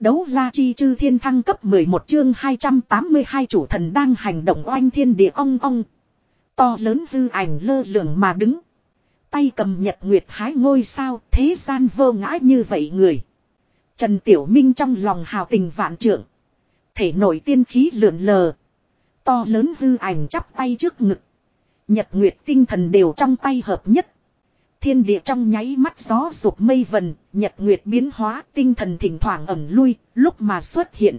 Đấu la chi chư thiên thăng cấp 11 chương 282 chủ thần đang hành động oanh thiên địa ong ong. To lớn hư ảnh lơ lửng mà đứng. Tay cầm nhật nguyệt hái ngôi sao, thế gian vô ngã như vậy người. Trần Tiểu Minh trong lòng hào tình vạn trượng. Thể nổi tiên khí lượn lờ. To lớn hư ảnh chắp tay trước ngực. Nhật nguyệt tinh thần đều trong tay hợp nhất. Thiên địa trong nháy mắt gió rụt mây vần, nhật nguyệt biến hóa, tinh thần thỉnh thoảng ẩm lui, lúc mà xuất hiện.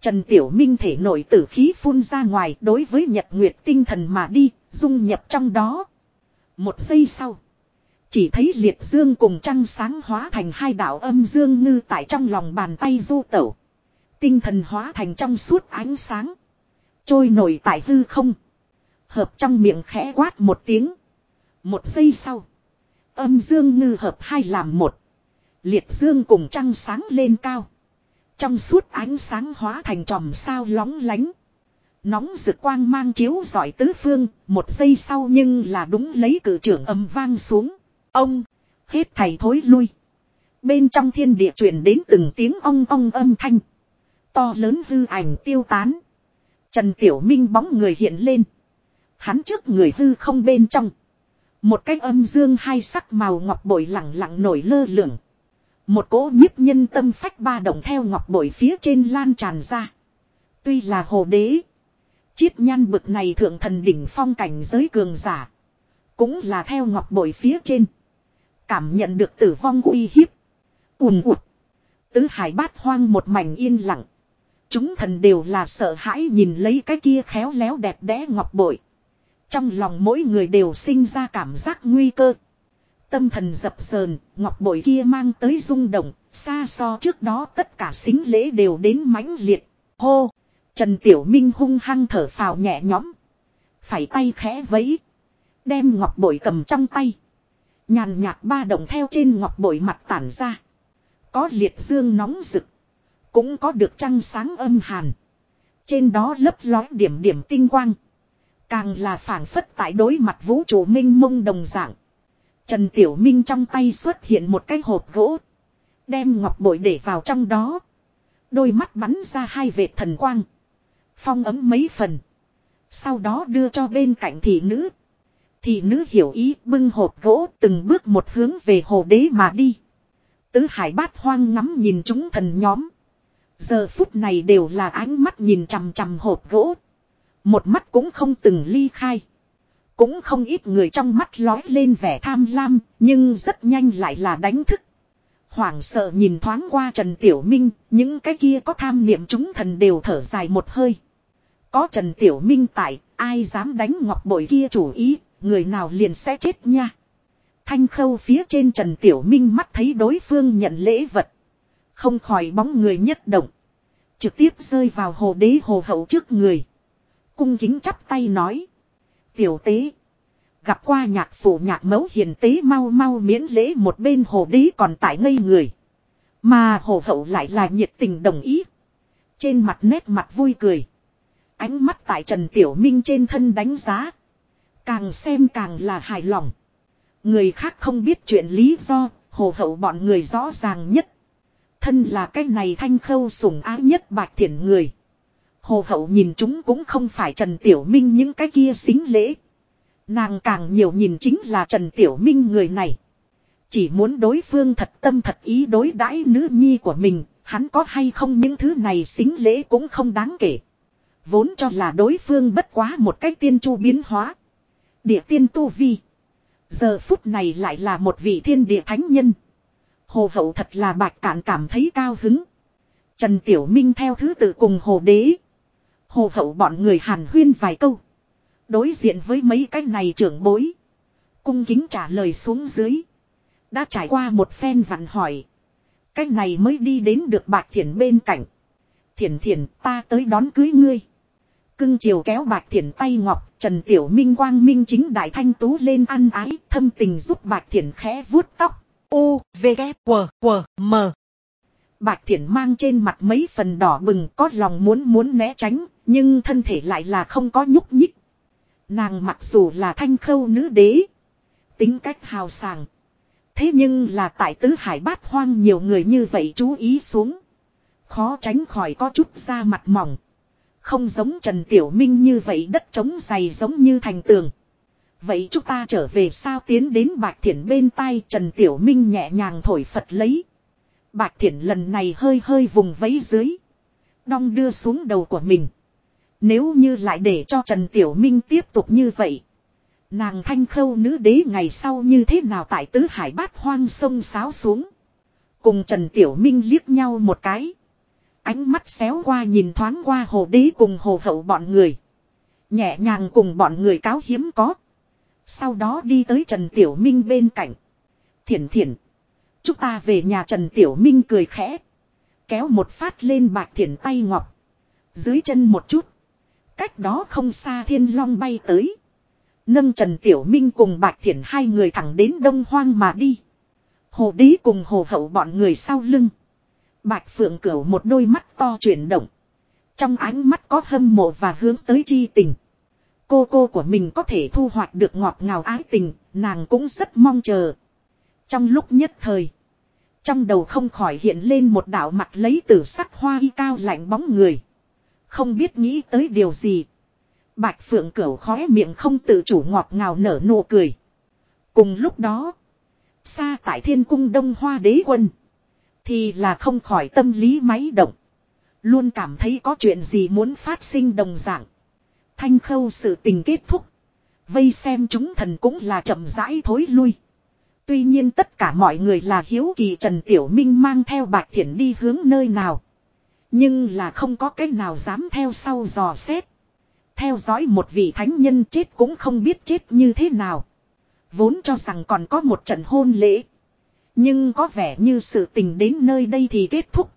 Trần Tiểu Minh thể nổi tử khí phun ra ngoài đối với nhật nguyệt tinh thần mà đi, dung nhập trong đó. Một giây sau, chỉ thấy liệt dương cùng trăng sáng hóa thành hai đạo âm dương ngư tại trong lòng bàn tay du tẩu. Tinh thần hóa thành trong suốt ánh sáng. Trôi nổi tại hư không. Hợp trong miệng khẽ quát một tiếng. Một giây sau. Âm dương ngư hợp hai làm một. Liệt dương cùng trăng sáng lên cao. Trong suốt ánh sáng hóa thành tròm sao lóng lánh. Nóng rực quang mang chiếu giỏi tứ phương, một giây sau nhưng là đúng lấy cử trưởng âm vang xuống. Ông, hết thầy thối lui. Bên trong thiên địa truyền đến từng tiếng ong ong âm thanh. To lớn hư ảnh tiêu tán. Trần Tiểu Minh bóng người hiện lên. Hắn trước người hư không bên trong. Một cái âm dương hai sắc màu ngọc bội lẳng lặng nổi lơ lửng. Một cỗ nhiếp nhân tâm phách ba động theo ngọc bội phía trên lan tràn ra. Tuy là hồ đế. Chiết nhan bực này thượng thần đỉnh phong cảnh giới cường giả. Cũng là theo ngọc bội phía trên. Cảm nhận được tử vong uy hiếp. ùm ụt. Tứ hải bát hoang một mảnh yên lặng. Chúng thần đều là sợ hãi nhìn lấy cái kia khéo léo đẹp đẽ ngọc bội. Trong lòng mỗi người đều sinh ra cảm giác nguy cơ. Tâm thần dập sờn, ngọc bội kia mang tới rung động, xa so trước đó tất cả xính lễ đều đến mãnh liệt. Hô! Trần Tiểu Minh hung hăng thở phào nhẹ nhõm. Phải tay khẽ vẫy. Đem ngọc bội cầm trong tay. Nhàn nhạt ba động theo trên ngọc bội mặt tản ra. Có liệt dương nóng rực. Cũng có được trăng sáng âm hàn. Trên đó lấp lói điểm điểm tinh quang. Càng là phảng phất tại đối mặt vũ trụ minh mông đồng dạng. Trần Tiểu Minh trong tay xuất hiện một cái hộp gỗ. Đem ngọc bội để vào trong đó. Đôi mắt bắn ra hai vệt thần quang. Phong ấm mấy phần. Sau đó đưa cho bên cạnh thị nữ. Thị nữ hiểu ý bưng hộp gỗ từng bước một hướng về hồ đế mà đi. Tứ hải bát hoang ngắm nhìn chúng thần nhóm. Giờ phút này đều là ánh mắt nhìn chằm chằm hộp gỗ. Một mắt cũng không từng ly khai. Cũng không ít người trong mắt lói lên vẻ tham lam, nhưng rất nhanh lại là đánh thức. Hoảng sợ nhìn thoáng qua Trần Tiểu Minh, những cái kia có tham niệm chúng thần đều thở dài một hơi. Có Trần Tiểu Minh tại, ai dám đánh ngọc bội kia chủ ý, người nào liền sẽ chết nha. Thanh khâu phía trên Trần Tiểu Minh mắt thấy đối phương nhận lễ vật. Không khỏi bóng người nhất động. Trực tiếp rơi vào hồ đế hồ hậu trước người. Cung kính chắp tay nói. Tiểu tế. Gặp qua nhạc phụ nhạc mẫu hiền tế mau mau miễn lễ một bên hồ đế còn tại ngây người. Mà hồ hậu lại là nhiệt tình đồng ý. Trên mặt nét mặt vui cười. Ánh mắt tại Trần Tiểu Minh trên thân đánh giá. Càng xem càng là hài lòng. Người khác không biết chuyện lý do, hồ hậu bọn người rõ ràng nhất. Thân là cái này thanh khâu sủng ái nhất bạch thiện người. Hồ hậu nhìn chúng cũng không phải Trần Tiểu Minh những cái kia xính lễ. Nàng càng nhiều nhìn chính là Trần Tiểu Minh người này. Chỉ muốn đối phương thật tâm thật ý đối đãi nữ nhi của mình, hắn có hay không những thứ này xính lễ cũng không đáng kể. Vốn cho là đối phương bất quá một cách tiên chu biến hóa. Địa tiên tu vi. Giờ phút này lại là một vị thiên địa thánh nhân. Hồ hậu thật là bạch cạn cảm thấy cao hứng. Trần Tiểu Minh theo thứ tự cùng hồ đế. Hồ hậu bọn người hàn huyên vài câu. Đối diện với mấy cái này trưởng bối. Cung kính trả lời xuống dưới. Đã trải qua một phen vặn hỏi. Cái này mới đi đến được bạc thiển bên cạnh. thiển thiển ta tới đón cưới ngươi. Cưng chiều kéo bạc thiển tay ngọc. Trần Tiểu Minh quang minh chính đại thanh tú lên ăn ái. Thâm tình giúp bạc thiển khẽ vuốt tóc. U, V, K, W, W, M. Bạch Thiển mang trên mặt mấy phần đỏ bừng có lòng muốn muốn né tránh, nhưng thân thể lại là không có nhúc nhích. Nàng mặc dù là thanh khâu nữ đế. Tính cách hào sàng. Thế nhưng là tại tứ hải bát hoang nhiều người như vậy chú ý xuống. Khó tránh khỏi có chút da mặt mỏng. Không giống Trần Tiểu Minh như vậy đất trống dày giống như thành tường. Vậy chúng ta trở về sao tiến đến Bạch Thiển bên tai Trần Tiểu Minh nhẹ nhàng thổi Phật lấy. Bạch Thiển lần này hơi hơi vùng vẫy dưới. Đong đưa xuống đầu của mình. Nếu như lại để cho Trần Tiểu Minh tiếp tục như vậy. Nàng thanh khâu nữ đế ngày sau như thế nào tại tứ hải bát hoang sông sáo xuống. Cùng Trần Tiểu Minh liếc nhau một cái. Ánh mắt xéo qua nhìn thoáng qua hồ đế cùng hồ hậu bọn người. Nhẹ nhàng cùng bọn người cáo hiếm có. Sau đó đi tới Trần Tiểu Minh bên cạnh. Thiển thiển. Chúng ta về nhà Trần Tiểu Minh cười khẽ. Kéo một phát lên bạc thiển tay ngọc. Dưới chân một chút. Cách đó không xa thiên long bay tới. Nâng Trần Tiểu Minh cùng bạc thiển hai người thẳng đến đông hoang mà đi. Hồ đế cùng hồ hậu bọn người sau lưng. Bạch Phượng Cửu một đôi mắt to chuyển động. Trong ánh mắt có hâm mộ và hướng tới chi tình. Cô cô của mình có thể thu hoạch được ngọt ngào ái tình, nàng cũng rất mong chờ. Trong lúc nhất thời, trong đầu không khỏi hiện lên một đạo mặt lấy tử sắc hoa y cao lạnh bóng người. Không biết nghĩ tới điều gì. Bạch Phượng Cửu khóe miệng không tự chủ ngọt ngào nở nụ cười. Cùng lúc đó, xa tại thiên cung đông hoa đế quân. Thì là không khỏi tâm lý máy động. Luôn cảm thấy có chuyện gì muốn phát sinh đồng dạng. Thanh khâu sự tình kết thúc. Vây xem chúng thần cũng là chậm rãi thối lui. Tuy nhiên tất cả mọi người là hiếu kỳ Trần Tiểu Minh mang theo Bạch Thiển đi hướng nơi nào. Nhưng là không có cái nào dám theo sau dò xét. Theo dõi một vị thánh nhân chết cũng không biết chết như thế nào. Vốn cho rằng còn có một trận hôn lễ. Nhưng có vẻ như sự tình đến nơi đây thì kết thúc.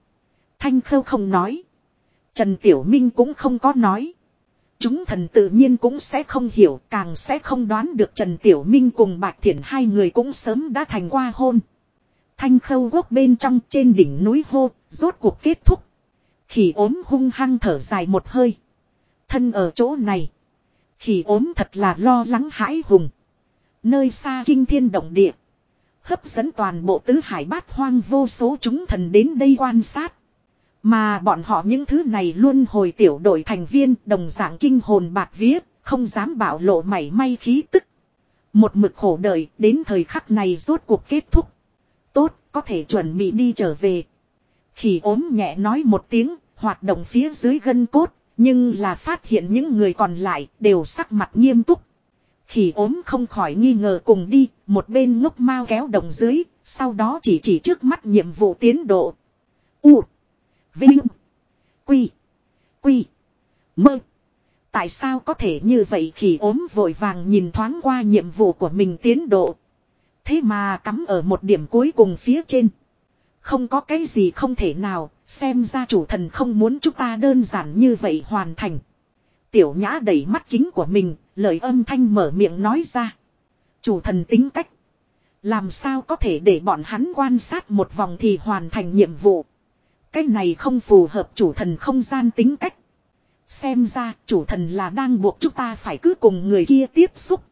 Thanh khâu không nói. Trần Tiểu Minh cũng không có nói. Chúng thần tự nhiên cũng sẽ không hiểu, càng sẽ không đoán được Trần Tiểu Minh cùng Bạch Thiển hai người cũng sớm đã thành qua hôn. Thanh khâu quốc bên trong trên đỉnh núi hô, rốt cuộc kết thúc. Khỉ ốm hung hăng thở dài một hơi. Thân ở chỗ này. Khỉ ốm thật là lo lắng hãi hùng. Nơi xa kinh thiên động địa. Hấp dẫn toàn bộ tứ hải bát hoang vô số chúng thần đến đây quan sát. Mà bọn họ những thứ này luôn hồi tiểu đội thành viên đồng dạng kinh hồn bạc vía, không dám bảo lộ mảy may khí tức. Một mực khổ đợi đến thời khắc này rốt cuộc kết thúc. Tốt, có thể chuẩn bị đi trở về. Khỉ ốm nhẹ nói một tiếng, hoạt động phía dưới gân cốt, nhưng là phát hiện những người còn lại đều sắc mặt nghiêm túc. Khỉ ốm không khỏi nghi ngờ cùng đi, một bên ngốc mau kéo đồng dưới, sau đó chỉ chỉ trước mắt nhiệm vụ tiến độ. U. Vinh. Quy. Quy. Mơ. Tại sao có thể như vậy khi ốm vội vàng nhìn thoáng qua nhiệm vụ của mình tiến độ. Thế mà cắm ở một điểm cuối cùng phía trên. Không có cái gì không thể nào, xem ra chủ thần không muốn chúng ta đơn giản như vậy hoàn thành. Tiểu nhã đẩy mắt kính của mình, lời âm thanh mở miệng nói ra. Chủ thần tính cách. Làm sao có thể để bọn hắn quan sát một vòng thì hoàn thành nhiệm vụ. Cái này không phù hợp chủ thần không gian tính cách. Xem ra, chủ thần là đang buộc chúng ta phải cứ cùng người kia tiếp xúc.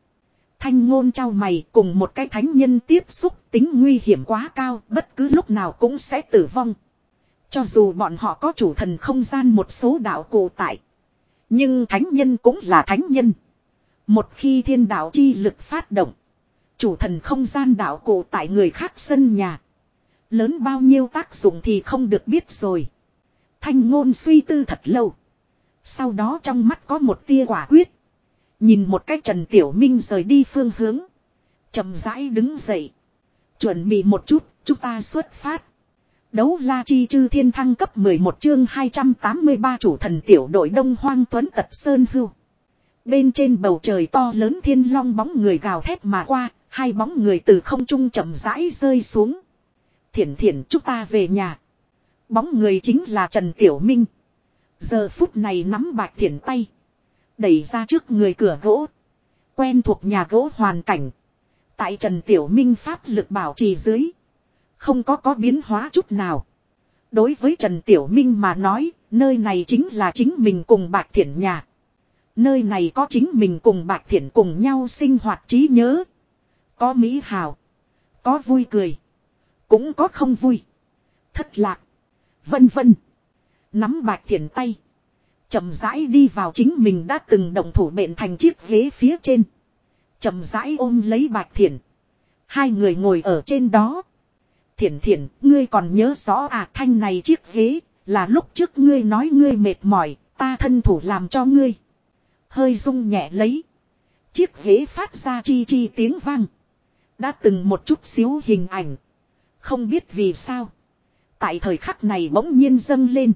Thanh ngôn trao mày cùng một cái thánh nhân tiếp xúc tính nguy hiểm quá cao, bất cứ lúc nào cũng sẽ tử vong. Cho dù bọn họ có chủ thần không gian một số đạo cụ tại. Nhưng thánh nhân cũng là thánh nhân. Một khi thiên đạo chi lực phát động. Chủ thần không gian đạo cụ tại người khác sân nhà. Lớn bao nhiêu tác dụng thì không được biết rồi. Thanh ngôn suy tư thật lâu. Sau đó trong mắt có một tia quả quyết. Nhìn một cách Trần Tiểu Minh rời đi phương hướng. chậm rãi đứng dậy. Chuẩn bị một chút, chúng ta xuất phát. Đấu la chi chư thiên thăng cấp 11 chương 283 chủ thần tiểu đội đông hoang tuấn tật sơn hưu. Bên trên bầu trời to lớn thiên long bóng người gào thét mà qua, hai bóng người từ không trung chậm rãi rơi xuống. Thiển thiển chúng ta về nhà. Bóng người chính là Trần Tiểu Minh. Giờ phút này nắm bạch thiển tay. Đẩy ra trước người cửa gỗ. Quen thuộc nhà gỗ hoàn cảnh. Tại Trần Tiểu Minh pháp lực bảo trì dưới. Không có có biến hóa chút nào. Đối với Trần Tiểu Minh mà nói, nơi này chính là chính mình cùng Bạch Thiển nhà. Nơi này có chính mình cùng Bạch Thiển cùng nhau sinh hoạt trí nhớ. Có mỹ hào. Có vui cười. Cũng có không vui. Thất lạc. Vân vân. Nắm bạch thiền tay. chậm rãi đi vào chính mình đã từng động thủ bệnh thành chiếc ghế phía trên. chậm rãi ôm lấy bạch thiền. Hai người ngồi ở trên đó. Thiển thiển, ngươi còn nhớ rõ à thanh này chiếc ghế, là lúc trước ngươi nói ngươi mệt mỏi, ta thân thủ làm cho ngươi. Hơi rung nhẹ lấy. Chiếc ghế phát ra chi chi tiếng vang. Đã từng một chút xíu hình ảnh. Không biết vì sao. Tại thời khắc này bỗng nhiên dâng lên.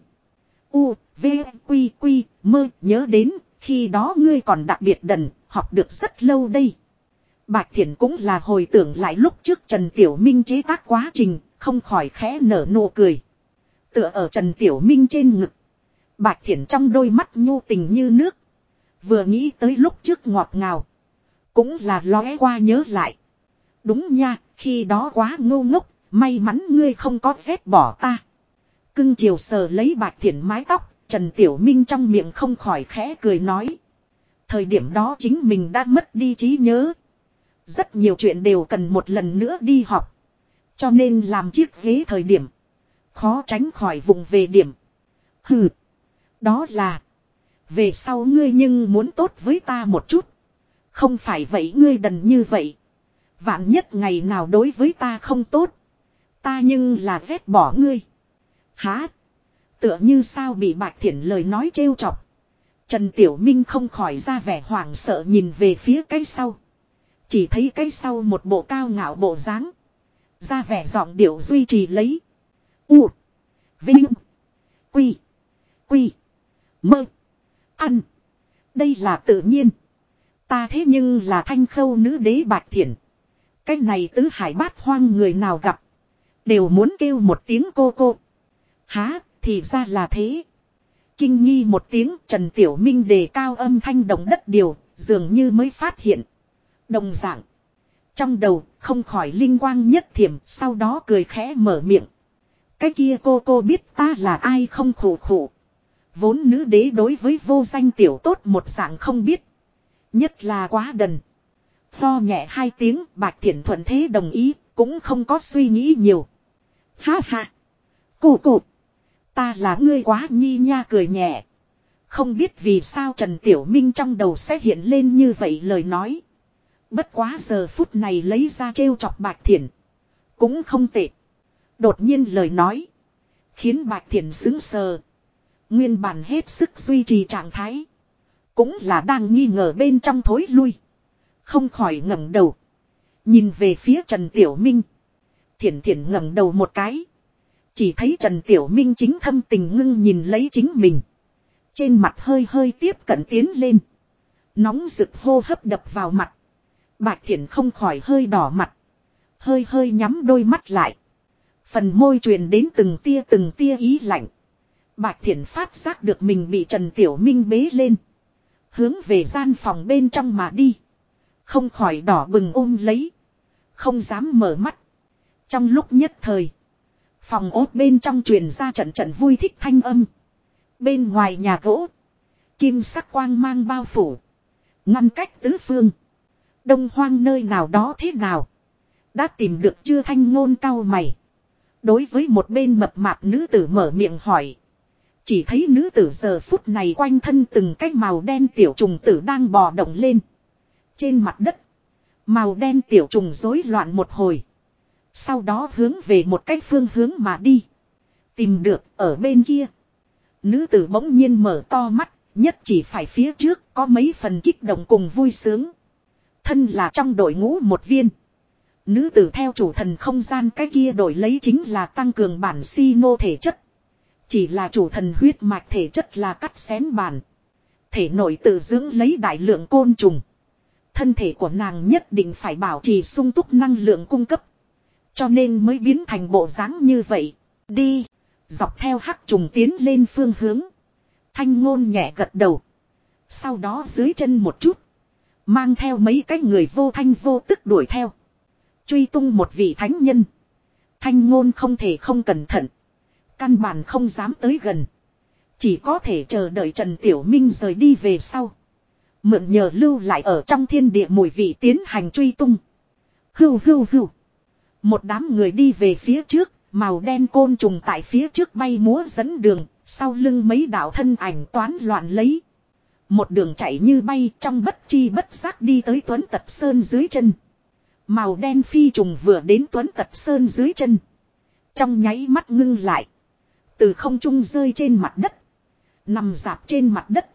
U, V, Quy, Quy, mơ, nhớ đến, khi đó ngươi còn đặc biệt đần, học được rất lâu đây. Bạch Thiển cũng là hồi tưởng lại lúc trước Trần Tiểu Minh chế tác quá trình, không khỏi khẽ nở nụ cười. Tựa ở Trần Tiểu Minh trên ngực. Bạch Thiển trong đôi mắt nhu tình như nước. Vừa nghĩ tới lúc trước ngọt ngào. Cũng là lóe qua nhớ lại. Đúng nha, khi đó quá ngu ngốc, may mắn ngươi không có dép bỏ ta. Cưng chiều sờ lấy Bạch Thiển mái tóc, Trần Tiểu Minh trong miệng không khỏi khẽ cười nói. Thời điểm đó chính mình đã mất đi trí nhớ. Rất nhiều chuyện đều cần một lần nữa đi học. Cho nên làm chiếc ghế thời điểm. Khó tránh khỏi vùng về điểm. Hừ. Đó là. Về sau ngươi nhưng muốn tốt với ta một chút. Không phải vậy ngươi đần như vậy. Vạn nhất ngày nào đối với ta không tốt. Ta nhưng là ghét bỏ ngươi. Há. Tựa như sao bị bạch thiển lời nói trêu chọc. Trần Tiểu Minh không khỏi ra vẻ hoảng sợ nhìn về phía cái sau. Chỉ thấy cái sau một bộ cao ngạo bộ dáng ra vẻ giọng điệu duy trì lấy. U. Vinh. Quy. Quy. Mơ. Ăn. Đây là tự nhiên. Ta thế nhưng là thanh khâu nữ đế bạch thiện. Cái này tứ hải bát hoang người nào gặp. Đều muốn kêu một tiếng cô cô. Há, thì ra là thế. Kinh nghi một tiếng Trần Tiểu Minh đề cao âm thanh động đất điều, dường như mới phát hiện. Đồng dạng. Trong đầu không khỏi linh quang nhất thiểm sau đó cười khẽ mở miệng. Cái kia cô cô biết ta là ai không khổ khổ. Vốn nữ đế đối với vô danh tiểu tốt một dạng không biết. Nhất là quá đần. Lo nhẹ hai tiếng bạch thiện thuận thế đồng ý cũng không có suy nghĩ nhiều. Ha ha. cụ cụ Ta là ngươi quá nhi nha cười nhẹ. Không biết vì sao Trần Tiểu Minh trong đầu sẽ hiện lên như vậy lời nói. Bất quá giờ phút này lấy ra trêu chọc Bạch Thiển. Cũng không tệ. Đột nhiên lời nói. Khiến Bạch Thiển xứng sờ. Nguyên bản hết sức duy trì trạng thái. Cũng là đang nghi ngờ bên trong thối lui. Không khỏi ngẩng đầu. Nhìn về phía Trần Tiểu Minh. Thiển thiển ngẩng đầu một cái. Chỉ thấy Trần Tiểu Minh chính thâm tình ngưng nhìn lấy chính mình. Trên mặt hơi hơi tiếp cận tiến lên. Nóng rực hô hấp đập vào mặt. Bạch Thiển không khỏi hơi đỏ mặt. Hơi hơi nhắm đôi mắt lại. Phần môi truyền đến từng tia từng tia ý lạnh. Bạch Thiển phát giác được mình bị Trần Tiểu Minh bế lên. Hướng về gian phòng bên trong mà đi. Không khỏi đỏ bừng ôm lấy. Không dám mở mắt. Trong lúc nhất thời. Phòng ốt bên trong truyền ra trận trận vui thích thanh âm. Bên ngoài nhà gỗ. Kim sắc quang mang bao phủ. Ngăn cách tứ phương. Đông hoang nơi nào đó thế nào. Đã tìm được chưa thanh ngôn cao mày. Đối với một bên mập mạp nữ tử mở miệng hỏi. Chỉ thấy nữ tử giờ phút này quanh thân từng cái màu đen tiểu trùng tử đang bò động lên. Trên mặt đất. Màu đen tiểu trùng rối loạn một hồi. Sau đó hướng về một cách phương hướng mà đi. Tìm được ở bên kia. Nữ tử bỗng nhiên mở to mắt. Nhất chỉ phải phía trước có mấy phần kích động cùng vui sướng. Thân là trong đội ngũ một viên. Nữ tử theo chủ thần không gian cái kia đổi lấy chính là tăng cường bản si nô thể chất. Chỉ là chủ thần huyết mạch thể chất là cắt xén bản. Thể nội tự dưỡng lấy đại lượng côn trùng. Thân thể của nàng nhất định phải bảo trì sung túc năng lượng cung cấp. Cho nên mới biến thành bộ dáng như vậy. Đi. Dọc theo hắc trùng tiến lên phương hướng. Thanh ngôn nhẹ gật đầu. Sau đó dưới chân một chút. Mang theo mấy cái người vô thanh vô tức đuổi theo. Truy tung một vị thánh nhân. Thanh ngôn không thể không cẩn thận. Căn bản không dám tới gần. Chỉ có thể chờ đợi Trần Tiểu Minh rời đi về sau. Mượn nhờ lưu lại ở trong thiên địa mùi vị tiến hành truy tung. Hưu hưu hưu. Một đám người đi về phía trước, Màu đen côn trùng tại phía trước bay múa dẫn đường, sau lưng mấy đạo thân ảnh toán loạn lấy. Một đường chạy như bay trong bất chi bất giác đi tới Tuấn Tật Sơn dưới chân. Màu đen phi trùng vừa đến Tuấn Tật Sơn dưới chân. Trong nháy mắt ngưng lại. Từ không trung rơi trên mặt đất. Nằm dạp trên mặt đất.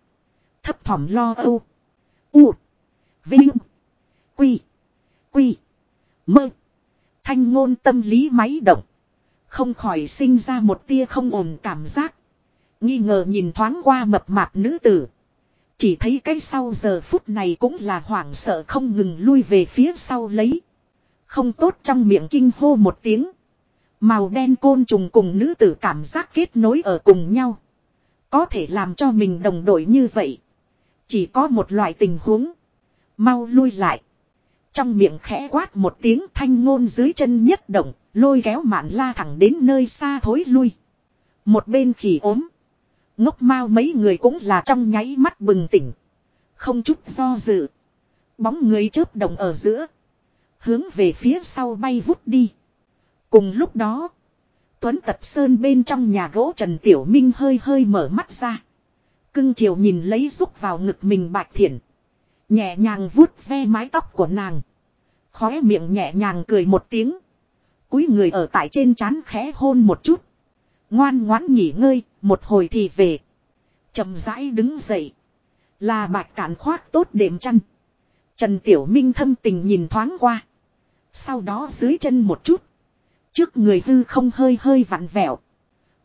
Thấp thỏm lo âu. U. Vinh. Quy. Quy. Mơ. Thanh ngôn tâm lý máy động. Không khỏi sinh ra một tia không ổn cảm giác. Nghi ngờ nhìn thoáng qua mập mạp nữ tử. Chỉ thấy cái sau giờ phút này cũng là hoảng sợ không ngừng lui về phía sau lấy. Không tốt trong miệng kinh hô một tiếng. Màu đen côn trùng cùng nữ tử cảm giác kết nối ở cùng nhau. Có thể làm cho mình đồng đội như vậy. Chỉ có một loại tình huống. Mau lui lại. Trong miệng khẽ quát một tiếng thanh ngôn dưới chân nhất động, lôi kéo mạn la thẳng đến nơi xa thối lui. Một bên khỉ ốm. Ngốc mau mấy người cũng là trong nháy mắt bừng tỉnh. Không chút do dự. Bóng người chớp động ở giữa. Hướng về phía sau bay vút đi. Cùng lúc đó. Tuấn Tập Sơn bên trong nhà gỗ Trần Tiểu Minh hơi hơi mở mắt ra. Cưng chiều nhìn lấy rúc vào ngực mình bạch thiện. Nhẹ nhàng vuốt ve mái tóc của nàng. Khóe miệng nhẹ nhàng cười một tiếng. Cúi người ở tại trên trán khẽ hôn một chút. Ngoan ngoãn nghỉ ngơi, một hồi thì về. chậm rãi đứng dậy. Là bạch cản khoác tốt đệm chăn. Trần Tiểu Minh thâm tình nhìn thoáng qua. Sau đó dưới chân một chút. Trước người hư không hơi hơi vặn vẹo.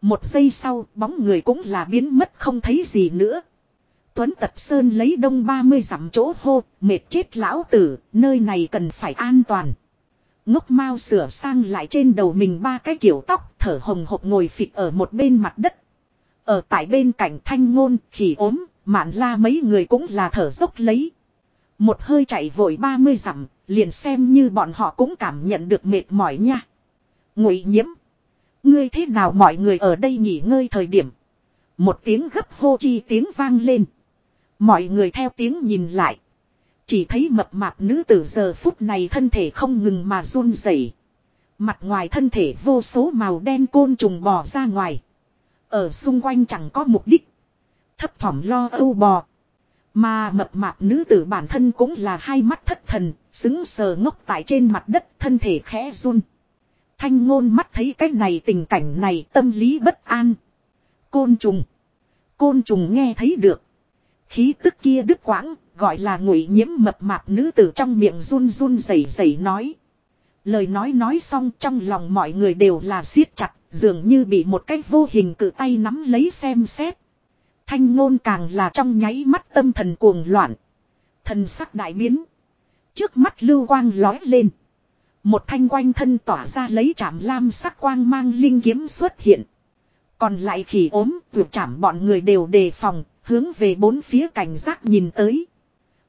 Một giây sau bóng người cũng là biến mất không thấy gì nữa. Tuấn Tật Sơn lấy đông 30 dặm chỗ hô, mệt chết lão tử, nơi này cần phải an toàn. Ngốc mau sửa sang lại trên đầu mình ba cái kiểu tóc, thở hồng hộc ngồi phịch ở một bên mặt đất. Ở tại bên cạnh thanh ngôn, khỉ ốm, mạn la mấy người cũng là thở dốc lấy. Một hơi chạy vội 30 dặm, liền xem như bọn họ cũng cảm nhận được mệt mỏi nha. Ngụy nhiễm. Ngươi thế nào mọi người ở đây nghỉ ngơi thời điểm. Một tiếng gấp hô chi tiếng vang lên. Mọi người theo tiếng nhìn lại. Chỉ thấy mập mạp nữ tử giờ phút này thân thể không ngừng mà run rẩy. Mặt ngoài thân thể vô số màu đen côn trùng bò ra ngoài. Ở xung quanh chẳng có mục đích. Thấp thỏm lo âu bò. Mà mập mạp nữ tử bản thân cũng là hai mắt thất thần, xứng sờ ngốc tại trên mặt đất thân thể khẽ run. Thanh ngôn mắt thấy cái này tình cảnh này tâm lý bất an. Côn trùng. Côn trùng nghe thấy được. Khí tức kia đứt quãng, gọi là ngụy nhiễm mập mạp nữ tử trong miệng run run rẩy rẩy nói. Lời nói nói xong trong lòng mọi người đều là siết chặt, dường như bị một cái vô hình cự tay nắm lấy xem xét. Thanh ngôn càng là trong nháy mắt tâm thần cuồng loạn. Thần sắc đại biến. Trước mắt lưu quang lói lên. Một thanh quanh thân tỏa ra lấy chạm lam sắc quang mang linh kiếm xuất hiện. Còn lại khỉ ốm, vượt chạm bọn người đều đề phòng, hướng về bốn phía cảnh giác nhìn tới.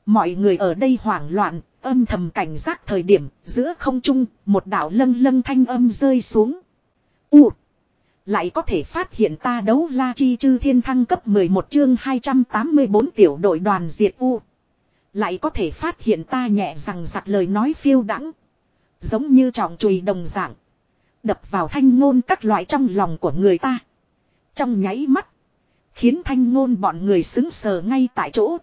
Mọi người ở đây hoảng loạn, âm thầm cảnh giác thời điểm, giữa không trung, một đạo lâng lâng thanh âm rơi xuống. U. Lại có thể phát hiện ta đấu la chi chư thiên thăng cấp 11 chương 284 tiểu đội đoàn diệt U. Lại có thể phát hiện ta nhẹ rằng giặc lời nói phiêu đắng. Giống như trọng chùy đồng dạng. Đập vào thanh ngôn các loại trong lòng của người ta. Trong nháy mắt. Khiến thanh ngôn bọn người xứng sờ ngay tại chỗ.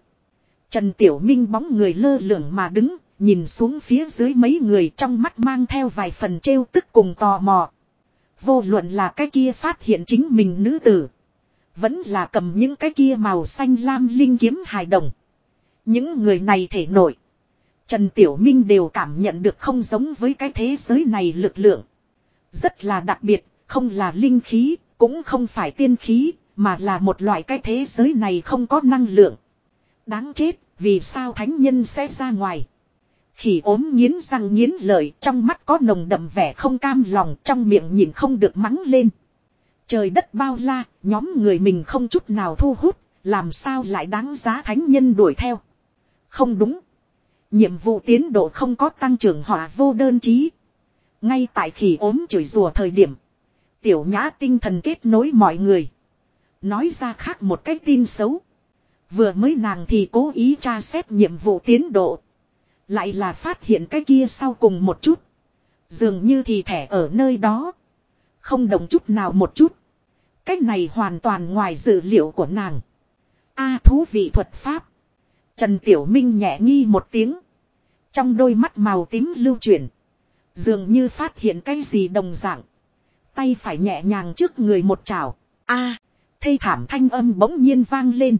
Trần Tiểu Minh bóng người lơ lửng mà đứng, nhìn xuống phía dưới mấy người trong mắt mang theo vài phần trêu tức cùng tò mò. Vô luận là cái kia phát hiện chính mình nữ tử. Vẫn là cầm những cái kia màu xanh lam linh kiếm hài đồng. Những người này thể nổi. Trần Tiểu Minh đều cảm nhận được không giống với cái thế giới này lực lượng. Rất là đặc biệt, không là linh khí, cũng không phải tiên khí, mà là một loại cái thế giới này không có năng lượng. Đáng chết, vì sao thánh nhân sẽ ra ngoài. Khỉ ốm nghiến răng nghiến lợi trong mắt có nồng đậm vẻ không cam lòng trong miệng nhìn không được mắng lên. Trời đất bao la, nhóm người mình không chút nào thu hút, làm sao lại đáng giá thánh nhân đuổi theo. Không đúng. Nhiệm vụ tiến độ không có tăng trưởng hỏa vô đơn chí. Ngay tại khỉ ốm chửi rùa thời điểm. Tiểu nhã tinh thần kết nối mọi người. Nói ra khác một cách tin xấu. Vừa mới nàng thì cố ý tra xét nhiệm vụ tiến độ. Lại là phát hiện cái kia sau cùng một chút. Dường như thì thẻ ở nơi đó. Không đồng chút nào một chút. Cách này hoàn toàn ngoài dự liệu của nàng. A thú vị thuật pháp. Trần Tiểu Minh nhẹ nghi một tiếng. Trong đôi mắt màu tím lưu chuyển. Dường như phát hiện cái gì đồng dạng. Tay phải nhẹ nhàng trước người một chảo. A, thê thảm thanh âm bỗng nhiên vang lên.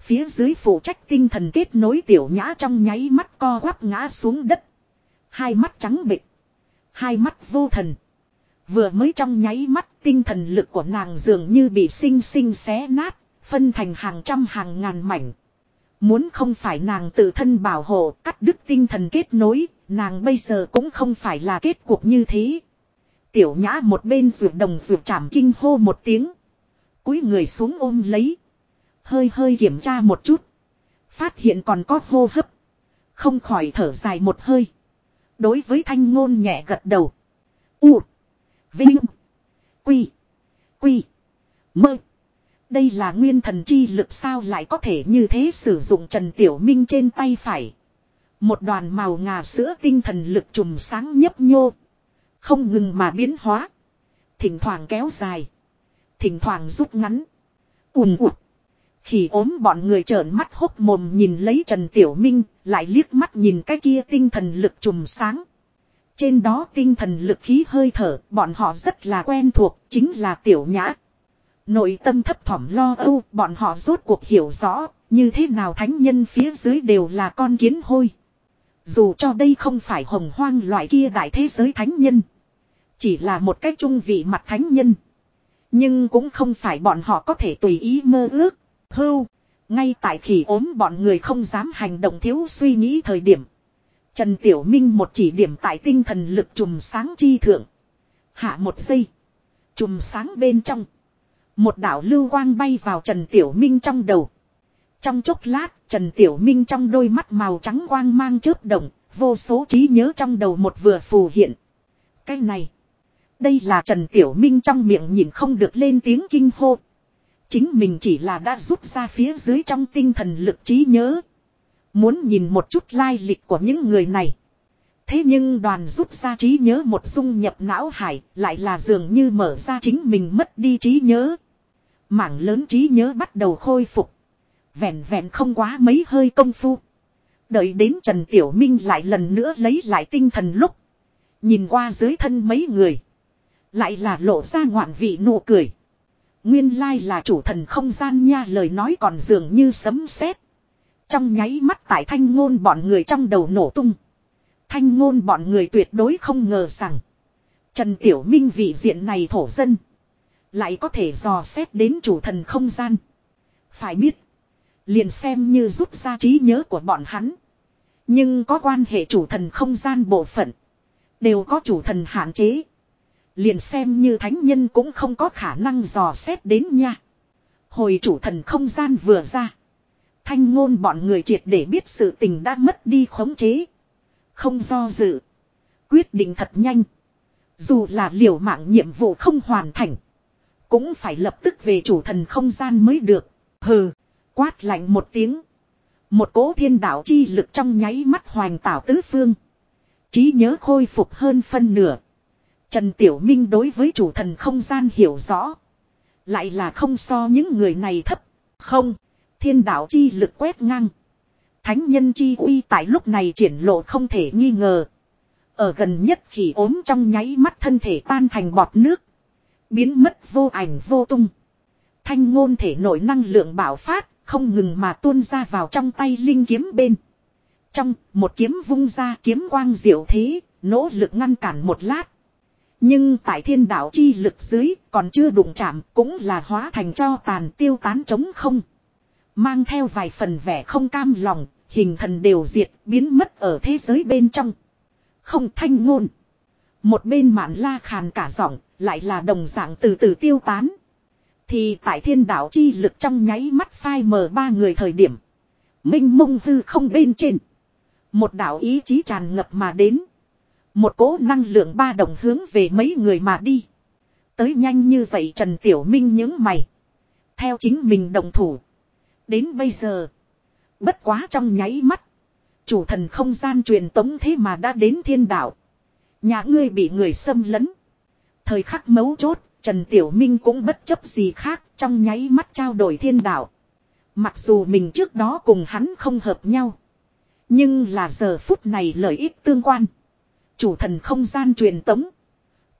Phía dưới phụ trách tinh thần kết nối tiểu nhã trong nháy mắt co quắp ngã xuống đất. Hai mắt trắng bịch. Hai mắt vô thần. Vừa mới trong nháy mắt tinh thần lực của nàng dường như bị sinh sinh xé nát, phân thành hàng trăm hàng ngàn mảnh. Muốn không phải nàng tự thân bảo hộ cắt đứt tinh thần kết nối, nàng bây giờ cũng không phải là kết cuộc như thế. Tiểu nhã một bên ruột đồng ruột chảm kinh hô một tiếng cúi người xuống ôm lấy. Hơi hơi kiểm tra một chút. Phát hiện còn có hô hấp. Không khỏi thở dài một hơi. Đối với thanh ngôn nhẹ gật đầu. U. Vinh. Quy. Quy. Mơ. Đây là nguyên thần chi lực sao lại có thể như thế sử dụng Trần Tiểu Minh trên tay phải. Một đoàn màu ngà sữa tinh thần lực trùm sáng nhấp nhô. Không ngừng mà biến hóa. Thỉnh thoảng kéo dài. Thỉnh thoảng rút ngắn. ùn ụt. Khi ốm bọn người trợn mắt hốc mồm nhìn lấy Trần Tiểu Minh, lại liếc mắt nhìn cái kia tinh thần lực trùm sáng. Trên đó tinh thần lực khí hơi thở, bọn họ rất là quen thuộc, chính là Tiểu Nhã. Nội tâm thấp thỏm lo âu, bọn họ rốt cuộc hiểu rõ, như thế nào thánh nhân phía dưới đều là con kiến hôi. Dù cho đây không phải hồng hoang loại kia đại thế giới thánh nhân. Chỉ là một cách trung vị mặt thánh nhân. Nhưng cũng không phải bọn họ có thể tùy ý mơ ước. Hưu. Ngay tại khi ốm bọn người không dám hành động thiếu suy nghĩ thời điểm. Trần Tiểu Minh một chỉ điểm tại tinh thần lực trùm sáng chi thượng. Hạ một giây. Trùm sáng bên trong. Một đạo lưu quang bay vào Trần Tiểu Minh trong đầu. Trong chốc lát, Trần Tiểu Minh trong đôi mắt màu trắng quang mang chớp động, vô số trí nhớ trong đầu một vừa phù hiện. Cái này, đây là Trần Tiểu Minh trong miệng nhìn không được lên tiếng kinh hô. Chính mình chỉ là đã rút ra phía dưới trong tinh thần lực trí nhớ. Muốn nhìn một chút lai lịch của những người này. Thế nhưng đoàn rút ra trí nhớ một dung nhập não hải lại là dường như mở ra chính mình mất đi trí nhớ. Mảng lớn trí nhớ bắt đầu khôi phục. Vẹn vẹn không quá mấy hơi công phu. Đợi đến Trần Tiểu Minh lại lần nữa lấy lại tinh thần lúc. Nhìn qua dưới thân mấy người. Lại là lộ ra ngoạn vị nụ cười. Nguyên lai là chủ thần không gian nha, lời nói còn dường như sấm sét. Trong nháy mắt tại thanh ngôn bọn người trong đầu nổ tung. Thanh ngôn bọn người tuyệt đối không ngờ rằng. Trần Tiểu Minh vị diện này thổ dân. Lại có thể dò xét đến chủ thần không gian. Phải biết. Liền xem như rút ra trí nhớ của bọn hắn. Nhưng có quan hệ chủ thần không gian bộ phận. Đều có chủ thần hạn chế. Liền xem như thánh nhân cũng không có khả năng dò xét đến nha. Hồi chủ thần không gian vừa ra. Thanh ngôn bọn người triệt để biết sự tình đã mất đi khống chế. Không do dự. Quyết định thật nhanh. Dù là liều mạng nhiệm vụ không hoàn thành. Cũng phải lập tức về chủ thần không gian mới được. Hừ. Quát lạnh một tiếng. Một cỗ thiên đạo chi lực trong nháy mắt hoành tảo tứ phương. trí nhớ khôi phục hơn phân nửa. Trần Tiểu Minh đối với chủ thần không gian hiểu rõ. Lại là không so những người này thấp. Không. Thiên đạo chi lực quét ngang. Thánh nhân chi uy tại lúc này triển lộ không thể nghi ngờ. Ở gần nhất khỉ ốm trong nháy mắt thân thể tan thành bọt nước. Biến mất vô ảnh vô tung. Thanh ngôn thể nội năng lượng bảo phát, không ngừng mà tuôn ra vào trong tay linh kiếm bên. Trong, một kiếm vung ra kiếm quang diệu thế, nỗ lực ngăn cản một lát. Nhưng tại thiên đạo chi lực dưới, còn chưa đụng chạm, cũng là hóa thành cho tàn tiêu tán trống không. Mang theo vài phần vẻ không cam lòng, hình thần đều diệt, biến mất ở thế giới bên trong. Không thanh ngôn. Một bên mạn la khàn cả giọng, lại là đồng dạng từ từ tiêu tán. Thì tại thiên đạo chi lực trong nháy mắt phai mờ ba người thời điểm. Minh mông hư không bên trên. Một đạo ý chí tràn ngập mà đến. Một cỗ năng lượng ba đồng hướng về mấy người mà đi. Tới nhanh như vậy Trần Tiểu Minh những mày. Theo chính mình đồng thủ. Đến bây giờ. Bất quá trong nháy mắt. Chủ thần không gian truyền tống thế mà đã đến thiên đạo. Nhà ngươi bị người xâm lấn. Thời khắc mấu chốt, Trần Tiểu Minh cũng bất chấp gì khác, trong nháy mắt trao đổi thiên đạo. Mặc dù mình trước đó cùng hắn không hợp nhau. Nhưng là giờ phút này lợi ích tương quan. Chủ thần không gian truyền tống.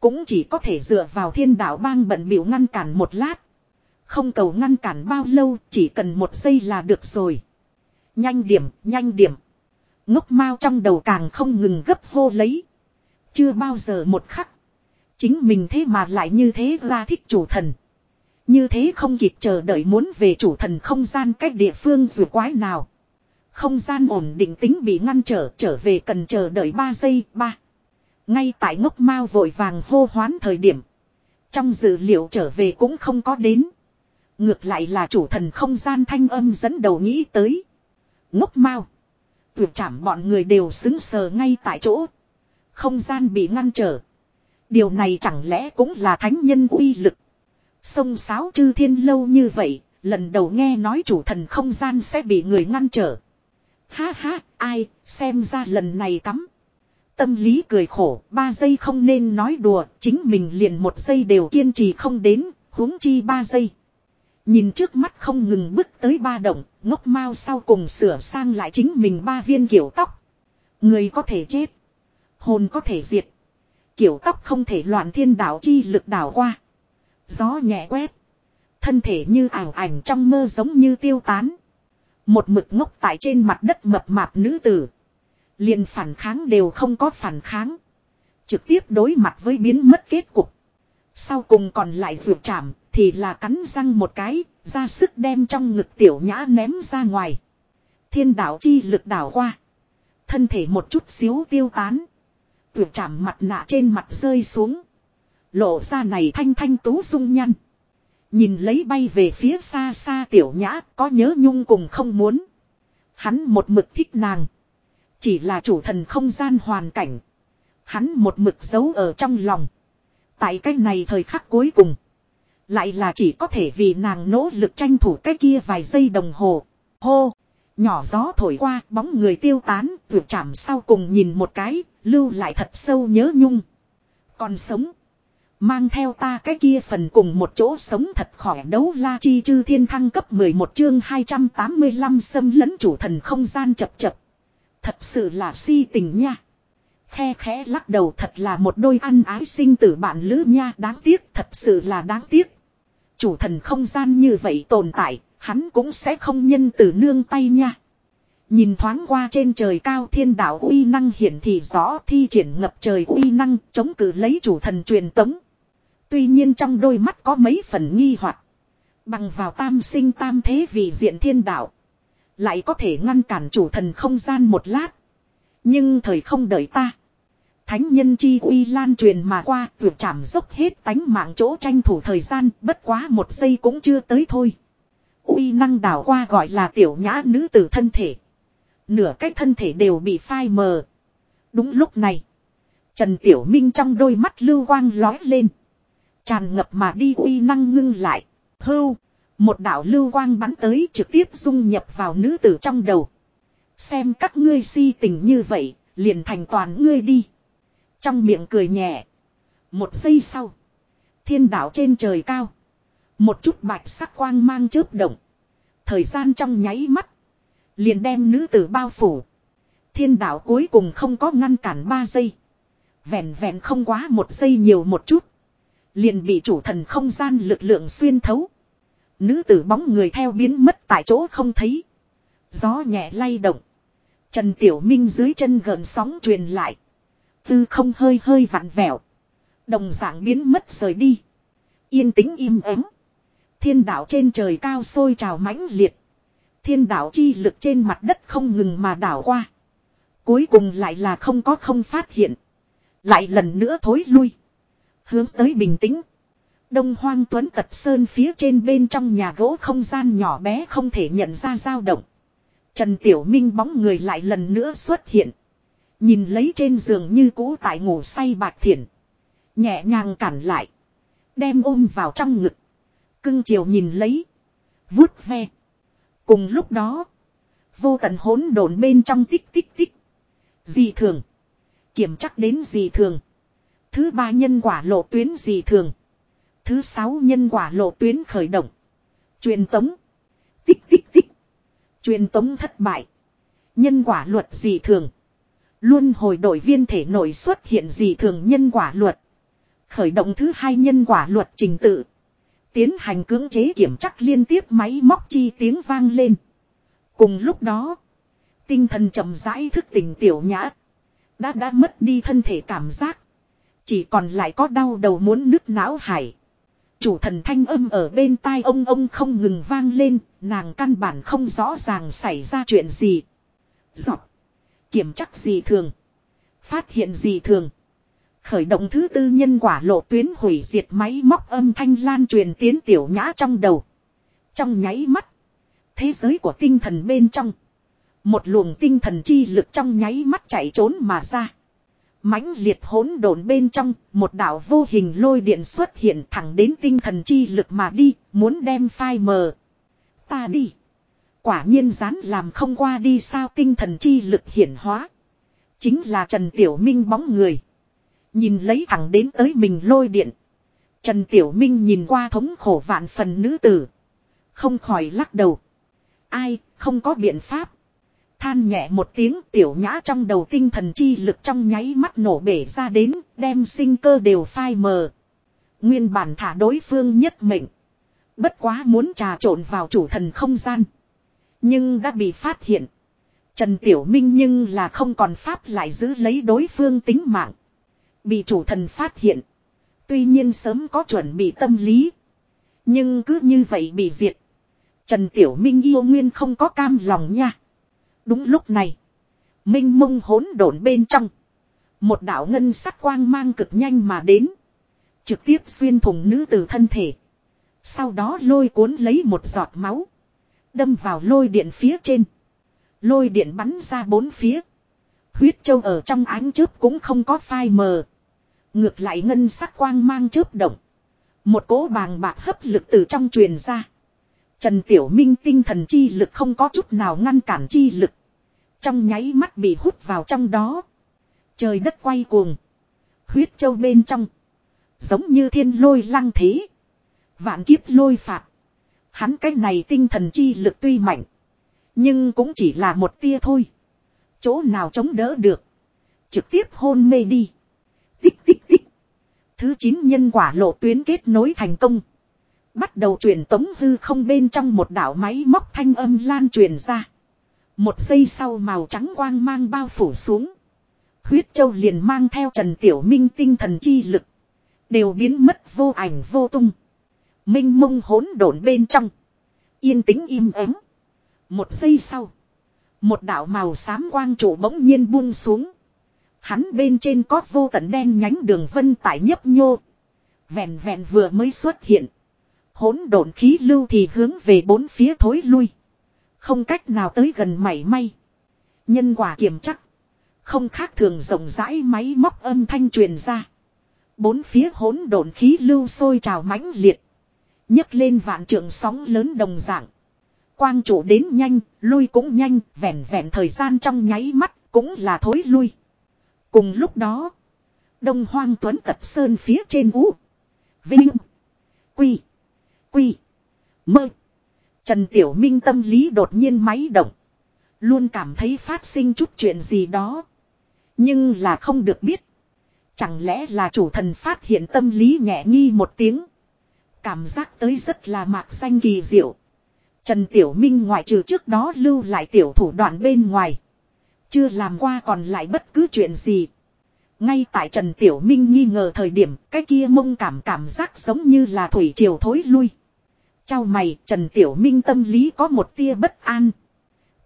Cũng chỉ có thể dựa vào thiên đạo bang bận biểu ngăn cản một lát. Không cầu ngăn cản bao lâu, chỉ cần một giây là được rồi. Nhanh điểm, nhanh điểm. Ngốc mau trong đầu càng không ngừng gấp hô lấy. Chưa bao giờ một khắc. Chính mình thế mà lại như thế ra thích chủ thần. Như thế không kịp chờ đợi muốn về chủ thần không gian cách địa phương dù quái nào. Không gian ổn định tính bị ngăn trở trở về cần chờ đợi 3 giây 3. Ngay tại ngốc mau vội vàng hô hoán thời điểm. Trong dữ liệu trở về cũng không có đến. Ngược lại là chủ thần không gian thanh âm dẫn đầu nghĩ tới. Ngốc mau. Tuyệt chảm bọn người đều xứng sờ ngay tại chỗ. Không gian bị ngăn trở. Điều này chẳng lẽ cũng là thánh nhân uy lực. Sông sáo chư thiên lâu như vậy, lần đầu nghe nói chủ thần không gian sẽ bị người ngăn trở. Ha ha, ai, xem ra lần này cắm. Tâm lý cười khổ, ba giây không nên nói đùa, chính mình liền một giây đều kiên trì không đến, huống chi ba giây. Nhìn trước mắt không ngừng bước tới ba động, ngốc mau sau cùng sửa sang lại chính mình ba viên kiểu tóc. Người có thể chết. Hồn có thể diệt. Kiểu tóc không thể loạn thiên đảo chi lực đảo qua. Gió nhẹ quét. Thân thể như ảo ảnh trong mơ giống như tiêu tán. Một mực ngốc tại trên mặt đất mập mạp nữ tử. Liền phản kháng đều không có phản kháng. Trực tiếp đối mặt với biến mất kết cục. Sau cùng còn lại vượt chạm thì là cắn răng một cái, ra sức đem trong ngực tiểu nhã ném ra ngoài. Thiên đạo chi lực đảo qua. Thân thể một chút xíu tiêu tán. Vượt chạm mặt nạ trên mặt rơi xuống. Lộ ra này thanh thanh tú dung nhăn. Nhìn lấy bay về phía xa xa tiểu nhã có nhớ nhung cùng không muốn. Hắn một mực thích nàng. Chỉ là chủ thần không gian hoàn cảnh. Hắn một mực giấu ở trong lòng. Tại cái này thời khắc cuối cùng. Lại là chỉ có thể vì nàng nỗ lực tranh thủ cái kia vài giây đồng hồ. Hô! Nhỏ gió thổi qua, bóng người tiêu tán, vượt chạm sau cùng nhìn một cái, lưu lại thật sâu nhớ nhung. Còn sống. Mang theo ta cái kia phần cùng một chỗ sống thật khỏe đấu la chi chư thiên thăng cấp 11 chương 285 xâm lấn chủ thần không gian chập chập. Thật sự là si tình nha. Khe khẽ lắc đầu thật là một đôi ăn ái sinh tử bạn lữ nha đáng tiếc thật sự là đáng tiếc. Chủ thần không gian như vậy tồn tại, hắn cũng sẽ không nhân từ nương tay nha. Nhìn thoáng qua trên trời cao thiên đạo uy năng hiển thị rõ thi triển ngập trời uy năng chống cử lấy chủ thần truyền tống. Tuy nhiên trong đôi mắt có mấy phần nghi hoặc Bằng vào tam sinh tam thế vì diện thiên đạo. Lại có thể ngăn cản chủ thần không gian một lát. Nhưng thời không đợi ta. Thánh nhân chi uy lan truyền mà qua, vượt chạm dốc hết tánh mạng chỗ tranh thủ thời gian, bất quá một giây cũng chưa tới thôi. Uy năng đảo qua gọi là tiểu nhã nữ tử thân thể. Nửa cách thân thể đều bị phai mờ. Đúng lúc này. Trần Tiểu Minh trong đôi mắt lưu quang lói lên. Tràn ngập mà đi uy năng ngưng lại. Hưu. Một đạo lưu quang bắn tới trực tiếp dung nhập vào nữ tử trong đầu. Xem các ngươi si tình như vậy, liền thành toàn ngươi đi. Trong miệng cười nhẹ. Một giây sau. Thiên đạo trên trời cao. Một chút bạch sắc quang mang chớp động. Thời gian trong nháy mắt. Liền đem nữ tử bao phủ. Thiên đạo cuối cùng không có ngăn cản ba giây. Vẹn vẹn không quá một giây nhiều một chút. Liền bị chủ thần không gian lực lượng xuyên thấu. Nữ tử bóng người theo biến mất tại chỗ không thấy. Gió nhẹ lay động. Trần Tiểu Minh dưới chân gần sóng truyền lại. Tư không hơi hơi vặn vẹo. Đồng dạng biến mất rời đi. Yên tĩnh im ắng. Thiên đạo trên trời cao sôi trào mãnh liệt. Thiên đạo chi lực trên mặt đất không ngừng mà đảo qua. Cuối cùng lại là không có không phát hiện. Lại lần nữa thối lui. Hướng tới bình tĩnh. Đông hoang tuấn tật sơn phía trên bên trong nhà gỗ không gian nhỏ bé không thể nhận ra dao động. Trần Tiểu Minh bóng người lại lần nữa xuất hiện. Nhìn lấy trên giường như cũ tại ngủ say bạc thiện. Nhẹ nhàng cản lại. Đem ôm vào trong ngực. Cưng chiều nhìn lấy. vuốt ve. Cùng lúc đó. Vô tận hỗn đồn bên trong tích tích tích. Dị thường. Kiểm chắc đến dị thường. Thứ ba nhân quả lộ tuyến dị thường. Thứ sáu nhân quả lộ tuyến khởi động. Truyền tống. Tích tích tích. Truyền tống thất bại. Nhân quả luật dị thường. Luôn hồi đổi viên thể nội xuất hiện dị thường nhân quả luật. Khởi động thứ hai nhân quả luật trình tự. Tiến hành cưỡng chế kiểm chắc liên tiếp máy móc chi tiếng vang lên. Cùng lúc đó. Tinh thần chậm rãi thức tỉnh tiểu nhã. Đã đã mất đi thân thể cảm giác. Chỉ còn lại có đau đầu muốn nứt não hải. Chủ thần thanh âm ở bên tai ông ông không ngừng vang lên, nàng căn bản không rõ ràng xảy ra chuyện gì. Dọc. Kiểm chắc gì thường. Phát hiện gì thường. Khởi động thứ tư nhân quả lộ tuyến hủy diệt máy móc âm thanh lan truyền tiến tiểu nhã trong đầu. Trong nháy mắt. Thế giới của tinh thần bên trong. Một luồng tinh thần chi lực trong nháy mắt chạy trốn mà ra mãnh liệt hỗn độn bên trong, một đạo vô hình lôi điện xuất hiện thẳng đến tinh thần chi lực mà đi, muốn đem phai mờ. Ta đi. Quả nhiên dán làm không qua đi sao tinh thần chi lực hiển hóa. Chính là Trần Tiểu Minh bóng người. Nhìn lấy thẳng đến tới mình lôi điện. Trần Tiểu Minh nhìn qua thống khổ vạn phần nữ tử. Không khỏi lắc đầu. Ai, không có biện pháp. Than nhẹ một tiếng tiểu nhã trong đầu tinh thần chi lực trong nháy mắt nổ bể ra đến, đem sinh cơ đều phai mờ. Nguyên bản thả đối phương nhất mệnh. Bất quá muốn trà trộn vào chủ thần không gian. Nhưng đã bị phát hiện. Trần Tiểu Minh nhưng là không còn pháp lại giữ lấy đối phương tính mạng. Bị chủ thần phát hiện. Tuy nhiên sớm có chuẩn bị tâm lý. Nhưng cứ như vậy bị diệt. Trần Tiểu Minh yêu nguyên không có cam lòng nha. Đúng lúc này. Minh mông hỗn độn bên trong. Một đạo ngân sắc quang mang cực nhanh mà đến. Trực tiếp xuyên thủng nữ tử thân thể. Sau đó lôi cuốn lấy một giọt máu. Đâm vào lôi điện phía trên. Lôi điện bắn ra bốn phía. Huyết châu ở trong ánh chớp cũng không có phai mờ. Ngược lại ngân sắc quang mang chớp động. Một cỗ bàng bạc hấp lực từ trong truyền ra. Trần Tiểu Minh tinh thần chi lực không có chút nào ngăn cản chi lực. Trong nháy mắt bị hút vào trong đó. Trời đất quay cuồng. Huyết châu bên trong. Giống như thiên lôi lăng thế. Vạn kiếp lôi phạt. Hắn cái này tinh thần chi lực tuy mạnh. Nhưng cũng chỉ là một tia thôi. Chỗ nào chống đỡ được. Trực tiếp hôn mê đi. Tích tích tích. Thứ 9 nhân quả lộ tuyến kết nối thành công. Bắt đầu truyền tống hư không bên trong một đảo máy móc thanh âm lan truyền ra. Một giây sau màu trắng quang mang bao phủ xuống. Huyết châu liền mang theo Trần Tiểu Minh tinh thần chi lực. Đều biến mất vô ảnh vô tung. Minh mông hỗn độn bên trong. Yên tĩnh im ắng. Một giây sau. Một đảo màu xám quang trụ bỗng nhiên buông xuống. Hắn bên trên có vô tận đen nhánh đường vân tại nhấp nhô. Vẹn vẹn vừa mới xuất hiện. Hỗn độn khí lưu thì hướng về bốn phía thối lui. Không cách nào tới gần mảy may. Nhân quả kiểm chắc. Không khác thường rộng rãi máy móc âm thanh truyền ra. Bốn phía hỗn độn khí lưu sôi trào mãnh liệt. nhấc lên vạn trượng sóng lớn đồng dạng. Quang chủ đến nhanh, lui cũng nhanh, vẹn vẹn thời gian trong nháy mắt, cũng là thối lui. Cùng lúc đó, Đông Hoang Tuấn Tập Sơn phía trên ú. Vinh. Quy. Quy. Mơ. Trần Tiểu Minh tâm lý đột nhiên máy động. Luôn cảm thấy phát sinh chút chuyện gì đó. Nhưng là không được biết. Chẳng lẽ là chủ thần phát hiện tâm lý nhẹ nghi một tiếng. Cảm giác tới rất là mạc xanh kỳ diệu. Trần Tiểu Minh ngoại trừ trước đó lưu lại tiểu thủ đoạn bên ngoài. Chưa làm qua còn lại bất cứ chuyện gì. Ngay tại Trần Tiểu Minh nghi ngờ thời điểm, cái kia mông cảm cảm giác giống như là thủy triều thối lui. Chào mày, Trần Tiểu Minh tâm lý có một tia bất an.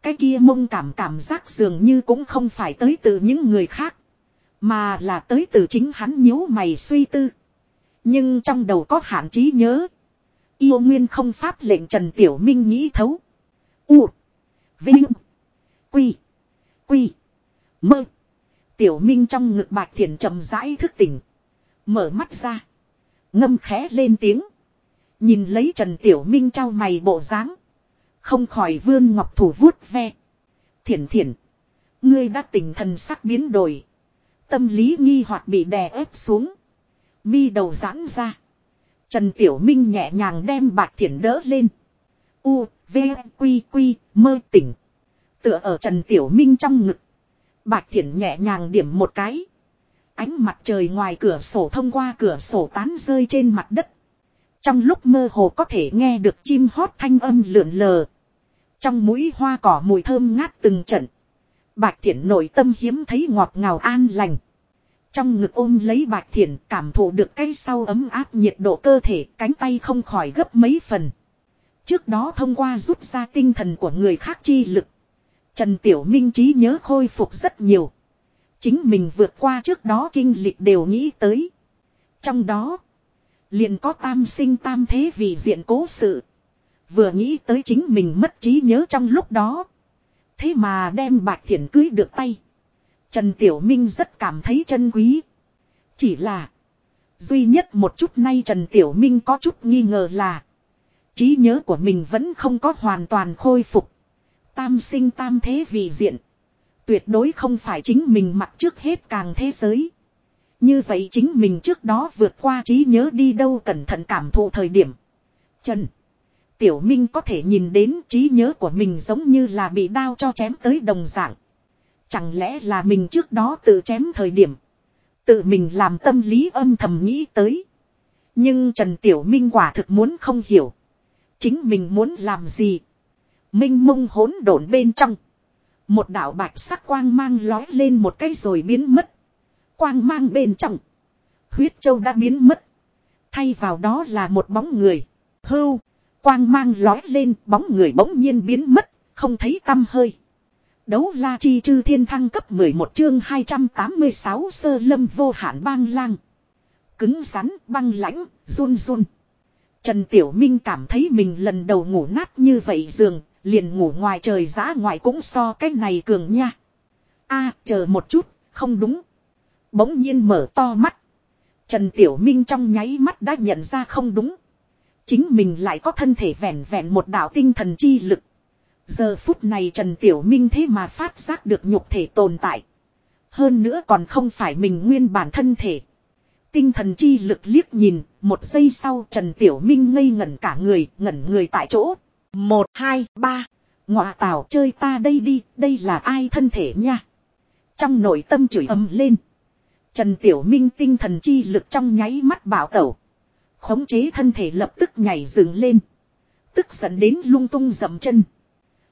Cái kia mông cảm cảm giác dường như cũng không phải tới từ những người khác. Mà là tới từ chính hắn nhíu mày suy tư. Nhưng trong đầu có hạn trí nhớ. Yêu nguyên không pháp lệnh Trần Tiểu Minh nghĩ thấu. U. Vinh. Quy. Quy. Mơ. Tiểu Minh trong ngực bạch thiền chậm rãi thức tỉnh. Mở mắt ra. Ngâm khẽ lên tiếng. Nhìn lấy Trần Tiểu Minh trao mày bộ dáng Không khỏi Vương ngọc thủ vuốt ve. Thiển thiển. Ngươi đã tỉnh thần sắc biến đổi. Tâm lý nghi hoặc bị đè ép xuống. Mi đầu giãn ra. Trần Tiểu Minh nhẹ nhàng đem Bạch Thiển đỡ lên. U, V, Quy, Quy, mơ tỉnh. Tựa ở Trần Tiểu Minh trong ngực. Bạch Thiển nhẹ nhàng điểm một cái. Ánh mặt trời ngoài cửa sổ thông qua cửa sổ tán rơi trên mặt đất. Trong lúc mơ hồ có thể nghe được chim hót thanh âm lượn lờ. Trong mũi hoa cỏ mùi thơm ngát từng trận. Bạch Thiển nội tâm hiếm thấy ngọt ngào an lành. Trong ngực ôm lấy Bạch Thiển cảm thụ được cái sau ấm áp nhiệt độ cơ thể cánh tay không khỏi gấp mấy phần. Trước đó thông qua rút ra tinh thần của người khác chi lực. Trần Tiểu Minh trí nhớ khôi phục rất nhiều. Chính mình vượt qua trước đó kinh lịch đều nghĩ tới. Trong đó, liền có tam sinh tam thế vì diện cố sự. Vừa nghĩ tới chính mình mất trí nhớ trong lúc đó. Thế mà đem bạc thiện cưới được tay. Trần Tiểu Minh rất cảm thấy chân quý. Chỉ là. Duy nhất một chút nay Trần Tiểu Minh có chút nghi ngờ là. trí nhớ của mình vẫn không có hoàn toàn khôi phục. Tam sinh tam thế vì diện. Tuyệt đối không phải chính mình mặc trước hết càng thế giới. Như vậy chính mình trước đó vượt qua trí nhớ đi đâu cẩn thận cảm thụ thời điểm. Trần. Tiểu Minh có thể nhìn đến trí nhớ của mình giống như là bị đao cho chém tới đồng dạng. Chẳng lẽ là mình trước đó tự chém thời điểm. Tự mình làm tâm lý âm thầm nghĩ tới. Nhưng Trần Tiểu Minh quả thực muốn không hiểu. Chính mình muốn làm gì. Minh mông hỗn độn bên trong. Một đạo bạch sắc quang mang lói lên một cái rồi biến mất. Quang mang bên trong. Huyết châu đã biến mất. Thay vào đó là một bóng người. Hưu. Quang mang lói lên bóng người bỗng nhiên biến mất. Không thấy tâm hơi. Đấu la chi chư thiên thăng cấp 11 chương 286 sơ lâm vô hạn bang lang. Cứng rắn băng lãnh, run run. Trần Tiểu Minh cảm thấy mình lần đầu ngủ nát như vậy giường, liền ngủ ngoài trời giã ngoài cũng so cái này cường nha. a chờ một chút, không đúng. Bỗng nhiên mở to mắt. Trần Tiểu Minh trong nháy mắt đã nhận ra không đúng. Chính mình lại có thân thể vẹn vẹn một đạo tinh thần chi lực. Giờ phút này Trần Tiểu Minh thế mà phát giác được nhục thể tồn tại. Hơn nữa còn không phải mình nguyên bản thân thể. Tinh thần chi lực liếc nhìn, một giây sau Trần Tiểu Minh ngây ngẩn cả người, ngẩn người tại chỗ. Một, hai, ba. Ngọa tảo chơi ta đây đi, đây là ai thân thể nha. Trong nội tâm chửi ầm lên. Trần Tiểu Minh tinh thần chi lực trong nháy mắt bảo tẩu. Khống chế thân thể lập tức nhảy dựng lên. Tức giận đến lung tung dậm chân.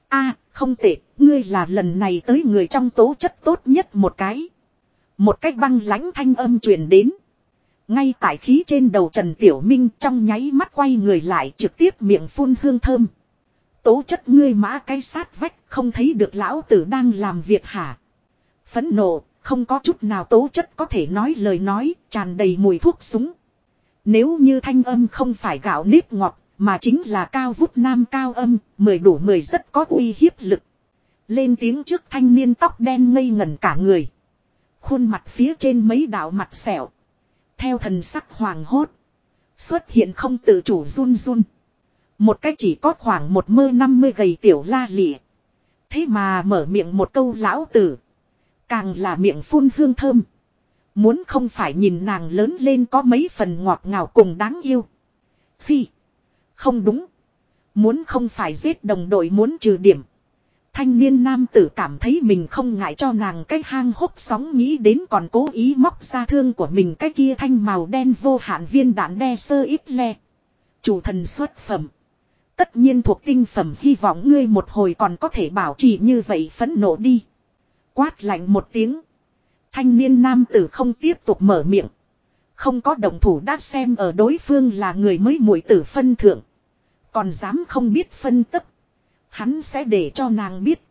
a không tệ, ngươi là lần này tới người trong tố chất tốt nhất một cái. Một cách băng lãnh thanh âm truyền đến. Ngay tại khí trên đầu Trần Tiểu Minh trong nháy mắt quay người lại trực tiếp miệng phun hương thơm. Tố chất ngươi mã cái sát vách không thấy được lão tử đang làm việc hả. Phấn nộ, không có chút nào tố chất có thể nói lời nói, tràn đầy mùi thuốc súng. Nếu như thanh âm không phải gạo nếp ngọt, mà chính là cao vút nam cao âm, mười đủ mười rất có uy hiếp lực. Lên tiếng trước thanh niên tóc đen ngây ngẩn cả người. Khuôn mặt phía trên mấy đạo mặt sẹo. Theo thần sắc hoàng hốt. Xuất hiện không tự chủ run run. Một cách chỉ có khoảng một mơ năm mươi gầy tiểu la lịa. Thế mà mở miệng một câu lão tử. Càng là miệng phun hương thơm. Muốn không phải nhìn nàng lớn lên có mấy phần ngọt ngào cùng đáng yêu. Phi. Không đúng. Muốn không phải giết đồng đội muốn trừ điểm. Thanh niên nam tử cảm thấy mình không ngại cho nàng cái hang hốc sóng nghĩ đến còn cố ý móc ra thương của mình cái kia thanh màu đen vô hạn viên đạn đe sơ ít le. Chủ thần xuất phẩm. Tất nhiên thuộc tinh phẩm, hy vọng ngươi một hồi còn có thể bảo trì như vậy phẫn nộ đi. Quát lạnh một tiếng. Thanh niên nam tử không tiếp tục mở miệng. Không có đồng thủ đã xem ở đối phương là người mới muội tử phân thượng. Còn dám không biết phân tức. Hắn sẽ để cho nàng biết.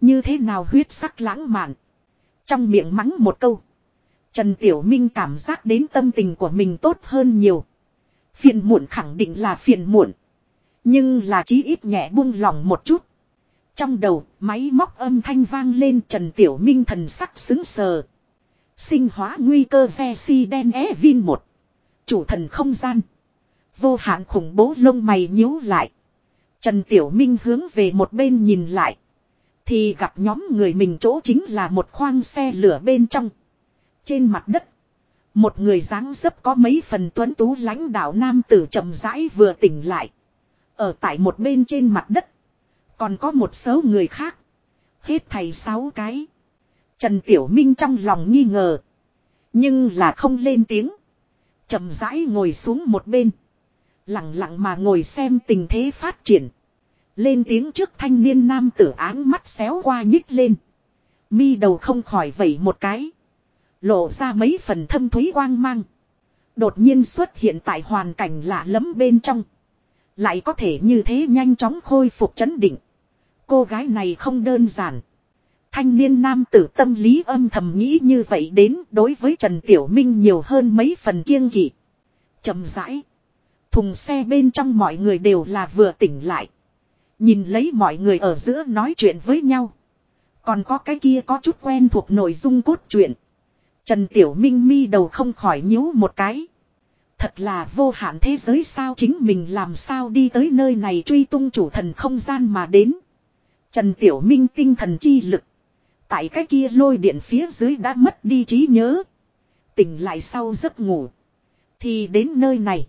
Như thế nào huyết sắc lãng mạn. Trong miệng mắng một câu. Trần Tiểu Minh cảm giác đến tâm tình của mình tốt hơn nhiều. Phiền muộn khẳng định là phiền muộn. Nhưng là chí ít nhẹ buông lòng một chút. Trong đầu, máy móc âm thanh vang lên Trần Tiểu Minh thần sắc xứng sờ. Sinh hóa nguy cơ ve si đen é vin một. Chủ thần không gian. Vô hạn khủng bố lông mày nhíu lại. Trần Tiểu Minh hướng về một bên nhìn lại. Thì gặp nhóm người mình chỗ chính là một khoang xe lửa bên trong. Trên mặt đất. Một người dáng dấp có mấy phần tuấn tú lãnh đạo nam tử chậm rãi vừa tỉnh lại. Ở tại một bên trên mặt đất. Còn có một số người khác. Hết thầy sáu cái. Trần Tiểu Minh trong lòng nghi ngờ. Nhưng là không lên tiếng. chậm rãi ngồi xuống một bên. Lặng lặng mà ngồi xem tình thế phát triển. Lên tiếng trước thanh niên nam tử áng mắt xéo qua nhích lên. Mi đầu không khỏi vẩy một cái. Lộ ra mấy phần thâm thúy quang mang. Đột nhiên xuất hiện tại hoàn cảnh lạ lẫm bên trong. Lại có thể như thế nhanh chóng khôi phục chấn định. Cô gái này không đơn giản. Thanh niên nam tử tâm lý âm thầm nghĩ như vậy đến đối với Trần Tiểu Minh nhiều hơn mấy phần kiêng kỵ. chậm rãi. Thùng xe bên trong mọi người đều là vừa tỉnh lại. Nhìn lấy mọi người ở giữa nói chuyện với nhau. Còn có cái kia có chút quen thuộc nội dung cốt truyện. Trần Tiểu Minh mi đầu không khỏi nhíu một cái. Thật là vô hạn thế giới sao chính mình làm sao đi tới nơi này truy tung chủ thần không gian mà đến. Trần Tiểu Minh tinh thần chi lực. Tại cái kia lôi điện phía dưới đã mất đi trí nhớ. Tỉnh lại sau giấc ngủ. Thì đến nơi này.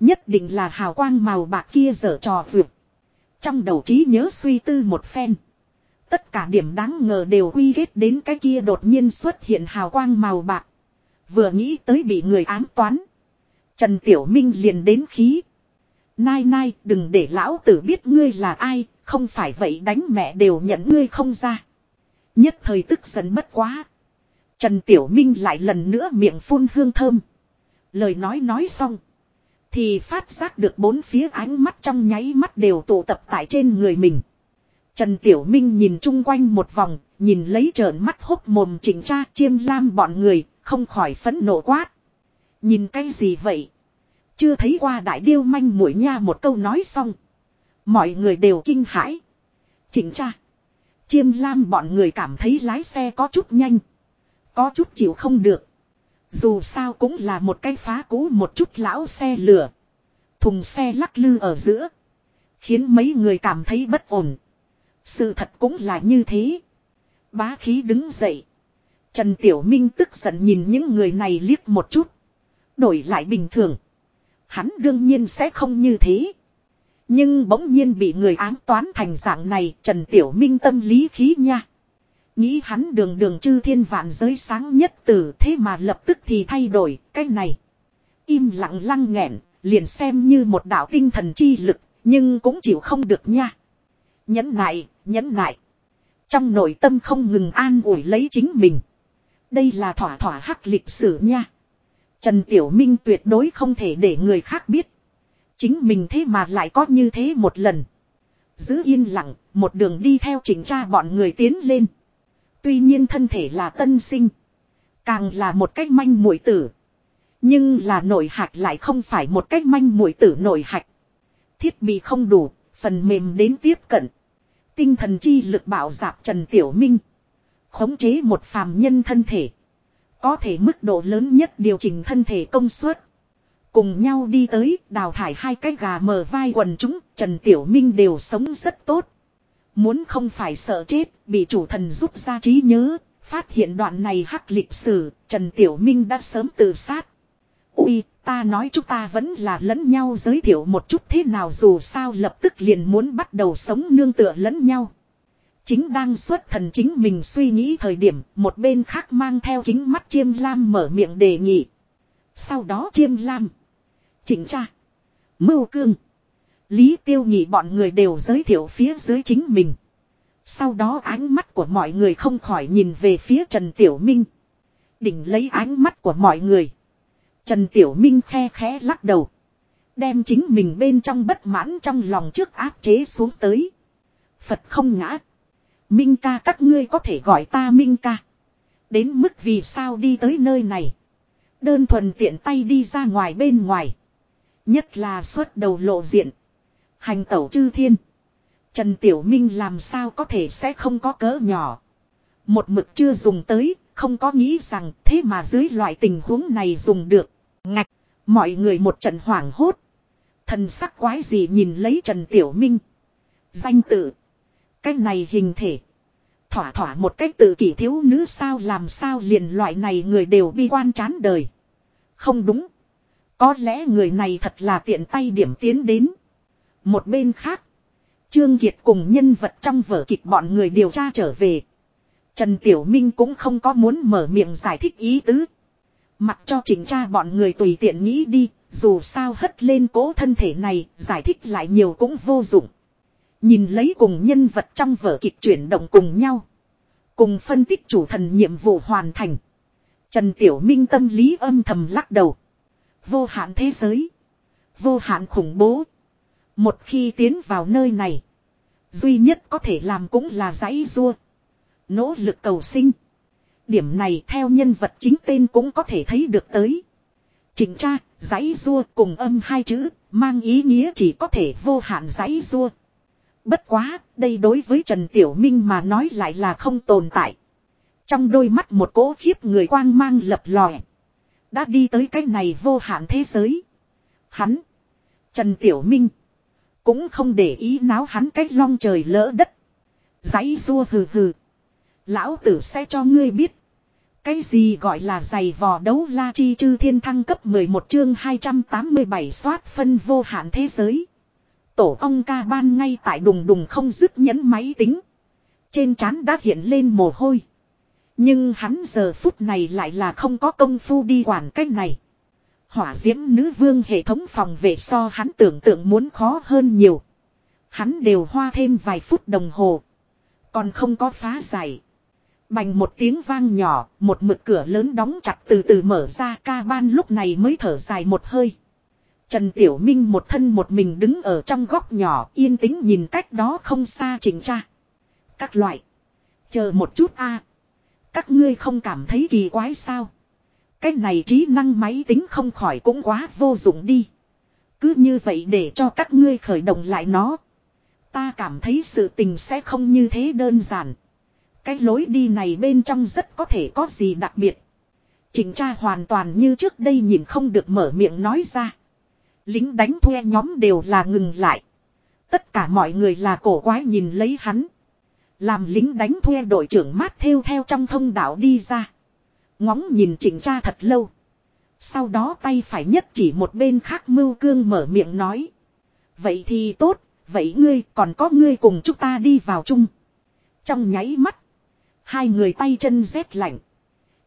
Nhất định là hào quang màu bạc kia dở trò vượt. Trong đầu trí nhớ suy tư một phen. Tất cả điểm đáng ngờ đều quy kết đến cái kia đột nhiên xuất hiện hào quang màu bạc. Vừa nghĩ tới bị người ám toán. Trần Tiểu Minh liền đến khí. Nai nai đừng để lão tử biết ngươi là ai, không phải vậy đánh mẹ đều nhận ngươi không ra. Nhất thời tức giận bất quá. Trần Tiểu Minh lại lần nữa miệng phun hương thơm. Lời nói nói xong. Thì phát giác được bốn phía ánh mắt trong nháy mắt đều tụ tập tại trên người mình. Trần Tiểu Minh nhìn chung quanh một vòng, nhìn lấy trợn mắt hốc mồm chỉnh tra chiêm lam bọn người, không khỏi phấn nộ quát. Nhìn cái gì vậy? Chưa thấy qua đại điêu manh mũi nha một câu nói xong. Mọi người đều kinh hãi. Chỉnh tra. Chiêm lam bọn người cảm thấy lái xe có chút nhanh. Có chút chịu không được. Dù sao cũng là một cái phá cũ một chút lão xe lửa. Thùng xe lắc lư ở giữa. Khiến mấy người cảm thấy bất ổn. Sự thật cũng là như thế. Bá khí đứng dậy. Trần Tiểu Minh tức giận nhìn những người này liếc một chút. Đổi lại bình thường. Hắn đương nhiên sẽ không như thế. Nhưng bỗng nhiên bị người ám toán thành dạng này Trần Tiểu Minh tâm lý khí nha. Nghĩ hắn đường đường chư thiên vạn giới sáng nhất từ thế mà lập tức thì thay đổi cái này. Im lặng lăng nghẹn, liền xem như một đạo tinh thần chi lực, nhưng cũng chịu không được nha. Nhẫn nại, nhẫn nại. Trong nội tâm không ngừng an ủi lấy chính mình. Đây là thỏa thỏa hắc lịch sử nha. Trần Tiểu Minh tuyệt đối không thể để người khác biết. Chính mình thế mà lại có như thế một lần. Giữ yên lặng, một đường đi theo chỉnh tra bọn người tiến lên. Tuy nhiên thân thể là tân sinh. Càng là một cách manh mũi tử. Nhưng là nội hạch lại không phải một cách manh mũi tử nội hạch. Thiết bị không đủ, phần mềm đến tiếp cận. Tinh thần chi lực bảo dạp Trần Tiểu Minh. Khống chế một phàm nhân thân thể. Có thể mức độ lớn nhất điều chỉnh thân thể công suất. Cùng nhau đi tới, đào thải hai cái gà mờ vai quần chúng, Trần Tiểu Minh đều sống rất tốt. Muốn không phải sợ chết, bị chủ thần rút ra trí nhớ. Phát hiện đoạn này hắc lịch sử, Trần Tiểu Minh đã sớm tự sát. Ui, ta nói chúng ta vẫn là lẫn nhau giới thiệu một chút thế nào dù sao lập tức liền muốn bắt đầu sống nương tựa lẫn nhau. Chính đang xuất thần chính mình suy nghĩ thời điểm, một bên khác mang theo kính mắt chiêm lam mở miệng đề nghị. Sau đó chiêm lam. Chỉnh tra. Mưu cương. Lý tiêu nhị bọn người đều giới thiệu phía dưới chính mình. Sau đó ánh mắt của mọi người không khỏi nhìn về phía Trần Tiểu Minh. Đỉnh lấy ánh mắt của mọi người. Trần Tiểu Minh khe khẽ lắc đầu. Đem chính mình bên trong bất mãn trong lòng trước áp chế xuống tới. Phật không ngã. Minh ca các ngươi có thể gọi ta Minh ca. Đến mức vì sao đi tới nơi này. Đơn thuần tiện tay đi ra ngoài bên ngoài. Nhất là xuất đầu lộ diện. Hành tẩu chư thiên. Trần Tiểu Minh làm sao có thể sẽ không có cỡ nhỏ. Một mực chưa dùng tới, không có nghĩ rằng thế mà dưới loại tình huống này dùng được. Ngạch, mọi người một trận hoảng hốt. Thần sắc quái gì nhìn lấy Trần Tiểu Minh. Danh tự. Cái này hình thể. Thỏa thỏa một cách tự kỷ thiếu nữ sao làm sao liền loại này người đều bi quan chán đời. Không đúng. Có lẽ người này thật là tiện tay điểm tiến đến. Một bên khác. Trương Kiệt cùng nhân vật trong vở kịch bọn người điều tra trở về. Trần Tiểu Minh cũng không có muốn mở miệng giải thích ý tứ. Mặc cho chỉnh tra bọn người tùy tiện nghĩ đi, dù sao hất lên cố thân thể này, giải thích lại nhiều cũng vô dụng. Nhìn lấy cùng nhân vật trong vở kịch chuyển động cùng nhau. Cùng phân tích chủ thần nhiệm vụ hoàn thành. Trần Tiểu Minh tâm lý âm thầm lắc đầu. Vô hạn thế giới. Vô hạn khủng bố. Một khi tiến vào nơi này. Duy nhất có thể làm cũng là giãy rua. Nỗ lực cầu sinh. Điểm này theo nhân vật chính tên cũng có thể thấy được tới. Chỉnh tra, giãy rua cùng âm hai chữ, mang ý nghĩa chỉ có thể vô hạn giãy rua. Bất quá, đây đối với Trần Tiểu Minh mà nói lại là không tồn tại. Trong đôi mắt một cỗ khiếp người quang mang lập lòe. Đã đi tới cái này vô hạn thế giới. Hắn. Trần Tiểu Minh. Cũng không để ý náo hắn cách long trời lỡ đất. Giấy rua hừ hừ. Lão tử sẽ cho ngươi biết. Cái gì gọi là giày vò đấu la chi chư thiên thăng cấp 11 chương 287 soát phân vô hạn thế giới. Tổ ong ca ban ngay tại đùng đùng không dứt nhấn máy tính. Trên trán đã hiện lên mồ hôi. Nhưng hắn giờ phút này lại là không có công phu đi quản cách này. Hỏa diễm nữ vương hệ thống phòng vệ so hắn tưởng tượng muốn khó hơn nhiều. Hắn đều hoa thêm vài phút đồng hồ. Còn không có phá giải. Bành một tiếng vang nhỏ, một mực cửa lớn đóng chặt từ từ mở ra ca ban lúc này mới thở dài một hơi. Trần Tiểu Minh một thân một mình đứng ở trong góc nhỏ yên tĩnh nhìn cách đó không xa chỉnh tra. Các loại. Chờ một chút a các ngươi không cảm thấy kỳ quái sao? Cái này trí năng máy tính không khỏi cũng quá vô dụng đi. Cứ như vậy để cho các ngươi khởi động lại nó. Ta cảm thấy sự tình sẽ không như thế đơn giản. Cái lối đi này bên trong rất có thể có gì đặc biệt. Chỉnh tra hoàn toàn như trước đây nhìn không được mở miệng nói ra. Lính đánh thuê nhóm đều là ngừng lại. Tất cả mọi người là cổ quái nhìn lấy hắn. Làm lính đánh thuê đội trưởng mát theo theo trong thông đạo đi ra. Ngóng nhìn chỉnh cha thật lâu. Sau đó tay phải nhất chỉ một bên khác mưu cương mở miệng nói. Vậy thì tốt, vậy ngươi còn có ngươi cùng chúng ta đi vào chung. Trong nháy mắt. Hai người tay chân rét lạnh.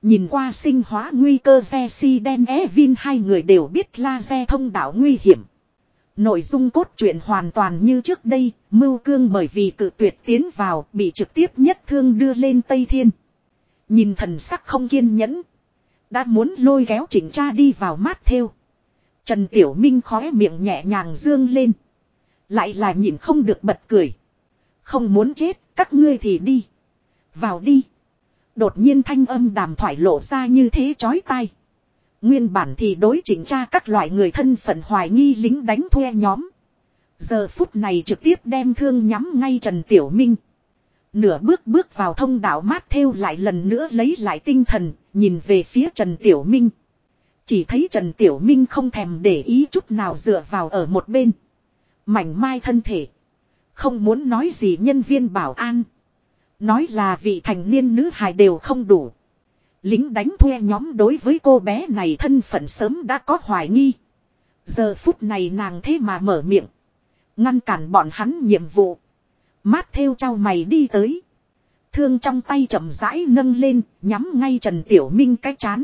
Nhìn qua sinh hóa nguy cơ ve si đen é vin hai người đều biết laser thông đạo nguy hiểm. Nội dung cốt truyện hoàn toàn như trước đây, mưu cương bởi vì cự tuyệt tiến vào bị trực tiếp nhất thương đưa lên Tây Thiên. Nhìn thần sắc không kiên nhẫn. Đã muốn lôi kéo chỉnh cha đi vào mát theo. Trần Tiểu Minh khóe miệng nhẹ nhàng dương lên. Lại là nhìn không được bật cười. Không muốn chết, các ngươi thì đi. Vào đi. Đột nhiên thanh âm đàm thoại lộ ra như thế chói tai. Nguyên bản thì đối chỉnh tra các loại người thân phận hoài nghi lính đánh thuê nhóm. Giờ phút này trực tiếp đem thương nhắm ngay Trần Tiểu Minh. Nửa bước bước vào thông đạo mát theo lại lần nữa lấy lại tinh thần, nhìn về phía Trần Tiểu Minh. Chỉ thấy Trần Tiểu Minh không thèm để ý chút nào dựa vào ở một bên. Mảnh mai thân thể. Không muốn nói gì nhân viên bảo an. Nói là vị thành niên nữ hài đều không đủ. Lính đánh thuê nhóm đối với cô bé này thân phận sớm đã có hoài nghi. Giờ phút này nàng thế mà mở miệng. Ngăn cản bọn hắn nhiệm vụ. Mát theo trao mày đi tới. Thương trong tay chậm rãi nâng lên, nhắm ngay Trần Tiểu Minh cái chán.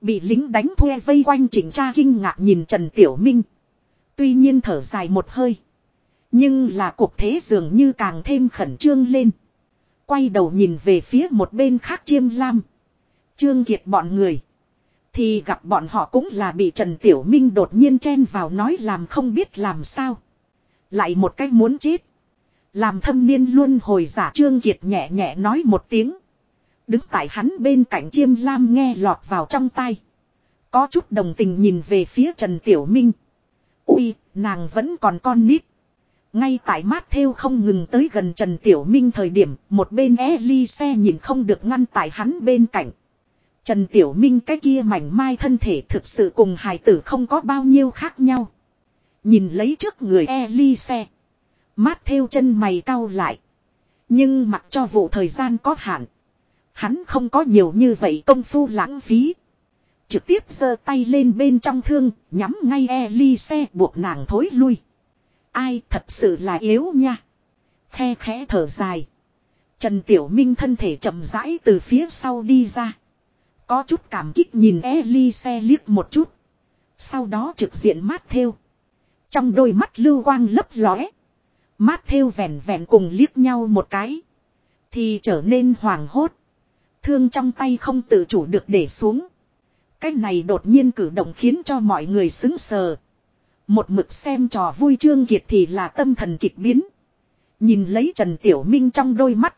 Bị lính đánh thuê vây quanh chỉnh tra kinh ngạc nhìn Trần Tiểu Minh. Tuy nhiên thở dài một hơi. Nhưng là cuộc thế dường như càng thêm khẩn trương lên. Quay đầu nhìn về phía một bên khác chiêm lam. Trương Kiệt bọn người. Thì gặp bọn họ cũng là bị Trần Tiểu Minh đột nhiên chen vào nói làm không biết làm sao. Lại một cách muốn chết. Làm thâm niên luôn hồi giả Trương Kiệt nhẹ nhẹ nói một tiếng. Đứng tại hắn bên cạnh chiêm lam nghe lọt vào trong tay. Có chút đồng tình nhìn về phía Trần Tiểu Minh. Ui, nàng vẫn còn con nít. Ngay tại mát theo không ngừng tới gần Trần Tiểu Minh thời điểm, một bên e ly xe nhìn không được ngăn tại hắn bên cạnh. Trần Tiểu Minh cái kia mảnh mai thân thể thực sự cùng hài tử không có bao nhiêu khác nhau. Nhìn lấy trước người e ly xe. Mát theo chân mày cau lại. Nhưng mặc cho vụ thời gian có hạn. Hắn không có nhiều như vậy công phu lãng phí. Trực tiếp giơ tay lên bên trong thương, nhắm ngay Elise buộc nàng thối lui. Ai thật sự là yếu nha. Khe khẽ thở dài. Trần Tiểu Minh thân thể chậm rãi từ phía sau đi ra. Có chút cảm kích nhìn Elise liếc một chút. Sau đó trực diện mát theo. Trong đôi mắt lưu quang lấp lóe. Mát theo vẹn vẹn cùng liếc nhau một cái. Thì trở nên hoàng hốt. Thương trong tay không tự chủ được để xuống. Cái này đột nhiên cử động khiến cho mọi người xứng sờ. Một mực xem trò vui trương kiệt thì là tâm thần kịch biến. Nhìn lấy Trần Tiểu Minh trong đôi mắt.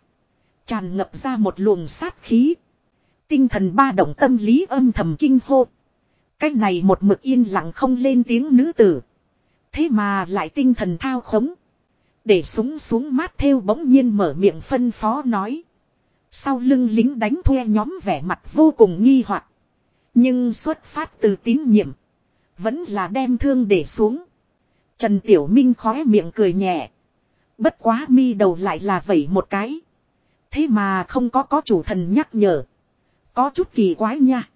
Tràn ngập ra một luồng sát khí. Tinh thần ba động tâm lý âm thầm kinh hô. cách này một mực yên lặng không lên tiếng nữ tử. Thế mà lại tinh thần thao khống. Để súng xuống mát theo bỗng nhiên mở miệng phân phó nói. Sau lưng lính đánh thuê nhóm vẻ mặt vô cùng nghi hoặc Nhưng xuất phát từ tín nhiệm. Vẫn là đem thương để xuống. Trần Tiểu Minh khóe miệng cười nhẹ. Bất quá mi đầu lại là vẩy một cái. Thế mà không có có chủ thần nhắc nhở. Có chút kỳ quái nha.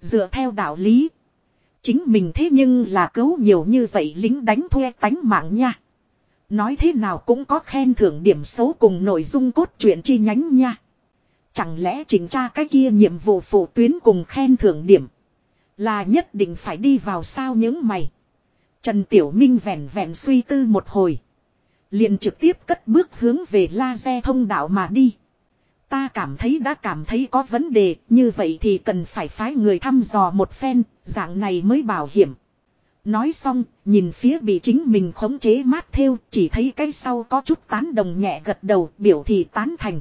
Dựa theo đạo lý. Chính mình thế nhưng là cứu nhiều như vậy lính đánh thuê tánh mạng nha. Nói thế nào cũng có khen thưởng điểm xấu cùng nội dung cốt truyện chi nhánh nha. Chẳng lẽ chỉnh tra cái kia nhiệm vụ phụ tuyến cùng khen thưởng điểm. Là nhất định phải đi vào sao những mày. Trần Tiểu Minh vẹn vẹn suy tư một hồi. liền trực tiếp cất bước hướng về laser thông đạo mà đi. Ta cảm thấy đã cảm thấy có vấn đề, như vậy thì cần phải phái người thăm dò một phen, dạng này mới bảo hiểm. Nói xong, nhìn phía bị chính mình khống chế mát theo, chỉ thấy cái sau có chút tán đồng nhẹ gật đầu, biểu thị tán thành.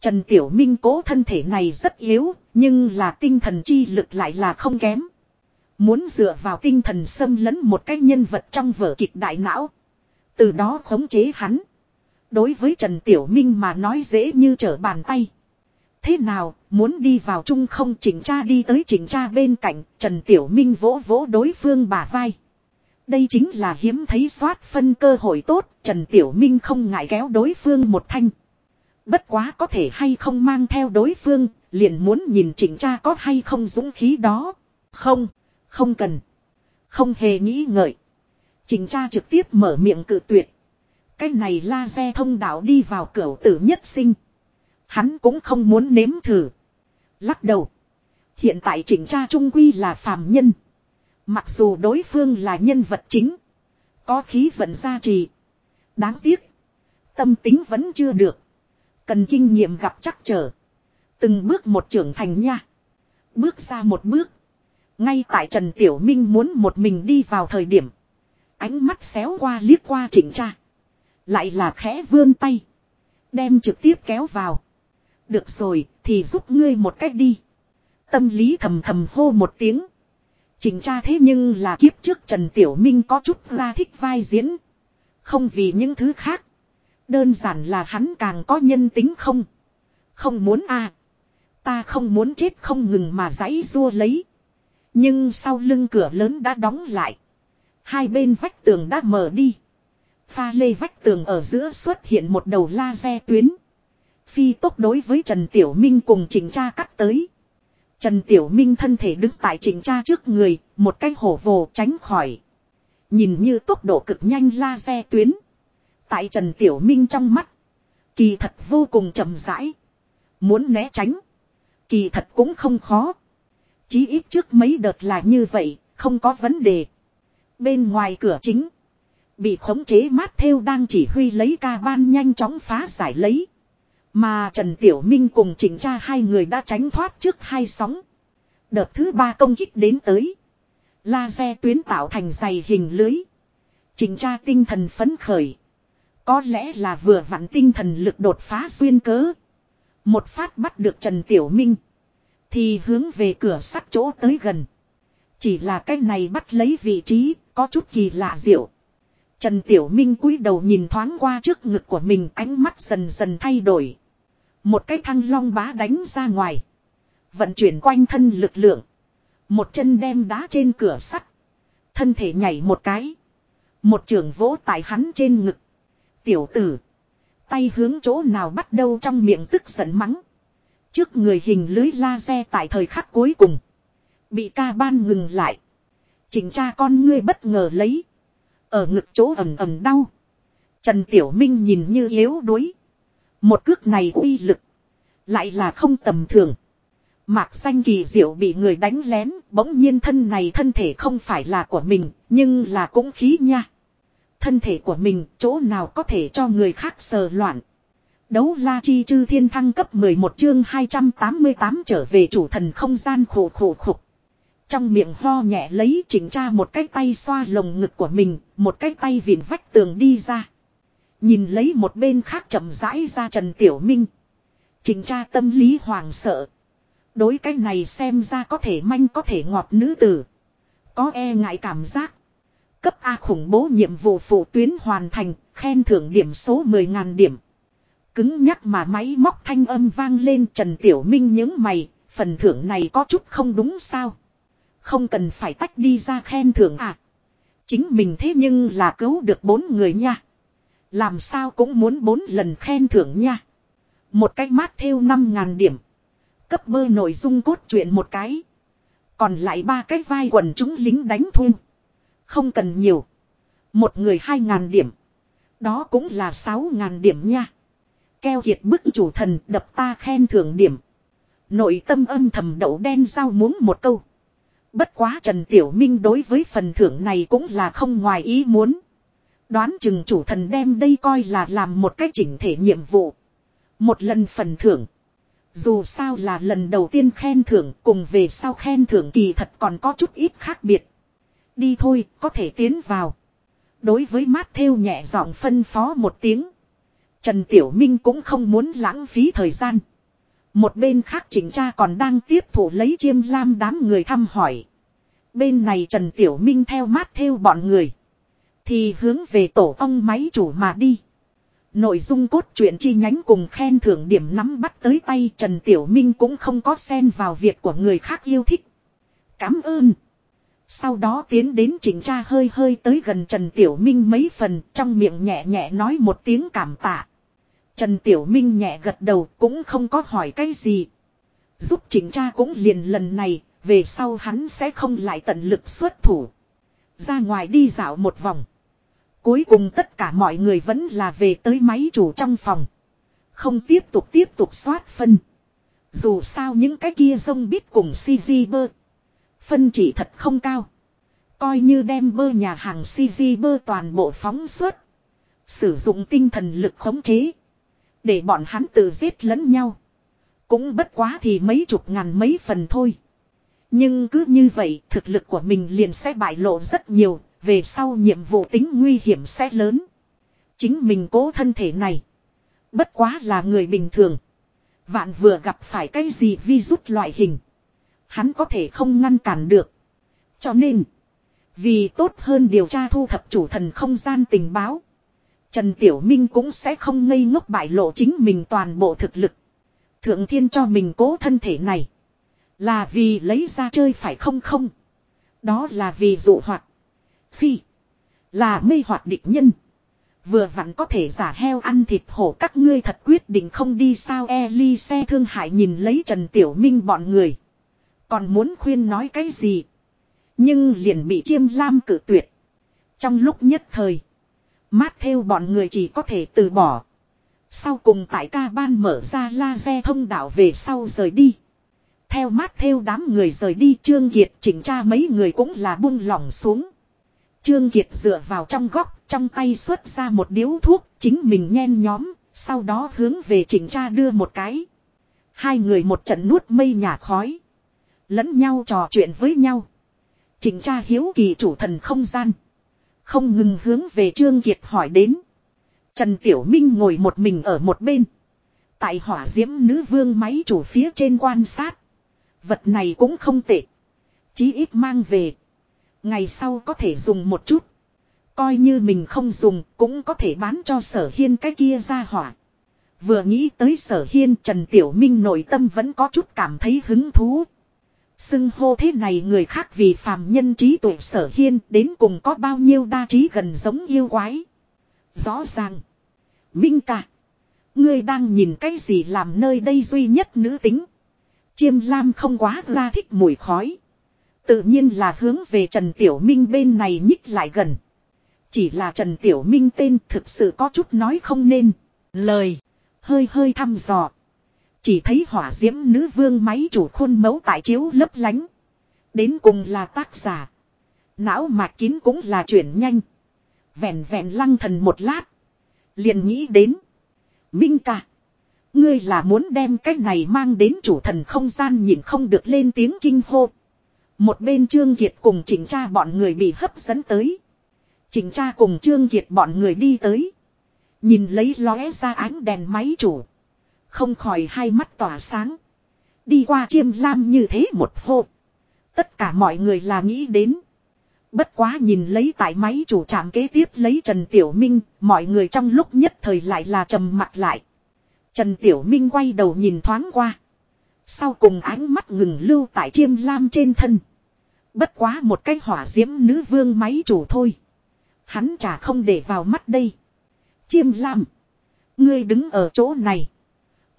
Trần Tiểu Minh cố thân thể này rất yếu, nhưng là tinh thần chi lực lại là không kém. Muốn dựa vào tinh thần xâm lấn một cái nhân vật trong vở kịch đại não. Từ đó khống chế hắn. Đối với Trần Tiểu Minh mà nói dễ như trở bàn tay. Thế nào, muốn đi vào chung không chỉnh tra đi tới chỉnh tra bên cạnh, Trần Tiểu Minh vỗ vỗ đối phương bả vai. Đây chính là hiếm thấy soát phân cơ hội tốt, Trần Tiểu Minh không ngại kéo đối phương một thanh. Bất quá có thể hay không mang theo đối phương, liền muốn nhìn chỉnh tra có hay không dũng khí đó. Không, không cần. Không hề nghĩ ngợi. Chỉnh tra trực tiếp mở miệng cự tuyệt. Cái này la xe thông đạo đi vào cửa tử nhất sinh. Hắn cũng không muốn nếm thử. Lắc đầu. Hiện tại chỉnh tra trung quy là phàm nhân. Mặc dù đối phương là nhân vật chính. Có khí vận gia trì. Đáng tiếc. Tâm tính vẫn chưa được. Cần kinh nghiệm gặp chắc trở. Từng bước một trưởng thành nha. Bước ra một bước. Ngay tại Trần Tiểu Minh muốn một mình đi vào thời điểm. Ánh mắt xéo qua liếc qua chỉnh tra. Lại là khẽ vươn tay. Đem trực tiếp kéo vào. Được rồi, thì giúp ngươi một cách đi. Tâm lý thầm thầm hô một tiếng. Chính tra thế nhưng là kiếp trước Trần Tiểu Minh có chút ra thích vai diễn. Không vì những thứ khác. Đơn giản là hắn càng có nhân tính không. Không muốn a à, Ta không muốn chết không ngừng mà giãy rua lấy. Nhưng sau lưng cửa lớn đã đóng lại. Hai bên vách tường đã mở đi. Pha lê vách tường ở giữa xuất hiện một đầu laser tuyến. Phi tốc đối với Trần Tiểu Minh cùng trình tra cắt tới. Trần Tiểu Minh thân thể đứng tại trình tra trước người, một cái hổ vồ tránh khỏi. Nhìn như tốc độ cực nhanh laser tuyến. Tại Trần Tiểu Minh trong mắt. Kỳ thật vô cùng chậm rãi. Muốn né tránh. Kỳ thật cũng không khó. Chí ít trước mấy đợt là như vậy, không có vấn đề. Bên ngoài cửa chính. Bị khống chế mát theo đang chỉ huy lấy ca ban nhanh chóng phá giải lấy. Mà Trần Tiểu Minh cùng chỉnh tra hai người đã tránh thoát trước hai sóng. Đợt thứ ba công kích đến tới. Laser tuyến tạo thành dày hình lưới. Chỉnh tra tinh thần phấn khởi. Có lẽ là vừa vặn tinh thần lực đột phá xuyên cớ. Một phát bắt được Trần Tiểu Minh. Thì hướng về cửa sắt chỗ tới gần. Chỉ là cái này bắt lấy vị trí, có chút kỳ lạ diệu. Trần Tiểu Minh cúi đầu nhìn thoáng qua trước ngực của mình, ánh mắt dần dần thay đổi. Một cái thăng long bá đánh ra ngoài. Vận chuyển quanh thân lực lượng. Một chân đem đá trên cửa sắt. Thân thể nhảy một cái. Một trường vỗ tại hắn trên ngực. Tiểu tử. tay hướng chỗ nào bắt đầu trong miệng tức giận mắng. Trước người hình lưới laser tại thời khắc cuối cùng. Bị ca ban ngừng lại. Chỉnh cha con ngươi bất ngờ lấy. Ở ngực chỗ ầm ầm đau. Trần Tiểu Minh nhìn như yếu đuối. Một cước này uy lực. Lại là không tầm thường. Mạc xanh kỳ diệu bị người đánh lén, bỗng nhiên thân này thân thể không phải là của mình, nhưng là cũng khí nha. Thân thể của mình, chỗ nào có thể cho người khác sờ loạn. Đấu la chi chư thiên thăng cấp 11 chương 288 trở về chủ thần không gian khổ khổ khục. Trong miệng ho nhẹ lấy chỉnh tra một cái tay xoa lồng ngực của mình, một cái tay vịn vách tường đi ra. Nhìn lấy một bên khác chậm rãi ra Trần Tiểu Minh. Chỉnh tra tâm lý hoàng sợ. Đối cái này xem ra có thể manh có thể ngọt nữ tử. Có e ngại cảm giác. Cấp A khủng bố nhiệm vụ phụ tuyến hoàn thành, khen thưởng điểm số 10.000 điểm. Cứng nhắc mà máy móc thanh âm vang lên Trần Tiểu Minh những mày, phần thưởng này có chút không đúng sao. Không cần phải tách đi ra khen thưởng à. Chính mình thế nhưng là cứu được bốn người nha. Làm sao cũng muốn bốn lần khen thưởng nha. Một cái mát theo 5.000 điểm. Cấp bơ nội dung cốt truyện một cái. Còn lại ba cái vai quần chúng lính đánh thu. Không cần nhiều. Một người 2.000 điểm. Đó cũng là 6.000 điểm nha. Keo kiệt bức chủ thần đập ta khen thưởng điểm. Nội tâm âm thầm đậu đen giao muốn một câu. Bất quá Trần Tiểu Minh đối với phần thưởng này cũng là không ngoài ý muốn. Đoán chừng chủ thần đem đây coi là làm một cái chỉnh thể nhiệm vụ. Một lần phần thưởng. Dù sao là lần đầu tiên khen thưởng cùng về sau khen thưởng kỳ thật còn có chút ít khác biệt. Đi thôi, có thể tiến vào. Đối với mát theo nhẹ giọng phân phó một tiếng. Trần Tiểu Minh cũng không muốn lãng phí thời gian. Một bên khác chỉnh cha còn đang tiếp thủ lấy chiêm lam đám người thăm hỏi. Bên này Trần Tiểu Minh theo mát theo bọn người. Thì hướng về tổ ong máy chủ mà đi. Nội dung cốt truyện chi nhánh cùng khen thưởng điểm nắm bắt tới tay Trần Tiểu Minh cũng không có xen vào việc của người khác yêu thích. Cảm ơn. Sau đó tiến đến chỉnh cha hơi hơi tới gần Trần Tiểu Minh mấy phần, trong miệng nhẹ nhẹ nói một tiếng cảm tạ. Trần Tiểu Minh nhẹ gật đầu cũng không có hỏi cái gì. Giúp chỉnh cha cũng liền lần này, về sau hắn sẽ không lại tận lực xuất thủ. Ra ngoài đi dạo một vòng. Cuối cùng tất cả mọi người vẫn là về tới máy chủ trong phòng. Không tiếp tục tiếp tục soát phân. Dù sao những cái kia sông biết cùng CG bơ. Phân chỉ thật không cao. Coi như đem bơ nhà hàng CG bơ toàn bộ phóng suốt. Sử dụng tinh thần lực khống chế. Để bọn hắn tự giết lẫn nhau. Cũng bất quá thì mấy chục ngàn mấy phần thôi. Nhưng cứ như vậy, thực lực của mình liền sẽ bại lộ rất nhiều. Về sau nhiệm vụ tính nguy hiểm sẽ lớn. Chính mình cố thân thể này. Bất quá là người bình thường. Vạn vừa gặp phải cái gì vi rút loại hình. Hắn có thể không ngăn cản được. Cho nên. Vì tốt hơn điều tra thu thập chủ thần không gian tình báo. Trần Tiểu Minh cũng sẽ không ngây ngốc bại lộ chính mình toàn bộ thực lực. Thượng thiên cho mình cố thân thể này. Là vì lấy ra chơi phải không không. Đó là vì dụ hoạt. Phi. Là mê hoạt địch nhân. Vừa vặn có thể giả heo ăn thịt hổ các ngươi thật quyết định không đi sao e xe thương hại nhìn lấy Trần Tiểu Minh bọn người. Còn muốn khuyên nói cái gì. Nhưng liền bị chiêm lam cử tuyệt. Trong lúc nhất thời. Mát theo bọn người chỉ có thể từ bỏ. Sau cùng tại ca ban mở ra laser thông đạo về sau rời đi. Theo mát theo đám người rời đi Trương Kiệt chỉnh tra mấy người cũng là buông lỏng xuống. Trương Kiệt dựa vào trong góc, trong tay xuất ra một điếu thuốc, chính mình nhen nhóm, sau đó hướng về chỉnh tra đưa một cái. Hai người một trận nuốt mây nhà khói. Lẫn nhau trò chuyện với nhau. Chỉnh tra hiếu kỳ chủ thần không gian. Không ngừng hướng về Trương Kiệt hỏi đến. Trần Tiểu Minh ngồi một mình ở một bên. Tại hỏa diễm nữ vương máy chủ phía trên quan sát. Vật này cũng không tệ. Chí ít mang về. Ngày sau có thể dùng một chút. Coi như mình không dùng cũng có thể bán cho sở hiên cái kia ra hỏa. Vừa nghĩ tới sở hiên, Trần Tiểu Minh nội tâm vẫn có chút cảm thấy hứng thú. Xưng hô thế này người khác vì phàm nhân trí tuệ sở hiên đến cùng có bao nhiêu đa trí gần giống yêu quái. Rõ ràng. Minh ca. Ngươi đang nhìn cái gì làm nơi đây duy nhất nữ tính. Chiêm lam không quá ra thích mùi khói. Tự nhiên là hướng về Trần Tiểu Minh bên này nhích lại gần. Chỉ là Trần Tiểu Minh tên thực sự có chút nói không nên. Lời. Hơi hơi thăm dò. Chỉ thấy hỏa diễm nữ vương máy chủ khuôn mẫu tại chiếu lấp lánh. Đến cùng là tác giả. Não mạch kín cũng là chuyển nhanh. Vẹn vẹn lăng thần một lát. Liền nghĩ đến. Minh ca. Ngươi là muốn đem cái này mang đến chủ thần không gian nhìn không được lên tiếng kinh hô. Một bên Trương Kiệt cùng chỉnh tra bọn người bị hấp dẫn tới. Chỉnh tra cùng Trương Kiệt bọn người đi tới. Nhìn lấy lóe ra ánh đèn máy chủ. Không khỏi hai mắt tỏa sáng. Đi qua chiêm lam như thế một hô. Tất cả mọi người là nghĩ đến. Bất quá nhìn lấy tại máy chủ trạm kế tiếp lấy Trần Tiểu Minh, mọi người trong lúc nhất thời lại là trầm mặt lại. Trần Tiểu Minh quay đầu nhìn thoáng qua. Sau cùng ánh mắt ngừng lưu tại chiêm lam trên thân. Bất quá một cái hỏa diễm nữ vương máy chủ thôi. Hắn chả không để vào mắt đây. Chiêm lam. Ngươi đứng ở chỗ này.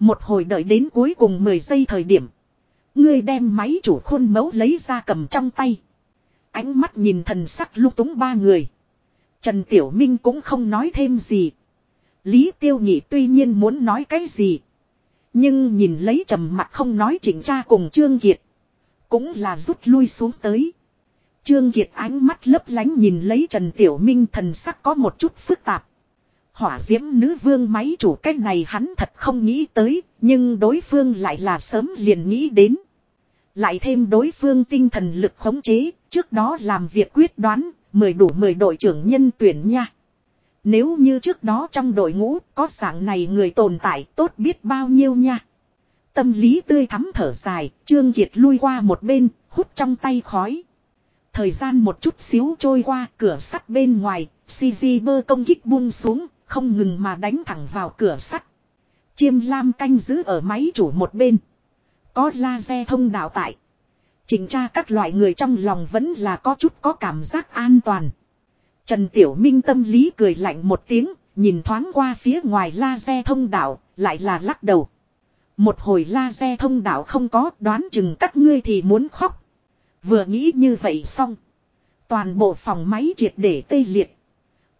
Một hồi đợi đến cuối cùng 10 giây thời điểm. Ngươi đem máy chủ khuôn mẫu lấy ra cầm trong tay. Ánh mắt nhìn thần sắc lúc túng ba người. Trần Tiểu Minh cũng không nói thêm gì. Lý Tiêu Nhị tuy nhiên muốn nói cái gì. Nhưng nhìn lấy trầm mặt không nói chỉnh tra cùng Trương Kiệt. Cũng là rút lui xuống tới. Trương Kiệt ánh mắt lấp lánh nhìn lấy Trần Tiểu Minh thần sắc có một chút phức tạp. Hỏa diễm nữ vương máy chủ cách này hắn thật không nghĩ tới, nhưng đối phương lại là sớm liền nghĩ đến. Lại thêm đối phương tinh thần lực khống chế, trước đó làm việc quyết đoán, mời đủ mười đội trưởng nhân tuyển nha. Nếu như trước đó trong đội ngũ có dạng này người tồn tại tốt biết bao nhiêu nha. Tâm lý tươi thắm thở dài, Trương Kiệt lui qua một bên, hút trong tay khói. Thời gian một chút xíu trôi qua, cửa sắt bên ngoài, CG bơ công kích buông xuống, không ngừng mà đánh thẳng vào cửa sắt. Chiêm lam canh giữ ở máy chủ một bên. Có laser thông đạo tại. Chỉnh tra các loại người trong lòng vẫn là có chút có cảm giác an toàn. Trần Tiểu Minh tâm lý cười lạnh một tiếng, nhìn thoáng qua phía ngoài laser thông đạo, lại là lắc đầu. Một hồi laser thông đạo không có đoán chừng các ngươi thì muốn khóc. Vừa nghĩ như vậy xong. Toàn bộ phòng máy triệt để tê liệt.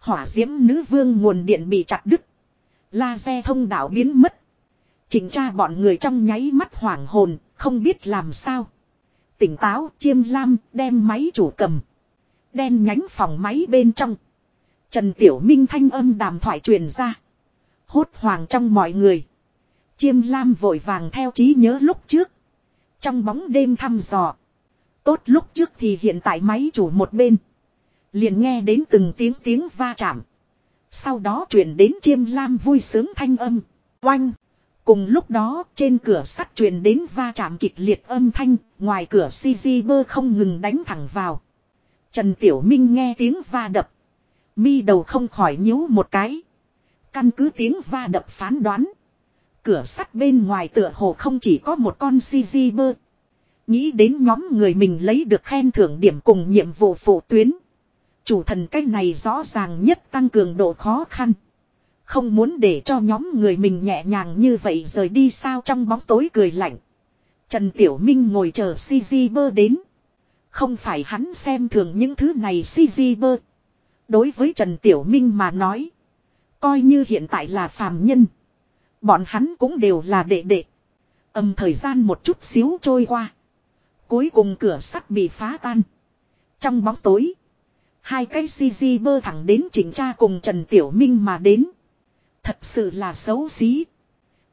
Hỏa diễm nữ vương nguồn điện bị chặt đứt. Laser thông đạo biến mất. Chỉnh tra bọn người trong nháy mắt hoảng hồn, không biết làm sao. Tỉnh táo, chiêm lam, đem máy chủ cầm. Đen nhánh phòng máy bên trong. Trần Tiểu Minh thanh âm đàm thoại truyền ra. Hốt hoàng trong mọi người. Chiêm lam vội vàng theo trí nhớ lúc trước. Trong bóng đêm thăm dò. Tốt lúc trước thì hiện tại máy chủ một bên. Liền nghe đến từng tiếng tiếng va chạm. Sau đó truyền đến chiêm lam vui sướng thanh âm. Oanh. Cùng lúc đó, trên cửa sắt truyền đến va chạm kịch liệt âm thanh. Ngoài cửa CG bơ không ngừng đánh thẳng vào. Trần Tiểu Minh nghe tiếng va đập. Mi đầu không khỏi nhíu một cái. Căn cứ tiếng va đập phán đoán. Cửa sắt bên ngoài tựa hồ không chỉ có một con CG bơ. Nghĩ đến nhóm người mình lấy được khen thưởng điểm cùng nhiệm vụ phụ tuyến. Chủ thần cách này rõ ràng nhất tăng cường độ khó khăn. Không muốn để cho nhóm người mình nhẹ nhàng như vậy rời đi sao trong bóng tối cười lạnh. Trần Tiểu Minh ngồi chờ CG bơ đến. Không phải hắn xem thường những thứ này CG bơ. Đối với Trần Tiểu Minh mà nói. Coi như hiện tại là phàm nhân. Bọn hắn cũng đều là đệ đệ. Âm thời gian một chút xíu trôi qua. Cuối cùng cửa sắt bị phá tan. Trong bóng tối. Hai cái CG bơ thẳng đến chỉnh tra cùng Trần Tiểu Minh mà đến. Thật sự là xấu xí.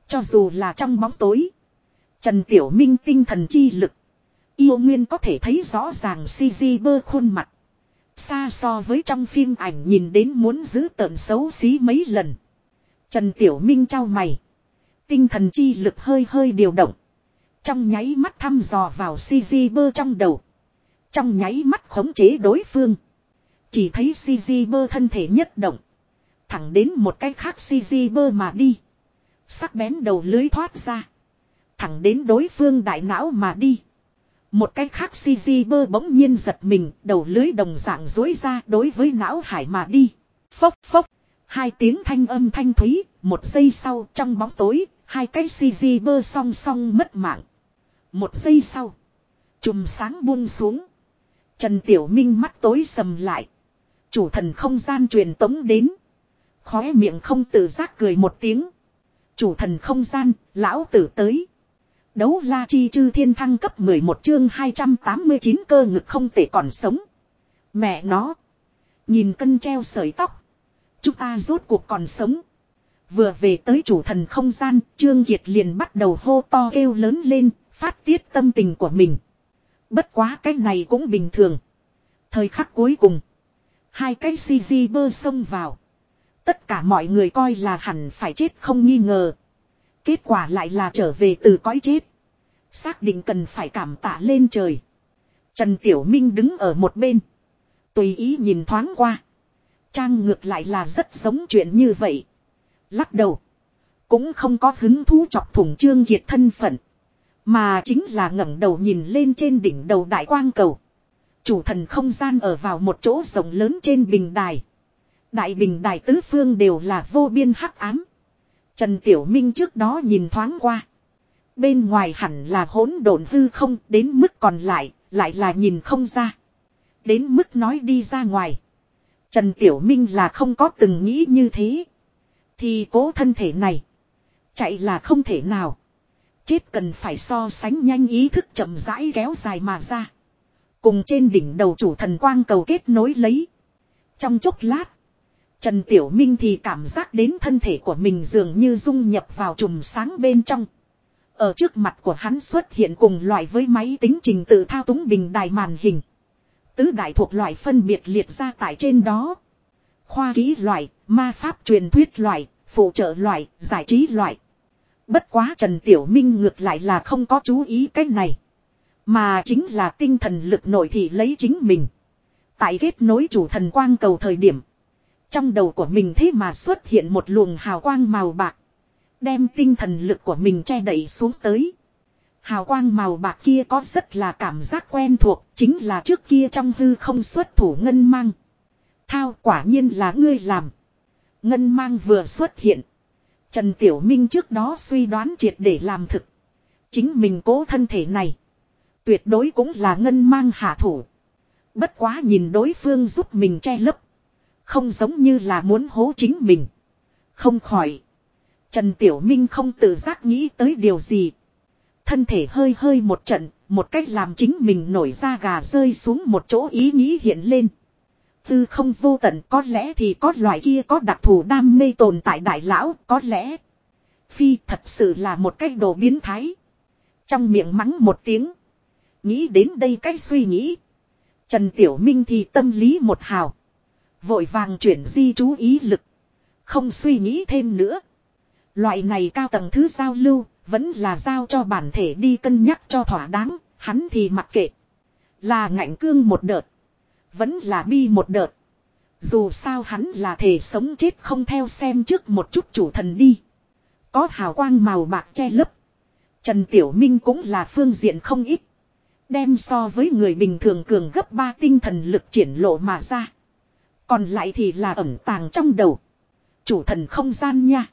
Cho dù là trong bóng tối. Trần Tiểu Minh tinh thần chi lực. Yêu Nguyên có thể thấy rõ ràng CG bơ khuôn mặt. Xa so với trong phim ảnh nhìn đến muốn giữ tợn xấu xí mấy lần. Trần Tiểu Minh trao mày. Tinh thần chi lực hơi hơi điều động. Trong nháy mắt thăm dò vào CG bơ trong đầu. Trong nháy mắt khống chế đối phương. Chỉ thấy CG bơ thân thể nhất động. Thẳng đến một cái khác CG bơ mà đi. Sắc bén đầu lưới thoát ra. Thẳng đến đối phương đại não mà đi. Một cái khác CG bơ bỗng nhiên giật mình, đầu lưới đồng dạng dối ra đối với não hải mà đi. Phốc phốc. Hai tiếng thanh âm thanh thúy, một giây sau trong bóng tối, hai cái CG bơ song song mất mạng. Một giây sau, chùm sáng buông xuống. Trần Tiểu Minh mắt tối sầm lại. Chủ thần không gian truyền tống đến. Khóe miệng không tự giác cười một tiếng. Chủ thần không gian, lão tử tới. Đấu la chi chư thiên thăng cấp 11 chương 289 cơ ngực không thể còn sống. Mẹ nó. Nhìn cân treo sợi tóc. Chúng ta rốt cuộc còn sống. Vừa về tới chủ thần không gian, Trương Kiệt liền bắt đầu hô to kêu lớn lên, phát tiết tâm tình của mình. Bất quá cái này cũng bình thường. Thời khắc cuối cùng. Hai cái di bơ xông vào. Tất cả mọi người coi là hẳn phải chết không nghi ngờ. Kết quả lại là trở về từ cõi chết. Xác định cần phải cảm tạ lên trời. Trần Tiểu Minh đứng ở một bên. Tùy ý nhìn thoáng qua. Trang ngược lại là rất giống chuyện như vậy. Lắc đầu. Cũng không có hứng thú chọc thủng trương kiệt thân phận. Mà chính là ngẩng đầu nhìn lên trên đỉnh đầu đại quang cầu. Chủ thần không gian ở vào một chỗ rộng lớn trên bình đài. Đại bình đài tứ phương đều là vô biên hắc ám. Trần Tiểu Minh trước đó nhìn thoáng qua. Bên ngoài hẳn là hỗn độn hư không đến mức còn lại, lại là nhìn không ra. Đến mức nói đi ra ngoài. Trần Tiểu Minh là không có từng nghĩ như thế. Thì cố thân thể này. Chạy là không thể nào. Chết cần phải so sánh nhanh ý thức chậm rãi kéo dài mà ra. Cùng trên đỉnh đầu chủ thần quang cầu kết nối lấy. Trong chốc lát. Trần Tiểu Minh thì cảm giác đến thân thể của mình dường như dung nhập vào chùm sáng bên trong. Ở trước mặt của hắn xuất hiện cùng loại với máy tính trình tự thao túng bình đài màn hình. Tứ đại thuộc loại phân biệt liệt ra tại trên đó. Khoa ký loại, ma pháp truyền thuyết loại, phụ trợ loại, giải trí loại. Bất quá Trần Tiểu Minh ngược lại là không có chú ý cách này. Mà chính là tinh thần lực nội thị lấy chính mình. Tại kết nối chủ thần quang cầu thời điểm. Trong đầu của mình thế mà xuất hiện một luồng hào quang màu bạc. Đem tinh thần lực của mình che đẩy xuống tới. Hào quang màu bạc kia có rất là cảm giác quen thuộc, chính là trước kia trong hư không xuất thủ ngân mang. Thao quả nhiên là ngươi làm. Ngân mang vừa xuất hiện. Trần Tiểu Minh trước đó suy đoán triệt để làm thực. Chính mình cố thân thể này. Tuyệt đối cũng là ngân mang hạ thủ. Bất quá nhìn đối phương giúp mình che lấp. Không giống như là muốn hố chính mình. Không khỏi. Trần Tiểu Minh không tự giác nghĩ tới điều gì. Thân thể hơi hơi một trận, một cách làm chính mình nổi da gà rơi xuống một chỗ ý nghĩ hiện lên. Tư không vô tận có lẽ thì có loại kia có đặc thù đam mê tồn tại đại lão, có lẽ. Phi thật sự là một cách đồ biến thái. Trong miệng mắng một tiếng. Nghĩ đến đây cách suy nghĩ. Trần Tiểu Minh thì tâm lý một hào. Vội vàng chuyển di chú ý lực. Không suy nghĩ thêm nữa. Loại này cao tầng thứ giao lưu, vẫn là giao cho bản thể đi cân nhắc cho thỏa đáng, hắn thì mặc kệ. Là ngạnh cương một đợt. Vẫn là bi một đợt. Dù sao hắn là thể sống chết không theo xem trước một chút chủ thần đi. Có hào quang màu bạc che lấp. Trần Tiểu Minh cũng là phương diện không ít. Đem so với người bình thường cường gấp ba tinh thần lực triển lộ mà ra. Còn lại thì là ẩn tàng trong đầu. Chủ thần không gian nha.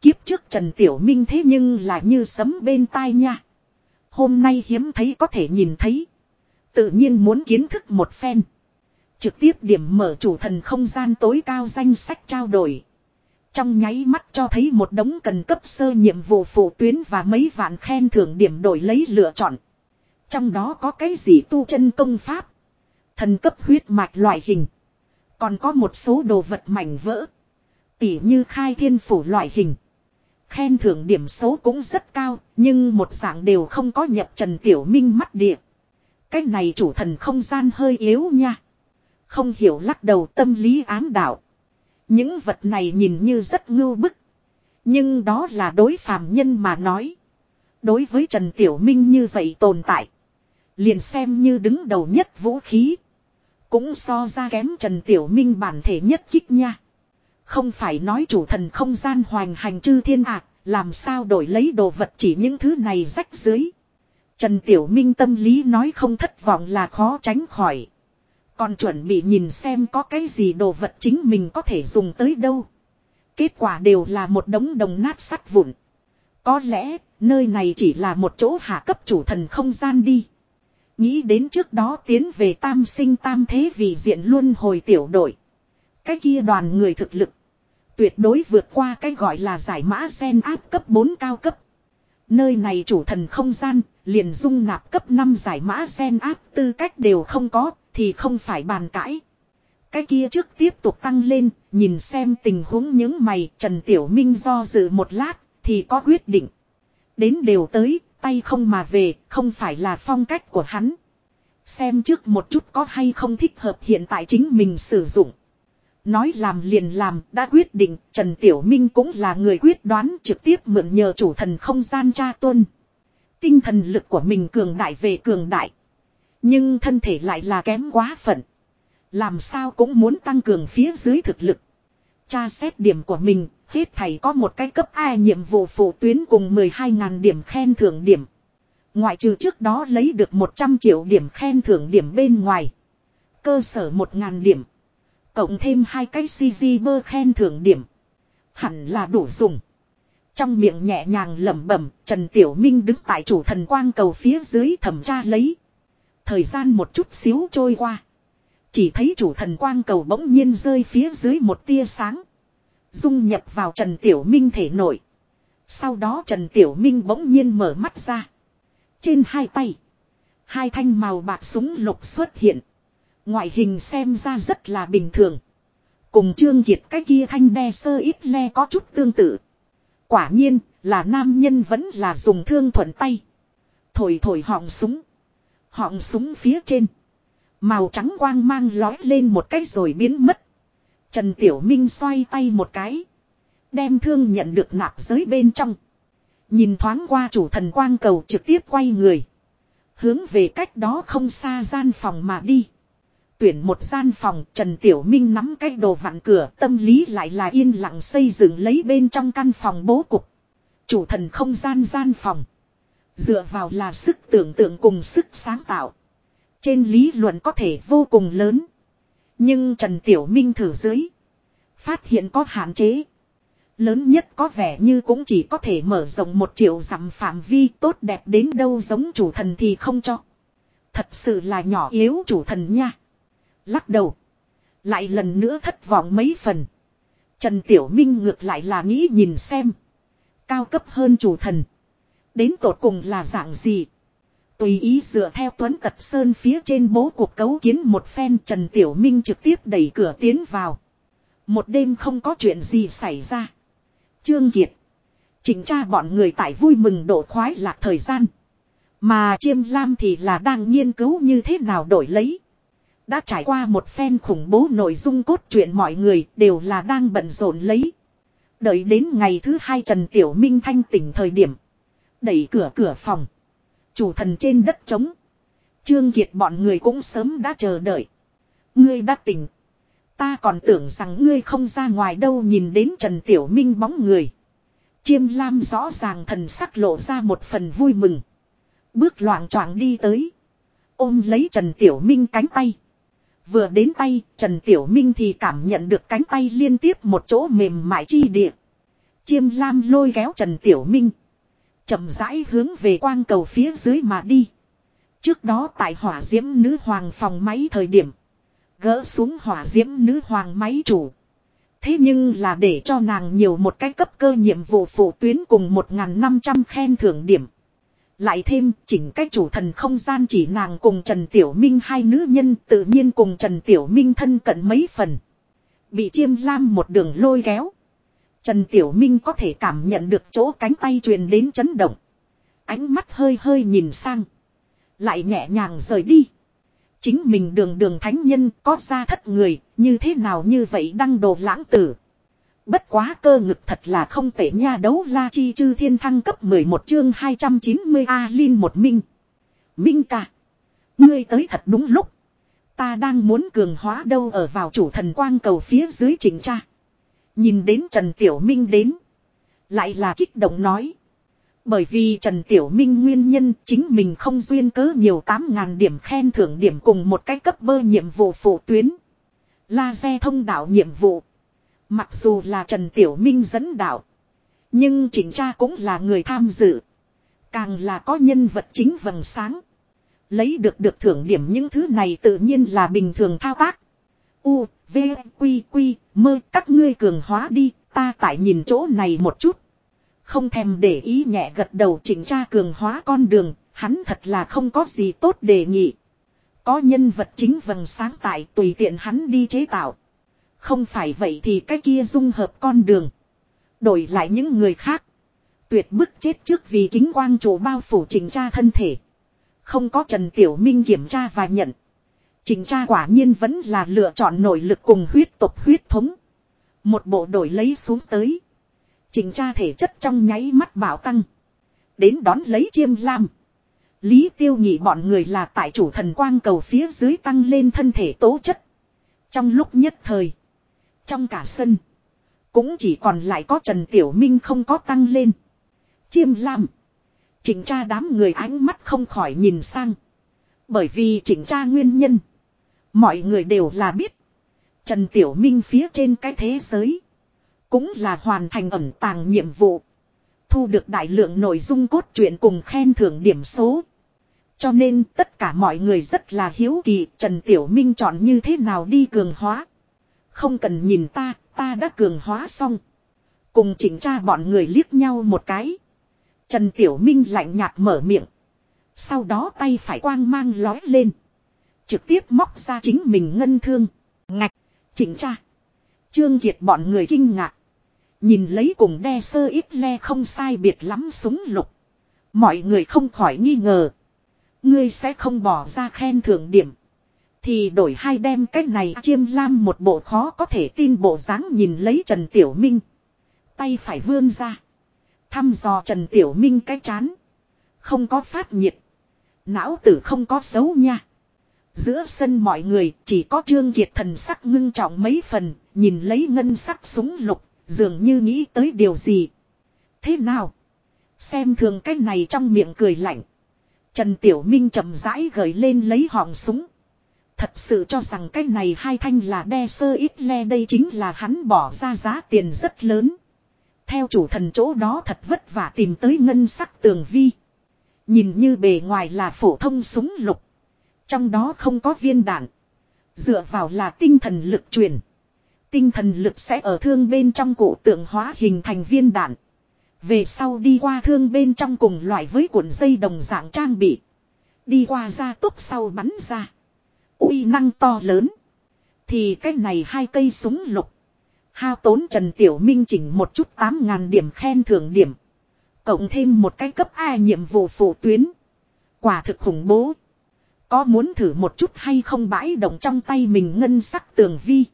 Kiếp trước Trần Tiểu Minh thế nhưng là như sấm bên tai nha. Hôm nay hiếm thấy có thể nhìn thấy. Tự nhiên muốn kiến thức một phen. Trực tiếp điểm mở chủ thần không gian tối cao danh sách trao đổi. Trong nháy mắt cho thấy một đống cần cấp sơ nhiệm vụ phụ tuyến và mấy vạn khen thưởng điểm đổi lấy lựa chọn. Trong đó có cái gì tu chân công pháp. Thần cấp huyết mạch loại hình. Còn có một số đồ vật mảnh vỡ. Tỉ như khai thiên phủ loại hình. Khen thưởng điểm số cũng rất cao, nhưng một dạng đều không có nhập Trần Tiểu Minh mắt địa. Cái này chủ thần không gian hơi yếu nha. Không hiểu lắc đầu tâm lý ám đạo. Những vật này nhìn như rất ngưu bức. Nhưng đó là đối phàm nhân mà nói. Đối với Trần Tiểu Minh như vậy tồn tại. Liền xem như đứng đầu nhất vũ khí. Cũng so ra kém Trần Tiểu Minh bản thể nhất kích nha. Không phải nói chủ thần không gian hoành hành chư thiên ạ, làm sao đổi lấy đồ vật chỉ những thứ này rách dưới. Trần Tiểu Minh tâm lý nói không thất vọng là khó tránh khỏi. Còn chuẩn bị nhìn xem có cái gì đồ vật chính mình có thể dùng tới đâu. Kết quả đều là một đống đồng nát sắt vụn. Có lẽ, nơi này chỉ là một chỗ hạ cấp chủ thần không gian đi. Nghĩ đến trước đó tiến về tam sinh tam thế vì diện luôn hồi tiểu đội. Cái kia đoàn người thực lực. Tuyệt đối vượt qua cái gọi là giải mã sen áp cấp 4 cao cấp. Nơi này chủ thần không gian, liền dung nạp cấp 5 giải mã sen áp tư cách đều không có, thì không phải bàn cãi. Cái kia trước tiếp tục tăng lên, nhìn xem tình huống những mày, Trần Tiểu Minh do dự một lát, thì có quyết định. Đến đều tới, tay không mà về, không phải là phong cách của hắn. Xem trước một chút có hay không thích hợp hiện tại chính mình sử dụng. Nói làm liền làm, đã quyết định, Trần Tiểu Minh cũng là người quyết đoán trực tiếp mượn nhờ chủ thần không gian tra tuân. Tinh thần lực của mình cường đại về cường đại. Nhưng thân thể lại là kém quá phận. Làm sao cũng muốn tăng cường phía dưới thực lực. Tra xét điểm của mình, hết thầy có một cái cấp A nhiệm vụ phụ tuyến cùng 12.000 điểm khen thưởng điểm. Ngoại trừ trước đó lấy được 100 triệu điểm khen thưởng điểm bên ngoài. Cơ sở 1.000 điểm. Cộng thêm hai cái CG bơ khen thưởng điểm. Hẳn là đủ dùng. Trong miệng nhẹ nhàng lẩm bẩm, Trần Tiểu Minh đứng tại chủ thần quang cầu phía dưới thẩm tra lấy. Thời gian một chút xíu trôi qua. Chỉ thấy chủ thần quang cầu bỗng nhiên rơi phía dưới một tia sáng. Dung nhập vào Trần Tiểu Minh thể nội. Sau đó Trần Tiểu Minh bỗng nhiên mở mắt ra. Trên hai tay. Hai thanh màu bạc súng lục xuất hiện. Ngoại hình xem ra rất là bình thường. Cùng Trương Kiệt cái kia thanh đe sơ ít le có chút tương tự. Quả nhiên là nam nhân vẫn là dùng thương thuận tay. Thổi thổi họng súng. Họng súng phía trên. Màu trắng quang mang lói lên một cái rồi biến mất. Trần Tiểu Minh xoay tay một cái. Đem thương nhận được nạp giới bên trong. Nhìn thoáng qua chủ thần quang cầu trực tiếp quay người. Hướng về cách đó không xa gian phòng mà đi. Tuyển một gian phòng, Trần Tiểu Minh nắm cái đồ vặn cửa, tâm lý lại là yên lặng xây dựng lấy bên trong căn phòng bố cục. Chủ thần không gian gian phòng. Dựa vào là sức tưởng tượng cùng sức sáng tạo. Trên lý luận có thể vô cùng lớn. Nhưng Trần Tiểu Minh thử dưới. Phát hiện có hạn chế. Lớn nhất có vẻ như cũng chỉ có thể mở rộng một triệu dặm phạm vi tốt đẹp đến đâu giống chủ thần thì không cho. Thật sự là nhỏ yếu chủ thần nha. Lắc đầu. Lại lần nữa thất vọng mấy phần. Trần Tiểu Minh ngược lại là nghĩ nhìn xem. Cao cấp hơn chủ thần. Đến tột cùng là dạng gì. Tùy ý dựa theo tuấn tật sơn phía trên bố cuộc cấu kiến một phen Trần Tiểu Minh trực tiếp đẩy cửa tiến vào. Một đêm không có chuyện gì xảy ra. Trương Kiệt. Chỉnh tra bọn người tại vui mừng độ khoái lạc thời gian. Mà Chiêm Lam thì là đang nghiên cứu như thế nào đổi lấy. Đã trải qua một phen khủng bố nội dung cốt truyện mọi người đều là đang bận rộn lấy. Đợi đến ngày thứ hai Trần Tiểu Minh thanh tỉnh thời điểm. Đẩy cửa cửa phòng. Chủ thần trên đất trống. Trương Kiệt bọn người cũng sớm đã chờ đợi. Ngươi đã tỉnh. Ta còn tưởng rằng ngươi không ra ngoài đâu nhìn đến Trần Tiểu Minh bóng người. Chiêm Lam rõ ràng thần sắc lộ ra một phần vui mừng. Bước loạn choạng đi tới. Ôm lấy Trần Tiểu Minh cánh tay. Vừa đến tay, Trần Tiểu Minh thì cảm nhận được cánh tay liên tiếp một chỗ mềm mại chi địa. Chiêm Lam lôi kéo Trần Tiểu Minh chậm rãi hướng về quang cầu phía dưới mà đi. Trước đó tại hỏa diễm nữ hoàng phòng máy thời điểm. Gỡ xuống hỏa diễm nữ hoàng máy chủ. Thế nhưng là để cho nàng nhiều một cái cấp cơ nhiệm vụ phụ tuyến cùng 1.500 khen thưởng điểm. Lại thêm chỉnh cách chủ thần không gian chỉ nàng cùng Trần Tiểu Minh hai nữ nhân tự nhiên cùng Trần Tiểu Minh thân cận mấy phần. Bị chiêm lam một đường lôi kéo. Trần Tiểu Minh có thể cảm nhận được chỗ cánh tay truyền đến chấn động. Ánh mắt hơi hơi nhìn sang. Lại nhẹ nhàng rời đi. Chính mình đường đường thánh nhân có ra thất người, như thế nào như vậy đăng đồ lãng tử. Bất quá cơ ngực thật là không tệ nha đấu la chi chư thiên thăng cấp 11 chương 290 A Linh một Minh. Minh ca. Ngươi tới thật đúng lúc. Ta đang muốn cường hóa đâu ở vào chủ thần quang cầu phía dưới chỉnh tra. Nhìn đến Trần Tiểu Minh đến. Lại là kích động nói. Bởi vì Trần Tiểu Minh nguyên nhân chính mình không duyên cớ nhiều 8.000 điểm khen thưởng điểm cùng một cái cấp bơ nhiệm vụ phụ tuyến. La xe thông đạo nhiệm vụ. Mặc dù là Trần Tiểu Minh dẫn đạo. Nhưng chỉnh cha cũng là người tham dự. Càng là có nhân vật chính vầng sáng. Lấy được được thưởng điểm những thứ này tự nhiên là bình thường thao tác. U, V, Quy, Quy, mơ các ngươi cường hóa đi, ta tại nhìn chỗ này một chút. Không thèm để ý nhẹ gật đầu chỉnh tra cường hóa con đường, hắn thật là không có gì tốt đề nghị. Có nhân vật chính vầng sáng tại tùy tiện hắn đi chế tạo. Không phải vậy thì cái kia dung hợp con đường. Đổi lại những người khác. Tuyệt bức chết trước vì kính quang chủ bao phủ chỉnh tra thân thể. Không có Trần Tiểu Minh kiểm tra và nhận. Chỉnh tra quả nhiên vẫn là lựa chọn nội lực cùng huyết tục huyết thống. Một bộ đổi lấy xuống tới. Chỉnh tra thể chất trong nháy mắt bảo tăng. Đến đón lấy chiêm lam. Lý tiêu nhị bọn người là tại chủ thần quang cầu phía dưới tăng lên thân thể tố chất. Trong lúc nhất thời. Trong cả sân. Cũng chỉ còn lại có Trần Tiểu Minh không có tăng lên. Chiêm lam. Chỉnh tra đám người ánh mắt không khỏi nhìn sang. Bởi vì chỉnh tra nguyên nhân. Mọi người đều là biết. Trần Tiểu Minh phía trên cái thế giới. Cũng là hoàn thành ẩn tàng nhiệm vụ. Thu được đại lượng nội dung cốt truyện cùng khen thưởng điểm số. Cho nên tất cả mọi người rất là hiếu kỳ Trần Tiểu Minh chọn như thế nào đi cường hóa. Không cần nhìn ta, ta đã cường hóa xong. Cùng chỉnh tra bọn người liếc nhau một cái. Trần Tiểu Minh lạnh nhạt mở miệng. Sau đó tay phải quang mang lói lên. Trực tiếp móc ra chính mình ngân thương. Ngạch, chỉnh tra. Trương Kiệt bọn người kinh ngạc. Nhìn lấy cùng đe sơ ít le không sai biệt lắm súng lục. Mọi người không khỏi nghi ngờ. Ngươi sẽ không bỏ ra khen thưởng điểm. Thì đổi hai đem cách này chiêm lam một bộ khó có thể tin bộ dáng nhìn lấy Trần Tiểu Minh. Tay phải vươn ra. Thăm dò Trần Tiểu Minh cái chán. Không có phát nhiệt. Não tử không có xấu nha. Giữa sân mọi người chỉ có Trương Kiệt thần sắc ngưng trọng mấy phần, nhìn lấy ngân sắc súng lục, dường như nghĩ tới điều gì. Thế nào? Xem thường cái này trong miệng cười lạnh. Trần Tiểu Minh chậm rãi gởi lên lấy họng súng. Thật sự cho rằng cái này hai thanh là đe sơ ít le đây chính là hắn bỏ ra giá tiền rất lớn. Theo chủ thần chỗ đó thật vất vả tìm tới ngân sắc tường vi. Nhìn như bề ngoài là phổ thông súng lục. Trong đó không có viên đạn. Dựa vào là tinh thần lực truyền. Tinh thần lực sẽ ở thương bên trong cụ tượng hóa hình thành viên đạn. Về sau đi qua thương bên trong cùng loại với cuộn dây đồng dạng trang bị. Đi qua ra tốc sau bắn ra. uy năng to lớn. Thì cái này hai cây súng lục. Hao tốn Trần Tiểu Minh chỉnh một chút 8.000 điểm khen thưởng điểm. Cộng thêm một cái cấp A nhiệm vụ phụ tuyến. Quả thực khủng bố. Có muốn thử một chút hay không bãi động trong tay mình ngân sắc tường vi.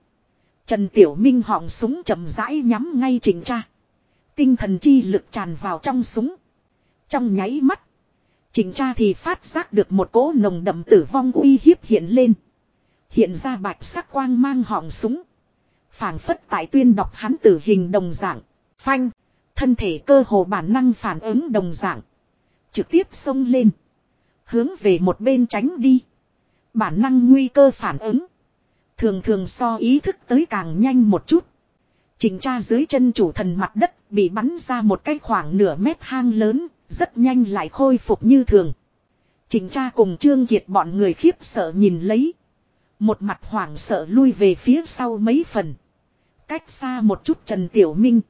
Trần Tiểu Minh họng súng chậm rãi nhắm ngay trình tra. Tinh thần chi lực tràn vào trong súng. Trong nháy mắt. trình tra thì phát giác được một cỗ nồng đậm tử vong uy hiếp hiện lên. Hiện ra bạch sắc quang mang họng súng. phảng phất tại tuyên đọc hắn tử hình đồng dạng. Phanh. Thân thể cơ hồ bản năng phản ứng đồng dạng. Trực tiếp xông lên. Hướng về một bên tránh đi. Bản năng nguy cơ phản ứng. Thường thường so ý thức tới càng nhanh một chút. Trình tra dưới chân chủ thần mặt đất bị bắn ra một cái khoảng nửa mét hang lớn, rất nhanh lại khôi phục như thường. Trình tra cùng Trương Kiệt bọn người khiếp sợ nhìn lấy. Một mặt hoảng sợ lui về phía sau mấy phần. Cách xa một chút Trần Tiểu Minh.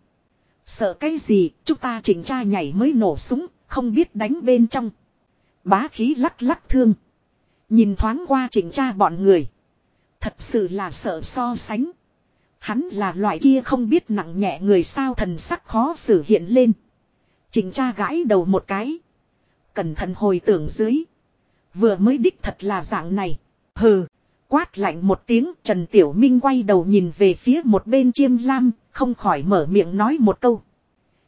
Sợ cái gì, chúng ta chỉnh tra nhảy mới nổ súng, không biết đánh bên trong. Bá khí lắc lắc thương. Nhìn thoáng qua chỉnh tra bọn người. Thật sự là sợ so sánh. Hắn là loại kia không biết nặng nhẹ người sao thần sắc khó xử hiện lên. Chỉnh tra gãi đầu một cái. Cẩn thận hồi tưởng dưới. Vừa mới đích thật là dạng này. Hừ. Quát lạnh một tiếng, Trần Tiểu Minh quay đầu nhìn về phía một bên chiêm lam. Không khỏi mở miệng nói một câu.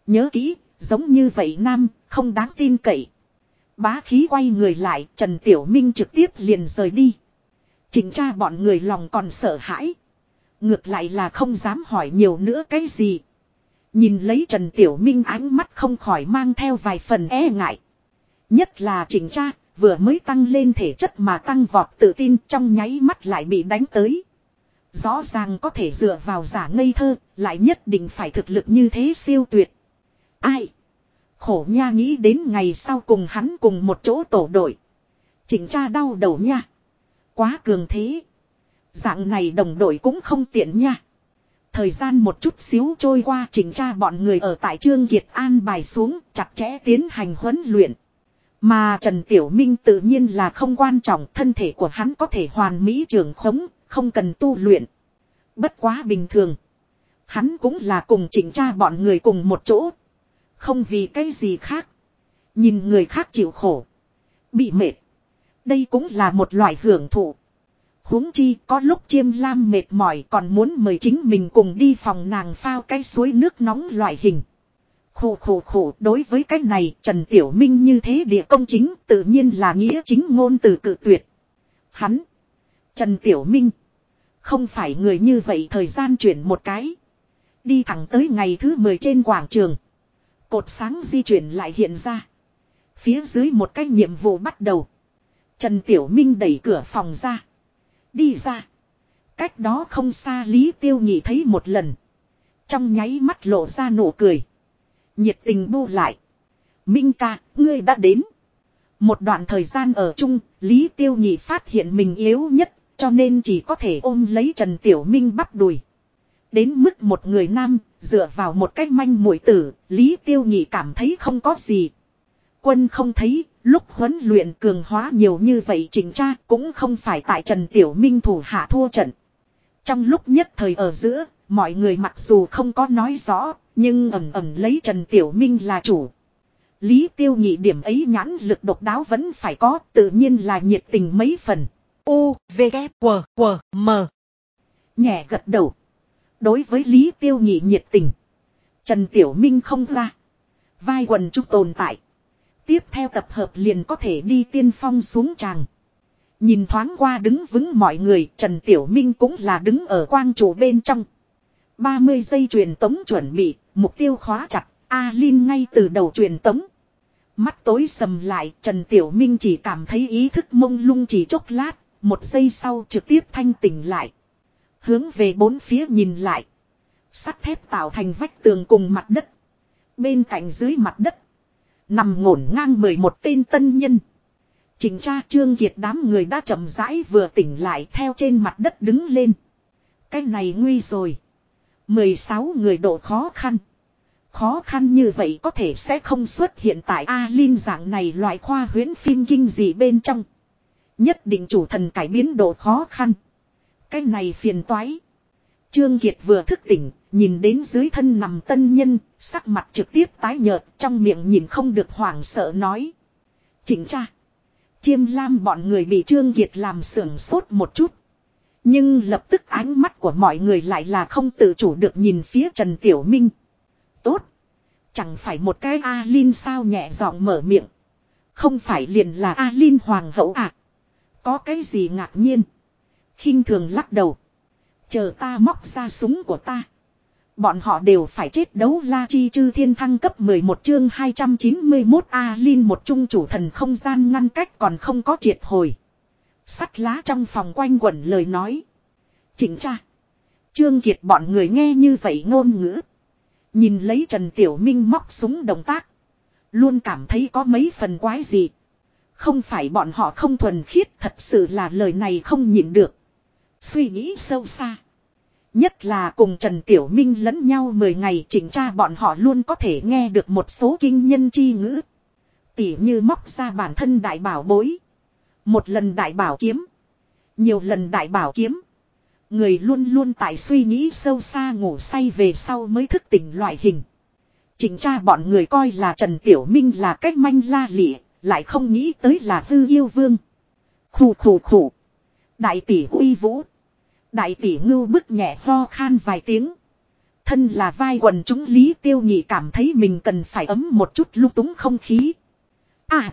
Nhớ kỹ. Giống như vậy nam. Không đáng tin cậy. Bá khí quay người lại. Trần Tiểu Minh trực tiếp liền rời đi. Chính cha bọn người lòng còn sợ hãi. Ngược lại là không dám hỏi nhiều nữa cái gì. Nhìn lấy Trần Tiểu Minh ánh mắt không khỏi mang theo vài phần e ngại. Nhất là trình cha vừa mới tăng lên thể chất mà tăng vọt tự tin trong nháy mắt lại bị đánh tới. Rõ ràng có thể dựa vào giả ngây thơ, lại nhất định phải thực lực như thế siêu tuyệt. Ai? Khổ nha nghĩ đến ngày sau cùng hắn cùng một chỗ tổ đội. Chỉnh cha đau đầu nha. Quá cường thế. Dạng này đồng đội cũng không tiện nha. Thời gian một chút xíu trôi qua chỉnh tra bọn người ở tại Trương Kiệt an bài xuống chặt chẽ tiến hành huấn luyện. Mà Trần Tiểu Minh tự nhiên là không quan trọng thân thể của hắn có thể hoàn mỹ trường khống, không cần tu luyện. Bất quá bình thường. Hắn cũng là cùng chỉnh tra bọn người cùng một chỗ. Không vì cái gì khác. Nhìn người khác chịu khổ. Bị mệt. Đây cũng là một loại hưởng thụ huống chi có lúc chiêm lam mệt mỏi còn muốn mời chính mình cùng đi phòng nàng phao cái suối nước nóng loại hình. Khổ khổ khổ đối với cái này Trần Tiểu Minh như thế địa công chính tự nhiên là nghĩa chính ngôn từ cự tuyệt. Hắn. Trần Tiểu Minh. Không phải người như vậy thời gian chuyển một cái. Đi thẳng tới ngày thứ 10 trên quảng trường. Cột sáng di chuyển lại hiện ra. Phía dưới một cái nhiệm vụ bắt đầu. Trần Tiểu Minh đẩy cửa phòng ra. Đi ra. Cách đó không xa Lý Tiêu Nhị thấy một lần. Trong nháy mắt lộ ra nụ cười. Nhiệt tình bu lại. Minh ca, ngươi đã đến. Một đoạn thời gian ở chung, Lý Tiêu Nhị phát hiện mình yếu nhất, cho nên chỉ có thể ôm lấy Trần Tiểu Minh bắp đùi. Đến mức một người nam, dựa vào một cách manh mũi tử, Lý Tiêu Nhị cảm thấy không có gì. Quân không thấy, Lúc huấn luyện cường hóa nhiều như vậy chỉnh tra cũng không phải tại Trần Tiểu Minh thủ hạ thua trận. Trong lúc nhất thời ở giữa, mọi người mặc dù không có nói rõ, nhưng ẩm ẩm lấy Trần Tiểu Minh là chủ. Lý tiêu nhị điểm ấy nhãn lực độc đáo vẫn phải có, tự nhiên là nhiệt tình mấy phần. U, V, K, W, W, M. Nhẹ gật đầu. Đối với Lý tiêu nhị nhiệt tình. Trần Tiểu Minh không ra. Vai quần trúc tồn tại tiếp theo tập hợp liền có thể đi tiên phong xuống tràng. Nhìn thoáng qua đứng vững mọi người, Trần Tiểu Minh cũng là đứng ở quang trụ bên trong. 30 giây truyền tống chuẩn bị, mục tiêu khóa chặt, A Linh ngay từ đầu truyền tống. Mắt tối sầm lại, Trần Tiểu Minh chỉ cảm thấy ý thức mông lung chỉ chốc lát, một giây sau trực tiếp thanh tỉnh lại. Hướng về bốn phía nhìn lại. Sắt thép tạo thành vách tường cùng mặt đất. Bên cạnh dưới mặt đất Nằm ngổn ngang mười một tên tân nhân. Trình tra Trương Kiệt đám người đã chậm rãi vừa tỉnh lại theo trên mặt đất đứng lên. Cái này nguy rồi. 16 người độ khó khăn. Khó khăn như vậy có thể sẽ không xuất hiện tại a lin dạng này loại khoa huyễn phim kinh dị bên trong. Nhất định chủ thần cải biến độ khó khăn. Cái này phiền toái. Trương Kiệt vừa thức tỉnh, nhìn đến dưới thân nằm tân nhân, sắc mặt trực tiếp tái nhợt, trong miệng nhìn không được hoảng sợ nói. Chỉnh cha. Chiêm lam bọn người bị Trương Kiệt làm sưởng sốt một chút. Nhưng lập tức ánh mắt của mọi người lại là không tự chủ được nhìn phía Trần Tiểu Minh. Tốt. Chẳng phải một cái A-Lin sao nhẹ giọng mở miệng. Không phải liền là A-Lin hoàng hậu à. Có cái gì ngạc nhiên khinh thường lắc đầu. Chờ ta móc ra súng của ta. Bọn họ đều phải chết đấu la chi chư thiên thăng cấp 11 chương 291 A Linh một trung chủ thần không gian ngăn cách còn không có triệt hồi. Sắt lá trong phòng quanh quẩn lời nói. Chỉnh tra. Trương Kiệt bọn người nghe như vậy ngôn ngữ. Nhìn lấy Trần Tiểu Minh móc súng động tác. Luôn cảm thấy có mấy phần quái gì. Không phải bọn họ không thuần khiết, thật sự là lời này không nhịn được. Suy nghĩ sâu xa. Nhất là cùng Trần Tiểu Minh lẫn nhau 10 ngày chỉnh tra bọn họ luôn có thể nghe được một số kinh nhân chi ngữ. Tỉ như móc ra bản thân đại bảo bối. Một lần đại bảo kiếm. Nhiều lần đại bảo kiếm. Người luôn luôn tại suy nghĩ sâu xa ngủ say về sau mới thức tỉnh loại hình. Chỉnh tra bọn người coi là Trần Tiểu Minh là cách manh la lịa, lại không nghĩ tới là hư yêu vương. Khủ khủ khủ. Đại tỷ uy vũ. Đại tỷ ngưu bức nhẹ ho khan vài tiếng. Thân là vai quần chúng Lý Tiêu Nhị cảm thấy mình cần phải ấm một chút lung túng không khí. À!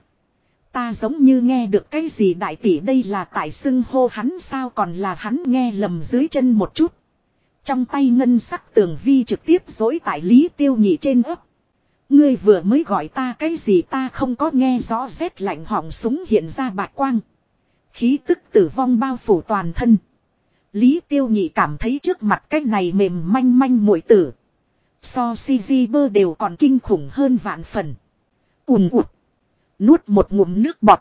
Ta giống như nghe được cái gì đại tỷ đây là tại xưng hô hắn sao còn là hắn nghe lầm dưới chân một chút. Trong tay ngân sắc tường vi trực tiếp dối tại Lý Tiêu Nhị trên ấp. Ngươi vừa mới gọi ta cái gì ta không có nghe rõ rét lạnh họng súng hiện ra bạc quang. Khí tức tử vong bao phủ toàn thân. Lý tiêu nhị cảm thấy trước mặt cái này mềm manh manh muội tử. So CG bơ đều còn kinh khủng hơn vạn phần. Ùm ụt. Nuốt một ngụm nước bọt.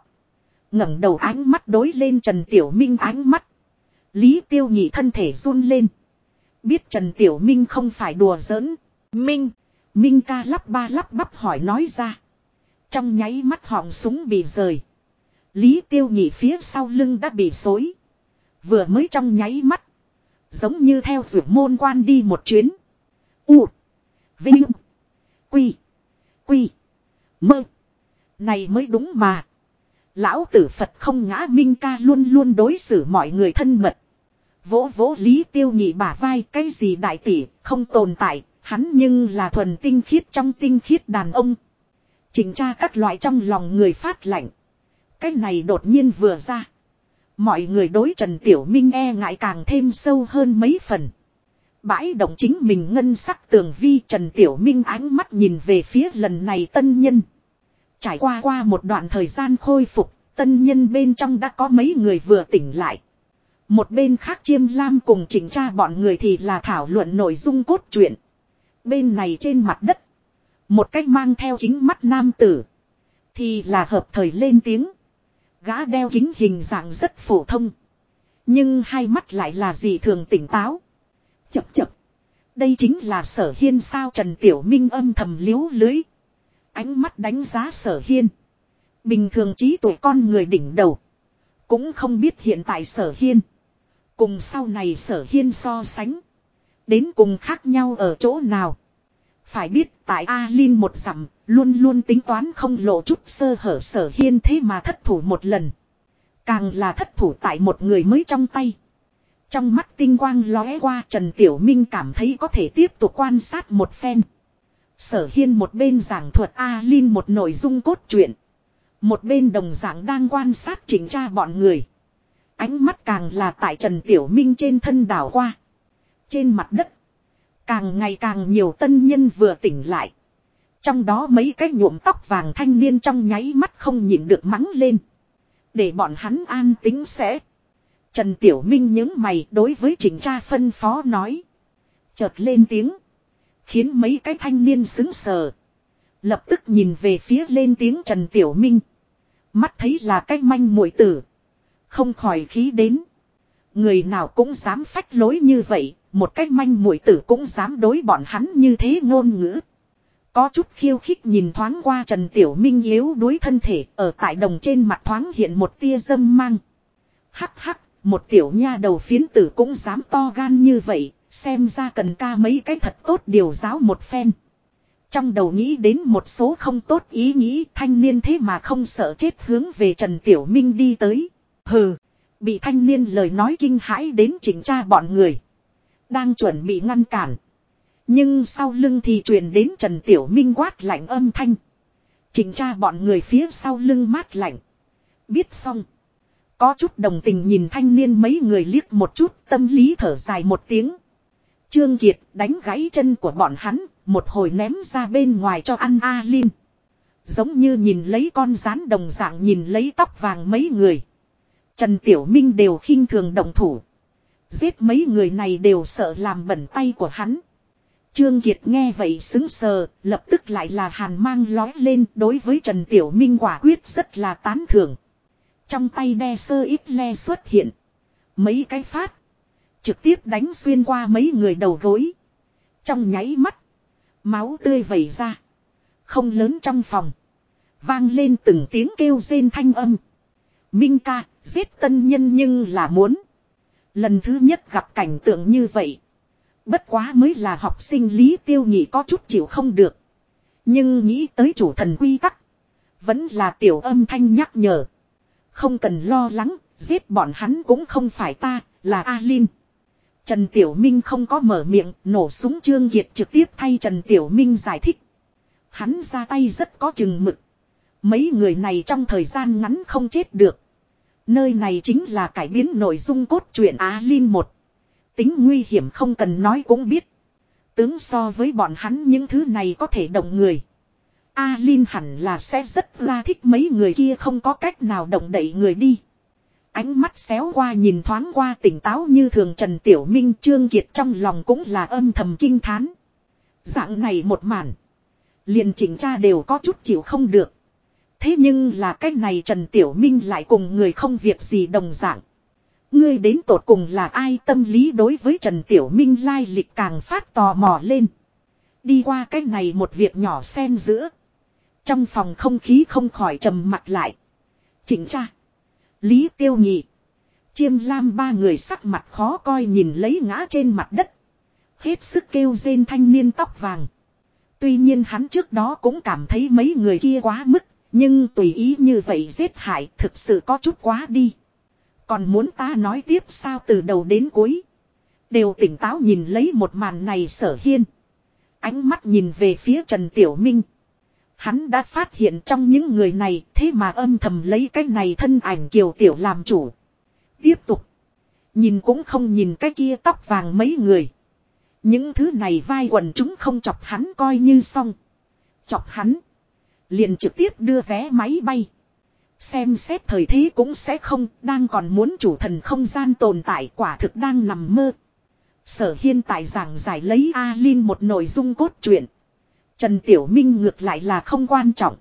ngẩng đầu ánh mắt đối lên Trần Tiểu Minh ánh mắt. Lý tiêu nhị thân thể run lên. Biết Trần Tiểu Minh không phải đùa giỡn. Minh. Minh ca lắp ba lắp bắp hỏi nói ra. Trong nháy mắt họng súng bị rời. Lý tiêu nhị phía sau lưng đã bị xối. Vừa mới trong nháy mắt. Giống như theo rượu môn quan đi một chuyến. U. Vinh. Quy. Quy. Mơ. Này mới đúng mà. Lão tử Phật không ngã Minh ca luôn luôn đối xử mọi người thân mật. Vỗ vỗ Lý Tiêu Nhị bả vai cái gì đại tỷ không tồn tại, hắn nhưng là thuần tinh khiết trong tinh khiết đàn ông. Chỉnh tra các loại trong lòng người phát lạnh. Cái này đột nhiên vừa ra. Mọi người đối Trần Tiểu Minh e ngại càng thêm sâu hơn mấy phần. Bãi động chính mình ngân sắc tường vi Trần Tiểu Minh ánh mắt nhìn về phía lần này tân nhân. Trải qua qua một đoạn thời gian khôi phục, tân nhân bên trong đã có mấy người vừa tỉnh lại. Một bên khác chiêm lam cùng chỉnh tra bọn người thì là thảo luận nội dung cốt truyện. Bên này trên mặt đất. Một cách mang theo kính mắt nam tử. Thì là hợp thời lên tiếng. Gã đeo kính hình dạng rất phổ thông. Nhưng hai mắt lại là gì thường tỉnh táo. Chập chập. Đây chính là sở hiên sao Trần Tiểu Minh âm thầm liếu lưới. Ánh mắt đánh giá sở hiên. Bình thường trí tuổi con người đỉnh đầu. Cũng không biết hiện tại sở hiên. Cùng sau này sở hiên so sánh. Đến cùng khác nhau ở chỗ nào. Phải biết tại A Linh một dặm, luôn luôn tính toán không lộ chút sơ hở sở hiên thế mà thất thủ một lần. Càng là thất thủ tại một người mới trong tay. Trong mắt tinh quang lóe qua, Trần Tiểu Minh cảm thấy có thể tiếp tục quan sát một phen. Sở hiên một bên giảng thuật A Linh một nội dung cốt truyện. Một bên đồng giảng đang quan sát chỉnh tra bọn người. Ánh mắt càng là tại Trần Tiểu Minh trên thân đảo qua. Trên mặt đất. Càng ngày càng nhiều tân nhân vừa tỉnh lại. Trong đó mấy cái nhuộm tóc vàng thanh niên trong nháy mắt không nhịn được mắng lên. Để bọn hắn an tính sẽ. Trần Tiểu Minh những mày đối với chỉnh tra phân phó nói. Chợt lên tiếng. Khiến mấy cái thanh niên xứng sờ. Lập tức nhìn về phía lên tiếng Trần Tiểu Minh. Mắt thấy là cái manh muội tử. Không khỏi khí đến. Người nào cũng dám phách lối như vậy, một cách manh mũi tử cũng dám đối bọn hắn như thế ngôn ngữ. Có chút khiêu khích nhìn thoáng qua Trần Tiểu Minh yếu đuối thân thể ở tại đồng trên mặt thoáng hiện một tia dâm mang. Hắc hắc, một tiểu nha đầu phiến tử cũng dám to gan như vậy, xem ra cần ca mấy cái thật tốt điều giáo một phen. Trong đầu nghĩ đến một số không tốt ý nghĩ thanh niên thế mà không sợ chết hướng về Trần Tiểu Minh đi tới. Hừ, bị thanh niên lời nói kinh hãi đến chỉnh tra bọn người. Đang chuẩn bị ngăn cản. Nhưng sau lưng thì truyền đến Trần Tiểu Minh quát lạnh âm thanh. Chỉnh tra bọn người phía sau lưng mát lạnh. Biết xong. Có chút đồng tình nhìn thanh niên mấy người liếc một chút tâm lý thở dài một tiếng. Trương Kiệt đánh gãy chân của bọn hắn, một hồi ném ra bên ngoài cho ăn A Linh. Giống như nhìn lấy con rán đồng dạng nhìn lấy tóc vàng mấy người. Trần Tiểu Minh đều khinh thường động thủ. Giết mấy người này đều sợ làm bẩn tay của hắn. Trương Kiệt nghe vậy xứng sờ, lập tức lại là hàn mang lói lên đối với Trần Tiểu Minh quả quyết rất là tán thưởng. Trong tay đe sơ ít le xuất hiện. Mấy cái phát. Trực tiếp đánh xuyên qua mấy người đầu gối. Trong nháy mắt. Máu tươi vẩy ra. Không lớn trong phòng. Vang lên từng tiếng kêu rên thanh âm. Minh ca, giết tân nhân nhưng là muốn. Lần thứ nhất gặp cảnh tượng như vậy. Bất quá mới là học sinh lý tiêu nhị có chút chịu không được. Nhưng nghĩ tới chủ thần quy tắc. Vẫn là tiểu âm thanh nhắc nhở. Không cần lo lắng, giết bọn hắn cũng không phải ta, là A Linh. Trần Tiểu Minh không có mở miệng, nổ súng Trương Kiệt trực tiếp thay Trần Tiểu Minh giải thích. Hắn ra tay rất có chừng mực. Mấy người này trong thời gian ngắn không chết được. Nơi này chính là cải biến nội dung cốt truyện Á Linh một. Tính nguy hiểm không cần nói cũng biết. Tướng so với bọn hắn những thứ này có thể động người. A Linh hẳn là sẽ rất la thích mấy người kia không có cách nào động đẩy người đi. Ánh mắt xéo qua nhìn thoáng qua tỉnh táo như thường Trần Tiểu Minh, Trương Kiệt trong lòng cũng là âm thầm kinh thán. Dạng này một màn. Liền chỉnh cha đều có chút chịu không được. Thế nhưng là cái này Trần Tiểu Minh lại cùng người không việc gì đồng dạng. Ngươi đến tột cùng là ai tâm lý đối với Trần Tiểu Minh lai lịch càng phát tò mò lên. Đi qua cái này một việc nhỏ xen giữa. Trong phòng không khí không khỏi trầm mặt lại. Chỉnh tra. Lý Tiêu Nhị. Chiêm lam ba người sắc mặt khó coi nhìn lấy ngã trên mặt đất. Hết sức kêu rên thanh niên tóc vàng. Tuy nhiên hắn trước đó cũng cảm thấy mấy người kia quá mức. Nhưng tùy ý như vậy giết hại thực sự có chút quá đi. Còn muốn ta nói tiếp sao từ đầu đến cuối. Đều tỉnh táo nhìn lấy một màn này sở hiên. Ánh mắt nhìn về phía Trần Tiểu Minh. Hắn đã phát hiện trong những người này thế mà âm thầm lấy cái này thân ảnh kiều tiểu làm chủ. Tiếp tục. Nhìn cũng không nhìn cái kia tóc vàng mấy người. Những thứ này vai quần chúng không chọc hắn coi như xong. Chọc hắn. Liền trực tiếp đưa vé máy bay. Xem xét thời thế cũng sẽ không, đang còn muốn chủ thần không gian tồn tại quả thực đang nằm mơ. Sở hiên tại giảng giải lấy A Linh một nội dung cốt truyện. Trần Tiểu Minh ngược lại là không quan trọng.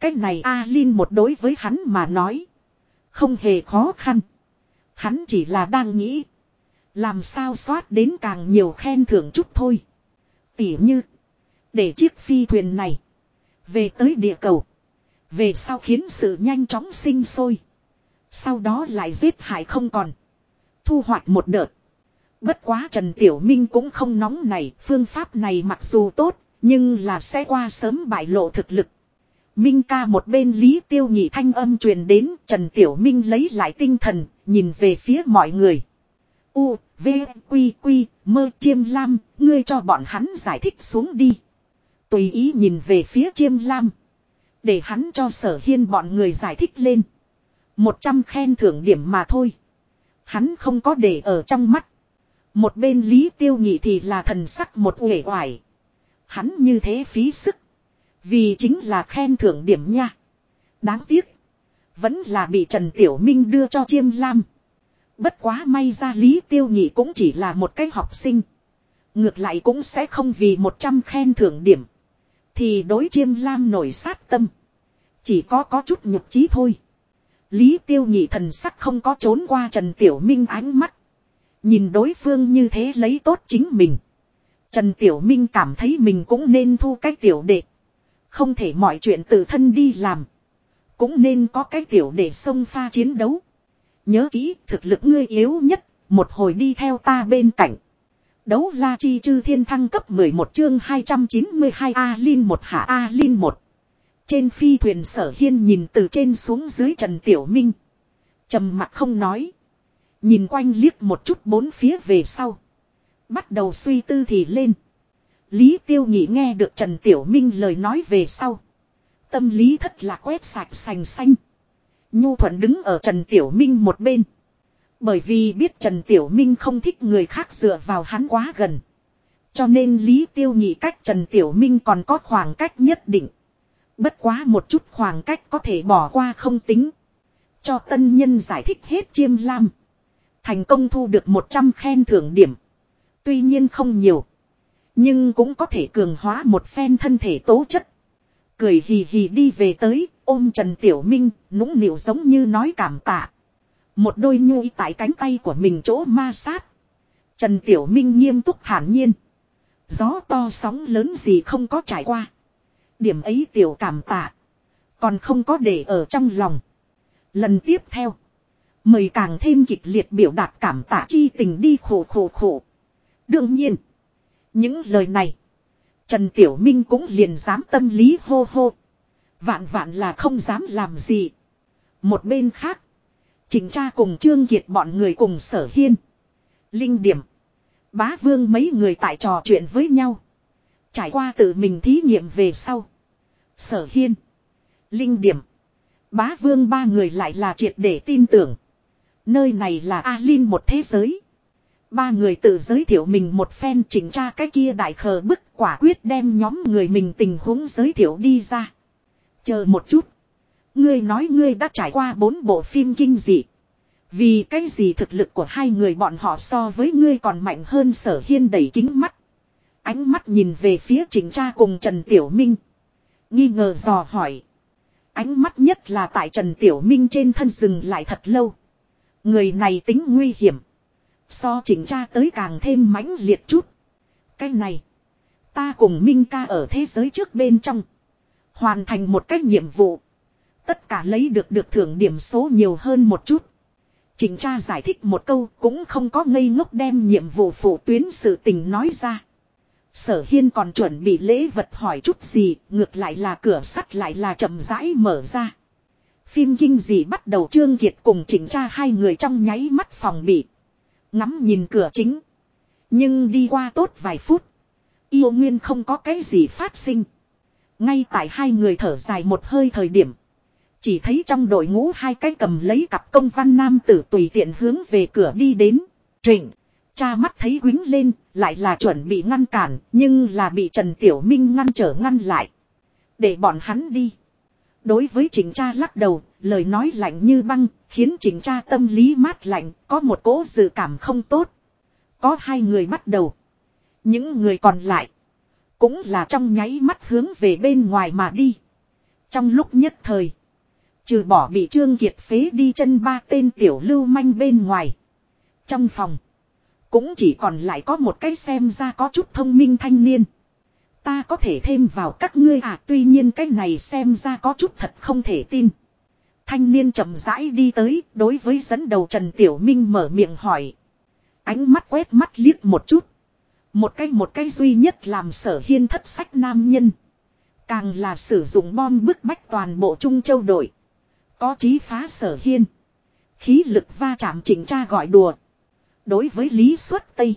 Cách này A Linh một đối với hắn mà nói. Không hề khó khăn. Hắn chỉ là đang nghĩ. Làm sao soát đến càng nhiều khen thưởng chút thôi. Tỉ như. Để chiếc phi thuyền này. Về tới địa cầu. Về sau khiến sự nhanh chóng sinh sôi. Sau đó lại giết hại không còn. Thu hoạch một đợt. Bất quá Trần Tiểu Minh cũng không nóng này. Phương pháp này mặc dù tốt. Nhưng là sẽ qua sớm bại lộ thực lực. Minh ca một bên Lý Tiêu Nhị thanh âm truyền đến. Trần Tiểu Minh lấy lại tinh thần. Nhìn về phía mọi người. U, V, Quy, Quy, mơ chiêm lam. Ngươi cho bọn hắn giải thích xuống đi. Tùy ý nhìn về phía chiêm lam. Để hắn cho sở hiên bọn người giải thích lên. Một trăm khen thưởng điểm mà thôi. Hắn không có để ở trong mắt. Một bên Lý Tiêu Nhị thì là thần sắc một uể oải. Hắn như thế phí sức. Vì chính là khen thưởng điểm nha. Đáng tiếc. Vẫn là bị Trần Tiểu Minh đưa cho Chiêm Lam. Bất quá may ra Lý Tiêu Nhị cũng chỉ là một cái học sinh. Ngược lại cũng sẽ không vì 100 khen thưởng điểm. Thì đối chiêm lam nổi sát tâm. Chỉ có có chút nhục trí thôi. Lý tiêu nhị thần sắc không có trốn qua Trần Tiểu Minh ánh mắt. Nhìn đối phương như thế lấy tốt chính mình. Trần Tiểu Minh cảm thấy mình cũng nên thu cái tiểu đệ. Không thể mọi chuyện tự thân đi làm. Cũng nên có cái tiểu đệ xông pha chiến đấu. Nhớ kỹ thực lực ngươi yếu nhất. Một hồi đi theo ta bên cạnh. Đấu la chi chư thiên thăng cấp 11 chương 292 A Linh 1 hạ A Linh 1. Trên phi thuyền sở hiên nhìn từ trên xuống dưới Trần Tiểu Minh. trầm mặt không nói. Nhìn quanh liếc một chút bốn phía về sau. Bắt đầu suy tư thì lên. Lý Tiêu Nhị nghe được Trần Tiểu Minh lời nói về sau. Tâm lý thất là quét sạch sành xanh. Nhu thuận đứng ở Trần Tiểu Minh một bên. Bởi vì biết Trần Tiểu Minh không thích người khác dựa vào hắn quá gần. Cho nên Lý Tiêu Nhị cách Trần Tiểu Minh còn có khoảng cách nhất định. Bất quá một chút khoảng cách có thể bỏ qua không tính. Cho tân nhân giải thích hết chiêm lam. Thành công thu được 100 khen thưởng điểm. Tuy nhiên không nhiều. Nhưng cũng có thể cường hóa một phen thân thể tố chất. Cười hì hì đi về tới, ôm Trần Tiểu Minh, nũng nịu giống như nói cảm tạ. Một đôi nhui tại cánh tay của mình chỗ ma sát. Trần Tiểu Minh nghiêm túc thản nhiên. Gió to sóng lớn gì không có trải qua. Điểm ấy tiểu cảm tạ. Còn không có để ở trong lòng. Lần tiếp theo. Mời càng thêm kịch liệt biểu đạt cảm tạ chi tình đi khổ khổ khổ. Đương nhiên. Những lời này. Trần Tiểu Minh cũng liền dám tâm lý hô hô. Vạn vạn là không dám làm gì. Một bên khác chỉnh tra cùng Trương Kiệt bọn người cùng sở hiên. Linh điểm. Bá vương mấy người tại trò chuyện với nhau. Trải qua tự mình thí nghiệm về sau. Sở hiên. Linh điểm. Bá vương ba người lại là triệt để tin tưởng. Nơi này là A Linh một thế giới. Ba người tự giới thiệu mình một phen chỉnh tra cái kia đại khờ bức quả quyết đem nhóm người mình tình huống giới thiệu đi ra. Chờ một chút. Ngươi nói ngươi đã trải qua bốn bộ phim kinh dị. Vì cái gì thực lực của hai người bọn họ so với ngươi còn mạnh hơn sở hiên đẩy kính mắt. Ánh mắt nhìn về phía trình cha cùng Trần Tiểu Minh. Nghi ngờ dò hỏi. Ánh mắt nhất là tại Trần Tiểu Minh trên thân rừng lại thật lâu. Người này tính nguy hiểm. So chỉnh cha tới càng thêm mãnh liệt chút. Cái này. Ta cùng Minh ca ở thế giới trước bên trong. Hoàn thành một cách nhiệm vụ. Tất cả lấy được được thưởng điểm số nhiều hơn một chút. Trình cha giải thích một câu cũng không có ngây ngốc đem nhiệm vụ phụ tuyến sự tình nói ra. Sở hiên còn chuẩn bị lễ vật hỏi chút gì, ngược lại là cửa sắt lại là chậm rãi mở ra. Phim kinh dị bắt đầu Trương Kiệt cùng chỉnh tra hai người trong nháy mắt phòng bị. Ngắm nhìn cửa chính. Nhưng đi qua tốt vài phút. Yêu Nguyên không có cái gì phát sinh. Ngay tại hai người thở dài một hơi thời điểm. Chỉ thấy trong đội ngũ hai cái cầm lấy cặp công văn nam tử tùy tiện hướng về cửa đi đến. Trịnh. Cha mắt thấy quính lên, lại là chuẩn bị ngăn cản, nhưng là bị Trần Tiểu Minh ngăn trở ngăn lại. Để bọn hắn đi. Đối với trình cha lắc đầu, lời nói lạnh như băng, khiến trình cha tâm lý mát lạnh, có một cỗ dự cảm không tốt. Có hai người bắt đầu. Những người còn lại, cũng là trong nháy mắt hướng về bên ngoài mà đi. Trong lúc nhất thời, trừ bỏ bị Trương Kiệt phế đi chân ba tên tiểu lưu manh bên ngoài. Trong phòng, cũng chỉ còn lại có một cái xem ra có chút thông minh thanh niên. Ta có thể thêm vào các ngươi à tuy nhiên cái này xem ra có chút thật không thể tin. Thanh niên chậm rãi đi tới đối với dẫn đầu Trần Tiểu Minh mở miệng hỏi. Ánh mắt quét mắt liếc một chút. Một cái một cái duy nhất làm sở hiên thất sách nam nhân. Càng là sử dụng bom bức bách toàn bộ Trung Châu đội. Có chí phá sở hiên. Khí lực va chạm chỉnh tra gọi đùa. Đối với Lý Xuất Tây.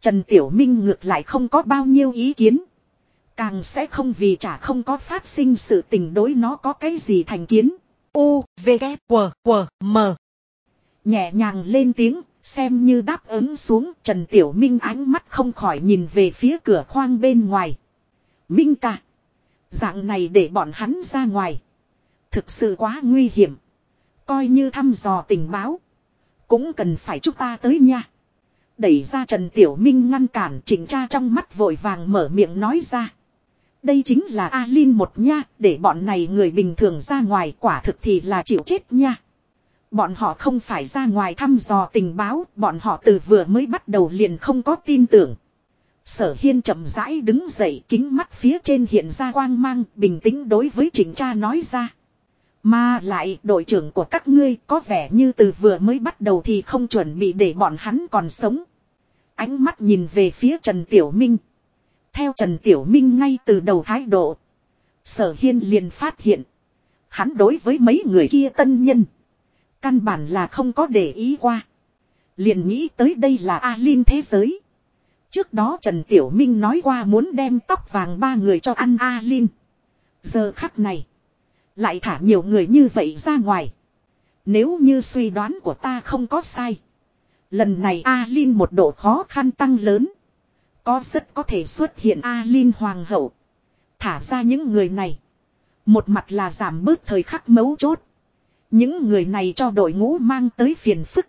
Trần Tiểu Minh ngược lại không có bao nhiêu ý kiến. Càng sẽ không vì chả không có phát sinh sự tình đối nó có cái gì thành kiến. U, V, K, W, W, M. Nhẹ nhàng lên tiếng, xem như đáp ứng xuống Trần Tiểu Minh ánh mắt không khỏi nhìn về phía cửa khoang bên ngoài. Minh ca. Dạng này để bọn hắn ra ngoài. Thực sự quá nguy hiểm. Coi như thăm dò tình báo. Cũng cần phải chúng ta tới nha. Đẩy ra Trần Tiểu Minh ngăn cản chỉnh tra trong mắt vội vàng mở miệng nói ra. Đây chính là A Linh một nha, để bọn này người bình thường ra ngoài quả thực thì là chịu chết nha. Bọn họ không phải ra ngoài thăm dò tình báo, bọn họ từ vừa mới bắt đầu liền không có tin tưởng. Sở Hiên chậm rãi đứng dậy kính mắt phía trên hiện ra quang mang, bình tĩnh đối với chỉnh tra nói ra. Mà lại, đội trưởng của các ngươi có vẻ như từ vừa mới bắt đầu thì không chuẩn bị để bọn hắn còn sống. Ánh mắt nhìn về phía Trần Tiểu Minh. Theo Trần Tiểu Minh ngay từ đầu thái độ. Sở Hiên liền phát hiện. Hắn đối với mấy người kia tân nhân. Căn bản là không có để ý qua. Liền nghĩ tới đây là a lin thế giới. Trước đó Trần Tiểu Minh nói qua muốn đem tóc vàng ba người cho ăn a lin Giờ khắc này. Lại thả nhiều người như vậy ra ngoài. Nếu như suy đoán của ta không có sai. Lần này a lin một độ khó khăn tăng lớn. Có rất có thể xuất hiện a lin Hoàng hậu. Thả ra những người này. Một mặt là giảm bớt thời khắc mấu chốt. Những người này cho đội ngũ mang tới phiền phức.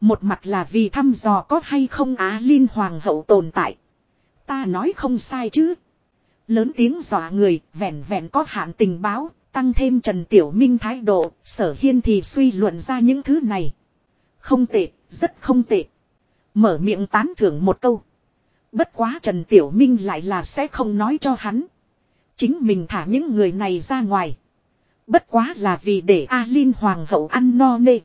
Một mặt là vì thăm dò có hay không Á Linh Hoàng hậu tồn tại. Ta nói không sai chứ. Lớn tiếng dọa người, vẹn vẹn có hạn tình báo, tăng thêm Trần Tiểu Minh thái độ, sở hiên thì suy luận ra những thứ này. Không tệ, rất không tệ. Mở miệng tán thưởng một câu. Bất quá Trần Tiểu Minh lại là sẽ không nói cho hắn. Chính mình thả những người này ra ngoài. Bất quá là vì để a lin Hoàng hậu ăn no nê.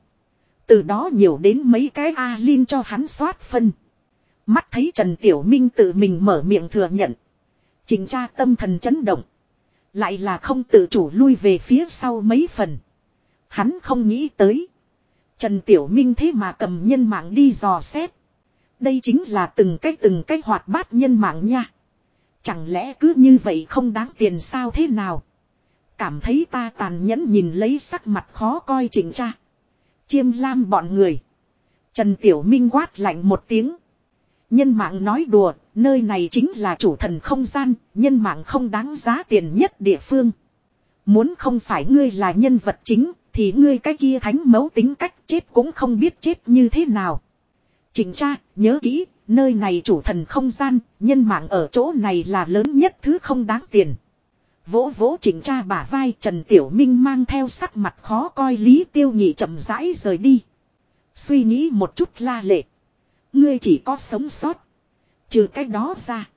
Từ đó nhiều đến mấy cái a lin cho hắn soát phân. Mắt thấy Trần Tiểu Minh tự mình mở miệng thừa nhận. Trình tra tâm thần chấn động. Lại là không tự chủ lui về phía sau mấy phần. Hắn không nghĩ tới. Trần Tiểu Minh thế mà cầm nhân mạng đi dò xét. Đây chính là từng cái từng cái hoạt bát nhân mạng nha. Chẳng lẽ cứ như vậy không đáng tiền sao thế nào? Cảm thấy ta tàn nhẫn nhìn lấy sắc mặt khó coi chỉnh cha. Chiêm lam bọn người. Trần Tiểu Minh quát lạnh một tiếng. Nhân mạng nói đùa, nơi này chính là chủ thần không gian, nhân mạng không đáng giá tiền nhất địa phương. Muốn không phải ngươi là nhân vật chính, thì ngươi cái kia thánh mẫu tính cách chết cũng không biết chết như thế nào. Chỉnh tra nhớ kỹ, nơi này chủ thần không gian, nhân mạng ở chỗ này là lớn nhất thứ không đáng tiền. Vỗ vỗ chỉnh tra bả vai Trần Tiểu Minh mang theo sắc mặt khó coi Lý Tiêu Nhị chậm rãi rời đi. Suy nghĩ một chút la lệ. Ngươi chỉ có sống sót. Trừ cái đó ra.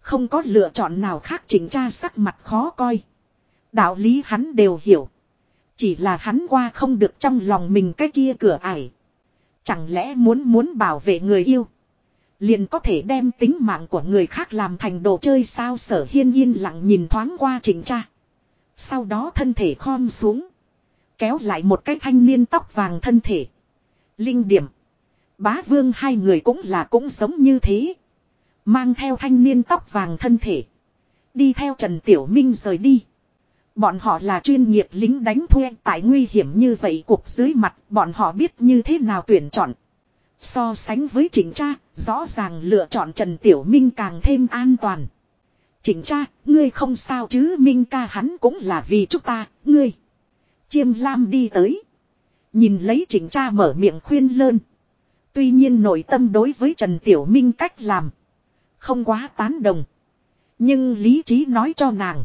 Không có lựa chọn nào khác chỉnh tra sắc mặt khó coi. Đạo lý hắn đều hiểu. Chỉ là hắn qua không được trong lòng mình cái kia cửa ải. Chẳng lẽ muốn muốn bảo vệ người yêu. Liền có thể đem tính mạng của người khác làm thành đồ chơi sao sở hiên yên lặng nhìn thoáng qua chỉnh tra Sau đó thân thể khom xuống. Kéo lại một cái thanh niên tóc vàng thân thể. Linh điểm. Bá vương hai người cũng là cũng sống như thế. Mang theo thanh niên tóc vàng thân thể. Đi theo Trần Tiểu Minh rời đi. Bọn họ là chuyên nghiệp lính đánh thuê tại nguy hiểm như vậy cuộc dưới mặt bọn họ biết như thế nào tuyển chọn. So sánh với chỉnh cha, rõ ràng lựa chọn Trần Tiểu Minh càng thêm an toàn. Chỉnh cha, ngươi không sao chứ Minh ca hắn cũng là vì chúng ta, ngươi. Chiêm Lam đi tới. Nhìn lấy chỉnh cha mở miệng khuyên lơn. Tuy nhiên nội tâm đối với Trần Tiểu Minh cách làm. Không quá tán đồng. Nhưng lý trí nói cho nàng.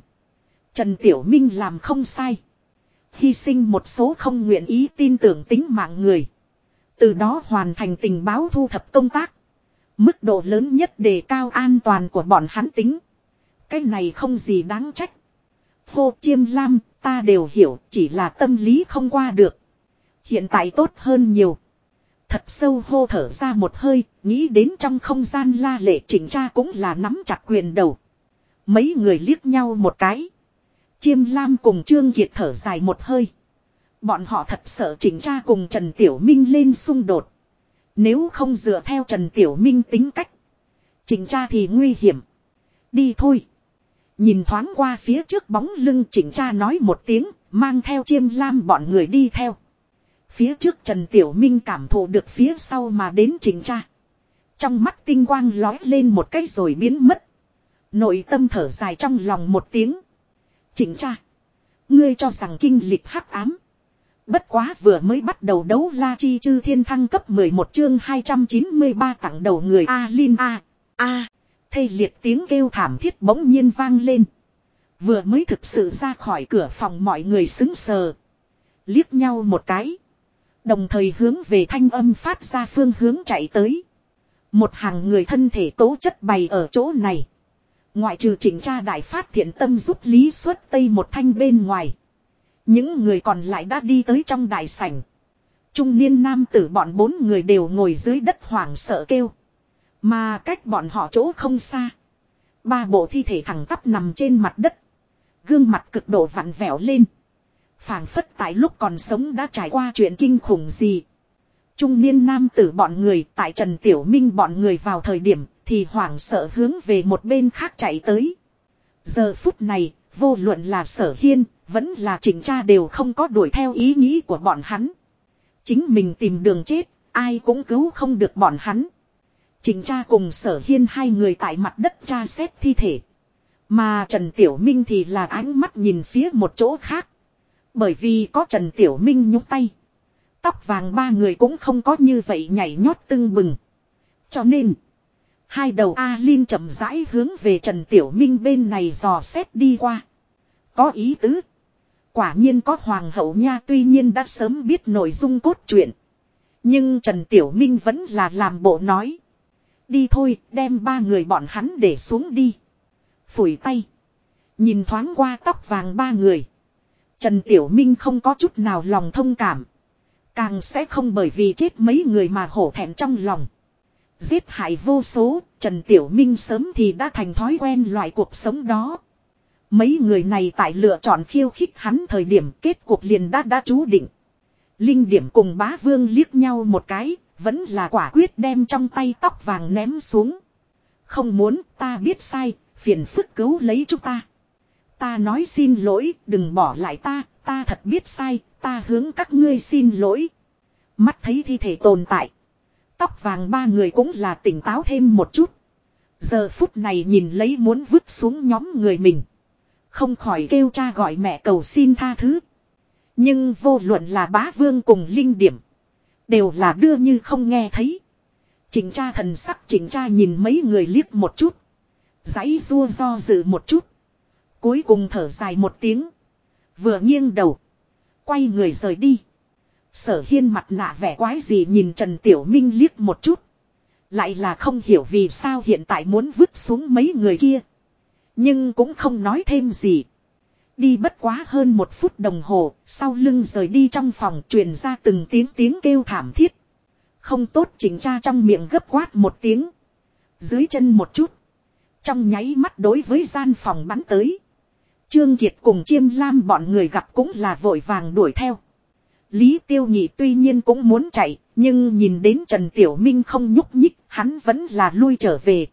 Trần Tiểu Minh làm không sai. Hy sinh một số không nguyện ý tin tưởng tính mạng người. Từ đó hoàn thành tình báo thu thập công tác. Mức độ lớn nhất đề cao an toàn của bọn hắn tính. Cái này không gì đáng trách. Hô chiêm lam, ta đều hiểu, chỉ là tâm lý không qua được. Hiện tại tốt hơn nhiều. Thật sâu hô thở ra một hơi, nghĩ đến trong không gian la lệ chỉnh tra cũng là nắm chặt quyền đầu. Mấy người liếc nhau một cái. Chiêm Lam cùng Trương Kiệt thở dài một hơi. Bọn họ thật sợ chỉnh tra cùng Trần Tiểu Minh lên xung đột. Nếu không dựa theo Trần Tiểu Minh tính cách. Chỉnh tra thì nguy hiểm. Đi thôi. Nhìn thoáng qua phía trước bóng lưng chỉnh tra nói một tiếng, mang theo chiêm lam bọn người đi theo. Phía trước Trần Tiểu Minh cảm thụ được phía sau mà đến chính tra. Trong mắt tinh quang lói lên một cái rồi biến mất. Nội tâm thở dài trong lòng một tiếng. Chỉnh tra. Ngươi cho rằng kinh lịch hắc ám. Bất quá vừa mới bắt đầu đấu la chi chư thiên thăng cấp 11 chương 293 tặng đầu người A Linh A. A. Thây liệt tiếng kêu thảm thiết bỗng nhiên vang lên. Vừa mới thực sự ra khỏi cửa phòng mọi người xứng sờ. Liếc nhau một cái. Đồng thời hướng về thanh âm phát ra phương hướng chạy tới. Một hàng người thân thể tố chất bày ở chỗ này. Ngoại trừ chỉnh tra đại phát thiện tâm giúp Lý xuất Tây một thanh bên ngoài. Những người còn lại đã đi tới trong đại sảnh. Trung niên nam tử bọn bốn người đều ngồi dưới đất hoảng sợ kêu. Mà cách bọn họ chỗ không xa. Ba bộ thi thể thẳng tắp nằm trên mặt đất. Gương mặt cực độ vặn vẹo lên phảng phất tại lúc còn sống đã trải qua chuyện kinh khủng gì. Trung niên nam tử bọn người tại Trần Tiểu Minh bọn người vào thời điểm thì hoảng sợ hướng về một bên khác chạy tới. Giờ phút này, vô luận là sở hiên, vẫn là chỉnh tra đều không có đuổi theo ý nghĩ của bọn hắn. Chính mình tìm đường chết, ai cũng cứu không được bọn hắn. Chỉnh tra cùng sở hiên hai người tại mặt đất tra xét thi thể. Mà Trần Tiểu Minh thì là ánh mắt nhìn phía một chỗ khác. Bởi vì có Trần Tiểu Minh nhúc tay. Tóc vàng ba người cũng không có như vậy nhảy nhót tưng bừng. Cho nên... Hai đầu A Linh chậm rãi hướng về Trần Tiểu Minh bên này dò xét đi qua. Có ý tứ. Quả nhiên có hoàng hậu nha tuy nhiên đã sớm biết nội dung cốt truyện. Nhưng Trần Tiểu Minh vẫn là làm bộ nói. Đi thôi, đem ba người bọn hắn để xuống đi. Phủi tay. Nhìn thoáng qua tóc vàng ba người. Trần Tiểu Minh không có chút nào lòng thông cảm. Càng sẽ không bởi vì chết mấy người mà hổ thẹn trong lòng. Giết hại vô số, Trần Tiểu Minh sớm thì đã thành thói quen loại cuộc sống đó. Mấy người này tại lựa chọn khiêu khích hắn thời điểm kết cuộc liền đã đã chú định. Linh điểm cùng bá vương liếc nhau một cái, vẫn là quả quyết đem trong tay tóc vàng ném xuống. Không muốn, ta biết sai, phiền phức cứu lấy chúng ta. Ta nói xin lỗi, đừng bỏ lại ta, ta thật biết sai, ta hướng các ngươi xin lỗi. Mắt thấy thi thể tồn tại. Tóc vàng ba người cũng là tỉnh táo thêm một chút. Giờ phút này nhìn lấy muốn vứt xuống nhóm người mình. Không khỏi kêu cha gọi mẹ cầu xin tha thứ. Nhưng vô luận là bá vương cùng linh điểm. Đều là đưa như không nghe thấy. Chỉnh tra thần sắc chỉnh tra nhìn mấy người liếc một chút. Giấy rua do dự một chút. Cuối cùng thở dài một tiếng. Vừa nghiêng đầu. Quay người rời đi. Sở hiên mặt nạ vẻ quái gì nhìn Trần Tiểu Minh liếc một chút. Lại là không hiểu vì sao hiện tại muốn vứt xuống mấy người kia. Nhưng cũng không nói thêm gì. Đi bất quá hơn một phút đồng hồ, sau lưng rời đi trong phòng truyền ra từng tiếng tiếng kêu thảm thiết. Không tốt chỉnh tra trong miệng gấp quát một tiếng. Dưới chân một chút. Trong nháy mắt đối với gian phòng bắn tới. Trương Kiệt cùng chiêm lam bọn người gặp cũng là vội vàng đuổi theo. Lý Tiêu Nhị tuy nhiên cũng muốn chạy, nhưng nhìn đến Trần Tiểu Minh không nhúc nhích, hắn vẫn là lui trở về.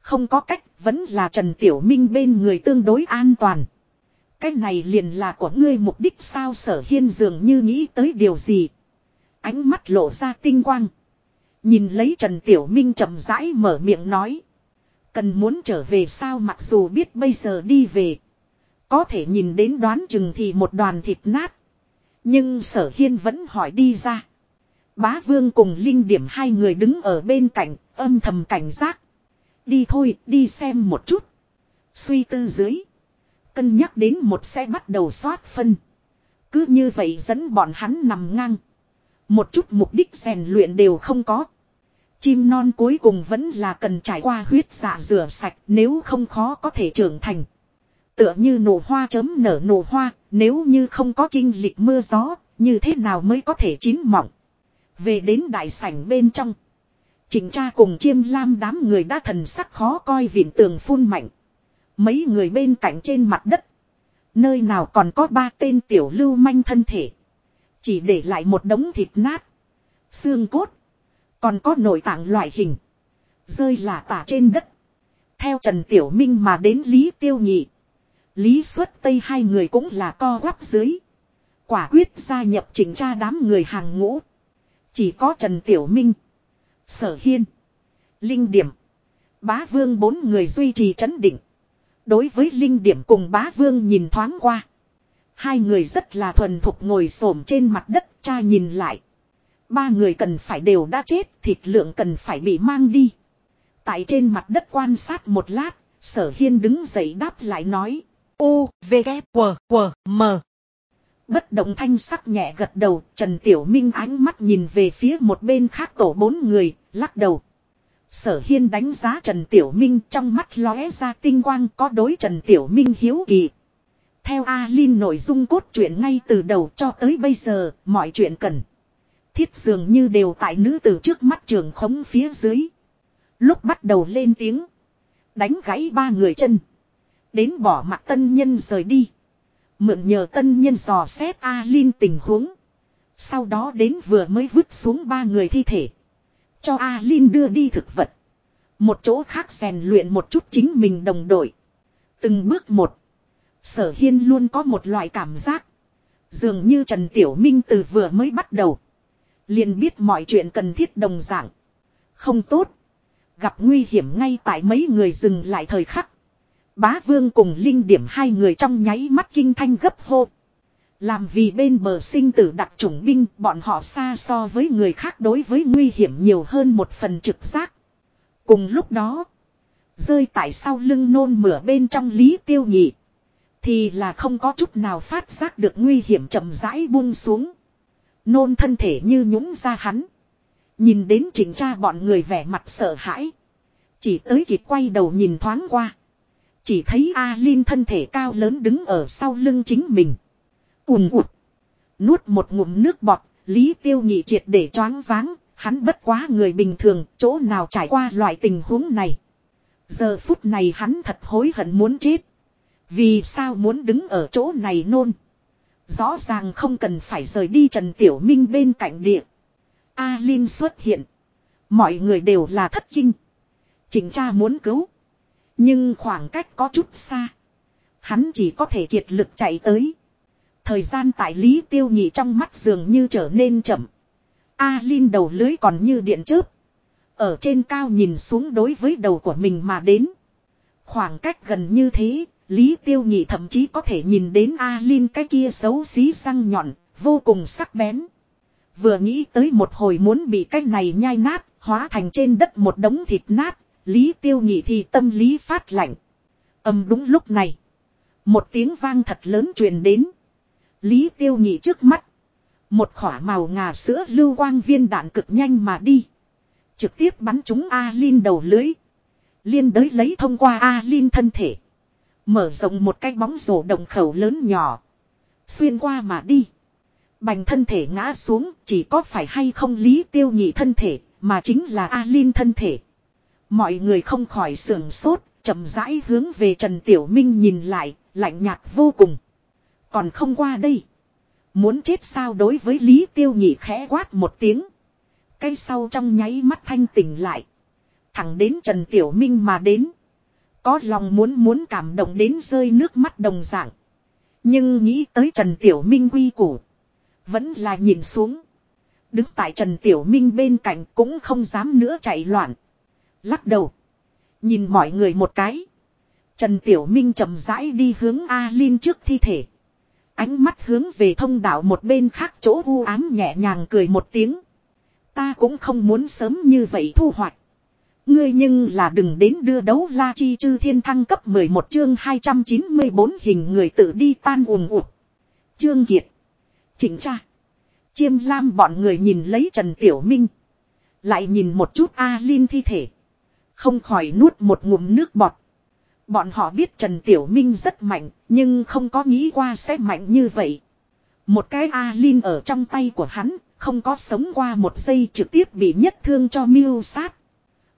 Không có cách, vẫn là Trần Tiểu Minh bên người tương đối an toàn. Cái này liền là của ngươi mục đích sao sở hiên dường như nghĩ tới điều gì. Ánh mắt lộ ra tinh quang. Nhìn lấy Trần Tiểu Minh chậm rãi mở miệng nói. Cần muốn trở về sao mặc dù biết bây giờ đi về. Có thể nhìn đến đoán chừng thì một đoàn thịt nát. Nhưng sở hiên vẫn hỏi đi ra. Bá vương cùng linh điểm hai người đứng ở bên cạnh, âm thầm cảnh giác. Đi thôi, đi xem một chút. Suy tư dưới. Cân nhắc đến một xe bắt đầu xoát phân. Cứ như vậy dẫn bọn hắn nằm ngang. Một chút mục đích rèn luyện đều không có. Chim non cuối cùng vẫn là cần trải qua huyết dạ rửa sạch nếu không khó có thể trưởng thành. Tựa như nổ hoa chấm nở nổ hoa, nếu như không có kinh lịch mưa gió, như thế nào mới có thể chín mọng. Về đến đại sảnh bên trong. Chỉnh cha cùng chiêm lam đám người đã thần sắc khó coi viện tường phun mạnh. Mấy người bên cạnh trên mặt đất. Nơi nào còn có ba tên tiểu lưu manh thân thể. Chỉ để lại một đống thịt nát. Xương cốt. Còn có nội tạng loại hình. Rơi lả tả trên đất. Theo Trần Tiểu Minh mà đến Lý Tiêu Nhị. Lý xuất Tây hai người cũng là co quắp dưới. Quả quyết gia nhập chỉnh tra đám người hàng ngũ. Chỉ có Trần Tiểu Minh. Sở Hiên. Linh Điểm. Bá Vương bốn người duy trì trấn định. Đối với Linh Điểm cùng Bá Vương nhìn thoáng qua. Hai người rất là thuần thục ngồi xổm trên mặt đất cha nhìn lại. Ba người cần phải đều đã chết thịt lượng cần phải bị mang đi. Tại trên mặt đất quan sát một lát, sở hiên đứng dậy đáp lại nói. U, V, K, W, W, M. Bất động thanh sắc nhẹ gật đầu, Trần Tiểu Minh ánh mắt nhìn về phía một bên khác tổ bốn người, lắc đầu. Sở Hiên đánh giá Trần Tiểu Minh trong mắt lóe ra tinh quang có đối Trần Tiểu Minh hiếu kỳ. Theo A Lin nội dung cốt truyện ngay từ đầu cho tới bây giờ, mọi chuyện cần. Thiết dường như đều tại nữ từ trước mắt trường khống phía dưới. Lúc bắt đầu lên tiếng. Đánh gãy ba người chân. Đến bỏ mặt tân nhân rời đi. Mượn nhờ tân nhân dò xét A Linh tình huống. Sau đó đến vừa mới vứt xuống ba người thi thể. Cho A Linh đưa đi thực vật. Một chỗ khác rèn luyện một chút chính mình đồng đội. Từng bước một. Sở Hiên luôn có một loại cảm giác. Dường như Trần Tiểu Minh từ vừa mới bắt đầu. liền biết mọi chuyện cần thiết đồng dạng. Không tốt. Gặp nguy hiểm ngay tại mấy người dừng lại thời khắc. Bá Vương cùng Linh Điểm hai người trong nháy mắt kinh thanh gấp hô. Làm vì bên bờ sinh tử đặc chủng binh bọn họ xa so với người khác đối với nguy hiểm nhiều hơn một phần trực giác. Cùng lúc đó, rơi tại sau lưng nôn mửa bên trong lý tiêu nhị. Thì là không có chút nào phát giác được nguy hiểm chậm rãi buông xuống. Nôn thân thể như nhũng ra hắn. Nhìn đến chỉnh tra bọn người vẻ mặt sợ hãi. Chỉ tới kịp quay đầu nhìn thoáng qua. Chỉ thấy a lin thân thể cao lớn đứng ở sau lưng chính mình. Ùm ụt. Nuốt một ngụm nước bọt, Lý Tiêu Nhị triệt để choáng váng, hắn bất quá người bình thường, chỗ nào trải qua loại tình huống này. Giờ phút này hắn thật hối hận muốn chết. Vì sao muốn đứng ở chỗ này nôn. Rõ ràng không cần phải rời đi Trần Tiểu Minh bên cạnh địa. a lin xuất hiện. Mọi người đều là thất kinh. Chỉnh cha muốn cứu. Nhưng khoảng cách có chút xa. Hắn chỉ có thể kiệt lực chạy tới. Thời gian tại Lý Tiêu Nhị trong mắt dường như trở nên chậm. A Linh đầu lưới còn như điện chớp. Ở trên cao nhìn xuống đối với đầu của mình mà đến. Khoảng cách gần như thế, Lý Tiêu Nhị thậm chí có thể nhìn đến A Linh cái kia xấu xí răng nhọn, vô cùng sắc bén. Vừa nghĩ tới một hồi muốn bị cái này nhai nát, hóa thành trên đất một đống thịt nát, Lý Tiêu Nhị thì tâm lý phát lạnh. Âm đúng lúc này. Một tiếng vang thật lớn truyền đến. Lý Tiêu Nhị trước mắt. Một khỏa màu ngà sữa lưu quang viên đạn cực nhanh mà đi. Trực tiếp bắn trúng A Linh đầu lưới. Liên đới lấy thông qua A Linh thân thể. Mở rộng một cái bóng rổ đồng khẩu lớn nhỏ. Xuyên qua mà đi. Bành thân thể ngã xuống, chỉ có phải hay không lý tiêu nhị thân thể, mà chính là A Linh thân thể. Mọi người không khỏi sưởng sốt, chậm rãi hướng về Trần Tiểu Minh nhìn lại, lạnh nhạt vô cùng. Còn không qua đây. Muốn chết sao đối với Lý Tiêu Nhị khẽ quát một tiếng. Cây sau trong nháy mắt thanh tỉnh lại. Thẳng đến Trần Tiểu Minh mà đến. Có lòng muốn muốn cảm động đến rơi nước mắt đồng dạng. Nhưng nghĩ tới Trần Tiểu Minh quy củ. Vẫn là nhìn xuống. Đứng tại Trần Tiểu Minh bên cạnh cũng không dám nữa chạy loạn. Lắc đầu. Nhìn mọi người một cái. Trần Tiểu Minh chậm rãi đi hướng A Linh trước thi thể. Ánh mắt hướng về thông đạo một bên khác chỗ u ám nhẹ nhàng cười một tiếng. Ta cũng không muốn sớm như vậy thu hoạch. Ngươi nhưng là đừng đến đưa đấu la chi chư thiên thăng cấp 11 chương 294 hình người tự đi tan ùm ụt. Trương Kiệt. Chỉnh tra. Chiêm lam bọn người nhìn lấy Trần Tiểu Minh. Lại nhìn một chút A Linh thi thể. Không khỏi nuốt một ngụm nước bọt. Bọn họ biết Trần Tiểu Minh rất mạnh, nhưng không có nghĩ qua sẽ mạnh như vậy. Một cái A Lin ở trong tay của hắn, không có sống qua một giây trực tiếp bị nhất thương cho miêu sát.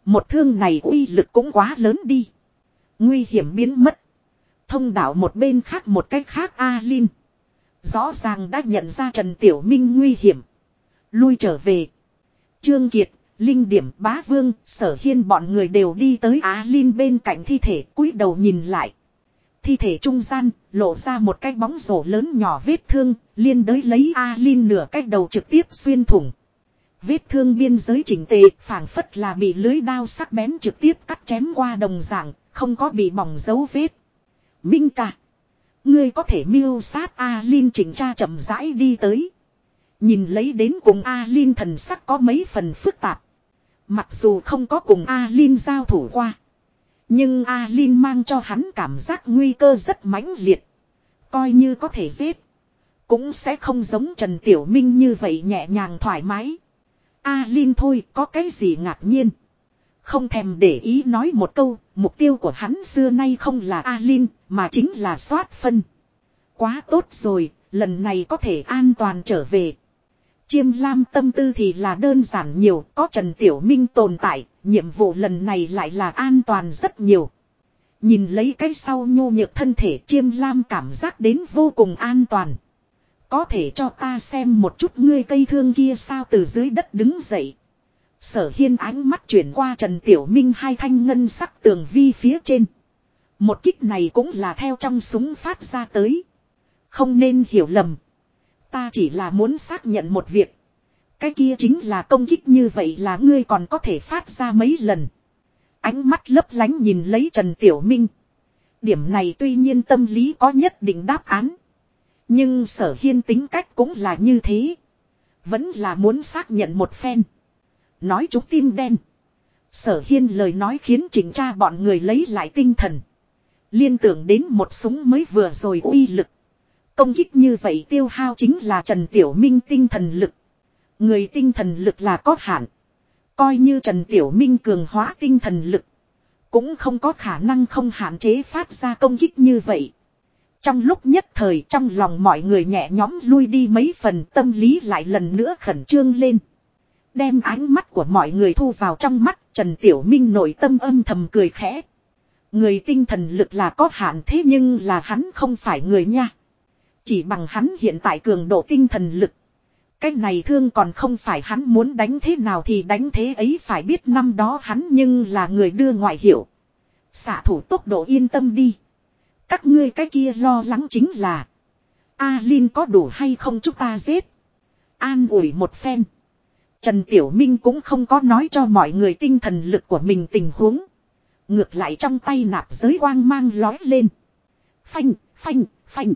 Một thương này uy lực cũng quá lớn đi. Nguy hiểm biến mất. Thông đạo một bên khác một cách khác A Lin Rõ ràng đã nhận ra Trần Tiểu Minh nguy hiểm. Lui trở về. Trương Kiệt, Linh Điểm Bá Vương, Sở Hiên bọn người đều đi tới Á Linh bên cạnh thi thể cúi đầu nhìn lại. Thi thể trung gian, lộ ra một cái bóng rổ lớn nhỏ vết thương, liên đới lấy A Linh nửa cách đầu trực tiếp xuyên thủng. Vết thương biên giới chỉnh tề, phảng phất là bị lưới đao sắc bén trực tiếp cắt chém qua đồng dạng, không có bị bỏng dấu vết. Minh ca. Ngươi có thể miêu sát A Linh chỉnh tra chậm rãi đi tới. Nhìn lấy đến cùng A Linh thần sắc có mấy phần phức tạp. Mặc dù không có cùng A Lin giao thủ qua. Nhưng A Lin mang cho hắn cảm giác nguy cơ rất mãnh liệt. Coi như có thể giết. Cũng sẽ không giống Trần Tiểu Minh như vậy nhẹ nhàng thoải mái. A Lin thôi có cái gì ngạc nhiên. Không thèm để ý nói một câu, mục tiêu của hắn xưa nay không là A Lin mà chính là soát phân. Quá tốt rồi, lần này có thể an toàn trở về. Chiêm lam tâm tư thì là đơn giản nhiều, có Trần Tiểu Minh tồn tại, nhiệm vụ lần này lại là an toàn rất nhiều. Nhìn lấy cái sau nhô nhược thân thể chiêm lam cảm giác đến vô cùng an toàn. Có thể cho ta xem một chút ngươi cây thương kia sao từ dưới đất đứng dậy. Sở hiên ánh mắt chuyển qua Trần Tiểu Minh hai thanh ngân sắc tường vi phía trên. Một kích này cũng là theo trong súng phát ra tới. Không nên hiểu lầm. Ta chỉ là muốn xác nhận một việc. Cái kia chính là công kích như vậy là ngươi còn có thể phát ra mấy lần. Ánh mắt lấp lánh nhìn lấy Trần Tiểu Minh. Điểm này tuy nhiên tâm lý có nhất định đáp án. Nhưng sở hiên tính cách cũng là như thế. Vẫn là muốn xác nhận một phen. Nói chúng tim đen. Sở hiên lời nói khiến chỉnh tra bọn người lấy lại tinh thần. Liên tưởng đến một súng mới vừa rồi uy lực. Công kích như vậy tiêu hao chính là Trần Tiểu Minh tinh thần lực. Người tinh thần lực là có hạn. Coi như Trần Tiểu Minh cường hóa tinh thần lực. Cũng không có khả năng không hạn chế phát ra công kích như vậy. Trong lúc nhất thời trong lòng mọi người nhẹ nhóm lui đi mấy phần, tâm lý lại lần nữa khẩn trương lên. Đem ánh mắt của mọi người thu vào trong mắt, Trần Tiểu Minh nội tâm âm thầm cười khẽ. Người tinh thần lực là có hạn thế nhưng là hắn không phải người nha. Chỉ bằng hắn hiện tại cường độ tinh thần lực. Cái này thương còn không phải hắn muốn đánh thế nào thì đánh thế ấy phải biết năm đó hắn nhưng là người đưa ngoại hiệu. Xạ thủ tốc độ yên tâm đi. Các ngươi cái kia lo lắng chính là. A Linh có đủ hay không chúng ta giết. An ủi một phen. Trần Tiểu Minh cũng không có nói cho mọi người tinh thần lực của mình tình huống. Ngược lại trong tay nạp giới quang mang lói lên. Phanh, phanh, phanh.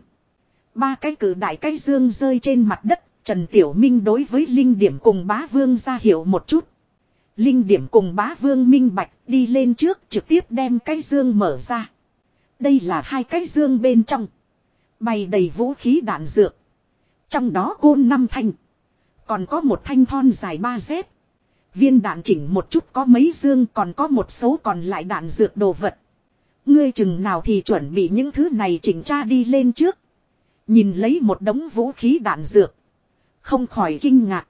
Ba cái cử đại cái dương rơi trên mặt đất. Trần Tiểu Minh đối với Linh Điểm cùng bá vương ra hiểu một chút. Linh Điểm cùng bá vương minh bạch, đi lên trước, trực tiếp đem cái dương mở ra. Đây là hai cái dương bên trong. Bày đầy vũ khí đạn dược. Trong đó côn năm thanh. Còn có một thanh thon dài ba dép. Viên đạn chỉnh một chút có mấy dương, còn có một số còn lại đạn dược đồ vật. Ngươi chừng nào thì chuẩn bị những thứ này chỉnh tra đi lên trước. Nhìn lấy một đống vũ khí đạn dược. Không khỏi kinh ngạc.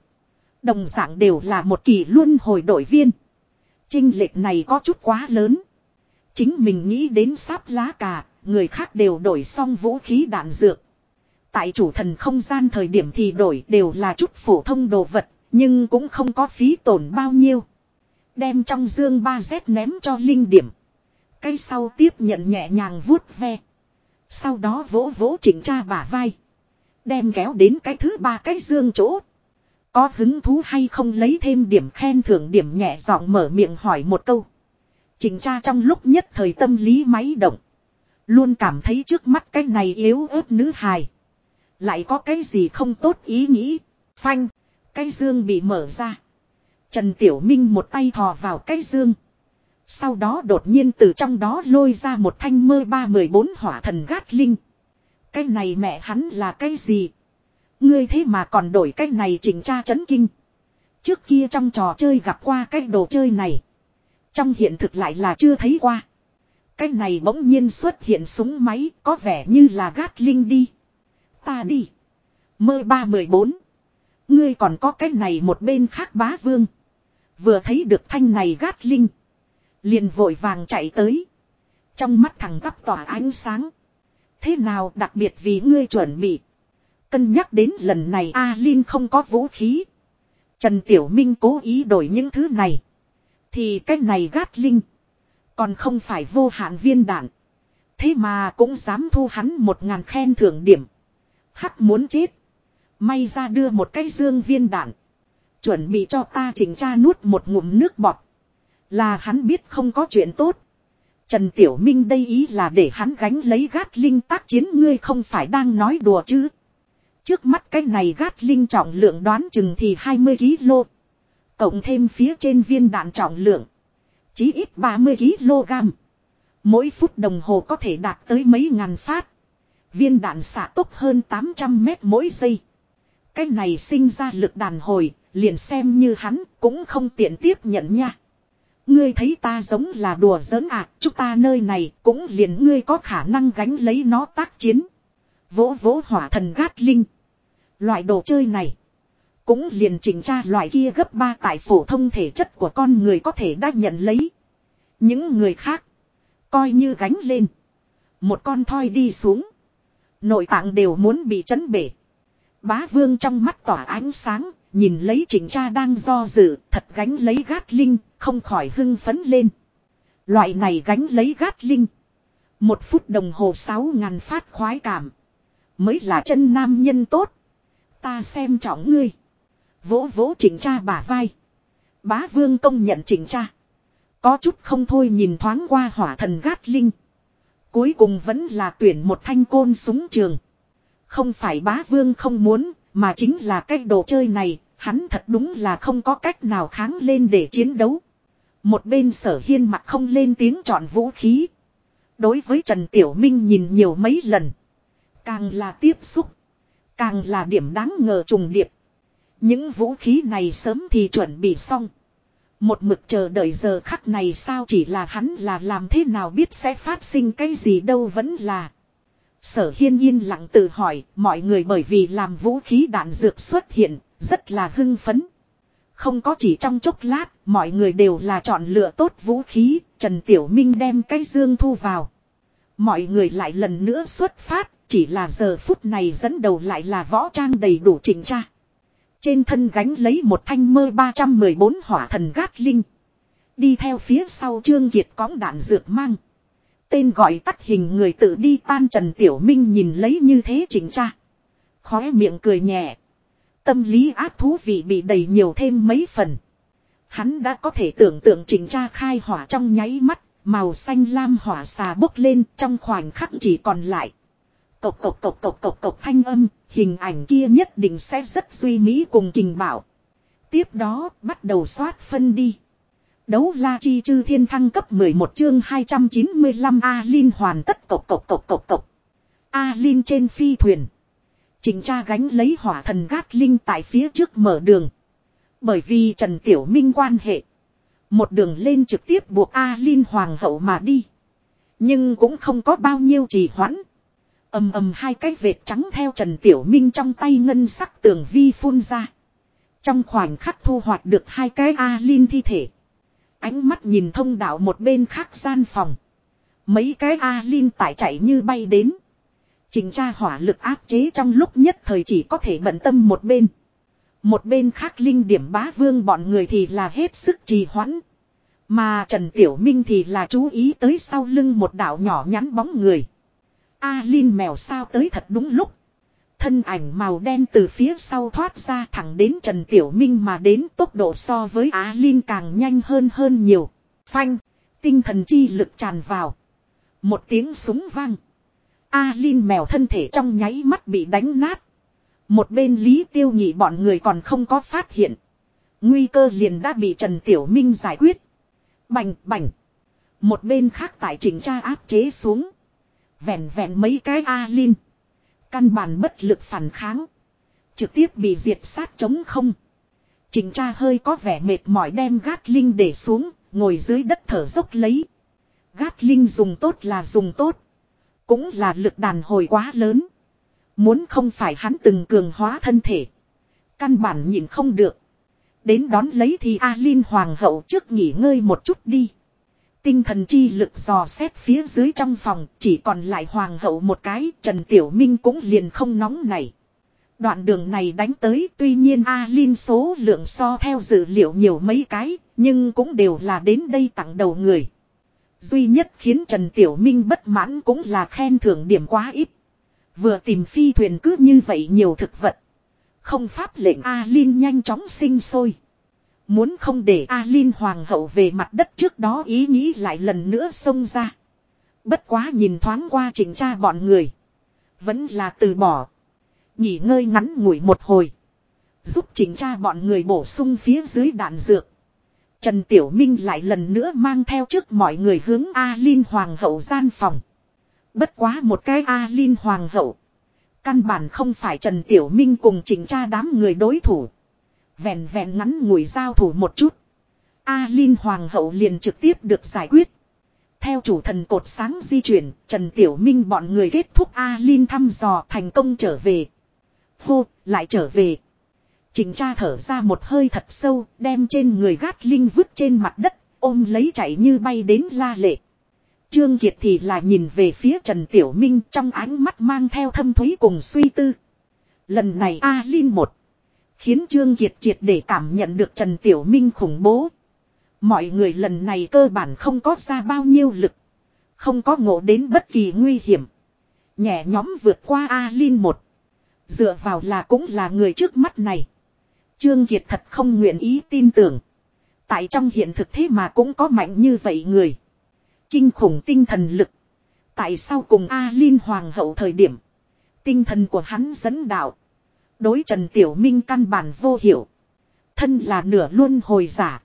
Đồng dạng đều là một kỳ luân hồi đội viên. Trinh lệch này có chút quá lớn. Chính mình nghĩ đến sáp lá cà, người khác đều đổi xong vũ khí đạn dược. Tại chủ thần không gian thời điểm thì đổi đều là chút phổ thông đồ vật, nhưng cũng không có phí tổn bao nhiêu. Đem trong dương ba z ném cho linh điểm. Cây sau tiếp nhận nhẹ nhàng vuốt ve. Sau đó vỗ vỗ chỉnh tra bả vai. Đem kéo đến cái thứ ba cái dương chỗ. Có hứng thú hay không lấy thêm điểm khen thưởng điểm nhẹ giọng mở miệng hỏi một câu. Chỉnh tra trong lúc nhất thời tâm lý máy động. Luôn cảm thấy trước mắt cái này yếu ớt nữ hài. Lại có cái gì không tốt ý nghĩ. Phanh. Cái dương bị mở ra. Trần Tiểu Minh một tay thò vào cái dương. Sau đó đột nhiên từ trong đó lôi ra một thanh mơ ba mười bốn hỏa thần gát linh. Cái này mẹ hắn là cái gì? Ngươi thế mà còn đổi cái này chỉnh tra chấn kinh. Trước kia trong trò chơi gặp qua cái đồ chơi này. Trong hiện thực lại là chưa thấy qua. Cái này bỗng nhiên xuất hiện súng máy, có vẻ như là gát linh đi. Ta đi. Mơ ba mười bốn. Ngươi còn có cái này một bên khác bá vương. Vừa thấy được thanh này gát linh. Liền vội vàng chạy tới. Trong mắt thằng tắp tỏa ánh sáng. Thế nào đặc biệt vì ngươi chuẩn bị. Cân nhắc đến lần này A Linh không có vũ khí. Trần Tiểu Minh cố ý đổi những thứ này. Thì cái này gát linh. Còn không phải vô hạn viên đạn. Thế mà cũng dám thu hắn một ngàn khen thưởng điểm. Hắc muốn chết. May ra đưa một cái dương viên đạn. Chuẩn bị cho ta chỉnh tra nuốt một ngụm nước bọt. Là hắn biết không có chuyện tốt. Trần Tiểu Minh đây ý là để hắn gánh lấy gát linh tác chiến ngươi không phải đang nói đùa chứ. Trước mắt cái này gát linh trọng lượng đoán chừng thì 20 kg. Cộng thêm phía trên viên đạn trọng lượng. Chí ít 30 kg. Mỗi phút đồng hồ có thể đạt tới mấy ngàn phát. Viên đạn xạ tốc hơn 800 mét mỗi giây. Cái này sinh ra lực đàn hồi, liền xem như hắn cũng không tiện tiếp nhận nha. Ngươi thấy ta giống là đùa giỡn à, chúng ta nơi này cũng liền ngươi có khả năng gánh lấy nó tác chiến. Vỗ vỗ hỏa thần gát linh. Loại đồ chơi này. Cũng liền chỉnh tra loại kia gấp ba tại phổ thông thể chất của con người có thể đã nhận lấy. Những người khác. Coi như gánh lên. Một con thoi đi xuống. Nội tạng đều muốn bị chấn bể. Bá vương trong mắt tỏa ánh sáng. Nhìn lấy chỉnh tra đang do dự. Thật gánh lấy gát linh. Không khỏi hưng phấn lên. Loại này gánh lấy gát linh. Một phút đồng hồ sáu ngàn phát khoái cảm. Mới là chân nam nhân tốt. Ta xem trọng ngươi. Vỗ vỗ chỉnh tra bả vai. Bá vương công nhận chỉnh tra. Có chút không thôi nhìn thoáng qua hỏa thần gát linh. Cuối cùng vẫn là tuyển một thanh côn súng trường. Không phải bá vương không muốn, mà chính là cái đồ chơi này, hắn thật đúng là không có cách nào kháng lên để chiến đấu. Một bên sở hiên mặt không lên tiếng chọn vũ khí. Đối với Trần Tiểu Minh nhìn nhiều mấy lần. Càng là tiếp xúc. Càng là điểm đáng ngờ trùng điệp. Những vũ khí này sớm thì chuẩn bị xong. Một mực chờ đợi giờ khắc này sao chỉ là hắn là làm thế nào biết sẽ phát sinh cái gì đâu vẫn là. Sở hiên yên lặng tự hỏi, mọi người bởi vì làm vũ khí đạn dược xuất hiện, rất là hưng phấn. Không có chỉ trong chốc lát, mọi người đều là chọn lựa tốt vũ khí, Trần Tiểu Minh đem cái dương thu vào. Mọi người lại lần nữa xuất phát, chỉ là giờ phút này dẫn đầu lại là võ trang đầy đủ chỉnh tra. Trên thân gánh lấy một thanh mơ 314 hỏa thần gát linh. Đi theo phía sau Trương Kiệt cóng đạn dược mang. Tên gọi tắt hình người tự đi tan Trần Tiểu Minh nhìn lấy như thế chỉnh tra. Khóe miệng cười nhẹ. Tâm lý áp thú vị bị đầy nhiều thêm mấy phần. Hắn đã có thể tưởng tượng chỉnh tra khai hỏa trong nháy mắt, Màu xanh lam hỏa xà bốc lên trong khoảnh khắc chỉ còn lại. Cộc cộc cộc cộc cộc cộc thanh âm, hình ảnh kia nhất định sẽ rất duy mỹ cùng kình bảo. Tiếp đó, bắt đầu xoát phân đi. Đấu la chi chư thiên thăng cấp 11 chương 295 A Linh hoàn tất cộc cộc cộc cộc cộc. A Linh trên phi thuyền. Trình cha gánh lấy hỏa thần gát linh tại phía trước mở đường. Bởi vì Trần Tiểu Minh quan hệ. Một đường lên trực tiếp buộc A Linh hoàng hậu mà đi. Nhưng cũng không có bao nhiêu trì hoãn. ầm ầm hai cái vệt trắng theo Trần Tiểu Minh trong tay ngân sắc tường vi phun ra. Trong khoảnh khắc thu hoạch được hai cái A Linh thi thể. Ánh mắt nhìn thông đạo một bên khác gian phòng. Mấy cái A Linh tải chạy như bay đến. Trình tra hỏa lực áp chế trong lúc nhất thời chỉ có thể bận tâm một bên. Một bên khác linh điểm bá vương bọn người thì là hết sức trì hoãn. Mà Trần Tiểu Minh thì là chú ý tới sau lưng một đảo nhỏ nhắn bóng người. A Linh mèo sao tới thật đúng lúc. Thân ảnh màu đen từ phía sau thoát ra thẳng đến Trần Tiểu Minh mà đến tốc độ so với Á Linh càng nhanh hơn hơn nhiều. Phanh, tinh thần chi lực tràn vào. Một tiếng súng vang. A Linh mèo thân thể trong nháy mắt bị đánh nát. Một bên Lý Tiêu Nhị bọn người còn không có phát hiện. Nguy cơ liền đã bị Trần Tiểu Minh giải quyết. Bành bành. Một bên khác tại chỉnh tra áp chế xuống. Vẹn vẹn mấy cái A Linh. Căn bản bất lực phản kháng. Trực tiếp bị diệt sát chống không. Trình tra hơi có vẻ mệt mỏi đem gát linh để xuống, ngồi dưới đất thở dốc lấy. Gát linh dùng tốt là dùng tốt. Cũng là lực đàn hồi quá lớn. Muốn không phải hắn từng cường hóa thân thể. Căn bản nhìn không được. Đến đón lấy thì A Linh Hoàng hậu trước nghỉ ngơi một chút đi. Tinh thần chi lực dò xét phía dưới trong phòng, chỉ còn lại hoàng hậu một cái, Trần Tiểu Minh cũng liền không nóng này. Đoạn đường này đánh tới tuy nhiên A Linh số lượng so theo dữ liệu nhiều mấy cái, nhưng cũng đều là đến đây tặng đầu người. Duy nhất khiến Trần Tiểu Minh bất mãn cũng là khen thưởng điểm quá ít. Vừa tìm phi thuyền cứ như vậy nhiều thực vật. Không pháp lệnh a lin nhanh chóng sinh sôi. Muốn không để a lin Hoàng hậu về mặt đất trước đó ý nghĩ lại lần nữa xông ra. Bất quá nhìn thoáng qua chỉnh tra bọn người. Vẫn là từ bỏ. Nghỉ ngơi ngắn ngủi một hồi. Giúp chỉnh tra bọn người bổ sung phía dưới đạn dược. Trần Tiểu Minh lại lần nữa mang theo trước mọi người hướng A Linh Hoàng hậu gian phòng. Bất quá một cái A Linh Hoàng hậu. Căn bản không phải Trần Tiểu Minh cùng chỉnh tra đám người đối thủ. Vẹn vẹn ngắn ngủi giao thủ một chút. A Linh Hoàng hậu liền trực tiếp được giải quyết. Theo chủ thần cột sáng di chuyển, Trần Tiểu Minh bọn người kết thúc A Linh thăm dò thành công trở về. Hô, lại trở về. Trình cha thở ra một hơi thật sâu, đem trên người gát linh vứt trên mặt đất, ôm lấy chạy như bay đến la lệ. Trương Kiệt thì là nhìn về phía Trần Tiểu Minh trong ánh mắt mang theo thâm thúy cùng suy tư. Lần này A Linh một Khiến Trương Kiệt triệt để cảm nhận được Trần Tiểu Minh khủng bố. Mọi người lần này cơ bản không có ra bao nhiêu lực. Không có ngộ đến bất kỳ nguy hiểm. Nhẹ nhóm vượt qua A Linh một. Dựa vào là cũng là người trước mắt này. Trương Kiệt thật không nguyện ý tin tưởng. Tại trong hiện thực thế mà cũng có mạnh như vậy người. Kinh khủng tinh thần lực. Tại sao cùng A Linh Hoàng hậu thời điểm. Tinh thần của hắn dẫn đạo. Đối Trần Tiểu Minh căn bản vô hiểu. Thân là nửa luôn hồi giả.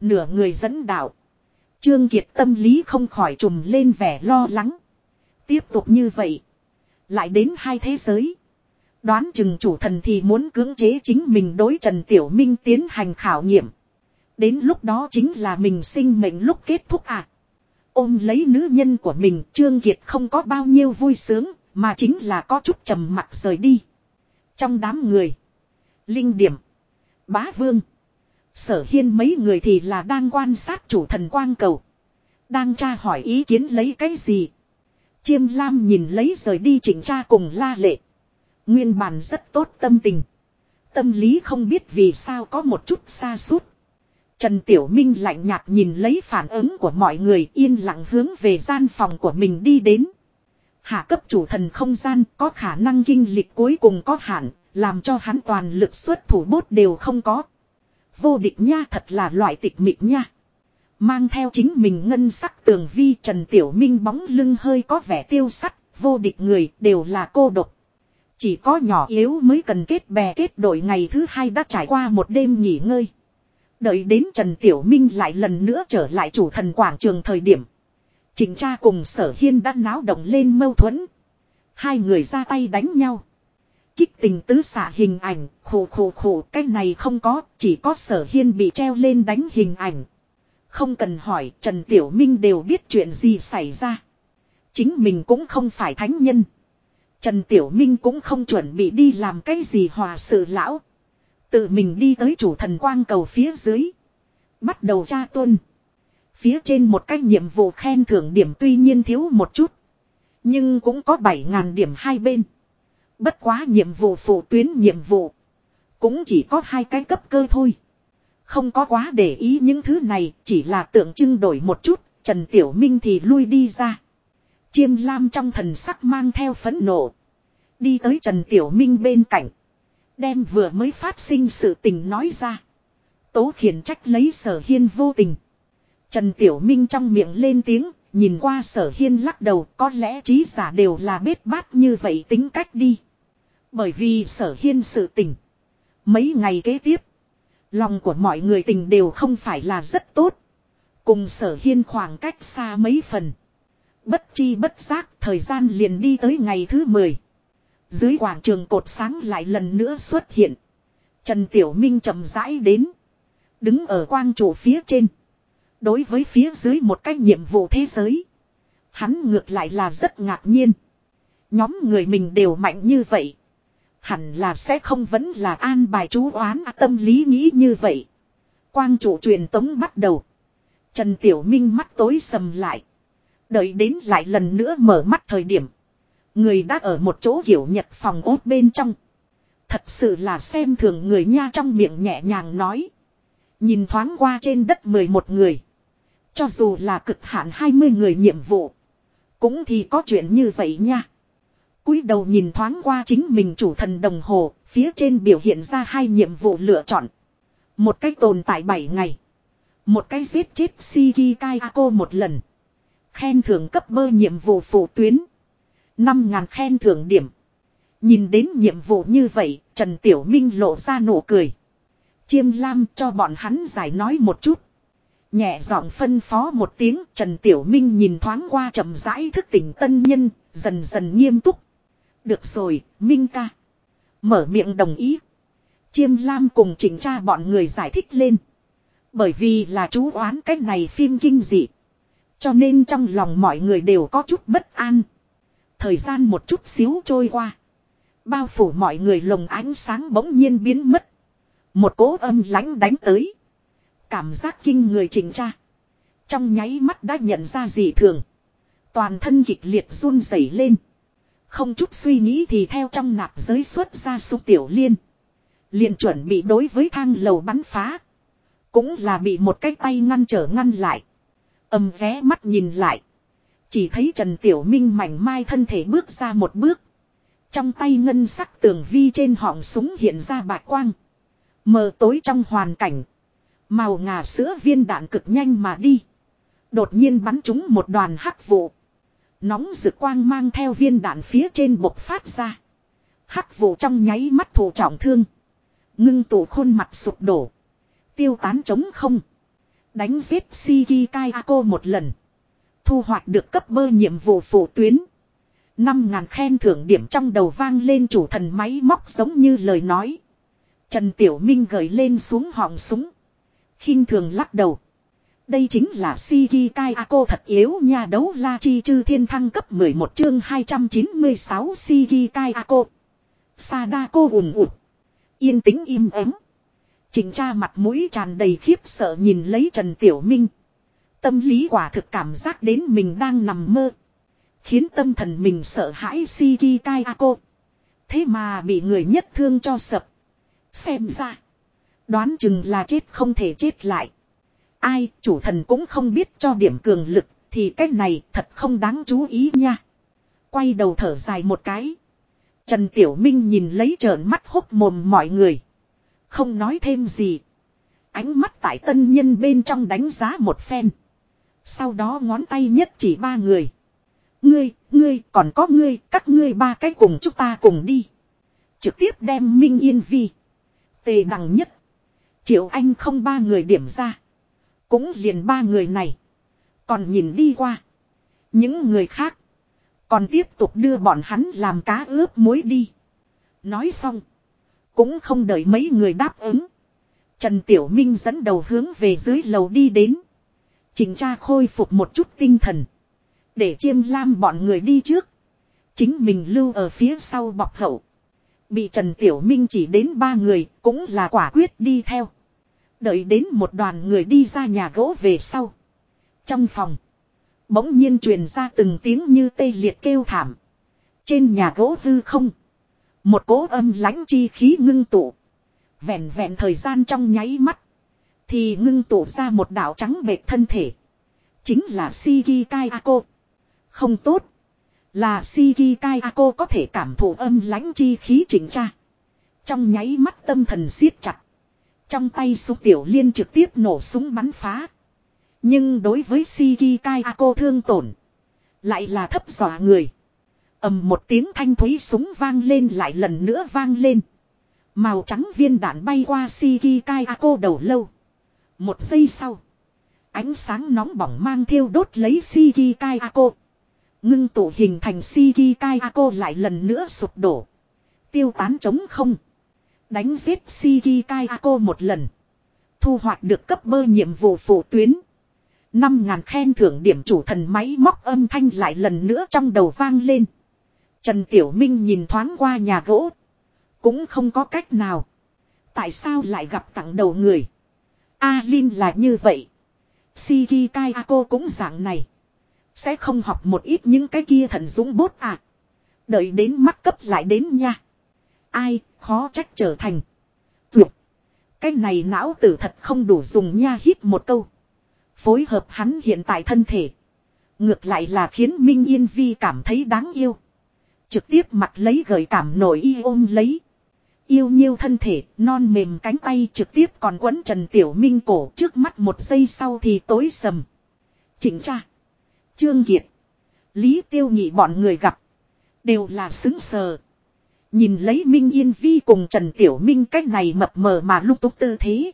Nửa người dẫn đạo. Trương Kiệt tâm lý không khỏi trùm lên vẻ lo lắng. Tiếp tục như vậy. Lại đến hai thế giới. Đoán chừng chủ thần thì muốn cưỡng chế chính mình đối Trần Tiểu Minh tiến hành khảo nghiệm. Đến lúc đó chính là mình sinh mệnh lúc kết thúc à. Ôm lấy nữ nhân của mình, Trương Kiệt không có bao nhiêu vui sướng, mà chính là có chút trầm mặc rời đi. Trong đám người. Linh điểm. Bá vương. Sở hiên mấy người thì là đang quan sát chủ thần quang cầu. Đang tra hỏi ý kiến lấy cái gì. Chiêm lam nhìn lấy rời đi chỉnh tra cùng la lệ. Nguyên bản rất tốt tâm tình. Tâm lý không biết vì sao có một chút xa suốt. Trần Tiểu Minh lạnh nhạt nhìn lấy phản ứng của mọi người yên lặng hướng về gian phòng của mình đi đến. Hạ cấp chủ thần không gian có khả năng kinh lịch cuối cùng có hạn, làm cho hắn toàn lực xuất thủ bốt đều không có. Vô địch nha thật là loại tịch mịch nha. Mang theo chính mình ngân sắc tường vi Trần Tiểu Minh bóng lưng hơi có vẻ tiêu sắt, vô địch người đều là cô độc. Chỉ có nhỏ yếu mới cần kết bè kết đội ngày thứ hai đã trải qua một đêm nghỉ ngơi. Đợi đến Trần Tiểu Minh lại lần nữa trở lại chủ thần quảng trường thời điểm. Trình cha cùng sở hiên đã náo động lên mâu thuẫn. Hai người ra tay đánh nhau. Kích tình tứ xạ hình ảnh, khổ khổ khổ, cái này không có, chỉ có sở hiên bị treo lên đánh hình ảnh. Không cần hỏi, Trần Tiểu Minh đều biết chuyện gì xảy ra. Chính mình cũng không phải thánh nhân. Trần Tiểu Minh cũng không chuẩn bị đi làm cái gì hòa sự lão. Tự mình đi tới chủ thần quang cầu phía dưới. Bắt đầu tra tuân. Phía trên một cái nhiệm vụ khen thưởng điểm tuy nhiên thiếu một chút. Nhưng cũng có 7.000 điểm hai bên. Bất quá nhiệm vụ phụ tuyến nhiệm vụ. Cũng chỉ có hai cái cấp cơ thôi. Không có quá để ý những thứ này, chỉ là tượng trưng đổi một chút, Trần Tiểu Minh thì lui đi ra. Chiêm lam trong thần sắc mang theo phẫn nộ. Đi tới Trần Tiểu Minh bên cạnh. Đem vừa mới phát sinh sự tình nói ra. Tố khiển trách lấy sở hiên vô tình. Trần Tiểu Minh trong miệng lên tiếng, nhìn qua sở hiên lắc đầu có lẽ trí giả đều là bết bát như vậy tính cách đi. Bởi vì sở hiên sự tình. Mấy ngày kế tiếp, lòng của mọi người tình đều không phải là rất tốt. Cùng sở hiên khoảng cách xa mấy phần. Bất chi bất giác, thời gian liền đi tới ngày thứ 10. Dưới quảng trường cột sáng lại lần nữa xuất hiện. Trần Tiểu Minh chậm rãi đến. Đứng ở quang trụ phía trên. Đối với phía dưới một cái nhiệm vụ thế giới. Hắn ngược lại là rất ngạc nhiên. Nhóm người mình đều mạnh như vậy. Hẳn là sẽ không vẫn là an bài chú oán à, tâm lý nghĩ như vậy. Quang chủ truyền tống bắt đầu. Trần Tiểu Minh mắt tối sầm lại. Đợi đến lại lần nữa mở mắt thời điểm. Người đã ở một chỗ hiểu nhật phòng ốt bên trong. Thật sự là xem thường người nha trong miệng nhẹ nhàng nói. Nhìn thoáng qua trên đất 11 người. Cho dù là cực hạn 20 người nhiệm vụ. Cũng thì có chuyện như vậy nha. cúi đầu nhìn thoáng qua chính mình chủ thần đồng hồ. Phía trên biểu hiện ra hai nhiệm vụ lựa chọn. Một cái tồn tại 7 ngày. Một cái giết chết Shikikai Ako một lần. Khen thưởng cấp bơ nhiệm vụ phụ tuyến. 5.000 khen thưởng điểm. Nhìn đến nhiệm vụ như vậy, Trần Tiểu Minh lộ ra nụ cười. Chiêm Lam cho bọn hắn giải nói một chút. Nhẹ giọng phân phó một tiếng Trần Tiểu Minh nhìn thoáng qua chậm rãi thức tỉnh tân nhân, dần dần nghiêm túc. Được rồi, Minh ca. Mở miệng đồng ý. Chiêm Lam cùng chỉnh tra bọn người giải thích lên. Bởi vì là chú oán cách này phim kinh dị. Cho nên trong lòng mọi người đều có chút bất an. Thời gian một chút xíu trôi qua. Bao phủ mọi người lồng ánh sáng bỗng nhiên biến mất. Một cỗ âm lãnh đánh tới. Cảm giác kinh người chỉnh tra. Trong nháy mắt đã nhận ra gì thường. Toàn thân kịch liệt run rẩy lên. Không chút suy nghĩ thì theo trong nạp giới xuất ra súng tiểu liên. liền chuẩn bị đối với thang lầu bắn phá. Cũng là bị một cái tay ngăn trở ngăn lại. Âm ghé mắt nhìn lại. Chỉ thấy Trần Tiểu Minh mảnh mai thân thể bước ra một bước. Trong tay ngân sắc tường vi trên họng súng hiện ra bạc quang. Mờ tối trong hoàn cảnh. Màu ngà sữa viên đạn cực nhanh mà đi. Đột nhiên bắn trúng một đoàn hắc vụ. Nóng rực quang mang theo viên đạn phía trên bộc phát ra. Hắc vụ trong nháy mắt thủ trọng thương. Ngưng tụ khuôn mặt sụp đổ. Tiêu tán trống không. Đánh giết Shiki Ako một lần. Thu hoạch được cấp bơ nhiệm vụ phụ tuyến. Năm ngàn khen thưởng điểm trong đầu vang lên chủ thần máy móc giống như lời nói. Trần Tiểu Minh gởi lên xuống họng súng. khinh thường lắc đầu. Đây chính là Shiki Ako thật yếu nha đấu la chi chư thiên thăng cấp 11 chương 296 Shiki Ako. Sadako ùn ụt. Yên tĩnh im ắng. Trình tra mặt mũi tràn đầy khiếp sợ nhìn lấy Trần Tiểu Minh. Tâm lý quả thực cảm giác đến mình đang nằm mơ. Khiến tâm thần mình sợ hãi Shikikai Ako. Thế mà bị người nhất thương cho sập. Xem ra. Đoán chừng là chết không thể chết lại. Ai, chủ thần cũng không biết cho điểm cường lực. Thì cách này thật không đáng chú ý nha. Quay đầu thở dài một cái. Trần Tiểu Minh nhìn lấy trợn mắt hốc mồm mọi người. Không nói thêm gì. Ánh mắt tại tân nhân bên trong đánh giá một phen. Sau đó ngón tay nhất chỉ ba người. Ngươi, ngươi, còn có ngươi, các ngươi ba cái cùng chúng ta cùng đi. Trực tiếp đem Minh Yên Vi. Tề đằng nhất. Triệu Anh không ba người điểm ra. Cũng liền ba người này. Còn nhìn đi qua. Những người khác. Còn tiếp tục đưa bọn hắn làm cá ướp muối đi. Nói xong. Cũng không đợi mấy người đáp ứng. Trần Tiểu Minh dẫn đầu hướng về dưới lầu đi đến. Trình tra khôi phục một chút tinh thần. Để chiêm lam bọn người đi trước. Chính mình lưu ở phía sau bọc hậu. Bị Trần Tiểu Minh chỉ đến ba người cũng là quả quyết đi theo. Đợi đến một đoàn người đi ra nhà gỗ về sau. Trong phòng. Bỗng nhiên truyền ra từng tiếng như tê liệt kêu thảm. Trên nhà gỗ hư không. Một cỗ âm lãnh chi khí ngưng tụ. Vẹn vẹn thời gian trong nháy mắt. Thì ngưng tụ ra một đạo trắng bệt thân thể. Chính là Shiki Kai Ako. Không tốt. Là Shiki Kai Ako có thể cảm thụ âm lãnh chi khí chỉnh tra. Trong nháy mắt tâm thần siết chặt. Trong tay súng tiểu liên trực tiếp nổ súng bắn phá. Nhưng đối với Shiki Kai Ako thương tổn. Lại là thấp dọa người ầm một tiếng thanh thúy súng vang lên lại lần nữa vang lên. Màu trắng viên đạn bay qua Shiki Kai Ako đầu lâu. Một giây sau. Ánh sáng nóng bỏng mang thiêu đốt lấy Shiki Kai Ako. Ngưng tụ hình thành Shiki Kai Ako lại lần nữa sụp đổ. Tiêu tán trống không. Đánh giết Shiki Kai Ako một lần. Thu hoạch được cấp bơ nhiệm vụ phụ tuyến. Năm ngàn khen thưởng điểm chủ thần máy móc âm thanh lại lần nữa trong đầu vang lên. Trần Tiểu Minh nhìn thoáng qua nhà gỗ. Cũng không có cách nào. Tại sao lại gặp tặng đầu người? A Linh là như vậy. Shiki Kai Ako cũng dạng này. Sẽ không học một ít những cái kia thần dũng bốt à. Đợi đến mắt cấp lại đến nha. Ai, khó trách trở thành. Tuyệt. Cái này não tử thật không đủ dùng nha hít một câu. Phối hợp hắn hiện tại thân thể. Ngược lại là khiến Minh Yên Vi cảm thấy đáng yêu. Trực tiếp mặt lấy gợi cảm nổi y ôm lấy. Yêu nhiêu thân thể, non mềm cánh tay trực tiếp còn quấn Trần Tiểu Minh cổ trước mắt một giây sau thì tối sầm. Chỉnh tra. Trương Kiệt. Lý Tiêu Nhị bọn người gặp. Đều là xứng sờ. Nhìn lấy Minh Yên Vi cùng Trần Tiểu Minh cách này mập mờ mà lúc túc tư thế.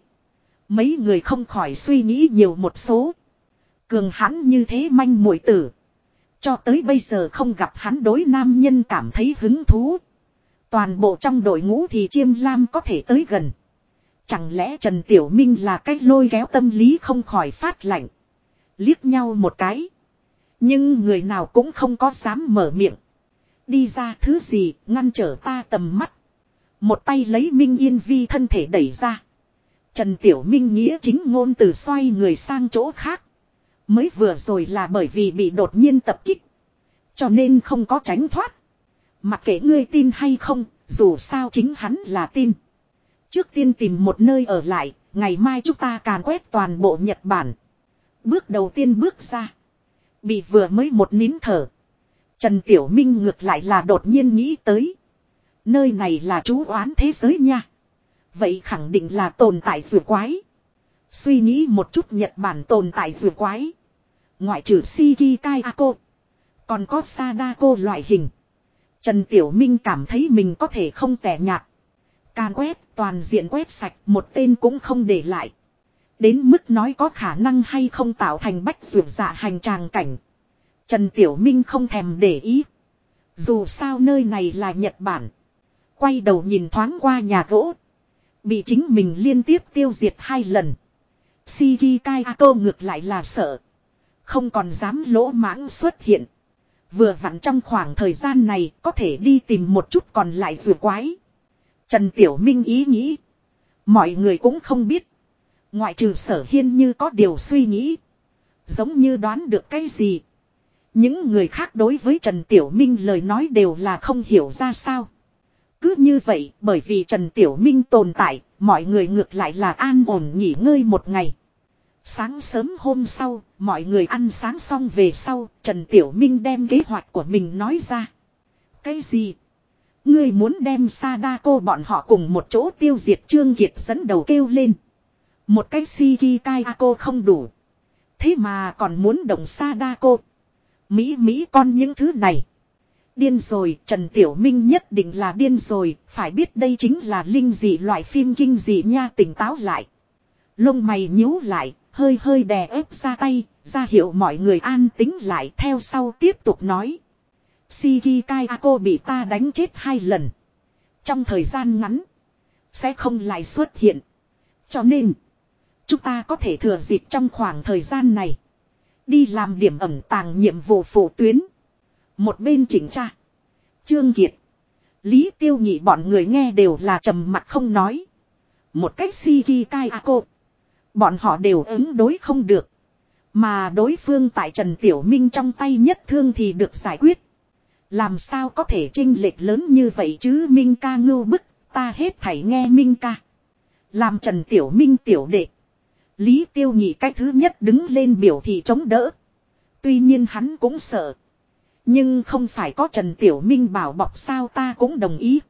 Mấy người không khỏi suy nghĩ nhiều một số. Cường hắn như thế manh mũi tử. Cho tới bây giờ không gặp hắn đối nam nhân cảm thấy hứng thú. Toàn bộ trong đội ngũ thì chiêm lam có thể tới gần. Chẳng lẽ Trần Tiểu Minh là cách lôi kéo tâm lý không khỏi phát lạnh. Liếc nhau một cái. Nhưng người nào cũng không có dám mở miệng. Đi ra thứ gì, ngăn trở ta tầm mắt. Một tay lấy Minh Yên Vi thân thể đẩy ra. Trần Tiểu Minh nghĩa chính ngôn từ xoay người sang chỗ khác. Mới vừa rồi là bởi vì bị đột nhiên tập kích. Cho nên không có tránh thoát. Mặc kệ ngươi tin hay không, dù sao chính hắn là tin. Trước tiên tìm một nơi ở lại, ngày mai chúng ta càn quét toàn bộ Nhật Bản. Bước đầu tiên bước ra. Bị vừa mới một nín thở. Trần Tiểu Minh ngược lại là đột nhiên nghĩ tới. Nơi này là chú oán thế giới nha. Vậy khẳng định là tồn tại rùa quái. Suy nghĩ một chút Nhật Bản tồn tại rùa quái. Ngoại trừ Shiki Ako. Còn có Sadako loại hình. Trần Tiểu Minh cảm thấy mình có thể không tẻ nhạt. Càn quét, toàn diện quét sạch, một tên cũng không để lại. Đến mức nói có khả năng hay không tạo thành bách rượu dạ hành tràng cảnh. Trần Tiểu Minh không thèm để ý. Dù sao nơi này là Nhật Bản. Quay đầu nhìn thoáng qua nhà gỗ. Bị chính mình liên tiếp tiêu diệt hai lần. Shiki Ako ngược lại là sợ. Không còn dám lỗ mãng xuất hiện. Vừa vặn trong khoảng thời gian này có thể đi tìm một chút còn lại vừa quái. Trần Tiểu Minh ý nghĩ. Mọi người cũng không biết. Ngoại trừ sở hiên như có điều suy nghĩ. Giống như đoán được cái gì. Những người khác đối với Trần Tiểu Minh lời nói đều là không hiểu ra sao. Cứ như vậy, bởi vì Trần Tiểu Minh tồn tại, mọi người ngược lại là an ổn nghỉ ngơi một ngày. Sáng sớm hôm sau, mọi người ăn sáng xong về sau, Trần Tiểu Minh đem kế hoạch của mình nói ra. Cái gì? Ngươi muốn đem Sadako bọn họ cùng một chỗ tiêu diệt Trương Kiệt dẫn đầu kêu lên. Một cái Shikikai Ako không đủ. Thế mà còn muốn động Sadako. Mỹ Mỹ con những thứ này. Điên rồi, Trần Tiểu Minh nhất định là điên rồi, phải biết đây chính là linh dị loại phim kinh dị nha tỉnh táo lại. Lông mày nhíu lại, hơi hơi đè ép ra tay, ra hiệu mọi người an tính lại theo sau tiếp tục nói. Shikikai Ako bị ta đánh chết hai lần. Trong thời gian ngắn, sẽ không lại xuất hiện. Cho nên, chúng ta có thể thừa dịp trong khoảng thời gian này. Đi làm điểm ẩm tàng nhiệm vụ phụ tuyến. Một bên chỉnh tra. Trương Kiệt. Lý Tiêu Nhị bọn người nghe đều là trầm mặt không nói. Một cách si ghi. Bọn họ đều ứng đối không được. Mà đối phương tại Trần Tiểu Minh trong tay nhất thương thì được giải quyết. Làm sao có thể trinh lệch lớn như vậy chứ Minh ca ngưu bức, ta hết thảy nghe Minh ca. Làm Trần Tiểu Minh tiểu đệ. Lý Tiêu Nhị cách thứ nhất đứng lên biểu thị chống đỡ. Tuy nhiên hắn cũng sợ. Nhưng không phải có Trần Tiểu Minh bảo bọc sao ta cũng đồng ý.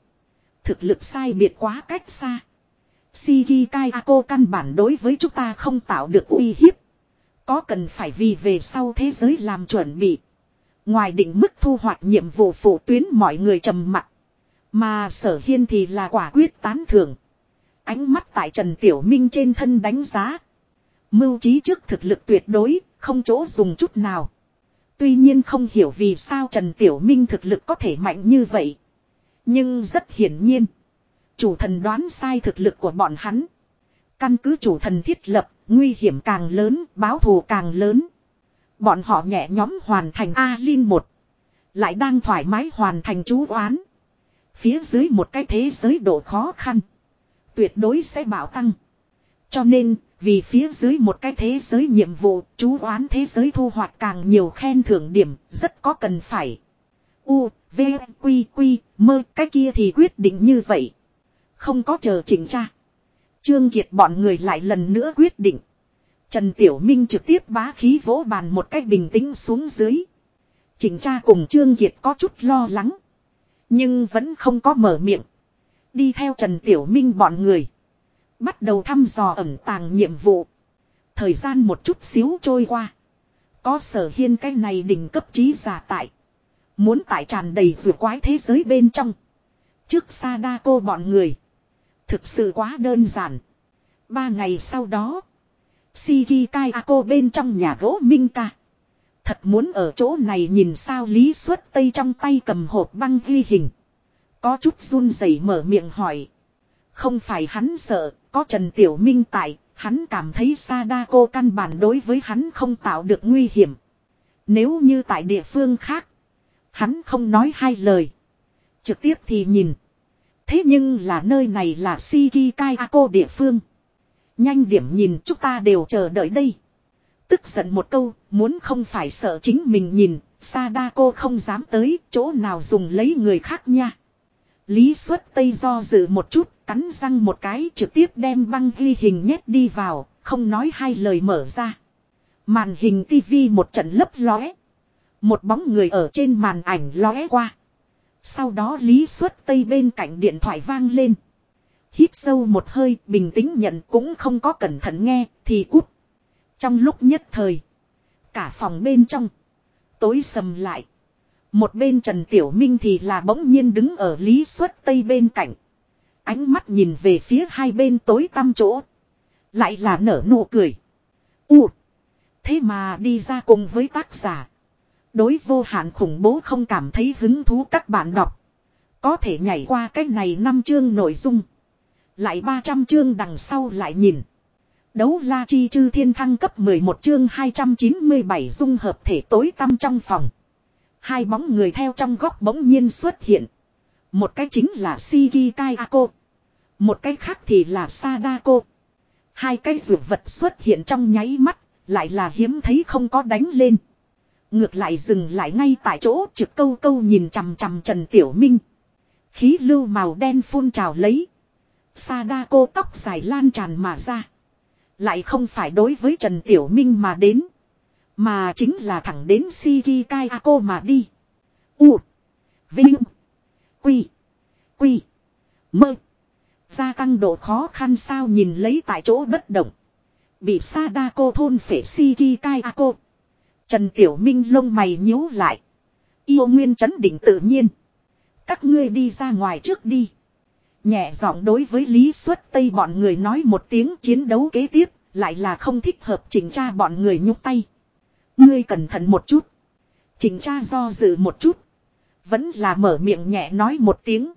Thực lực sai biệt quá cách xa. Shikikai Ako căn bản đối với chúng ta không tạo được uy hiếp. Có cần phải vì về sau thế giới làm chuẩn bị. Ngoài định mức thu hoạch nhiệm vụ phụ tuyến mọi người trầm mặc. Mà sở hiên thì là quả quyết tán thưởng. Ánh mắt tại Trần Tiểu Minh trên thân đánh giá. Mưu trí trước thực lực tuyệt đối, không chỗ dùng chút nào. Tuy nhiên không hiểu vì sao Trần Tiểu Minh thực lực có thể mạnh như vậy. Nhưng rất hiển nhiên. Chủ thần đoán sai thực lực của bọn hắn. Căn cứ chủ thần thiết lập, nguy hiểm càng lớn, báo thù càng lớn. Bọn họ nhẹ nhóm hoàn thành a lin một Lại đang thoải mái hoàn thành chú oán. Phía dưới một cái thế giới độ khó khăn. Tuyệt đối sẽ bảo tăng. Cho nên, vì phía dưới một cái thế giới nhiệm vụ, chú oán thế giới thu hoạch càng nhiều khen thưởng điểm, rất có cần phải. U, V, Quy, Quy, mơ, cái kia thì quyết định như vậy. Không có chờ chỉnh tra. Trương Kiệt bọn người lại lần nữa quyết định. Trần Tiểu Minh trực tiếp bá khí vỗ bàn một cách bình tĩnh xuống dưới. Chỉnh tra cùng Trương Kiệt có chút lo lắng. Nhưng vẫn không có mở miệng. Đi theo Trần Tiểu Minh bọn người. Bắt đầu thăm dò ẩn tàng nhiệm vụ. Thời gian một chút xíu trôi qua. Có sở hiên cái này đỉnh cấp trí giả tại. Muốn tại tràn đầy vượt quái thế giới bên trong. Trước xa đa cô bọn người. Thực sự quá đơn giản. Ba ngày sau đó. Shikikai Ako bên trong nhà gỗ Minh Ca. Thật muốn ở chỗ này nhìn sao Lý xuất Tây trong tay cầm hộp băng ghi hình. Có chút run rẩy mở miệng hỏi. Không phải hắn sợ, có Trần Tiểu Minh tại, hắn cảm thấy Sadako căn bản đối với hắn không tạo được nguy hiểm. Nếu như tại địa phương khác, hắn không nói hai lời. Trực tiếp thì nhìn. Thế nhưng là nơi này là Shikikai Ako địa phương. Nhanh điểm nhìn chúng ta đều chờ đợi đây. Tức giận một câu, muốn không phải sợ chính mình nhìn, Sadako không dám tới, chỗ nào dùng lấy người khác nha. Lý xuất tây do dự một chút, cắn răng một cái trực tiếp đem băng ghi hình nhét đi vào, không nói hai lời mở ra. Màn hình tivi một trận lấp lóe. Một bóng người ở trên màn ảnh lóe qua. Sau đó Lý xuất tây bên cạnh điện thoại vang lên. Hít sâu một hơi, bình tĩnh nhận cũng không có cẩn thận nghe, thì cút. Trong lúc nhất thời. Cả phòng bên trong. Tối sầm lại. Một bên Trần Tiểu Minh thì là bỗng nhiên đứng ở Lý Xuất Tây bên cạnh. Ánh mắt nhìn về phía hai bên tối tăm chỗ. Lại là nở nụ cười. U. Thế mà đi ra cùng với tác giả. Đối vô hạn khủng bố không cảm thấy hứng thú các bạn đọc. Có thể nhảy qua cái này năm chương nội dung. Lại 300 chương đằng sau lại nhìn. Đấu la chi chư thiên thăng cấp 11 chương 297 dung hợp thể tối tăm trong phòng. Hai bóng người theo trong góc bỗng nhiên xuất hiện. Một cái chính là Sigi Kaiako. Một cái khác thì là Sadako. Hai cái rượu vật xuất hiện trong nháy mắt, lại là hiếm thấy không có đánh lên. Ngược lại dừng lại ngay tại chỗ, trực câu câu nhìn chằm chằm Trần Tiểu Minh. Khí lưu màu đen phun trào lấy. Sadako tóc dài lan tràn mà ra. Lại không phải đối với Trần Tiểu Minh mà đến. Mà chính là thẳng đến Shikikai Ako mà đi. U. Vinh. Quy. Quy. Mơ. Gia tăng độ khó khăn sao nhìn lấy tại chỗ bất động. Bị Sadako thôn phể Shikikai Ako. Trần Tiểu Minh lông mày nhíu lại. Yêu nguyên chấn định tự nhiên. Các ngươi đi ra ngoài trước đi. Nhẹ giọng đối với Lý Xuất Tây bọn người nói một tiếng chiến đấu kế tiếp, lại là không thích hợp chỉnh tra bọn người nhúc tay. Ngươi cẩn thận một chút. Chỉnh tra do dự một chút. Vẫn là mở miệng nhẹ nói một tiếng.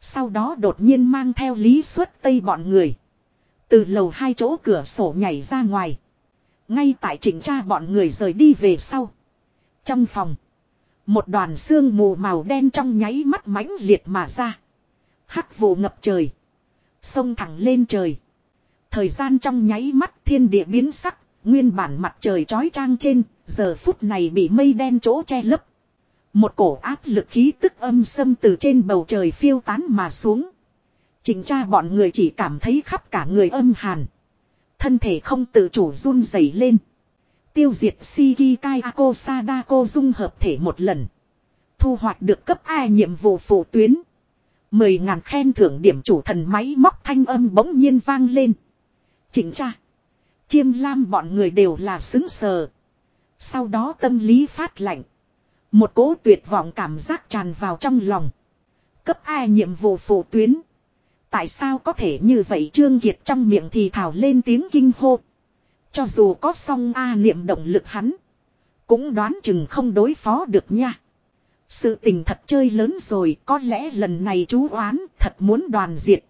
Sau đó đột nhiên mang theo Lý Xuất Tây bọn người. Từ lầu hai chỗ cửa sổ nhảy ra ngoài. Ngay tại chỉnh tra bọn người rời đi về sau. Trong phòng. Một đoàn xương mù màu đen trong nháy mắt mãnh liệt mà ra. Hắc vụ ngập trời. Sông thẳng lên trời. Thời gian trong nháy mắt thiên địa biến sắc. Nguyên bản mặt trời trói trang trên. Giờ phút này bị mây đen chỗ che lấp. Một cổ áp lực khí tức âm xâm từ trên bầu trời phiêu tán mà xuống. chỉnh tra bọn người chỉ cảm thấy khắp cả người âm hàn. Thân thể không tự chủ run rẩy lên. Tiêu diệt Shigikai Ako Sadako dung hợp thể một lần. Thu hoạch được cấp A nhiệm vụ phụ tuyến. Mười ngàn khen thưởng điểm chủ thần máy móc thanh âm bỗng nhiên vang lên. Chỉnh tra. Chiêm lam bọn người đều là xứng sờ. Sau đó tâm lý phát lạnh. Một cố tuyệt vọng cảm giác tràn vào trong lòng. Cấp A nhiệm vụ phụ tuyến. Tại sao có thể như vậy Trương Kiệt trong miệng thì thảo lên tiếng kinh hô. Cho dù có song A niệm động lực hắn. Cũng đoán chừng không đối phó được nha. Sự tình thật chơi lớn rồi, có lẽ lần này chú oán thật muốn đoàn diệt.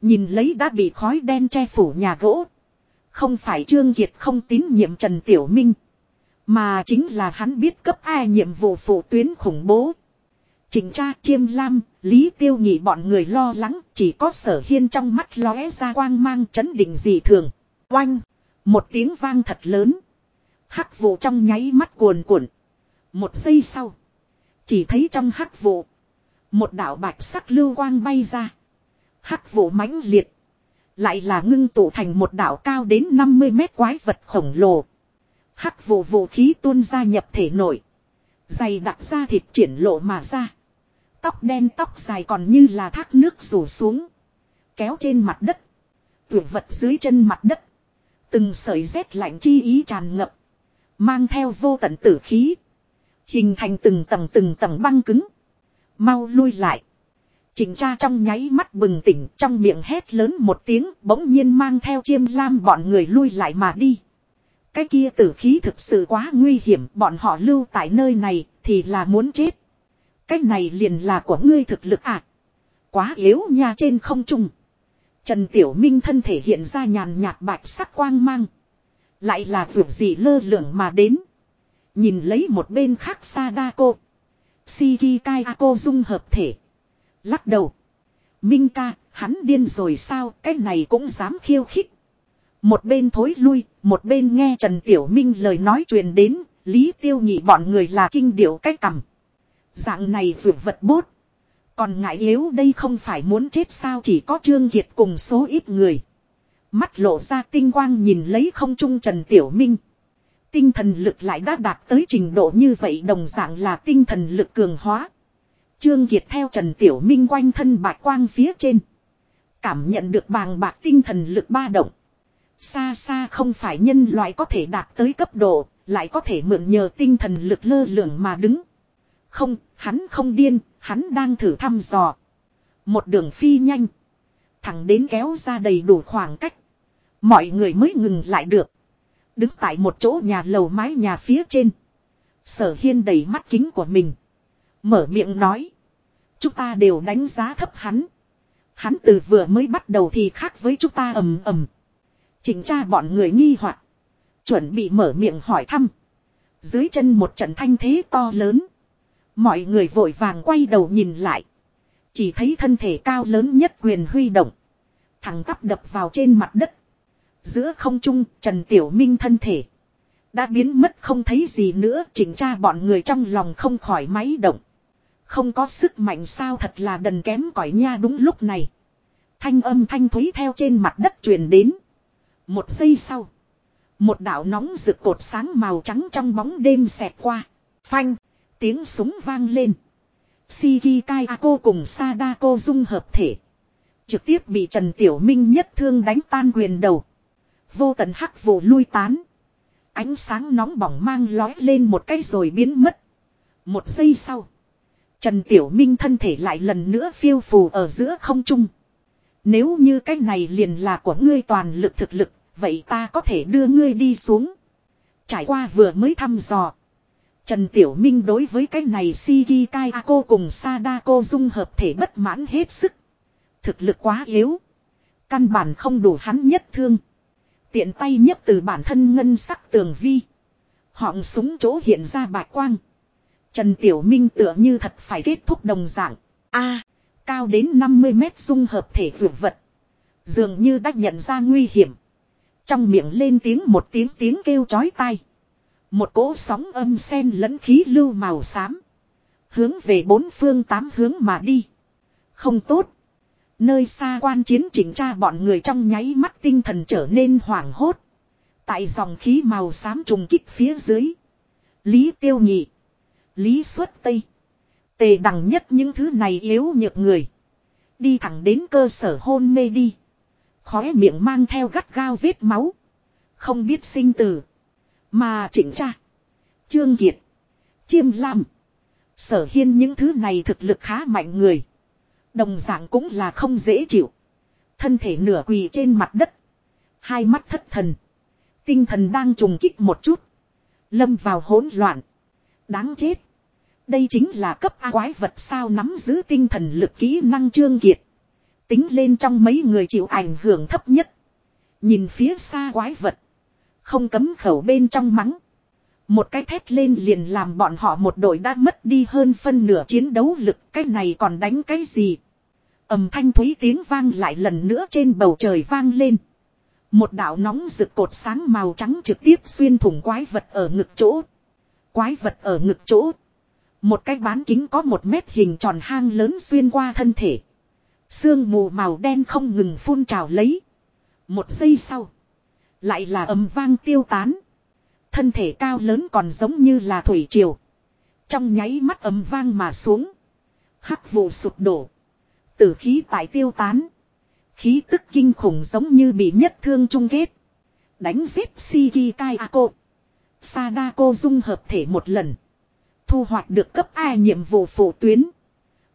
Nhìn lấy đã bị khói đen che phủ nhà gỗ. Không phải Trương Kiệt không tín nhiệm Trần Tiểu Minh. Mà chính là hắn biết cấp ai nhiệm vụ phụ tuyến khủng bố. Trình tra chiêm lam, lý tiêu nhị bọn người lo lắng, chỉ có sở hiên trong mắt lóe ra quang mang chấn định dị thường. Oanh! Một tiếng vang thật lớn. Hắc vụ trong nháy mắt cuồn cuộn. Một giây sau. Chỉ thấy trong hắc vụ. Một đạo bạch sắc lưu quang bay ra. Hắc vụ mãnh liệt. Lại là ngưng tụ thành một đạo cao đến 50 mét quái vật khổng lồ. Hắc vụ vũ khí tuôn ra nhập thể nội. Dày đặc ra thịt triển lộ mà ra. Tóc đen tóc dài còn như là thác nước rủ xuống. Kéo trên mặt đất. tuyệt vật dưới chân mặt đất. Từng sợi rét lạnh chi ý tràn ngập. Mang theo vô tận tử khí. Hình thành từng tầng từng tầng băng cứng. Mau lui lại. Trình tra trong nháy mắt bừng tỉnh, trong miệng hét lớn một tiếng, bỗng nhiên mang theo chiêm lam bọn người lui lại mà đi. Cái kia tử khí thực sự quá nguy hiểm, bọn họ lưu tại nơi này thì là muốn chết. Cái này liền là của ngươi thực lực à. Quá yếu nha trên không trung. Trần Tiểu Minh thân thể hiện ra nhàn nhạt bạch sắc quang mang. Lại là vượt gì lơ lửng mà đến. Nhìn lấy một bên khác Sadako. Shikikai Ako dung hợp thể. Lắc đầu. Minh ca, hắn điên rồi sao, cái này cũng dám khiêu khích. Một bên thối lui, một bên nghe Trần Tiểu Minh lời nói truyền đến, Lý Tiêu nhị bọn người là kinh điệu cái cầm. Dạng này vượt vật bốt. Còn ngại yếu đây không phải muốn chết sao chỉ có Trương Kiệt cùng số ít người. Mắt lộ ra tinh quang nhìn lấy không trung Trần Tiểu Minh. Tinh thần lực lại đã đạt tới trình độ như vậy đồng dạng là tinh thần lực cường hóa. Trương Kiệt theo Trần Tiểu Minh quanh thân bạc quang phía trên. Cảm nhận được bàng bạc tinh thần lực ba động. Xa xa không phải nhân loại có thể đạt tới cấp độ, lại có thể mượn nhờ tinh thần lực lơ lửng mà đứng. Không, hắn không điên, hắn đang thử thăm dò. Một đường phi nhanh. Thẳng đến kéo ra đầy đủ khoảng cách. Mọi người mới ngừng lại được. Đứng tại một chỗ nhà lầu mái nhà phía trên. Sở hiên đầy mắt kính của mình. Mở miệng nói. Chúng ta đều đánh giá thấp hắn. Hắn từ vừa mới bắt đầu thì khác với chúng ta ầm ầm. Chỉnh tra bọn người nghi hoặc Chuẩn bị mở miệng hỏi thăm. Dưới chân một trận thanh thế to lớn. Mọi người vội vàng quay đầu nhìn lại. Chỉ thấy thân thể cao lớn nhất quyền huy động. Thẳng tắp đập vào trên mặt đất. Giữa không trung, Trần Tiểu Minh thân thể. Đã biến mất không thấy gì nữa, chỉnh tra bọn người trong lòng không khỏi máy động. Không có sức mạnh sao thật là đần kém cỏi nha đúng lúc này. Thanh âm thanh thúy theo trên mặt đất truyền đến. Một giây sau. Một đạo nóng rực cột sáng màu trắng trong bóng đêm xẹt qua. Phanh. Tiếng súng vang lên. Shikikai Ako cùng Sadako dung hợp thể. Trực tiếp bị Trần Tiểu Minh nhất thương đánh tan quyền đầu. Vô tận hắc vụ lui tán. Ánh sáng nóng bỏng mang lói lên một cái rồi biến mất. Một giây sau. Trần Tiểu Minh thân thể lại lần nữa phiêu phù ở giữa không trung. Nếu như cái này liền là của ngươi toàn lực thực lực, vậy ta có thể đưa ngươi đi xuống. Trải qua vừa mới thăm dò. Trần Tiểu Minh đối với cái này Shiki Kai cô cùng Sadako dung hợp thể bất mãn hết sức. Thực lực quá yếu. Căn bản không đủ hắn nhất thương. Tiện tay nhấp từ bản thân ngân sắc tường vi. Họng súng chỗ hiện ra bạc quang. Trần Tiểu Minh tựa như thật phải kết thúc đồng dạng. A, cao đến 50 mét dung hợp thể vượt vật. Dường như đã nhận ra nguy hiểm. Trong miệng lên tiếng một tiếng tiếng kêu chói tai. Một cỗ sóng âm sen lẫn khí lưu màu xám. Hướng về bốn phương tám hướng mà đi. Không tốt. Nơi xa quan chiến chỉnh tra bọn người trong nháy mắt tinh thần trở nên hoảng hốt. Tại dòng khí màu xám trùng kích phía dưới. Lý tiêu nhị. Lý xuất tây. Tề đẳng nhất những thứ này yếu nhược người. Đi thẳng đến cơ sở hôn mê đi. Khóe miệng mang theo gắt gao vết máu. Không biết sinh tử. Mà chỉnh tra. Trương Kiệt. Chiêm Lam. Sở hiên những thứ này thực lực khá mạnh người. Đồng dạng cũng là không dễ chịu. Thân thể nửa quỳ trên mặt đất. Hai mắt thất thần. Tinh thần đang trùng kích một chút. Lâm vào hỗn loạn. Đáng chết. Đây chính là cấp A quái vật sao nắm giữ tinh thần lực kỹ năng trương kiệt. Tính lên trong mấy người chịu ảnh hưởng thấp nhất. Nhìn phía xa quái vật. Không cấm khẩu bên trong mắng. Một cái thét lên liền làm bọn họ một đội đã mất đi hơn phân nửa chiến đấu lực. Cái này còn đánh cái gì? ầm thanh thúy tiếng vang lại lần nữa trên bầu trời vang lên. Một đạo nóng rực cột sáng màu trắng trực tiếp xuyên thủng quái vật ở ngực chỗ. Quái vật ở ngực chỗ. Một cái bán kính có một mét hình tròn hang lớn xuyên qua thân thể. Sương mù màu đen không ngừng phun trào lấy. Một giây sau. Lại là ầm vang tiêu tán. Thân thể cao lớn còn giống như là thủy triều. Trong nháy mắt ầm vang mà xuống. Hắc vụ sụp đổ. Tử khí tại tiêu tán. Khí tức kinh khủng giống như bị nhất thương chung kết. Đánh giết Shiki Kai Ako. Sadako dung hợp thể một lần. Thu hoạch được cấp A nhiệm vụ phụ tuyến.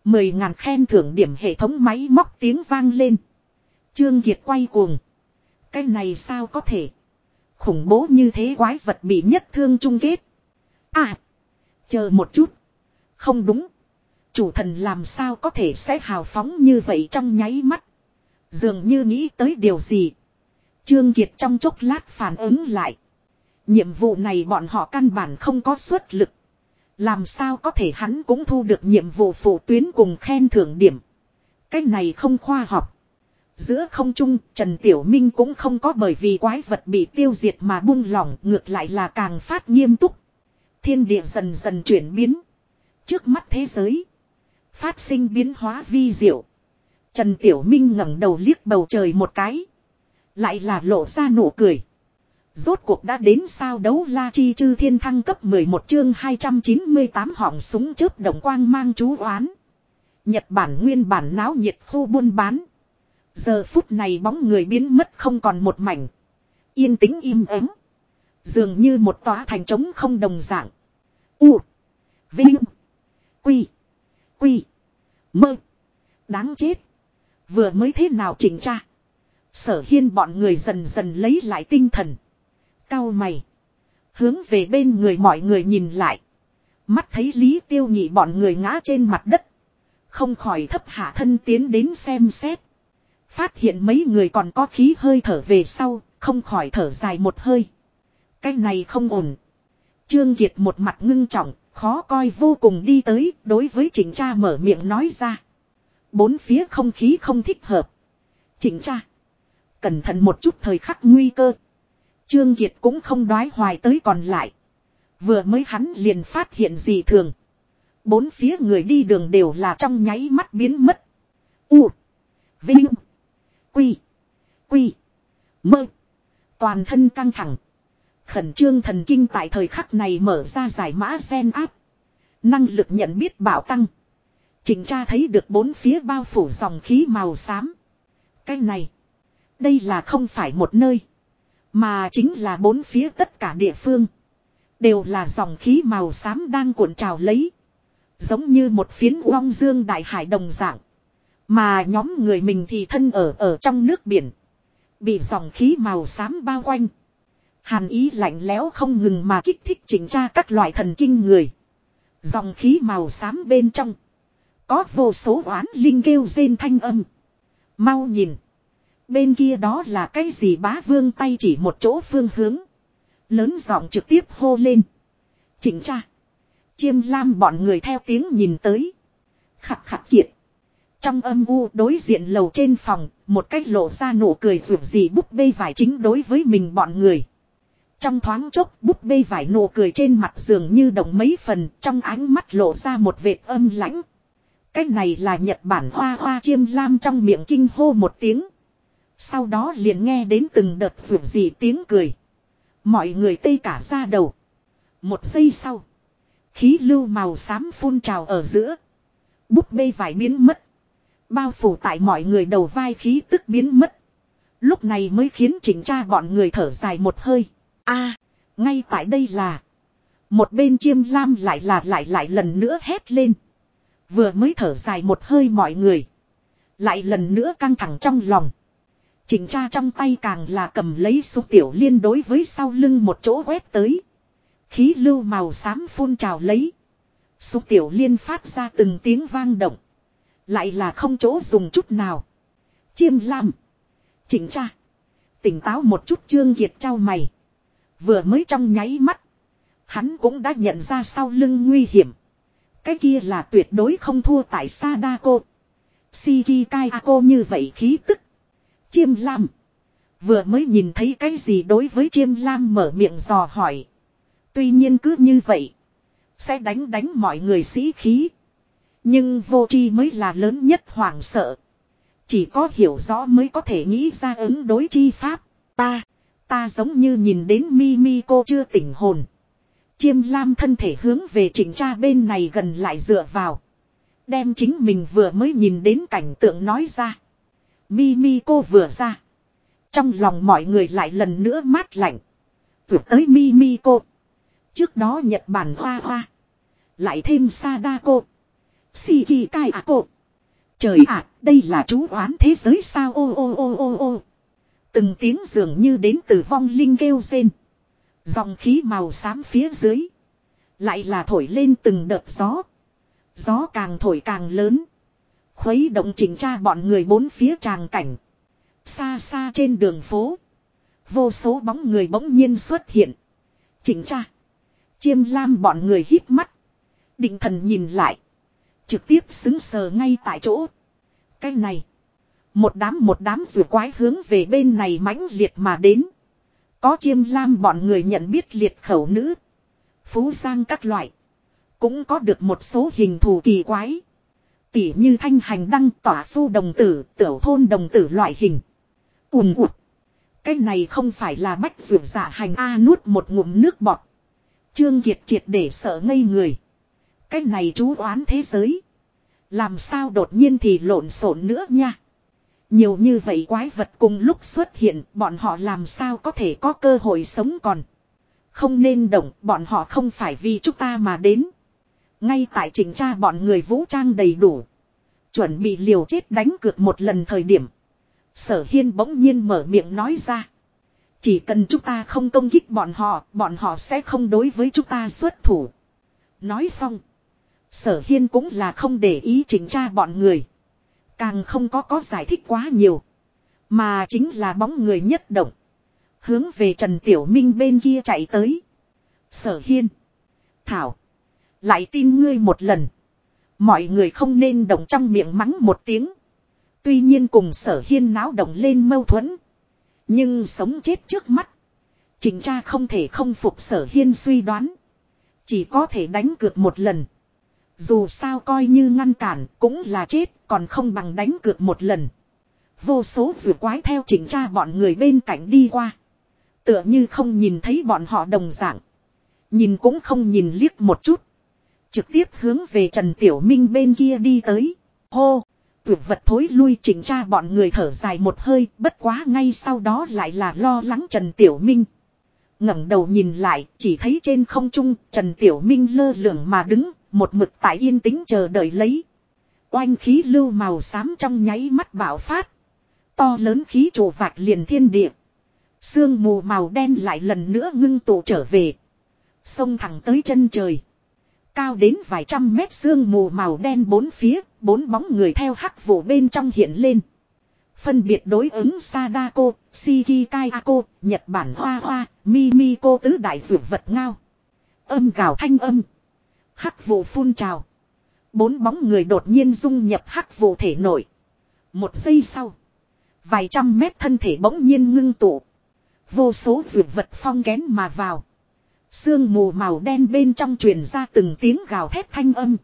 Mười ngàn khen thưởng điểm hệ thống máy móc tiếng vang lên. Trương Kiệt quay cuồng. Cái này sao có thể. Khủng bố như thế quái vật bị nhất thương chung kết. À. Chờ một chút. Không đúng. Chủ thần làm sao có thể sẽ hào phóng như vậy trong nháy mắt. Dường như nghĩ tới điều gì. Trương Kiệt trong chốc lát phản ứng lại. Nhiệm vụ này bọn họ căn bản không có suất lực. Làm sao có thể hắn cũng thu được nhiệm vụ phụ tuyến cùng khen thưởng điểm. Cái này không khoa học. Giữa không trung, Trần Tiểu Minh cũng không có bởi vì quái vật bị tiêu diệt mà buông lỏng, ngược lại là càng phát nghiêm túc. Thiên địa dần dần chuyển biến. Trước mắt thế giới, phát sinh biến hóa vi diệu. Trần Tiểu Minh ngẩng đầu liếc bầu trời một cái. Lại là lộ ra nụ cười. Rốt cuộc đã đến sao đấu la chi chư thiên thăng cấp 11 chương 298 họng súng chớp đồng quang mang chú oán. Nhật Bản nguyên bản náo nhiệt khu buôn bán. Giờ phút này bóng người biến mất không còn một mảnh. Yên tĩnh im ắng. Dường như một tòa thành trống không đồng dạng. U. Vinh. Quy. Quy. Mơ. Đáng chết. Vừa mới thế nào chỉnh tra. Sở hiên bọn người dần dần lấy lại tinh thần. Cao mày. Hướng về bên người mọi người nhìn lại. Mắt thấy Lý Tiêu Nhị bọn người ngã trên mặt đất. Không khỏi thấp hạ thân tiến đến xem xét. Phát hiện mấy người còn có khí hơi thở về sau, không khỏi thở dài một hơi. Cái này không ổn. Trương Kiệt một mặt ngưng trọng, khó coi vô cùng đi tới, đối với chỉnh cha mở miệng nói ra. Bốn phía không khí không thích hợp. Chỉnh cha. Cẩn thận một chút thời khắc nguy cơ. Trương Kiệt cũng không đoái hoài tới còn lại. Vừa mới hắn liền phát hiện gì thường. Bốn phía người đi đường đều là trong nháy mắt biến mất. U. Vinh. Quy. Quy. Mơ. Toàn thân căng thẳng. Khẩn trương thần kinh tại thời khắc này mở ra giải mã sen áp. Năng lực nhận biết bảo tăng. chỉnh tra thấy được bốn phía bao phủ dòng khí màu xám. Cái này. Đây là không phải một nơi. Mà chính là bốn phía tất cả địa phương. Đều là dòng khí màu xám đang cuộn trào lấy. Giống như một phiến uong dương đại hải đồng dạng. Mà nhóm người mình thì thân ở ở trong nước biển. Bị dòng khí màu xám bao quanh. Hàn ý lạnh lẽo không ngừng mà kích thích chỉnh tra các loại thần kinh người. Dòng khí màu xám bên trong. Có vô số oán linh kêu rên thanh âm. Mau nhìn. Bên kia đó là cái gì bá vương tay chỉ một chỗ phương hướng. Lớn giọng trực tiếp hô lên. Chỉnh tra. Chiêm lam bọn người theo tiếng nhìn tới. Khặt khặt kiệt. Trong âm u đối diện lầu trên phòng, một cách lộ ra nụ cười rượu gì búp bê vải chính đối với mình bọn người. Trong thoáng chốc búp bê vải nụ cười trên mặt giường như động mấy phần trong ánh mắt lộ ra một vệt âm lãnh. cách này là Nhật Bản hoa hoa chiêm lam trong miệng kinh hô một tiếng. Sau đó liền nghe đến từng đợt rượu gì tiếng cười. Mọi người tê cả ra đầu. Một giây sau. Khí lưu màu xám phun trào ở giữa. Búp bê vải biến mất. Bao phủ tại mọi người đầu vai khí tức biến mất. Lúc này mới khiến chỉnh tra bọn người thở dài một hơi. a, ngay tại đây là. Một bên chiêm lam lại là lại lại lần nữa hét lên. Vừa mới thở dài một hơi mọi người. Lại lần nữa căng thẳng trong lòng. Chỉnh tra trong tay càng là cầm lấy số tiểu liên đối với sau lưng một chỗ quét tới. Khí lưu màu xám phun trào lấy. Số tiểu liên phát ra từng tiếng vang động. Lại là không chỗ dùng chút nào. Chiêm lam. Chỉnh tra. Tỉnh táo một chút trương kiệt trao mày. Vừa mới trong nháy mắt. Hắn cũng đã nhận ra sau lưng nguy hiểm. Cái kia là tuyệt đối không thua tại Sadako. Shikikai Ako như vậy khí tức. Chiêm lam. Vừa mới nhìn thấy cái gì đối với chiêm lam mở miệng dò hỏi. Tuy nhiên cứ như vậy. Sẽ đánh đánh mọi người sĩ khí. Nhưng vô tri mới là lớn nhất hoảng sợ. Chỉ có hiểu rõ mới có thể nghĩ ra ứng đối chi pháp. Ta, ta giống như nhìn đến mi mi cô chưa tỉnh hồn. Chiêm lam thân thể hướng về chỉnh tra bên này gần lại dựa vào. Đem chính mình vừa mới nhìn đến cảnh tượng nói ra. Mi mi cô vừa ra. Trong lòng mọi người lại lần nữa mát lạnh. Vượt tới mi mi cô. Trước đó Nhật Bản hoa hoa. Lại thêm Sadako. Shiki à cộ. Trời ạ, đây là chú oán thế giới sao ô ô ô ô ô. Từng tiếng dường như đến từ vong linh kêu rên. Dòng khí màu xám phía dưới. Lại là thổi lên từng đợt gió. Gió càng thổi càng lớn. Khuấy động chỉnh tra bọn người bốn phía tràng cảnh. Xa xa trên đường phố. Vô số bóng người bỗng nhiên xuất hiện. Chỉnh tra. Chiêm lam bọn người hít mắt. Định thần nhìn lại. Trực tiếp xứng sờ ngay tại chỗ. Cái này. Một đám một đám rùa quái hướng về bên này mãnh liệt mà đến. Có chiêm lam bọn người nhận biết liệt khẩu nữ. Phú giang các loại. Cũng có được một số hình thù kỳ quái. Tỉ như thanh hành đăng tỏa phu đồng tử, tiểu thôn đồng tử loại hình. Ùm ụt. Cái này không phải là bách rượu giả dạ hành A nuốt một ngụm nước bọt. Trương Kiệt triệt để sợ ngây người. Cái này chú oán thế giới. Làm sao đột nhiên thì lộn xộn nữa nha. Nhiều như vậy quái vật cùng lúc xuất hiện bọn họ làm sao có thể có cơ hội sống còn. Không nên động bọn họ không phải vì chúng ta mà đến. Ngay tại chỉnh tra bọn người vũ trang đầy đủ. Chuẩn bị liều chết đánh cược một lần thời điểm. Sở hiên bỗng nhiên mở miệng nói ra. Chỉ cần chúng ta không công kích bọn họ, bọn họ sẽ không đối với chúng ta xuất thủ. Nói xong. Sở hiên cũng là không để ý chỉnh tra bọn người. Càng không có có giải thích quá nhiều. Mà chính là bóng người nhất động. Hướng về Trần Tiểu Minh bên kia chạy tới. Sở hiên. Thảo. Lại tin ngươi một lần. Mọi người không nên động trong miệng mắng một tiếng. Tuy nhiên cùng sở hiên náo động lên mâu thuẫn. Nhưng sống chết trước mắt. Trình cha không thể không phục sở hiên suy đoán. Chỉ có thể đánh cược một lần. Dù sao coi như ngăn cản cũng là chết còn không bằng đánh cược một lần. Vô số vừa quái theo chỉnh tra bọn người bên cạnh đi qua. Tựa như không nhìn thấy bọn họ đồng dạng. Nhìn cũng không nhìn liếc một chút. Trực tiếp hướng về Trần Tiểu Minh bên kia đi tới. Hô! Tuyệt vật thối lui chỉnh tra bọn người thở dài một hơi, bất quá ngay sau đó lại là lo lắng Trần Tiểu Minh. ngẩng đầu nhìn lại, chỉ thấy trên không trung, Trần Tiểu Minh lơ lửng mà đứng, một mực tại yên tĩnh chờ đợi lấy. Oanh khí lưu màu xám trong nháy mắt bạo phát. To lớn khí trụ vạch liền thiên địa. Sương mù màu đen lại lần nữa ngưng tụ trở về. Xông thẳng tới chân trời. Cao đến vài trăm mét sương mù màu đen bốn phía, bốn bóng người theo hắc vụ bên trong hiện lên. Phân biệt đối ứng Sadako, Shikikaiako, Nhật Bản Hoa Hoa, Mimiko tứ đại dược vật ngao. Âm gào thanh âm. Hắc vụ phun trào. Bốn bóng người đột nhiên dung nhập hắc vụ thể nổi. Một giây sau. Vài trăm mét thân thể bỗng nhiên ngưng tụ. Vô số dược vật phong kén mà vào. Sương mù màu đen bên trong truyền ra từng tiếng gào thét thanh âm.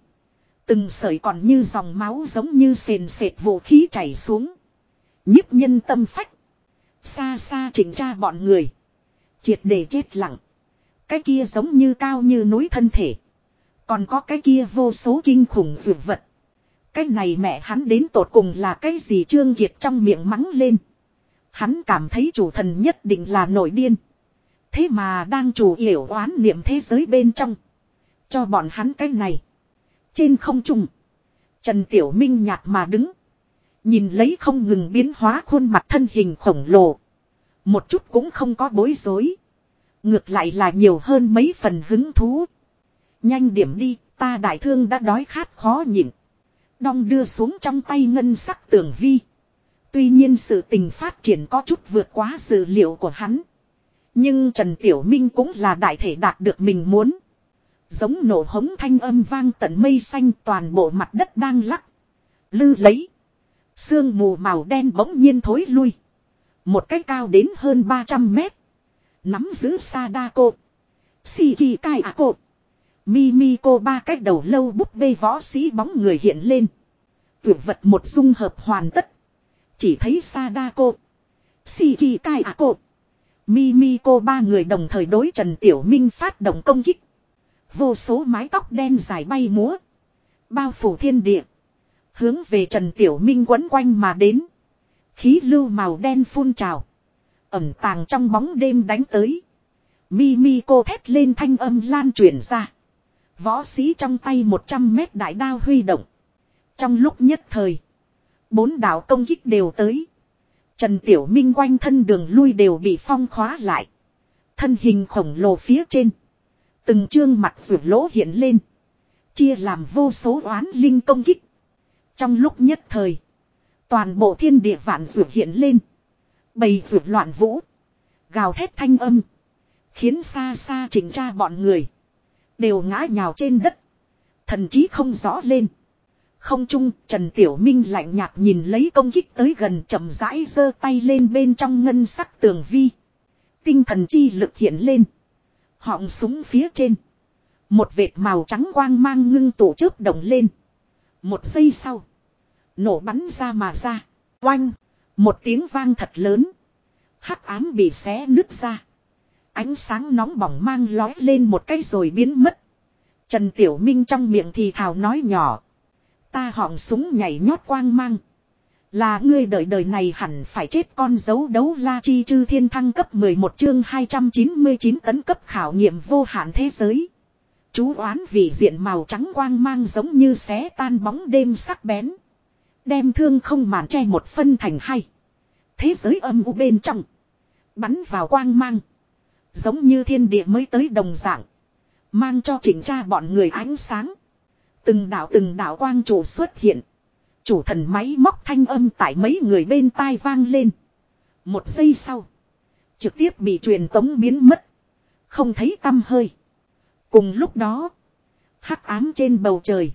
Từng sợi còn như dòng máu giống như sền sệt vũ khí chảy xuống. nhíp nhân tâm phách. Xa xa chỉnh tra bọn người. Triệt để chết lặng. Cái kia giống như cao như núi thân thể. Còn có cái kia vô số kinh khủng dược vật. Cái này mẹ hắn đến tột cùng là cái gì Trương Kiệt trong miệng mắng lên. Hắn cảm thấy chủ thần nhất định là nổi điên. Thế mà đang chủ yểu oán niệm thế giới bên trong. Cho bọn hắn cái này. Trên không trung. Trần Tiểu Minh nhạt mà đứng. Nhìn lấy không ngừng biến hóa khuôn mặt thân hình khổng lồ. Một chút cũng không có bối rối. Ngược lại là nhiều hơn mấy phần hứng thú. Nhanh điểm đi, ta đại thương đã đói khát khó nhịn. Đong đưa xuống trong tay ngân sắc tường vi. Tuy nhiên sự tình phát triển có chút vượt quá dự liệu của hắn. Nhưng Trần Tiểu Minh cũng là đại thể đạt được mình muốn. Giống nổ hống thanh âm vang tận mây xanh toàn bộ mặt đất đang lắc. Lư lấy. Sương mù màu đen bỗng nhiên thối lui. Một cái cao đến hơn 300 mét. Nắm giữ Sadako. Mi Mi Mimiko ba cách đầu lâu búp bê võ sĩ bóng người hiện lên. Tuyệt vật một dung hợp hoàn tất. Chỉ thấy Sadako. Shikikai à Ako. Mimiko ba người đồng thời đối Trần Tiểu Minh phát động công kích. Vô số mái tóc đen dài bay múa. Bao phủ thiên địa. Hướng về Trần Tiểu Minh quấn quanh mà đến. Khí lưu màu đen phun trào. Ẩm tàng trong bóng đêm đánh tới. Mimiko thét lên thanh âm lan truyền ra. Võ sĩ trong tay 100 mét đại đao huy động. Trong lúc nhất thời. Bốn đạo công kích đều tới. Trần Tiểu Minh quanh thân đường lui đều bị phong khóa lại. Thân hình khổng lồ phía trên. Từng chương mặt rượu lỗ hiện lên. Chia làm vô số oán linh công kích. Trong lúc nhất thời. Toàn bộ thiên địa vạn rượu hiện lên. Bầy rượu loạn vũ. Gào thét thanh âm. Khiến xa xa chỉnh tra bọn người. Đều ngã nhào trên đất. Thần chí không rõ lên. Không Chung, Trần Tiểu Minh lạnh nhạt nhìn lấy công kích tới gần chậm rãi giơ tay lên bên trong ngân sắc tường vi. Tinh thần chi lực hiện lên. Họng súng phía trên. Một vệt màu trắng quang mang ngưng tụ chớp đồng lên. Một giây sau. Nổ bắn ra mà ra. Oanh. Một tiếng vang thật lớn. Hắc ám bị xé nứt ra. Ánh sáng nóng bỏng mang lói lên một cái rồi biến mất. Trần Tiểu Minh trong miệng thì thào nói nhỏ. Ta họng súng nhảy nhót quang mang. Là ngươi đời đời này hẳn phải chết con dấu đấu la chi chư thiên thăng cấp 11 chương 299 tấn cấp khảo nghiệm vô hạn thế giới. Chú oán vị diện màu trắng quang mang giống như xé tan bóng đêm sắc bén. Đem thương không màn che một phân thành hai. Thế giới âm u bên trong. Bắn vào quang mang. Giống như thiên địa mới tới đồng dạng. Mang cho chỉnh tra bọn người ánh sáng. Từng đạo từng đạo quang chủ xuất hiện. Chủ thần máy móc thanh âm tại mấy người bên tai vang lên. Một giây sau. Trực tiếp bị truyền tống biến mất. Không thấy tâm hơi. Cùng lúc đó. hắc ám trên bầu trời.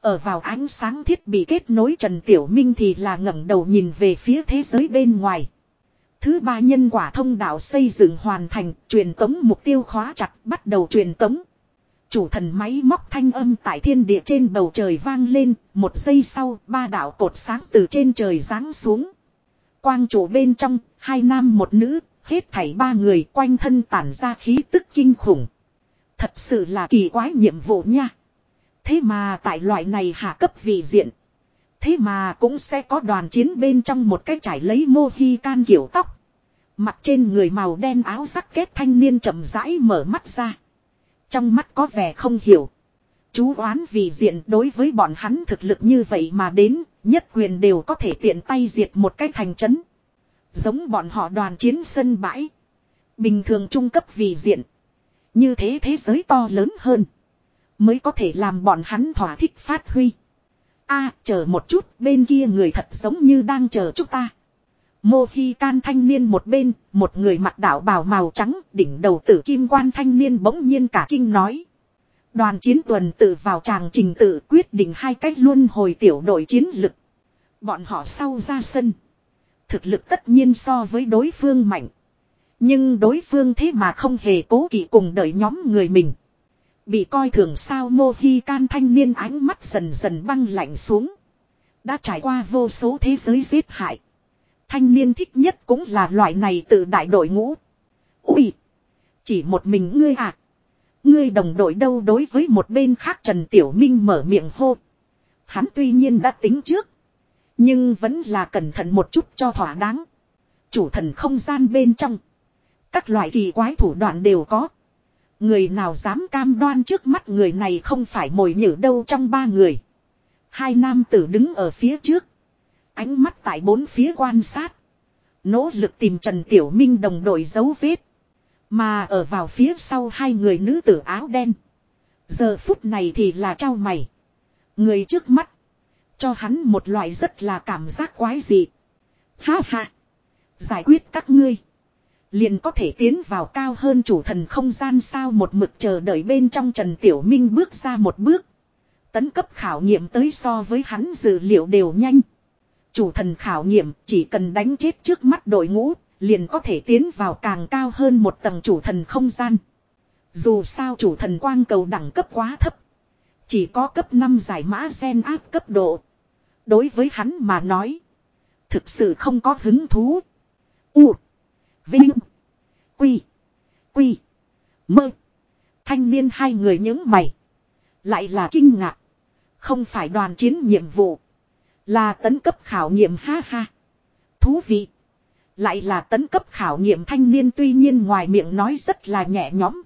Ở vào ánh sáng thiết bị kết nối Trần Tiểu Minh thì là ngẩng đầu nhìn về phía thế giới bên ngoài. Thứ ba nhân quả thông đạo xây dựng hoàn thành, truyền tống mục tiêu khóa chặt, bắt đầu truyền tống. Chủ thần máy móc thanh âm tại thiên địa trên bầu trời vang lên, một giây sau, ba đạo cột sáng từ trên trời giáng xuống. Quang chủ bên trong, hai nam một nữ, hết thảy ba người quanh thân tản ra khí tức kinh khủng. Thật sự là kỳ quái nhiệm vụ nha. Thế mà tại loại này hạ cấp vị diện. Thế mà cũng sẽ có đoàn chiến bên trong một cái trải lấy mô hy can kiểu tóc. Mặt trên người màu đen áo sắc kết thanh niên chậm rãi mở mắt ra. Trong mắt có vẻ không hiểu. Chú oán vì diện đối với bọn hắn thực lực như vậy mà đến, nhất quyền đều có thể tiện tay diệt một cái thành trấn. Giống bọn họ đoàn chiến sân bãi. Bình thường trung cấp vì diện. Như thế thế giới to lớn hơn. Mới có thể làm bọn hắn thỏa thích phát huy. a chờ một chút, bên kia người thật giống như đang chờ chúng ta. Mô Hi can thanh niên một bên, một người mặc đạo bào màu trắng, đỉnh đầu tử kim quan thanh niên bỗng nhiên cả kinh nói. Đoàn chiến tuần tự vào tràng trình tự quyết định hai cách luôn hồi tiểu đội chiến lực. Bọn họ sau ra sân. Thực lực tất nhiên so với đối phương mạnh. Nhưng đối phương thế mà không hề cố kỵ cùng đợi nhóm người mình. Bị coi thường sao mô hi can thanh niên ánh mắt dần dần băng lạnh xuống. Đã trải qua vô số thế giới giết hại. Thanh niên thích nhất cũng là loại này từ đại đội ngũ. Ui! Chỉ một mình ngươi à? Ngươi đồng đội đâu đối với một bên khác Trần Tiểu Minh mở miệng hô. Hắn tuy nhiên đã tính trước. Nhưng vẫn là cẩn thận một chút cho thỏa đáng. Chủ thần không gian bên trong. Các loại kỳ quái thủ đoạn đều có. Người nào dám cam đoan trước mắt người này không phải mồi nhử đâu trong ba người. Hai nam tử đứng ở phía trước. Ánh mắt tại bốn phía quan sát. Nỗ lực tìm Trần Tiểu Minh đồng đội dấu vết. Mà ở vào phía sau hai người nữ tử áo đen. Giờ phút này thì là trao mày. Người trước mắt. Cho hắn một loại rất là cảm giác quái dị. Ha ha. Giải quyết các ngươi. Liền có thể tiến vào cao hơn chủ thần không gian sao một mực chờ đợi bên trong Trần Tiểu Minh bước ra một bước. Tấn cấp khảo nghiệm tới so với hắn dữ liệu đều nhanh. Chủ thần khảo nghiệm chỉ cần đánh chết trước mắt đội ngũ, liền có thể tiến vào càng cao hơn một tầng chủ thần không gian. Dù sao chủ thần quang cầu đẳng cấp quá thấp. Chỉ có cấp 5 giải mã gen áp cấp độ. Đối với hắn mà nói. Thực sự không có hứng thú. U. Vinh. Quy. Quy. Mơ. Thanh niên hai người những mày. Lại là kinh ngạc. Không phải đoàn chiến nhiệm vụ. Là tấn cấp khảo nghiệm, ha ha. Thú vị. Lại là tấn cấp khảo nghiệm thanh niên, tuy nhiên ngoài miệng nói rất là nhẹ nhõm.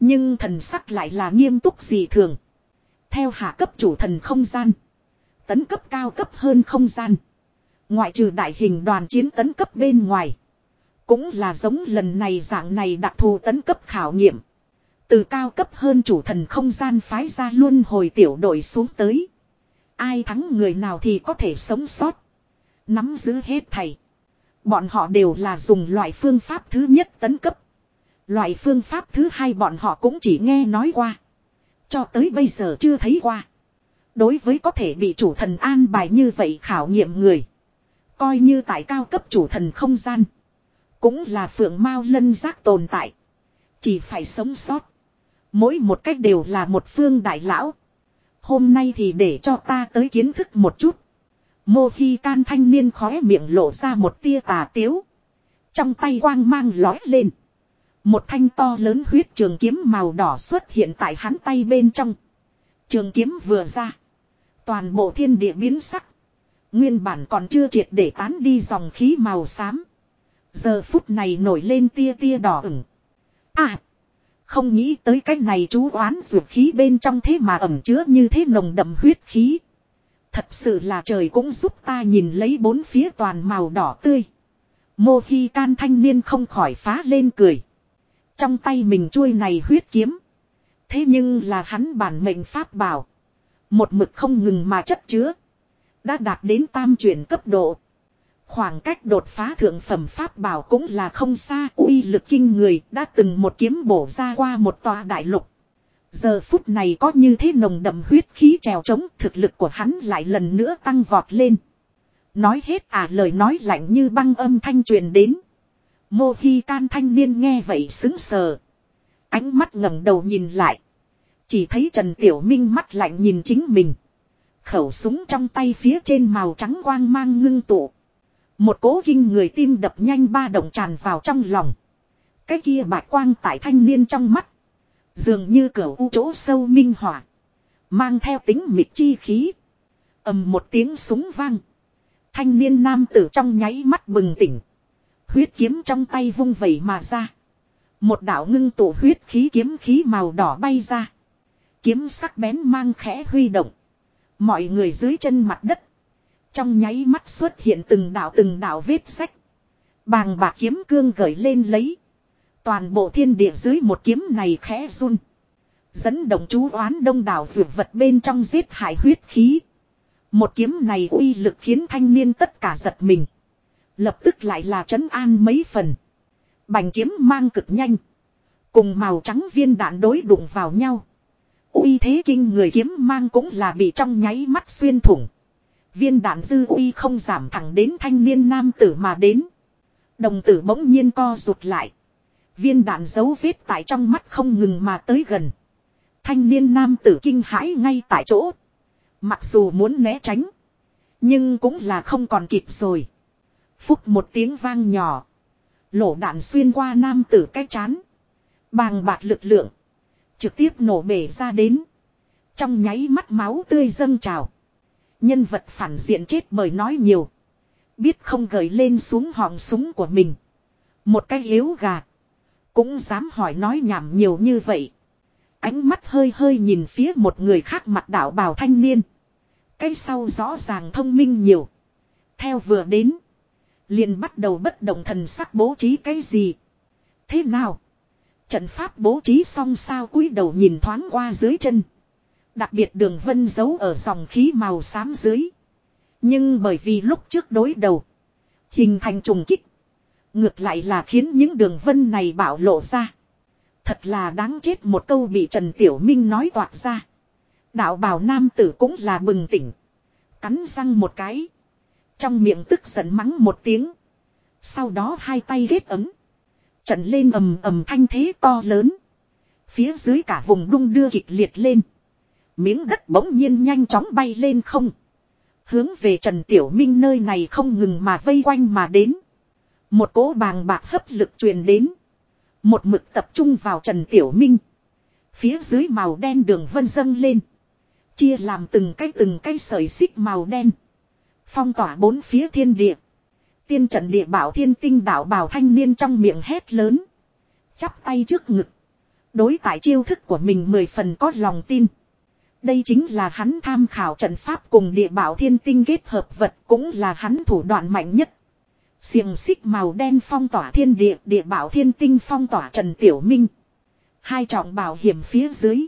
Nhưng thần sắc lại là nghiêm túc dị thường. Theo hạ cấp chủ thần không gian. Tấn cấp cao cấp hơn không gian. Ngoại trừ đại hình đoàn chiến tấn cấp bên ngoài. Cũng là giống lần này dạng này đặc thù tấn cấp khảo nghiệm. Từ cao cấp hơn chủ thần không gian phái ra luôn hồi tiểu đội xuống tới. Ai thắng người nào thì có thể sống sót. Nắm giữ hết thầy. Bọn họ đều là dùng loại phương pháp thứ nhất tấn cấp. Loại phương pháp thứ hai bọn họ cũng chỉ nghe nói qua. Cho tới bây giờ chưa thấy qua. Đối với có thể bị chủ thần an bài như vậy khảo nghiệm người. Coi như tại cao cấp chủ thần không gian. Cũng là phượng mao lân giác tồn tại. Chỉ phải sống sót. Mỗi một cách đều là một phương đại lão. Hôm nay thì để cho ta tới kiến thức một chút. Mô Hi can thanh niên khóe miệng lộ ra một tia tà tiếu. Trong tay quang mang lói lên. Một thanh to lớn huyết trường kiếm màu đỏ xuất hiện tại hắn tay bên trong. Trường kiếm vừa ra. Toàn bộ thiên địa biến sắc. Nguyên bản còn chưa triệt để tán đi dòng khí màu xám. Giờ phút này nổi lên tia tia đỏ ửng. À! Không nghĩ tới cái này chú oán ruột khí bên trong thế mà ẩm chứa như thế nồng đậm huyết khí. Thật sự là trời cũng giúp ta nhìn lấy bốn phía toàn màu đỏ tươi. Mô Hi can thanh niên không khỏi phá lên cười. Trong tay mình chuôi này huyết kiếm. Thế nhưng là hắn bản mệnh pháp bảo. Một mực không ngừng mà chất chứa. Đã đạt đến tam chuyển cấp độ. Khoảng cách đột phá thượng phẩm pháp bảo cũng là không xa, uy lực kinh người đã từng một kiếm bổ ra qua một tòa đại lục. Giờ phút này có như thế nồng đậm huyết khí trèo trống, thực lực của hắn lại lần nữa tăng vọt lên. Nói hết à lời nói lạnh như băng âm thanh truyền đến. Mô Hi can thanh niên nghe vậy xứng sờ. Ánh mắt ngẩng đầu nhìn lại. Chỉ thấy Trần Tiểu Minh mắt lạnh nhìn chính mình. Khẩu súng trong tay phía trên màu trắng quang mang ngưng tụ. Một cố kinh người tim đập nhanh ba động tràn vào trong lòng. Cái kia bạch quang tại thanh niên trong mắt. Dường như cửa u chỗ sâu minh hỏa. Mang theo tính mịt chi khí. ầm một tiếng súng vang. Thanh niên nam tử trong nháy mắt bừng tỉnh. Huyết kiếm trong tay vung vẩy mà ra. Một đạo ngưng tụ huyết khí kiếm khí màu đỏ bay ra. Kiếm sắc bén mang khẽ huy động. Mọi người dưới chân mặt đất. Trong nháy mắt xuất hiện từng đạo từng đạo vết sách. Bàng bạc kiếm cương gởi lên lấy. Toàn bộ thiên địa dưới một kiếm này khẽ run. Dẫn động chú oán đông đảo vượt vật bên trong giết hại huyết khí. Một kiếm này uy lực khiến thanh niên tất cả giật mình. Lập tức lại là trấn an mấy phần. Bành kiếm mang cực nhanh. Cùng màu trắng viên đạn đối đụng vào nhau. uy thế kinh người kiếm mang cũng là bị trong nháy mắt xuyên thủng. Viên đạn dư uy không giảm thẳng đến thanh niên nam tử mà đến. Đồng tử bỗng nhiên co rụt lại. Viên đạn dấu vết tại trong mắt không ngừng mà tới gần. Thanh niên nam tử kinh hãi ngay tại chỗ. Mặc dù muốn né tránh. Nhưng cũng là không còn kịp rồi. Phúc một tiếng vang nhỏ. Lỗ đạn xuyên qua nam tử cái chán. Bàng bạc lực lượng. Trực tiếp nổ bể ra đến. Trong nháy mắt máu tươi dâng trào. Nhân vật phản diện chết bởi nói nhiều. Biết không gởi lên xuống họng súng của mình. Một cái yếu gà. Cũng dám hỏi nói nhảm nhiều như vậy. Ánh mắt hơi hơi nhìn phía một người khác mặt đạo bào thanh niên. Cái sau rõ ràng thông minh nhiều. Theo vừa đến. Liền bắt đầu bất động thần sắc bố trí cái gì. Thế nào? Trận pháp bố trí xong sao cúi đầu nhìn thoáng qua dưới chân. Đặc biệt đường vân giấu ở dòng khí màu xám dưới. Nhưng bởi vì lúc trước đối đầu. Hình thành trùng kích. Ngược lại là khiến những đường vân này bạo lộ ra. Thật là đáng chết một câu bị Trần Tiểu Minh nói toạc ra. Đạo bào nam tử cũng là bừng tỉnh. Cắn răng một cái. Trong miệng tức giận mắng một tiếng. Sau đó hai tay ghép ấm. Trận lên ầm ầm thanh thế to lớn. Phía dưới cả vùng đung đưa kịch liệt lên. Miếng đất bỗng nhiên nhanh chóng bay lên không. Hướng về Trần Tiểu Minh nơi này không ngừng mà vây quanh mà đến. Một cỗ bàng bạc hấp lực truyền đến. Một mực tập trung vào Trần Tiểu Minh. Phía dưới màu đen đường vân dâng lên. Chia làm từng cái từng cái sợi xích màu đen. Phong tỏa bốn phía thiên địa. Tiên trận địa bảo thiên tinh đảo bảo thanh niên trong miệng hét lớn. Chắp tay trước ngực. Đối tại chiêu thức của mình mười phần có lòng tin. Đây chính là hắn tham khảo trận pháp cùng địa bảo thiên tinh kết hợp vật cũng là hắn thủ đoạn mạnh nhất. Xiềng xích màu đen phong tỏa thiên địa, địa bảo thiên tinh phong tỏa Trần Tiểu Minh. Hai trọng bảo hiểm phía dưới.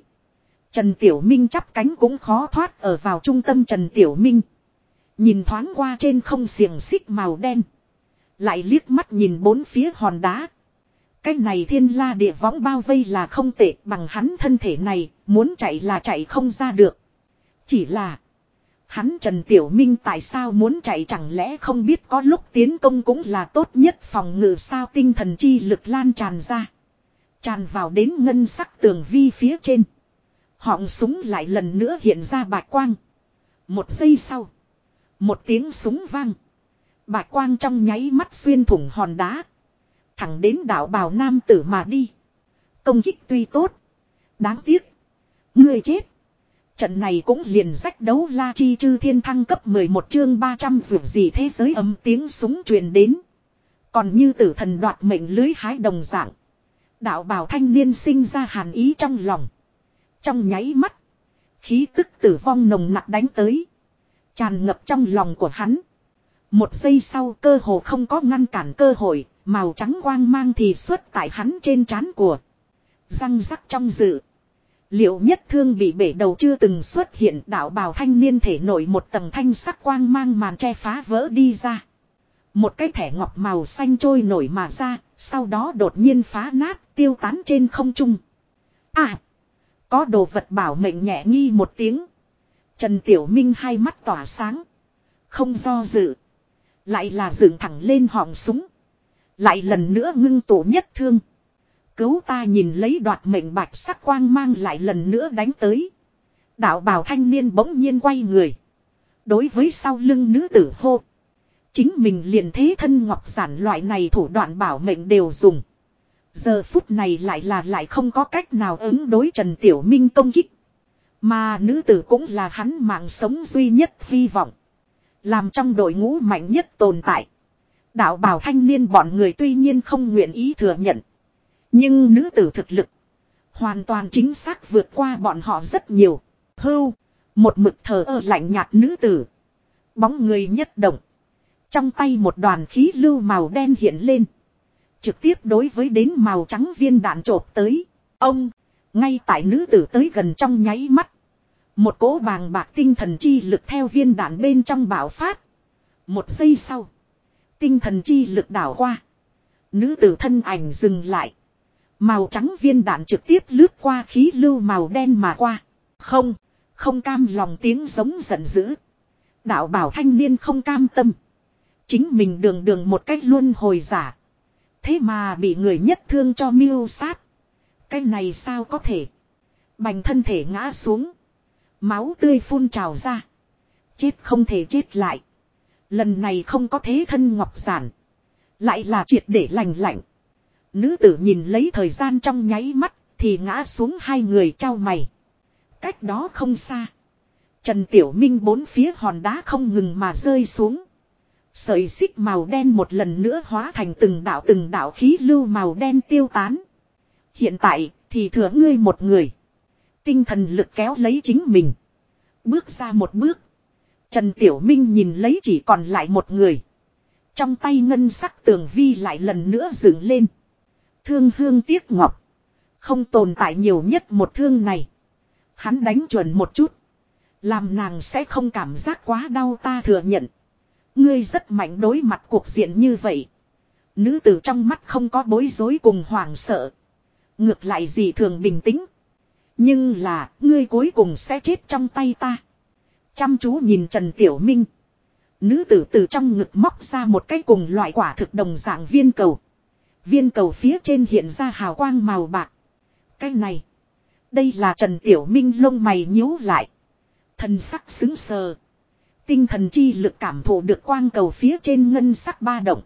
Trần Tiểu Minh chắp cánh cũng khó thoát ở vào trung tâm Trần Tiểu Minh. Nhìn thoáng qua trên không xiềng xích màu đen. Lại liếc mắt nhìn bốn phía hòn đá. Cái này thiên la địa võng bao vây là không tệ bằng hắn thân thể này, muốn chạy là chạy không ra được. Chỉ là, hắn Trần Tiểu Minh tại sao muốn chạy chẳng lẽ không biết có lúc tiến công cũng là tốt nhất phòng ngự sao tinh thần chi lực lan tràn ra. Tràn vào đến ngân sắc tường vi phía trên. Họng súng lại lần nữa hiện ra bạch quang. Một giây sau. Một tiếng súng vang. Bạch quang trong nháy mắt xuyên thủng hòn đá. Thẳng đến đảo bào nam tử mà đi. Công kích tuy tốt. Đáng tiếc. ngươi chết. Trận này cũng liền rách đấu la chi chư thiên thăng cấp 11 chương 300 vượt gì thế giới âm tiếng súng truyền đến. Còn như tử thần đoạt mệnh lưới hái đồng dạng. Đạo bào thanh niên sinh ra hàn ý trong lòng. Trong nháy mắt. Khí tức tử vong nồng nặc đánh tới. Tràn ngập trong lòng của hắn. Một giây sau cơ hồ không có ngăn cản cơ hội, màu trắng quang mang thì xuất tại hắn trên trán của. Răng rắc trong dự. Liệu nhất thương bị bể đầu chưa từng xuất hiện đạo bào thanh niên thể nổi một tầng thanh sắc quang mang màn che phá vỡ đi ra. Một cái thẻ ngọc màu xanh trôi nổi mà ra, sau đó đột nhiên phá nát, tiêu tán trên không trung. À! Có đồ vật bảo mệnh nhẹ nghi một tiếng. Trần Tiểu Minh hai mắt tỏa sáng. Không do dự. Lại là dựng thẳng lên họng súng. Lại lần nữa ngưng tụ nhất thương. Cứu ta nhìn lấy đoạt mệnh bạch sắc quang mang lại lần nữa đánh tới. Đạo bào thanh niên bỗng nhiên quay người. Đối với sau lưng nữ tử hô. Chính mình liền thế thân ngọc giản loại này thủ đoạn bảo mệnh đều dùng. Giờ phút này lại là lại không có cách nào ứng đối Trần Tiểu Minh công kích. Mà nữ tử cũng là hắn mạng sống duy nhất hy vọng. Làm trong đội ngũ mạnh nhất tồn tại. Đạo bào thanh niên bọn người tuy nhiên không nguyện ý thừa nhận. Nhưng nữ tử thực lực. Hoàn toàn chính xác vượt qua bọn họ rất nhiều. Hưu. Một mực thờ ơ lạnh nhạt nữ tử. Bóng người nhất động. Trong tay một đoàn khí lưu màu đen hiện lên. Trực tiếp đối với đến màu trắng viên đạn trộp tới. Ông. Ngay tại nữ tử tới gần trong nháy mắt. Một cỗ bàng bạc tinh thần chi lực theo viên đạn bên trong bạo phát. Một giây sau. Tinh thần chi lực đảo qua. Nữ tử thân ảnh dừng lại. Màu trắng viên đạn trực tiếp lướt qua khí lưu màu đen mà qua. Không. Không cam lòng tiếng giống giận dữ. Đạo bảo thanh niên không cam tâm. Chính mình đường đường một cách luôn hồi giả. Thế mà bị người nhất thương cho miêu sát. Cái này sao có thể. Bành thân thể ngã xuống. Máu tươi phun trào ra. Chết không thể chết lại. Lần này không có thế thân ngọc giản. Lại là triệt để lành lạnh. Nữ tử nhìn lấy thời gian trong nháy mắt. Thì ngã xuống hai người trao mày. Cách đó không xa. Trần Tiểu Minh bốn phía hòn đá không ngừng mà rơi xuống. Sợi xích màu đen một lần nữa hóa thành từng đạo từng đạo khí lưu màu đen tiêu tán. Hiện tại, thì thừa ngươi một người. Tinh thần lực kéo lấy chính mình. Bước ra một bước. Trần Tiểu Minh nhìn lấy chỉ còn lại một người. Trong tay ngân sắc tường vi lại lần nữa dựng lên. Thương hương tiếc ngọc. Không tồn tại nhiều nhất một thương này. Hắn đánh chuẩn một chút. Làm nàng sẽ không cảm giác quá đau ta thừa nhận. Ngươi rất mạnh đối mặt cuộc diện như vậy. Nữ tử trong mắt không có bối rối cùng hoảng sợ. Ngược lại gì thường bình tĩnh. Nhưng là, ngươi cuối cùng sẽ chết trong tay ta. Chăm chú nhìn Trần Tiểu Minh. Nữ tử từ trong ngực móc ra một cái cùng loại quả thực đồng dạng viên cầu. Viên cầu phía trên hiện ra hào quang màu bạc. Cái này. Đây là Trần Tiểu Minh lông mày nhíu lại. Thần sắc xứng sờ. Tinh thần chi lực cảm thụ được quang cầu phía trên ngân sắc ba động.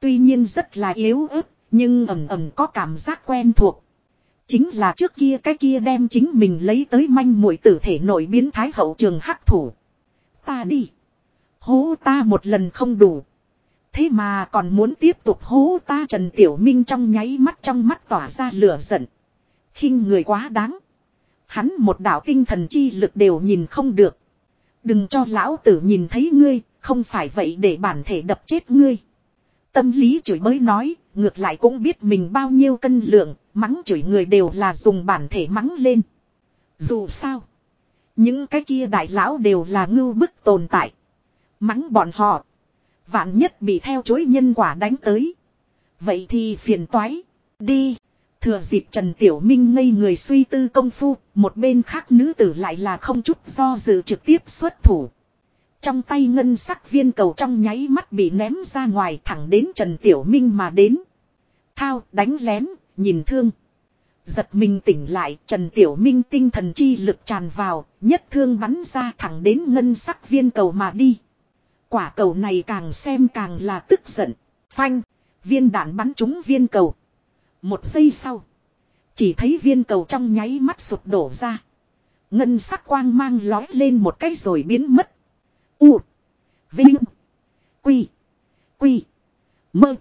Tuy nhiên rất là yếu ớt, nhưng ẩm ẩm có cảm giác quen thuộc. Chính là trước kia cái kia đem chính mình lấy tới manh muội tử thể nội biến thái hậu trường hắc thủ. Ta đi. Hố ta một lần không đủ. Thế mà còn muốn tiếp tục hố ta Trần Tiểu Minh trong nháy mắt trong mắt tỏa ra lửa giận. khinh người quá đáng. Hắn một đạo tinh thần chi lực đều nhìn không được. Đừng cho lão tử nhìn thấy ngươi, không phải vậy để bản thể đập chết ngươi. Tâm lý chửi mới nói, ngược lại cũng biết mình bao nhiêu cân lượng, mắng chửi người đều là dùng bản thể mắng lên. Dù sao, những cái kia đại lão đều là ngưu bức tồn tại. Mắng bọn họ, vạn nhất bị theo chối nhân quả đánh tới. Vậy thì phiền toái, đi. Thừa dịp Trần Tiểu Minh ngây người suy tư công phu, một bên khác nữ tử lại là không chút do dự trực tiếp xuất thủ. Trong tay ngân sắc viên cầu trong nháy mắt bị ném ra ngoài thẳng đến Trần Tiểu Minh mà đến. Thao đánh lén, nhìn thương. Giật mình tỉnh lại, Trần Tiểu Minh tinh thần chi lực tràn vào, nhất thương bắn ra thẳng đến ngân sắc viên cầu mà đi. Quả cầu này càng xem càng là tức giận. Phanh, viên đạn bắn trúng viên cầu. Một giây sau. Chỉ thấy viên cầu trong nháy mắt sụp đổ ra. Ngân sắc quang mang lói lên một cái rồi biến mất. U. Vinh. Quy. Quy. Mơ.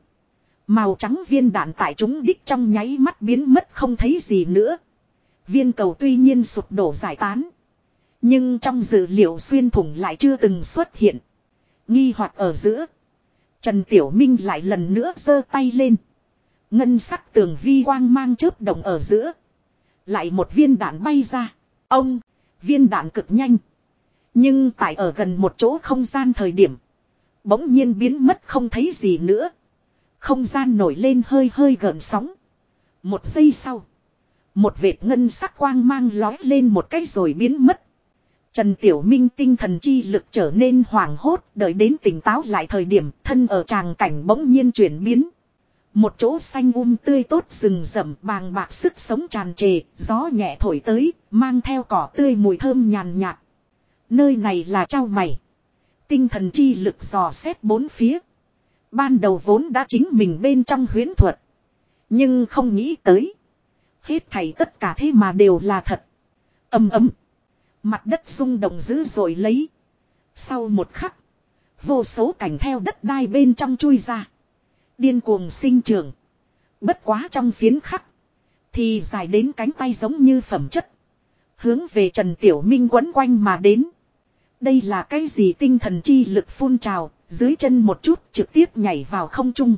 Màu trắng viên đạn tại chúng đích trong nháy mắt biến mất không thấy gì nữa. Viên cầu tuy nhiên sụp đổ giải tán. Nhưng trong dữ liệu xuyên thủng lại chưa từng xuất hiện. Nghi hoặc ở giữa. Trần Tiểu Minh lại lần nữa giơ tay lên. Ngân sắc tường vi quang mang chớp động ở giữa. Lại một viên đạn bay ra. Ông, viên đạn cực nhanh. Nhưng tại ở gần một chỗ không gian thời điểm. Bỗng nhiên biến mất không thấy gì nữa. Không gian nổi lên hơi hơi gợn sóng. Một giây sau. Một vệt ngân sắc quang mang lói lên một cái rồi biến mất. Trần Tiểu Minh tinh thần chi lực trở nên hoảng hốt, đợi đến tỉnh táo lại thời điểm thân ở tràng cảnh bỗng nhiên chuyển biến. Một chỗ xanh um tươi tốt rừng rậm bàng bạc sức sống tràn trề, gió nhẹ thổi tới, mang theo cỏ tươi mùi thơm nhàn nhạt. Nơi này là trao mày. Tinh thần chi lực dò xét bốn phía. Ban đầu vốn đã chính mình bên trong huyến thuật. Nhưng không nghĩ tới. Hết thảy tất cả thế mà đều là thật. Âm ấm. Mặt đất rung động dữ dội lấy. Sau một khắc. Vô số cảnh theo đất đai bên trong chui ra. Điên cuồng sinh trưởng. Bất quá trong phiến khắc. Thì dài đến cánh tay giống như phẩm chất. Hướng về Trần Tiểu Minh quấn quanh mà đến. Đây là cái gì tinh thần chi lực phun trào, dưới chân một chút trực tiếp nhảy vào không trung.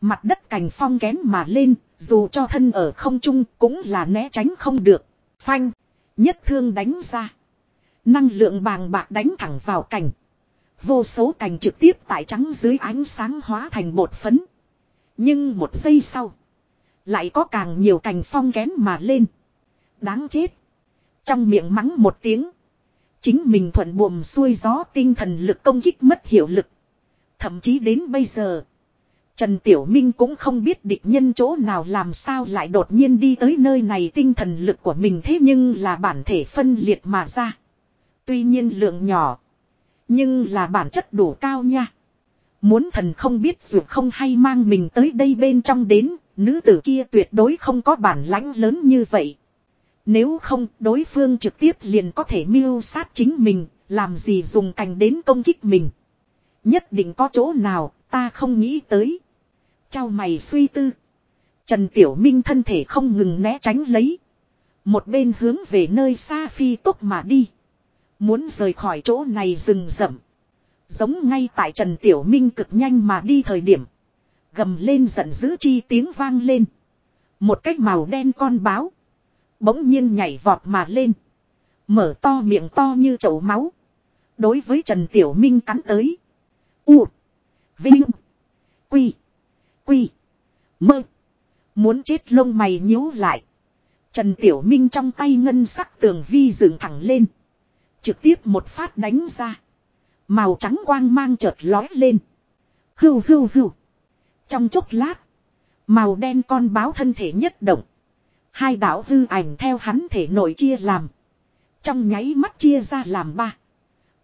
Mặt đất cành phong kén mà lên, dù cho thân ở không trung cũng là né tránh không được. Phanh, nhất thương đánh ra. Năng lượng bàng bạc đánh thẳng vào cành. Vô số cành trực tiếp tại trắng dưới ánh sáng hóa thành bột phấn. Nhưng một giây sau. Lại có càng nhiều cành phong kén mà lên. Đáng chết. Trong miệng mắng một tiếng. Chính mình thuận buồm xuôi gió tinh thần lực công kích mất hiệu lực. Thậm chí đến bây giờ. Trần Tiểu Minh cũng không biết địch nhân chỗ nào làm sao lại đột nhiên đi tới nơi này tinh thần lực của mình thế nhưng là bản thể phân liệt mà ra. Tuy nhiên lượng nhỏ. Nhưng là bản chất đủ cao nha. Muốn thần không biết dù không hay mang mình tới đây bên trong đến, nữ tử kia tuyệt đối không có bản lãnh lớn như vậy. Nếu không, đối phương trực tiếp liền có thể mưu sát chính mình, làm gì dùng cành đến công kích mình. Nhất định có chỗ nào, ta không nghĩ tới. Chào mày suy tư. Trần Tiểu Minh thân thể không ngừng né tránh lấy. Một bên hướng về nơi xa phi tốc mà đi. Muốn rời khỏi chỗ này rừng rậm. Giống ngay tại Trần Tiểu Minh cực nhanh mà đi thời điểm. Gầm lên giận dữ chi tiếng vang lên. Một cách màu đen con báo. Bỗng nhiên nhảy vọt mà lên. Mở to miệng to như chậu máu. Đối với Trần Tiểu Minh cắn tới. U. Vinh. Quy. Quy. Mơ. Muốn chết lông mày nhíu lại. Trần Tiểu Minh trong tay ngân sắc tường vi dựng thẳng lên. Trực tiếp một phát đánh ra. Màu trắng quang mang chợt lói lên. Hưu hưu hưu. Trong chốc lát. Màu đen con báo thân thể nhất động. Hai đạo hư ảnh theo hắn thể nội chia làm. Trong nháy mắt chia ra làm ba.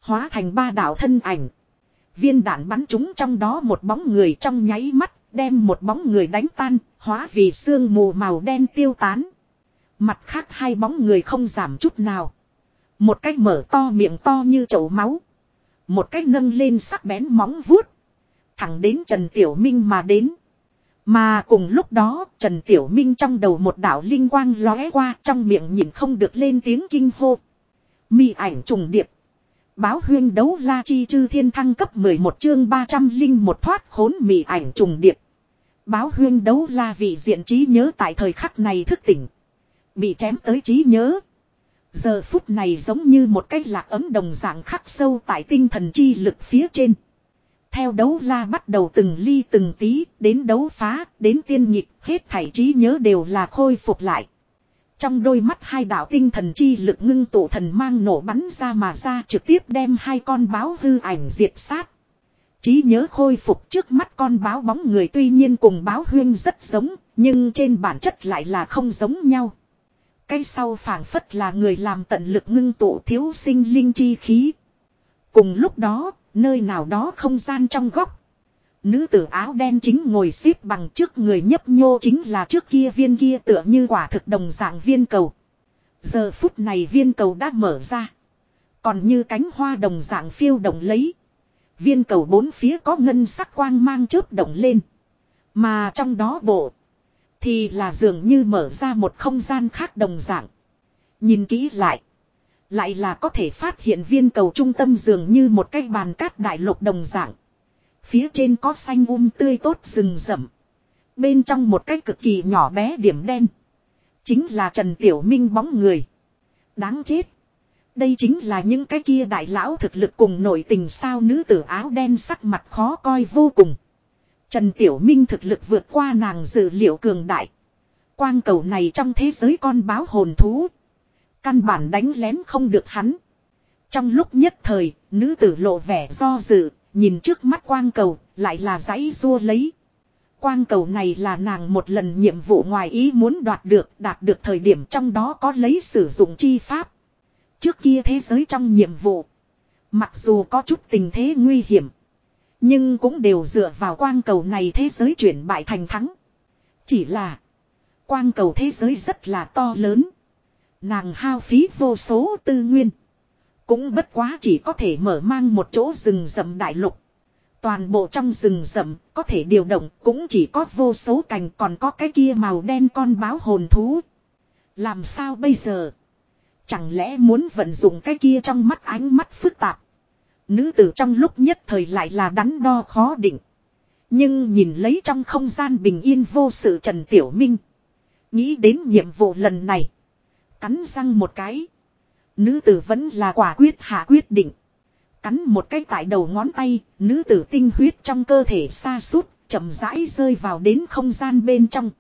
Hóa thành ba đạo thân ảnh. Viên đạn bắn trúng trong đó một bóng người trong nháy mắt, đem một bóng người đánh tan, hóa vì sương mù màu đen tiêu tán. Mặt khác hai bóng người không giảm chút nào. Một cách mở to miệng to như chậu máu. Một cách nâng lên sắc bén móng vuốt. Thẳng đến Trần Tiểu Minh mà đến. Mà cùng lúc đó, Trần Tiểu Minh trong đầu một đạo linh quang lóe qua trong miệng nhìn không được lên tiếng kinh hô. Mị ảnh trùng điệp. Báo huyên đấu la chi chư thiên thăng cấp 11 chương 300 linh một thoát khốn mị ảnh trùng điệp. Báo huyên đấu la vị diện trí nhớ tại thời khắc này thức tỉnh. Bị chém tới trí nhớ. Giờ phút này giống như một cái lạc ấm đồng dạng khắc sâu tại tinh thần chi lực phía trên. Theo đấu la bắt đầu từng ly từng tí, đến đấu phá, đến tiên nhịp, hết thảy trí nhớ đều là khôi phục lại. Trong đôi mắt hai đạo tinh thần chi lực ngưng tụ thần mang nổ bắn ra mà ra trực tiếp đem hai con báo hư ảnh diệt sát. Trí nhớ khôi phục trước mắt con báo bóng người tuy nhiên cùng báo huyên rất giống, nhưng trên bản chất lại là không giống nhau. Cái sau phảng phất là người làm tận lực ngưng tụ thiếu sinh linh chi khí. Cùng lúc đó, nơi nào đó không gian trong góc. Nữ tử áo đen chính ngồi xếp bằng trước người nhấp nhô chính là trước kia viên kia tựa như quả thực đồng dạng viên cầu. Giờ phút này viên cầu đã mở ra. Còn như cánh hoa đồng dạng phiêu động lấy. Viên cầu bốn phía có ngân sắc quang mang chớp động lên. Mà trong đó bộ. Thì là dường như mở ra một không gian khác đồng dạng. Nhìn kỹ lại. Lại là có thể phát hiện viên cầu trung tâm dường như một cái bàn cát đại lục đồng dạng. Phía trên có xanh um tươi tốt rừng rậm. Bên trong một cái cực kỳ nhỏ bé điểm đen. Chính là Trần Tiểu Minh bóng người. Đáng chết. Đây chính là những cái kia đại lão thực lực cùng nổi tình sao nữ tử áo đen sắc mặt khó coi vô cùng. Trần Tiểu Minh thực lực vượt qua nàng dự liệu cường đại. Quang cầu này trong thế giới con báo hồn thú. Căn bản đánh lén không được hắn. Trong lúc nhất thời, nữ tử lộ vẻ do dự, nhìn trước mắt quang cầu, lại là giấy rua lấy. Quang cầu này là nàng một lần nhiệm vụ ngoài ý muốn đoạt được, đạt được thời điểm trong đó có lấy sử dụng chi pháp. Trước kia thế giới trong nhiệm vụ, mặc dù có chút tình thế nguy hiểm, nhưng cũng đều dựa vào quang cầu này thế giới chuyển bại thành thắng. Chỉ là, quang cầu thế giới rất là to lớn. Nàng hao phí vô số tư nguyên. Cũng bất quá chỉ có thể mở mang một chỗ rừng rậm đại lục. Toàn bộ trong rừng rậm có thể điều động cũng chỉ có vô số cành còn có cái kia màu đen con báo hồn thú. Làm sao bây giờ? Chẳng lẽ muốn vận dụng cái kia trong mắt ánh mắt phức tạp. Nữ tử trong lúc nhất thời lại là đắn đo khó định. Nhưng nhìn lấy trong không gian bình yên vô sự Trần Tiểu Minh. Nghĩ đến nhiệm vụ lần này. Cắn răng một cái. Nữ tử vẫn là quả quyết hạ quyết định. Cắn một cái tại đầu ngón tay, nữ tử tinh huyết trong cơ thể xa sút chậm rãi rơi vào đến không gian bên trong.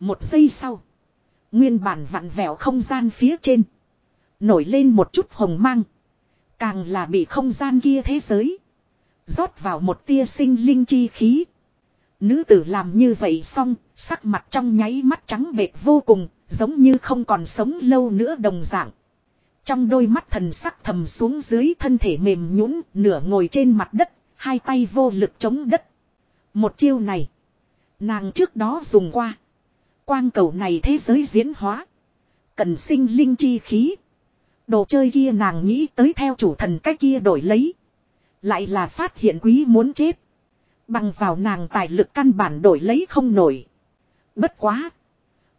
Một giây sau. Nguyên bản vặn vẹo không gian phía trên. Nổi lên một chút hồng mang. Càng là bị không gian kia thế giới. rót vào một tia sinh linh chi khí. Nữ tử làm như vậy xong, sắc mặt trong nháy mắt trắng bệt vô cùng, giống như không còn sống lâu nữa đồng dạng. Trong đôi mắt thần sắc thầm xuống dưới thân thể mềm nhũn nửa ngồi trên mặt đất, hai tay vô lực chống đất. Một chiêu này, nàng trước đó dùng qua. Quang cầu này thế giới diễn hóa. Cần sinh linh chi khí. Đồ chơi kia nàng nghĩ tới theo chủ thần cách kia đổi lấy. Lại là phát hiện quý muốn chết. Bằng vào nàng tài lực căn bản đổi lấy không nổi. Bất quá.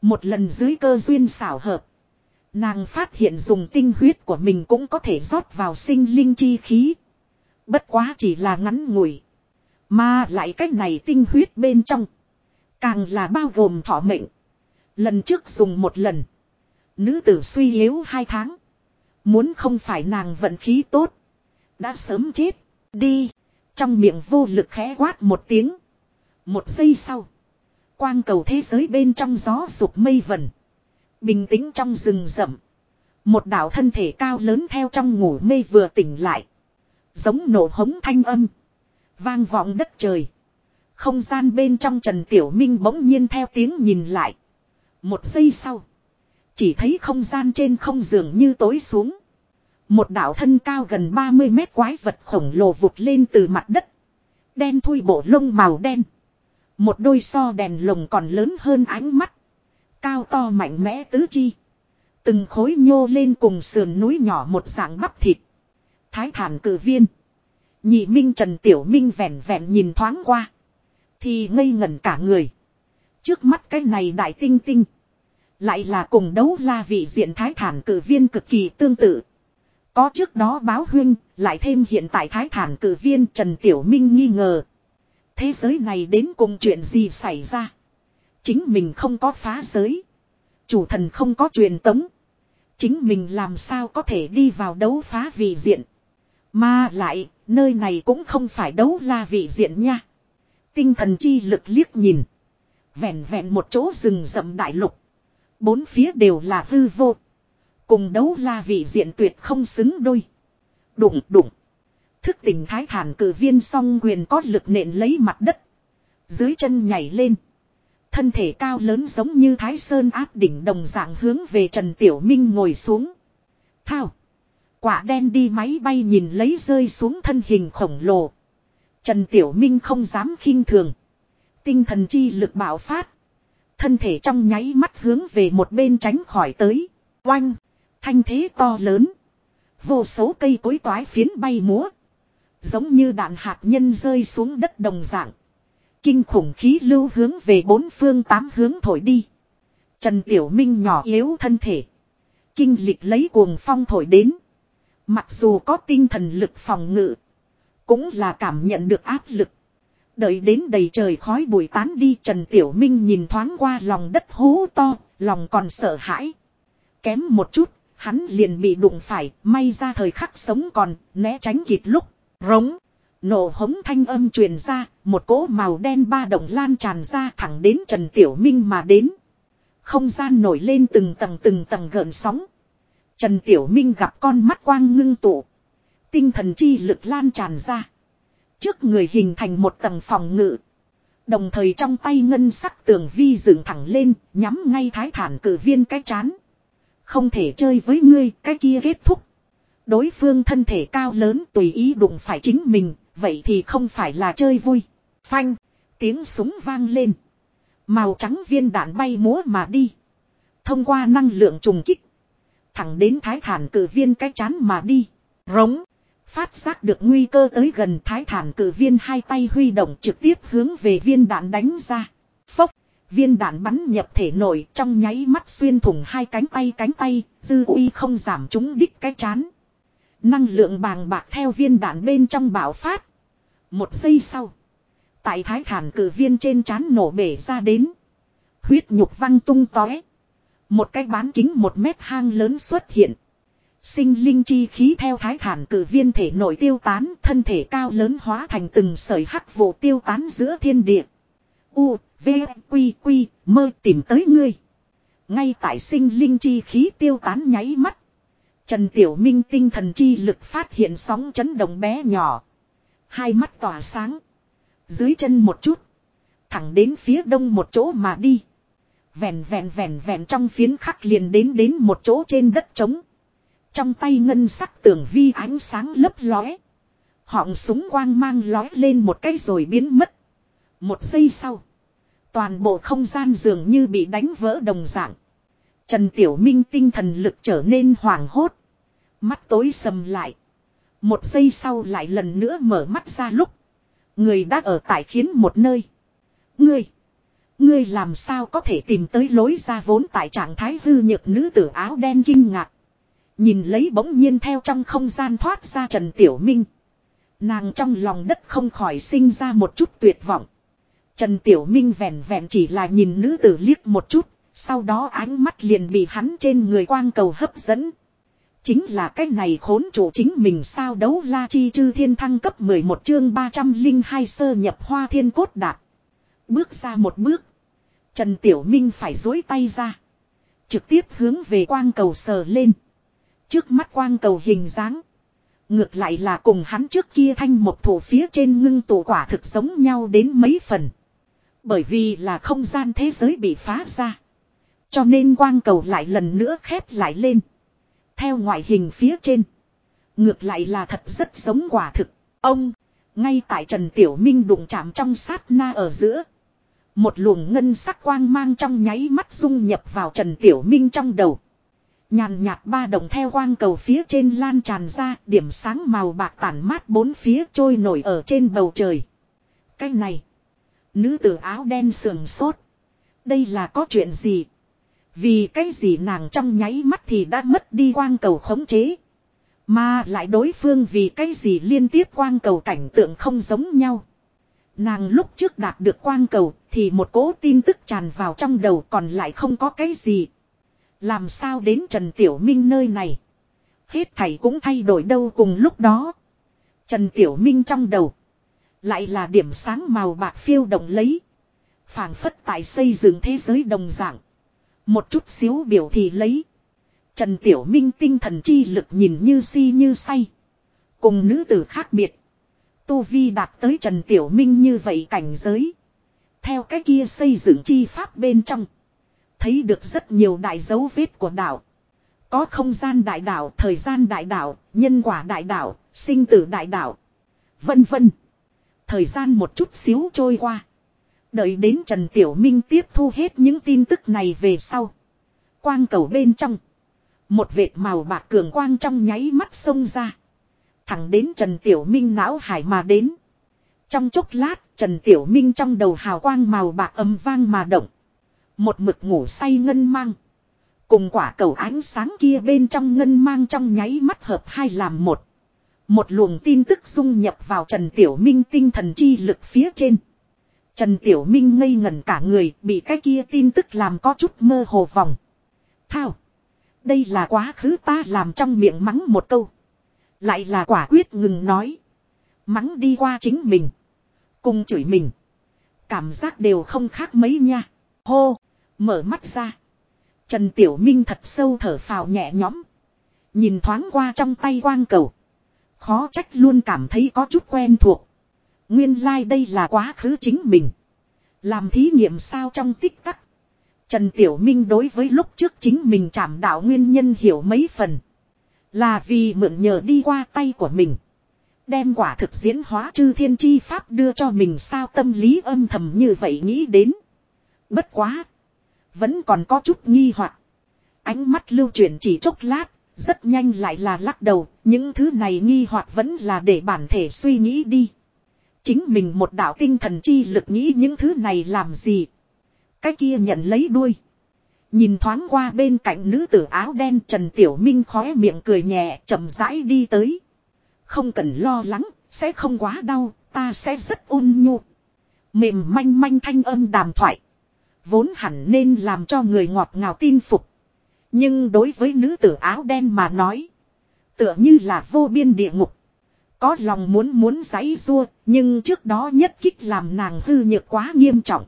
Một lần dưới cơ duyên xảo hợp. Nàng phát hiện dùng tinh huyết của mình cũng có thể rót vào sinh linh chi khí. Bất quá chỉ là ngắn ngủi. Mà lại cách này tinh huyết bên trong. Càng là bao gồm thọ mệnh. Lần trước dùng một lần. Nữ tử suy yếu hai tháng. Muốn không phải nàng vận khí tốt. Đã sớm chết. Đi. Trong miệng vô lực khẽ quát một tiếng. Một giây sau. Quang cầu thế giới bên trong gió sụp mây vần. Bình tĩnh trong rừng rậm. Một đạo thân thể cao lớn theo trong ngủ mê vừa tỉnh lại. Giống nổ hống thanh âm. Vang vọng đất trời. Không gian bên trong Trần Tiểu Minh bỗng nhiên theo tiếng nhìn lại. Một giây sau. Chỉ thấy không gian trên không dường như tối xuống. Một đạo thân cao gần 30 mét quái vật khổng lồ vụt lên từ mặt đất. Đen thui bộ lông màu đen. Một đôi so đèn lồng còn lớn hơn ánh mắt. Cao to mạnh mẽ tứ chi. Từng khối nhô lên cùng sườn núi nhỏ một dạng bắp thịt. Thái thản cử viên. Nhị Minh Trần Tiểu Minh vẹn vẹn nhìn thoáng qua. Thì ngây ngẩn cả người. Trước mắt cái này đại tinh tinh. Lại là cùng đấu la vị diện thái thản cử viên cực kỳ tương tự. Có trước đó báo huynh, lại thêm hiện tại thái thản cử viên Trần Tiểu Minh nghi ngờ. Thế giới này đến cùng chuyện gì xảy ra? Chính mình không có phá giới. Chủ thần không có truyền tống. Chính mình làm sao có thể đi vào đấu phá vị diện. Mà lại, nơi này cũng không phải đấu la vị diện nha. Tinh thần chi lực liếc nhìn. Vẹn vẹn một chỗ rừng rậm đại lục. Bốn phía đều là hư vô. Cùng đấu la vị diện tuyệt không xứng đôi. Đụng đụng. Thức tỉnh thái thản cử viên song quyền có lực nện lấy mặt đất. Dưới chân nhảy lên. Thân thể cao lớn giống như thái sơn áp đỉnh đồng dạng hướng về Trần Tiểu Minh ngồi xuống. Thao. Quả đen đi máy bay nhìn lấy rơi xuống thân hình khổng lồ. Trần Tiểu Minh không dám khinh thường. Tinh thần chi lực bạo phát. Thân thể trong nháy mắt hướng về một bên tránh khỏi tới. Oanh. Thanh thế to lớn. Vô số cây cối toái phiến bay múa. Giống như đạn hạt nhân rơi xuống đất đồng dạng. Kinh khủng khí lưu hướng về bốn phương tám hướng thổi đi. Trần Tiểu Minh nhỏ yếu thân thể. Kinh lịch lấy cuồng phong thổi đến. Mặc dù có tinh thần lực phòng ngự. Cũng là cảm nhận được áp lực. Đợi đến đầy trời khói bụi tán đi Trần Tiểu Minh nhìn thoáng qua lòng đất hố to, lòng còn sợ hãi. Kém một chút, hắn liền bị đụng phải, may ra thời khắc sống còn, né tránh kịp lúc, rống. Nổ hống thanh âm truyền ra, một cỗ màu đen ba động lan tràn ra thẳng đến Trần Tiểu Minh mà đến. Không gian nổi lên từng tầng từng tầng gợn sóng. Trần Tiểu Minh gặp con mắt quang ngưng tụ. Tinh thần chi lực lan tràn ra. Trước người hình thành một tầng phòng ngự. Đồng thời trong tay ngân sắc tường vi dựng thẳng lên, nhắm ngay thái thản cử viên cái chán. Không thể chơi với ngươi, cái kia kết thúc. Đối phương thân thể cao lớn tùy ý đụng phải chính mình, vậy thì không phải là chơi vui. Phanh, tiếng súng vang lên. Màu trắng viên đạn bay múa mà đi. Thông qua năng lượng trùng kích. Thẳng đến thái thản cử viên cái chán mà đi. Rống. Phát giác được nguy cơ tới gần thái thản cử viên hai tay huy động trực tiếp hướng về viên đạn đánh ra. Phốc. Viên đạn bắn nhập thể nội trong nháy mắt xuyên thủng hai cánh tay cánh tay, dư uy không giảm chúng đích cái chán. Năng lượng bàng bạc theo viên đạn bên trong bạo phát. Một giây sau. Tại thái thản cử viên trên chán nổ bể ra đến. Huyết nhục văng tung tóe. Một cái bán kính một mét hang lớn xuất hiện. Sinh linh chi khí theo thái thản cử viên thể nội tiêu tán, thân thể cao lớn hóa thành từng sợi hắc vụ tiêu tán giữa thiên địa. U, V, Quy, Quy, mơ tìm tới ngươi. Ngay tại sinh linh chi khí tiêu tán nháy mắt. Trần Tiểu Minh tinh thần chi lực phát hiện sóng chấn động bé nhỏ. Hai mắt tỏa sáng. Dưới chân một chút. Thẳng đến phía đông một chỗ mà đi. Vẹn vẹn vẹn vẹn trong phiến khắc liền đến đến một chỗ trên đất trống. Trong tay ngân sắc tường vi ánh sáng lấp lóe. Họng súng quang mang lóe lên một cái rồi biến mất. Một giây sau. Toàn bộ không gian dường như bị đánh vỡ đồng dạng. Trần Tiểu Minh tinh thần lực trở nên hoảng hốt. Mắt tối sầm lại. Một giây sau lại lần nữa mở mắt ra lúc. Người đã ở tại khiến một nơi. Ngươi. Ngươi làm sao có thể tìm tới lối ra vốn tại trạng thái hư nhược nữ tử áo đen kinh ngạc. Nhìn lấy bỗng nhiên theo trong không gian thoát ra Trần Tiểu Minh. Nàng trong lòng đất không khỏi sinh ra một chút tuyệt vọng. Trần Tiểu Minh vẹn vẹn chỉ là nhìn nữ tử liếc một chút, sau đó ánh mắt liền bị hắn trên người quang cầu hấp dẫn. Chính là cái này khốn chủ chính mình sao đấu la chi chư thiên thăng cấp 11 chương 302 sơ nhập hoa thiên cốt đạt. Bước ra một bước. Trần Tiểu Minh phải dối tay ra. Trực tiếp hướng về quang cầu sờ lên. Trước mắt quang cầu hình dáng. Ngược lại là cùng hắn trước kia thanh một thủ phía trên ngưng tụ quả thực giống nhau đến mấy phần. Bởi vì là không gian thế giới bị phá ra. Cho nên quang cầu lại lần nữa khép lại lên. Theo ngoại hình phía trên. Ngược lại là thật rất giống quả thực. Ông, ngay tại Trần Tiểu Minh đụng chạm trong sát na ở giữa. Một luồng ngân sắc quang mang trong nháy mắt dung nhập vào Trần Tiểu Minh trong đầu. Nhàn nhạt ba đồng theo quang cầu phía trên lan tràn ra, điểm sáng màu bạc tản mát bốn phía trôi nổi ở trên bầu trời. Cái này, nữ tử áo đen sườn sốt. Đây là có chuyện gì? Vì cái gì nàng trong nháy mắt thì đã mất đi quang cầu khống chế. Mà lại đối phương vì cái gì liên tiếp quang cầu cảnh tượng không giống nhau. Nàng lúc trước đạt được quang cầu thì một cố tin tức tràn vào trong đầu còn lại không có cái gì. Làm sao đến Trần Tiểu Minh nơi này. Hết thầy cũng thay đổi đâu cùng lúc đó. Trần Tiểu Minh trong đầu. Lại là điểm sáng màu bạc phiêu động lấy. phảng phất tại xây dựng thế giới đồng dạng. Một chút xíu biểu thì lấy. Trần Tiểu Minh tinh thần chi lực nhìn như si như say. Cùng nữ tử khác biệt. Tu Vi đạt tới Trần Tiểu Minh như vậy cảnh giới. Theo cái kia xây dựng chi pháp bên trong. Thấy được rất nhiều đại dấu vết của đạo. Có không gian đại đạo, thời gian đại đạo, nhân quả đại đạo, sinh tử đại đạo. Vân vân. Thời gian một chút xíu trôi qua. Đợi đến Trần Tiểu Minh tiếp thu hết những tin tức này về sau. Quang cầu bên trong. Một vệt màu bạc cường quang trong nháy mắt xông ra. Thẳng đến Trần Tiểu Minh não hải mà đến. Trong chốc lát, Trần Tiểu Minh trong đầu hào quang màu bạc âm vang mà động. Một mực ngủ say ngân mang. Cùng quả cầu ánh sáng kia bên trong ngân mang trong nháy mắt hợp hai làm một. Một luồng tin tức dung nhập vào Trần Tiểu Minh tinh thần chi lực phía trên. Trần Tiểu Minh ngây ngẩn cả người, bị cái kia tin tức làm có chút mơ hồ vòng. Thao. Đây là quá khứ ta làm trong miệng mắng một câu. Lại là quả quyết ngừng nói. Mắng đi qua chính mình. Cùng chửi mình. Cảm giác đều không khác mấy nha. Hô. Mở mắt ra. Trần Tiểu Minh thật sâu thở phào nhẹ nhõm. Nhìn thoáng qua trong tay quang cầu. Khó trách luôn cảm thấy có chút quen thuộc. Nguyên lai like đây là quá khứ chính mình. Làm thí nghiệm sao trong tích tắc. Trần Tiểu Minh đối với lúc trước chính mình chạm đạo nguyên nhân hiểu mấy phần. Là vì mượn nhờ đi qua tay của mình. Đem quả thực diễn hóa chư thiên chi pháp đưa cho mình sao tâm lý âm thầm như vậy nghĩ đến. Bất quá. Vẫn còn có chút nghi hoặc Ánh mắt lưu chuyển chỉ chốc lát, rất nhanh lại là lắc đầu, những thứ này nghi hoặc vẫn là để bản thể suy nghĩ đi. Chính mình một đạo tinh thần chi lực nghĩ những thứ này làm gì. Cái kia nhận lấy đuôi. Nhìn thoáng qua bên cạnh nữ tử áo đen Trần Tiểu Minh khóe miệng cười nhẹ chậm rãi đi tới. Không cần lo lắng, sẽ không quá đau, ta sẽ rất ôn nhu. Mềm manh manh thanh âm đàm thoại. Vốn hẳn nên làm cho người ngọt ngào tin phục. Nhưng đối với nữ tử áo đen mà nói. Tựa như là vô biên địa ngục. Có lòng muốn muốn giấy rua, nhưng trước đó nhất kích làm nàng hư nhược quá nghiêm trọng.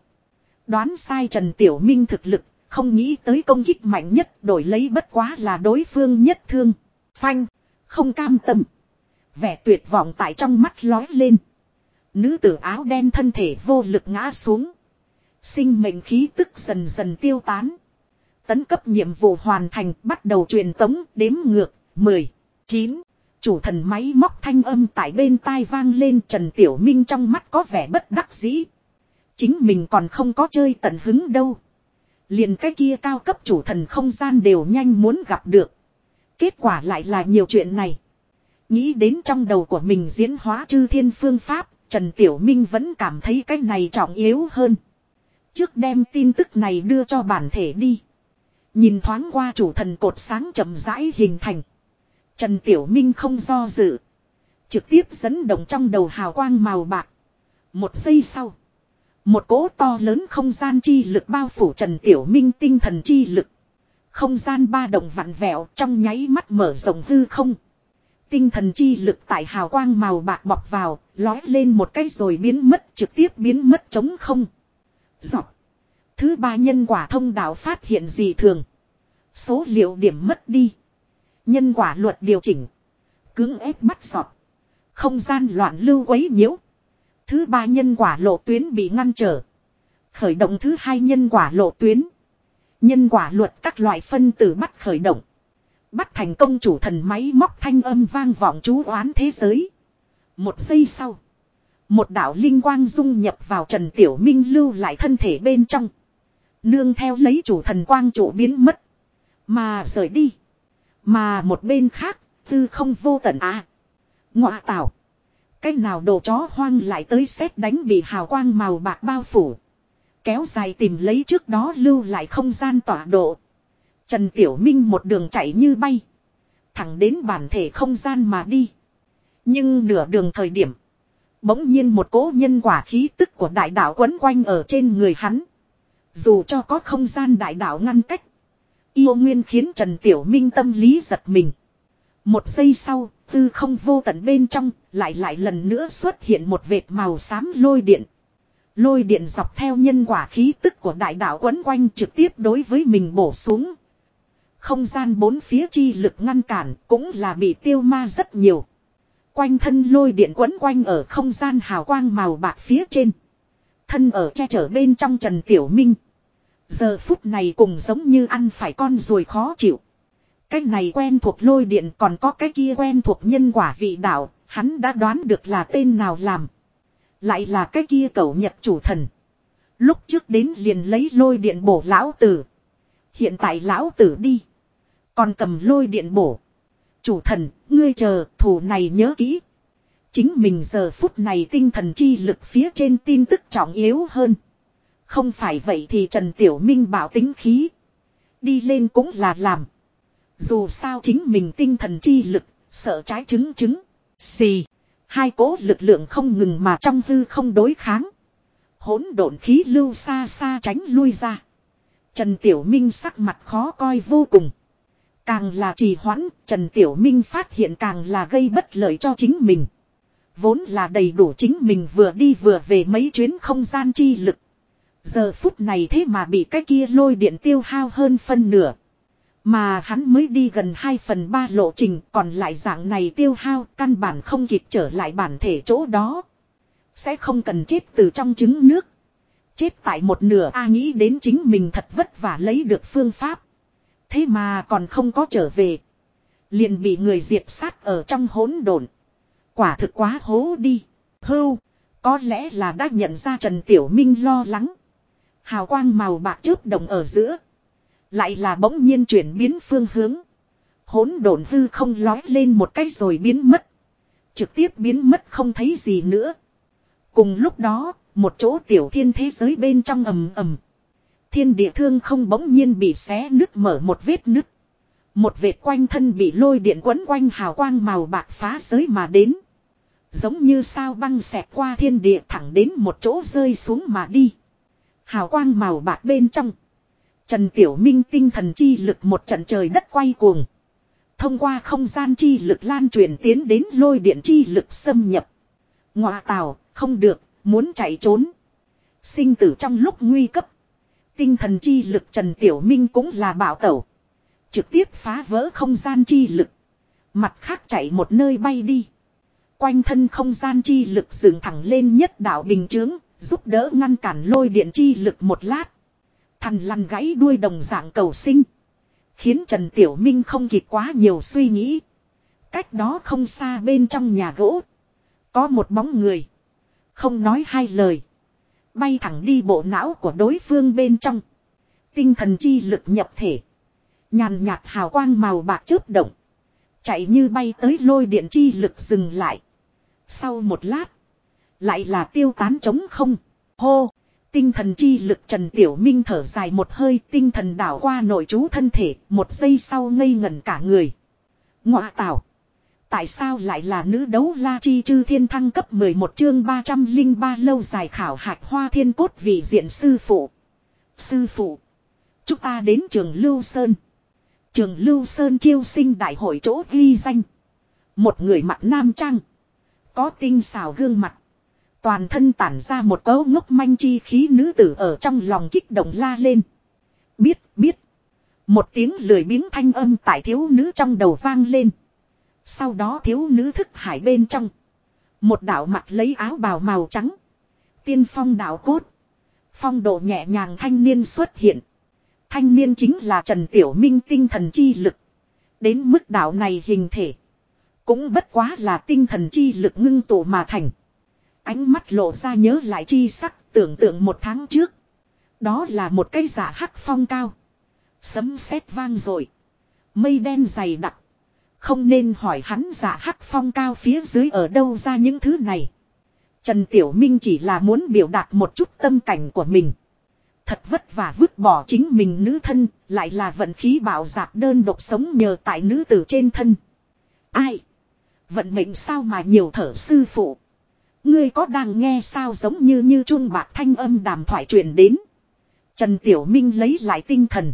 Đoán sai Trần Tiểu Minh thực lực, không nghĩ tới công kích mạnh nhất đổi lấy bất quá là đối phương nhất thương. Phanh, không cam tâm. Vẻ tuyệt vọng tại trong mắt lói lên. Nữ tử áo đen thân thể vô lực ngã xuống. Sinh mệnh khí tức dần dần tiêu tán. Tấn cấp nhiệm vụ hoàn thành bắt đầu truyền tống đếm ngược 10, 9. Chủ thần máy móc thanh âm tại bên tai vang lên Trần Tiểu Minh trong mắt có vẻ bất đắc dĩ. Chính mình còn không có chơi tận hứng đâu. Liền cái kia cao cấp chủ thần không gian đều nhanh muốn gặp được. Kết quả lại là nhiều chuyện này. Nghĩ đến trong đầu của mình diễn hóa chư thiên phương pháp, Trần Tiểu Minh vẫn cảm thấy cái này trọng yếu hơn. Trước đem tin tức này đưa cho bản thể đi. Nhìn thoáng qua chủ thần cột sáng chậm rãi hình thành. Trần Tiểu Minh không do dự. Trực tiếp dẫn động trong đầu hào quang màu bạc. Một giây sau. Một cỗ to lớn không gian chi lực bao phủ Trần Tiểu Minh tinh thần chi lực. Không gian ba động vặn vẹo trong nháy mắt mở rộng hư không. Tinh thần chi lực tại hào quang màu bạc bọc vào, lói lên một cái rồi biến mất trực tiếp biến mất trống không. Dọc. Thứ ba nhân quả thông đạo phát hiện gì thường. Số liệu điểm mất đi. Nhân quả luật điều chỉnh. Cưỡng ép bắt sọt. Không gian loạn lưu quấy nhiễu. Thứ ba nhân quả lộ tuyến bị ngăn trở. Khởi động thứ hai nhân quả lộ tuyến. Nhân quả luật các loại phân tử bắt khởi động. Bắt thành công chủ thần máy móc thanh âm vang vọng chú oán thế giới. Một giây sau. Một đạo linh quang dung nhập vào Trần Tiểu Minh lưu lại thân thể bên trong. Nương theo lấy chủ thần quang chủ biến mất. Mà rời đi. Mà một bên khác, tư không vô tận à. Ngọa tạo. Cái nào đồ chó hoang lại tới xét đánh bị hào quang màu bạc bao phủ. Kéo dài tìm lấy trước đó lưu lại không gian tỏa độ. Trần Tiểu Minh một đường chạy như bay. Thẳng đến bản thể không gian mà đi. Nhưng nửa đường thời điểm. Bỗng nhiên một cố nhân quả khí tức của đại đạo quấn quanh ở trên người hắn. Dù cho có không gian đại đạo ngăn cách. Yêu nguyên khiến Trần Tiểu Minh tâm lý giật mình. Một giây sau, tư không vô tận bên trong, lại lại lần nữa xuất hiện một vệt màu xám lôi điện. Lôi điện dọc theo nhân quả khí tức của đại đạo quấn quanh trực tiếp đối với mình bổ xuống. Không gian bốn phía chi lực ngăn cản cũng là bị tiêu ma rất nhiều. Quanh thân lôi điện quấn quanh ở không gian hào quang màu bạc phía trên. Thân ở che chở bên trong Trần Tiểu Minh. Giờ phút này cùng giống như ăn phải con ruồi khó chịu. Cái này quen thuộc lôi điện còn có cái kia quen thuộc nhân quả vị đạo, hắn đã đoán được là tên nào làm. Lại là cái kia cậu nhật chủ thần. Lúc trước đến liền lấy lôi điện bổ lão tử. Hiện tại lão tử đi. Còn cầm lôi điện bổ. Chủ thần, ngươi chờ, thủ này nhớ kỹ. Chính mình giờ phút này tinh thần chi lực phía trên tin tức trọng yếu hơn. Không phải vậy thì Trần Tiểu Minh bảo tính khí. Đi lên cũng là làm. Dù sao chính mình tinh thần chi lực, sợ trái chứng chứng. Xì. Hai cố lực lượng không ngừng mà trong hư không đối kháng. hỗn độn khí lưu xa xa tránh lui ra. Trần Tiểu Minh sắc mặt khó coi vô cùng. Càng là trì hoãn, Trần Tiểu Minh phát hiện càng là gây bất lợi cho chính mình. Vốn là đầy đủ chính mình vừa đi vừa về mấy chuyến không gian chi lực. Giờ phút này thế mà bị cái kia lôi điện tiêu hao hơn phân nửa. Mà hắn mới đi gần 2 phần 3 lộ trình, còn lại dạng này tiêu hao căn bản không kịp trở lại bản thể chỗ đó. Sẽ không cần chết từ trong trứng nước. Chết tại một nửa, A nghĩ đến chính mình thật vất vả lấy được phương pháp. Thế mà còn không có trở về. Liền bị người diệt sát ở trong hỗn độn. Quả thực quá hố đi. Hưu. Có lẽ là đã nhận ra Trần Tiểu Minh lo lắng. Hào quang màu bạc chớp đồng ở giữa. Lại là bỗng nhiên chuyển biến phương hướng. Hỗn độn hư không lói lên một cái rồi biến mất. Trực tiếp biến mất không thấy gì nữa. Cùng lúc đó, một chỗ tiểu thiên thế giới bên trong ầm ầm. Thiên địa thương không bỗng nhiên bị xé nứt mở một vết nứt. Một vệt quanh thân bị lôi điện quấn quanh hào quang màu bạc phá giới mà đến. Giống như sao băng xẹt qua thiên địa thẳng đến một chỗ rơi xuống mà đi. Hào quang màu bạc bên trong. Trần Tiểu Minh tinh thần chi lực một trận trời đất quay cuồng. Thông qua không gian chi lực lan truyền tiến đến lôi điện chi lực xâm nhập. Ngọa tào, không được, muốn chạy trốn. Sinh tử trong lúc nguy cấp. Tinh thần chi lực Trần Tiểu Minh cũng là bảo tẩu. Trực tiếp phá vỡ không gian chi lực. Mặt khác chạy một nơi bay đi. Quanh thân không gian chi lực dựng thẳng lên nhất đạo bình chướng, giúp đỡ ngăn cản lôi điện chi lực một lát. Thần lăn gãy đuôi đồng dạng cầu sinh. Khiến Trần Tiểu Minh không kịp quá nhiều suy nghĩ. Cách đó không xa bên trong nhà gỗ. Có một bóng người. Không nói hai lời. Bay thẳng đi bộ não của đối phương bên trong. Tinh thần chi lực nhập thể. Nhàn nhạt hào quang màu bạc chớp động. Chạy như bay tới lôi điện chi lực dừng lại. Sau một lát. Lại là tiêu tán trống không. Hô. Tinh thần chi lực Trần Tiểu Minh thở dài một hơi, tinh thần đảo qua nội chú thân thể. Một giây sau ngây ngẩn cả người. Ngọa tảo. Tại sao lại là nữ đấu la chi chư thiên thăng cấp 11 chương 303 lâu dài khảo hạch hoa thiên cốt vị diện sư phụ. Sư phụ. Chúng ta đến trường Lưu Sơn. Trường Lưu Sơn chiêu sinh đại hội chỗ ghi danh. Một người mặt nam trang. Có tinh xào gương mặt. Toàn thân tản ra một cấu ngốc manh chi khí nữ tử ở trong lòng kích động la lên. Biết, biết. Một tiếng lười biếng thanh âm tại thiếu nữ trong đầu vang lên. Sau đó thiếu nữ thức hải bên trong. Một đạo mặt lấy áo bào màu trắng. Tiên phong đạo cốt. Phong độ nhẹ nhàng thanh niên xuất hiện. Thanh niên chính là Trần Tiểu Minh tinh thần chi lực. Đến mức đạo này hình thể. Cũng bất quá là tinh thần chi lực ngưng tụ mà thành. Ánh mắt lộ ra nhớ lại chi sắc tưởng tượng một tháng trước. Đó là một cây giả hắc phong cao. Sấm sét vang rồi. Mây đen dày đặc. Không nên hỏi hắn giả hắc phong cao phía dưới ở đâu ra những thứ này. Trần Tiểu Minh chỉ là muốn biểu đạt một chút tâm cảnh của mình. Thật vất vả vứt bỏ chính mình nữ thân, lại là vận khí bảo giạc đơn độc sống nhờ tại nữ tử trên thân. Ai? Vận mệnh sao mà nhiều thở sư phụ. Ngươi có đang nghe sao giống như như chuông bạc thanh âm đàm thoại truyền đến. Trần Tiểu Minh lấy lại tinh thần.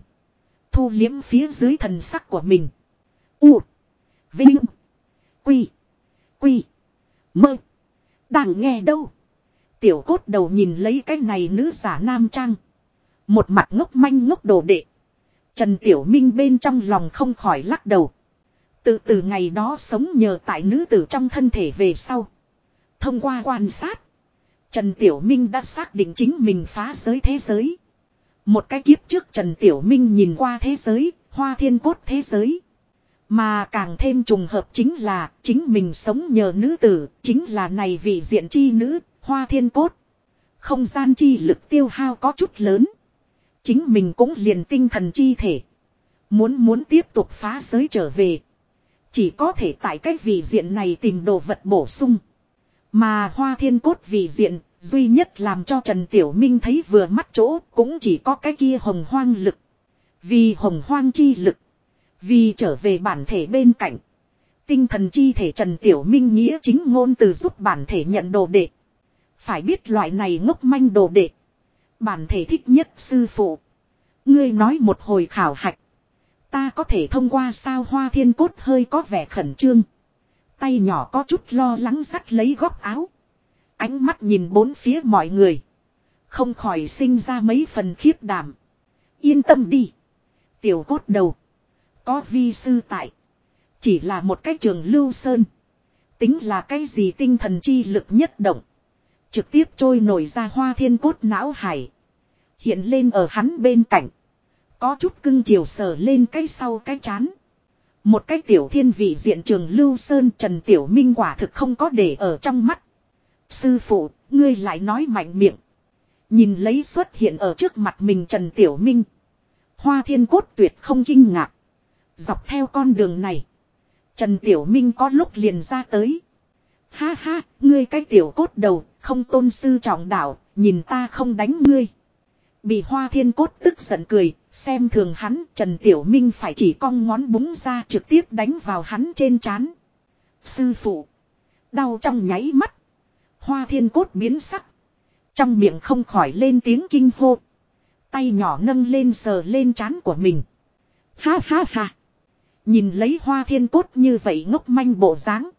Thu liếm phía dưới thần sắc của mình. U. Vinh. Quy. Quy. Mơ. Đang nghe đâu. Tiểu cốt đầu nhìn lấy cái này nữ giả nam trang. Một mặt ngốc manh ngốc đồ đệ. Trần Tiểu Minh bên trong lòng không khỏi lắc đầu. Từ từ ngày đó sống nhờ tại nữ tử trong thân thể về sau. Thông qua quan sát. Trần Tiểu Minh đã xác định chính mình phá giới thế giới. Một cái kiếp trước Trần Tiểu Minh nhìn qua thế giới, hoa thiên cốt thế giới. Mà càng thêm trùng hợp chính là chính mình sống nhờ nữ tử, chính là này vị diện chi nữ, hoa thiên cốt. Không gian chi lực tiêu hao có chút lớn. Chính mình cũng liền tinh thần chi thể. Muốn muốn tiếp tục phá giới trở về. Chỉ có thể tại cách vị diện này tìm đồ vật bổ sung. Mà hoa thiên cốt vị diện, duy nhất làm cho Trần Tiểu Minh thấy vừa mắt chỗ cũng chỉ có cái kia hồng hoang lực. Vì hồng hoang chi lực. Vì trở về bản thể bên cạnh. Tinh thần chi thể Trần Tiểu Minh nghĩa chính ngôn từ giúp bản thể nhận đồ đệ. Phải biết loại này ngốc manh đồ đệ. Bản thể thích nhất sư phụ. Ngươi nói một hồi khảo hạch. Ta có thể thông qua sao hoa thiên cốt hơi có vẻ khẩn trương. Tay nhỏ có chút lo lắng sắt lấy góc áo. Ánh mắt nhìn bốn phía mọi người. Không khỏi sinh ra mấy phần khiếp đảm. Yên tâm đi. Tiểu cốt đầu. Có vi sư tại. Chỉ là một cái trường lưu sơn. Tính là cái gì tinh thần chi lực nhất động. Trực tiếp trôi nổi ra hoa thiên cốt não hải. Hiện lên ở hắn bên cạnh. Có chút cưng chiều sờ lên cái sau cái chán. Một cái tiểu thiên vị diện trường Lưu Sơn Trần Tiểu Minh quả thực không có để ở trong mắt. Sư phụ, ngươi lại nói mạnh miệng. Nhìn lấy xuất hiện ở trước mặt mình Trần Tiểu Minh. Hoa thiên cốt tuyệt không kinh ngạc. Dọc theo con đường này. Trần Tiểu Minh có lúc liền ra tới. Ha ha, ngươi cái tiểu cốt đầu, không tôn sư trọng đạo, nhìn ta không đánh ngươi. Bị hoa thiên cốt tức giận cười, xem thường hắn, Trần Tiểu Minh phải chỉ cong ngón búng ra trực tiếp đánh vào hắn trên chán. Sư phụ. Đau trong nháy mắt. Hoa thiên cốt biến sắc. Trong miệng không khỏi lên tiếng kinh hô. Tay nhỏ nâng lên sờ lên chán của mình. Ha ha ha. Nhìn lấy hoa thiên cốt như vậy ngốc manh bộ dáng.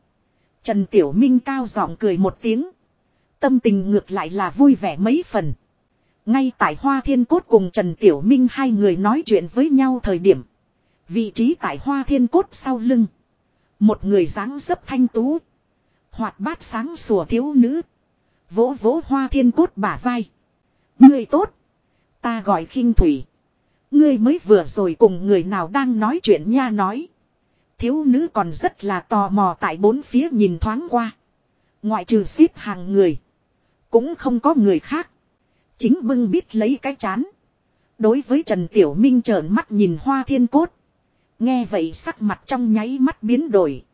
Trần Tiểu Minh cao giọng cười một tiếng. Tâm tình ngược lại là vui vẻ mấy phần. Ngay tại Hoa Thiên Cốt cùng Trần Tiểu Minh hai người nói chuyện với nhau thời điểm. Vị trí tại Hoa Thiên Cốt sau lưng. Một người dáng dấp thanh tú. Hoạt bát sáng sủa thiếu nữ. Vỗ vỗ Hoa Thiên Cốt bả vai. Người tốt. Ta gọi khinh thủy. Ngươi mới vừa rồi cùng người nào đang nói chuyện nha nói. Thiếu nữ còn rất là tò mò tại bốn phía nhìn thoáng qua. Ngoại trừ xếp hàng người. Cũng không có người khác. Chính bưng biết lấy cái chán. Đối với Trần Tiểu Minh trợn mắt nhìn hoa thiên cốt. Nghe vậy sắc mặt trong nháy mắt biến đổi.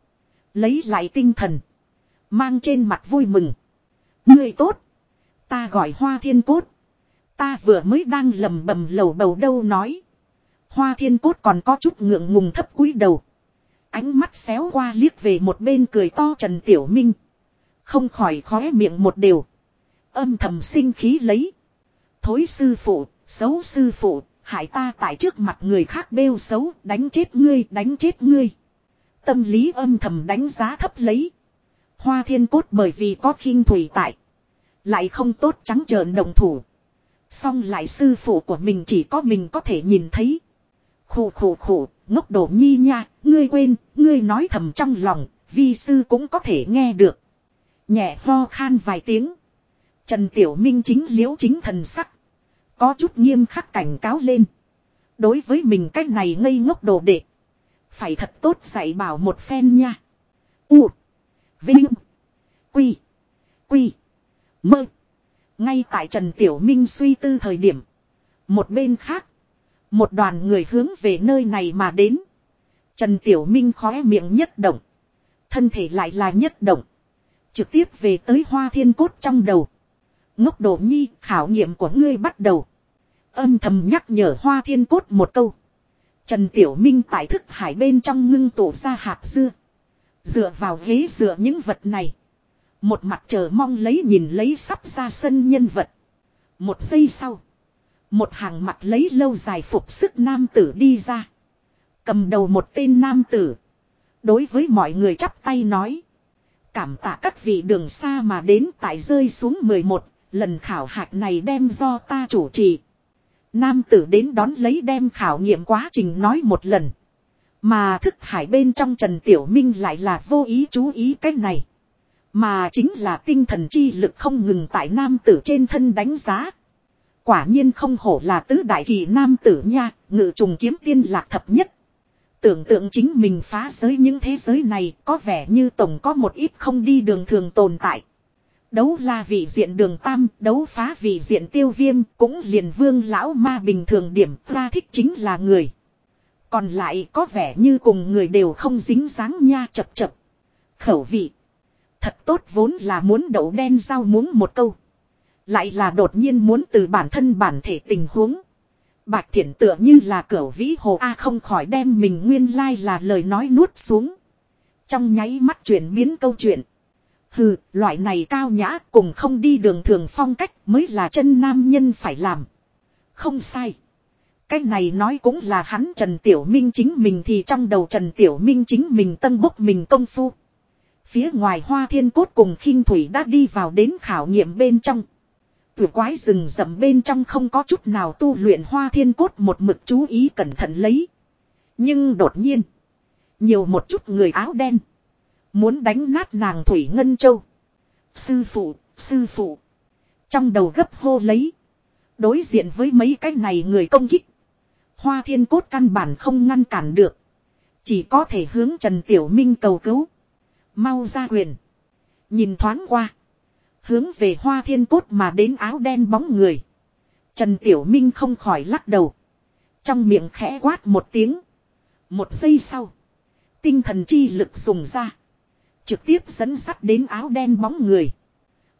Lấy lại tinh thần. Mang trên mặt vui mừng. Người tốt. Ta gọi hoa thiên cốt. Ta vừa mới đang lầm bầm lầu bầu đâu nói. Hoa thiên cốt còn có chút ngượng ngùng thấp cúi đầu. Ánh mắt xéo qua liếc về một bên cười to Trần Tiểu Minh. Không khỏi khóe miệng một điều. Âm thầm sinh khí lấy. Thối sư phụ, xấu sư phụ, hại ta tại trước mặt người khác bêu xấu, đánh chết ngươi, đánh chết ngươi. Tâm lý âm thầm đánh giá thấp lấy. Hoa thiên cốt bởi vì có khinh thủy tại. Lại không tốt trắng trợn đồng thủ. Xong lại sư phụ của mình chỉ có mình có thể nhìn thấy. Khổ khổ khổ, ngốc đổ nhi nha, ngươi quên, ngươi nói thầm trong lòng, vi sư cũng có thể nghe được. Nhẹ ho khan vài tiếng. Trần Tiểu Minh chính liễu chính thần sắc. Có chút nghiêm khắc cảnh cáo lên. Đối với mình cách này ngây ngốc đồ đệ. Phải thật tốt dạy bảo một phen nha. U. Vinh. Quy. Quy. Mơ. Ngay tại Trần Tiểu Minh suy tư thời điểm. Một bên khác. Một đoàn người hướng về nơi này mà đến. Trần Tiểu Minh khóe miệng nhất động. Thân thể lại là nhất động. Trực tiếp về tới hoa thiên cốt trong đầu. Ngốc đồ nhi khảo nghiệm của ngươi bắt đầu. Âm thầm nhắc nhở hoa thiên cốt một câu. Trần Tiểu Minh tại thức hải bên trong ngưng tụ ra hạt dưa. Dựa vào ghế dựa những vật này. Một mặt chờ mong lấy nhìn lấy sắp ra sân nhân vật. Một giây sau. Một hàng mặt lấy lâu dài phục sức nam tử đi ra. Cầm đầu một tên nam tử. Đối với mọi người chắp tay nói. Cảm tạ các vị đường xa mà đến tại rơi xuống 11, lần khảo hạch này đem do ta chủ trì. Nam tử đến đón lấy đem khảo nghiệm quá trình nói một lần. Mà thức hải bên trong Trần Tiểu Minh lại là vô ý chú ý cái này. Mà chính là tinh thần chi lực không ngừng tại nam tử trên thân đánh giá. Quả nhiên không hổ là tứ đại kỳ nam tử nha, ngự trùng kiếm tiên lạc thập nhất. Tưởng tượng chính mình phá giới những thế giới này có vẻ như tổng có một ít không đi đường thường tồn tại. Đấu la vị diện đường tam, đấu phá vị diện tiêu viêm, cũng liền vương lão ma bình thường điểm ra thích chính là người. Còn lại có vẻ như cùng người đều không dính dáng nha chập chập. Khẩu vị. Thật tốt vốn là muốn đậu đen rau muốn một câu. Lại là đột nhiên muốn từ bản thân bản thể tình huống. Bạch thiện tựa như là cửa vĩ hồ A không khỏi đem mình nguyên lai là lời nói nuốt xuống. Trong nháy mắt chuyển biến câu chuyện. Hừ, loại này cao nhã cùng không đi đường thường phong cách mới là chân nam nhân phải làm. Không sai. Cái này nói cũng là hắn Trần Tiểu Minh chính mình thì trong đầu Trần Tiểu Minh chính mình tân bốc mình công phu. Phía ngoài hoa thiên cốt cùng khinh thủy đã đi vào đến khảo nghiệm bên trong. Tử quái rừng rậm bên trong không có chút nào tu luyện hoa thiên cốt một mực chú ý cẩn thận lấy. Nhưng đột nhiên. Nhiều một chút người áo đen. Muốn đánh nát nàng Thủy Ngân Châu. Sư phụ, sư phụ. Trong đầu gấp hô lấy. Đối diện với mấy cái này người công kích. Hoa thiên cốt căn bản không ngăn cản được. Chỉ có thể hướng Trần Tiểu Minh cầu cứu. Mau ra quyền. Nhìn thoáng qua. Hướng về hoa thiên cốt mà đến áo đen bóng người. Trần Tiểu Minh không khỏi lắc đầu. trong miệng khẽ quát một tiếng. Một giây sau. Tinh thần chi lực dùng ra. Trực tiếp dẫn sắt đến áo đen bóng người.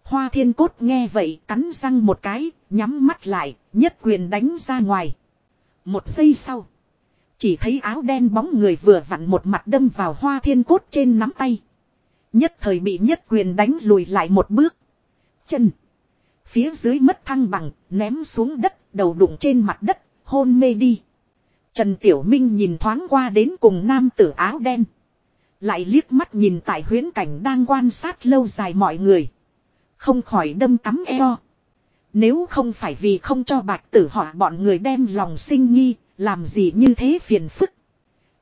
Hoa thiên cốt nghe vậy cắn răng một cái, nhắm mắt lại, nhất quyền đánh ra ngoài. Một giây sau. Chỉ thấy áo đen bóng người vừa vặn một mặt đâm vào hoa thiên cốt trên nắm tay. Nhất thời bị nhất quyền đánh lùi lại một bước. Chân. Phía dưới mất thăng bằng, ném xuống đất, đầu đụng trên mặt đất, hôn mê đi. Trần Tiểu Minh nhìn thoáng qua đến cùng nam tử áo đen. Lại liếc mắt nhìn tại huyến cảnh đang quan sát lâu dài mọi người. Không khỏi đâm cắm eo. Nếu không phải vì không cho bạch tử họ bọn người đem lòng sinh nghi, làm gì như thế phiền phức.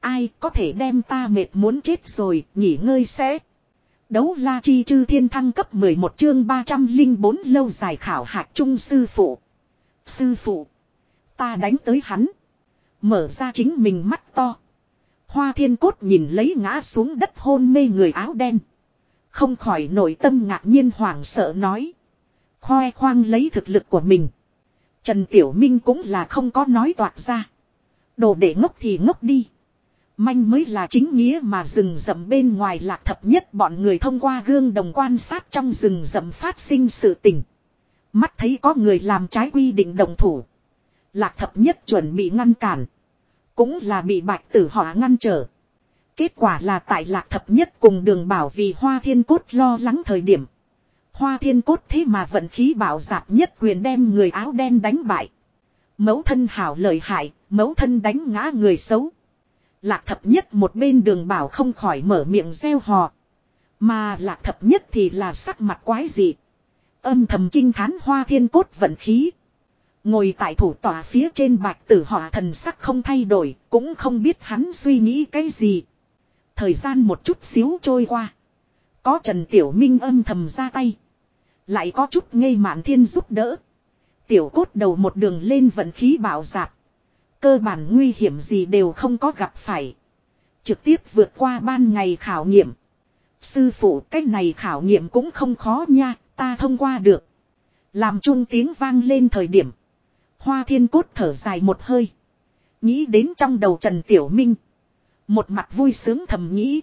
Ai có thể đem ta mệt muốn chết rồi, nghỉ ngơi sẽ. Đấu la chi chư thiên thăng cấp 11 chương 304 lâu dài khảo hạc trung sư phụ. Sư phụ. Ta đánh tới hắn. Mở ra chính mình mắt to. Hoa thiên cốt nhìn lấy ngã xuống đất hôn mê người áo đen. Không khỏi nội tâm ngạc nhiên hoảng sợ nói. Khoe khoang lấy thực lực của mình. Trần Tiểu Minh cũng là không có nói toạc ra. Đồ để ngốc thì ngốc đi. Manh mới là chính nghĩa mà rừng rậm bên ngoài lạc thập nhất bọn người thông qua gương đồng quan sát trong rừng rậm phát sinh sự tình. Mắt thấy có người làm trái quy định đồng thủ. Lạc thập nhất chuẩn bị ngăn cản. Cũng là bị bạch tử họ ngăn trở. Kết quả là tại lạc thập nhất cùng đường bảo vì hoa thiên cốt lo lắng thời điểm. Hoa thiên cốt thế mà vận khí bảo giạp nhất quyền đem người áo đen đánh bại. Mấu thân hảo lợi hại, mấu thân đánh ngã người xấu. Lạc thập nhất một bên đường bảo không khỏi mở miệng gieo hò. Mà lạc thập nhất thì là sắc mặt quái dị. Âm thầm kinh thán hoa thiên cốt vận khí. Ngồi tại thủ tòa phía trên bạch tử họa thần sắc không thay đổi, cũng không biết hắn suy nghĩ cái gì. Thời gian một chút xíu trôi qua. Có Trần Tiểu Minh âm thầm ra tay. Lại có chút ngây mạn thiên giúp đỡ. Tiểu cốt đầu một đường lên vận khí bảo giạc. Cơ bản nguy hiểm gì đều không có gặp phải. Trực tiếp vượt qua ban ngày khảo nghiệm. Sư phụ cách này khảo nghiệm cũng không khó nha, ta thông qua được. Làm chung tiếng vang lên thời điểm. Hoa thiên cốt thở dài một hơi. Nghĩ đến trong đầu Trần Tiểu Minh. Một mặt vui sướng thầm nghĩ.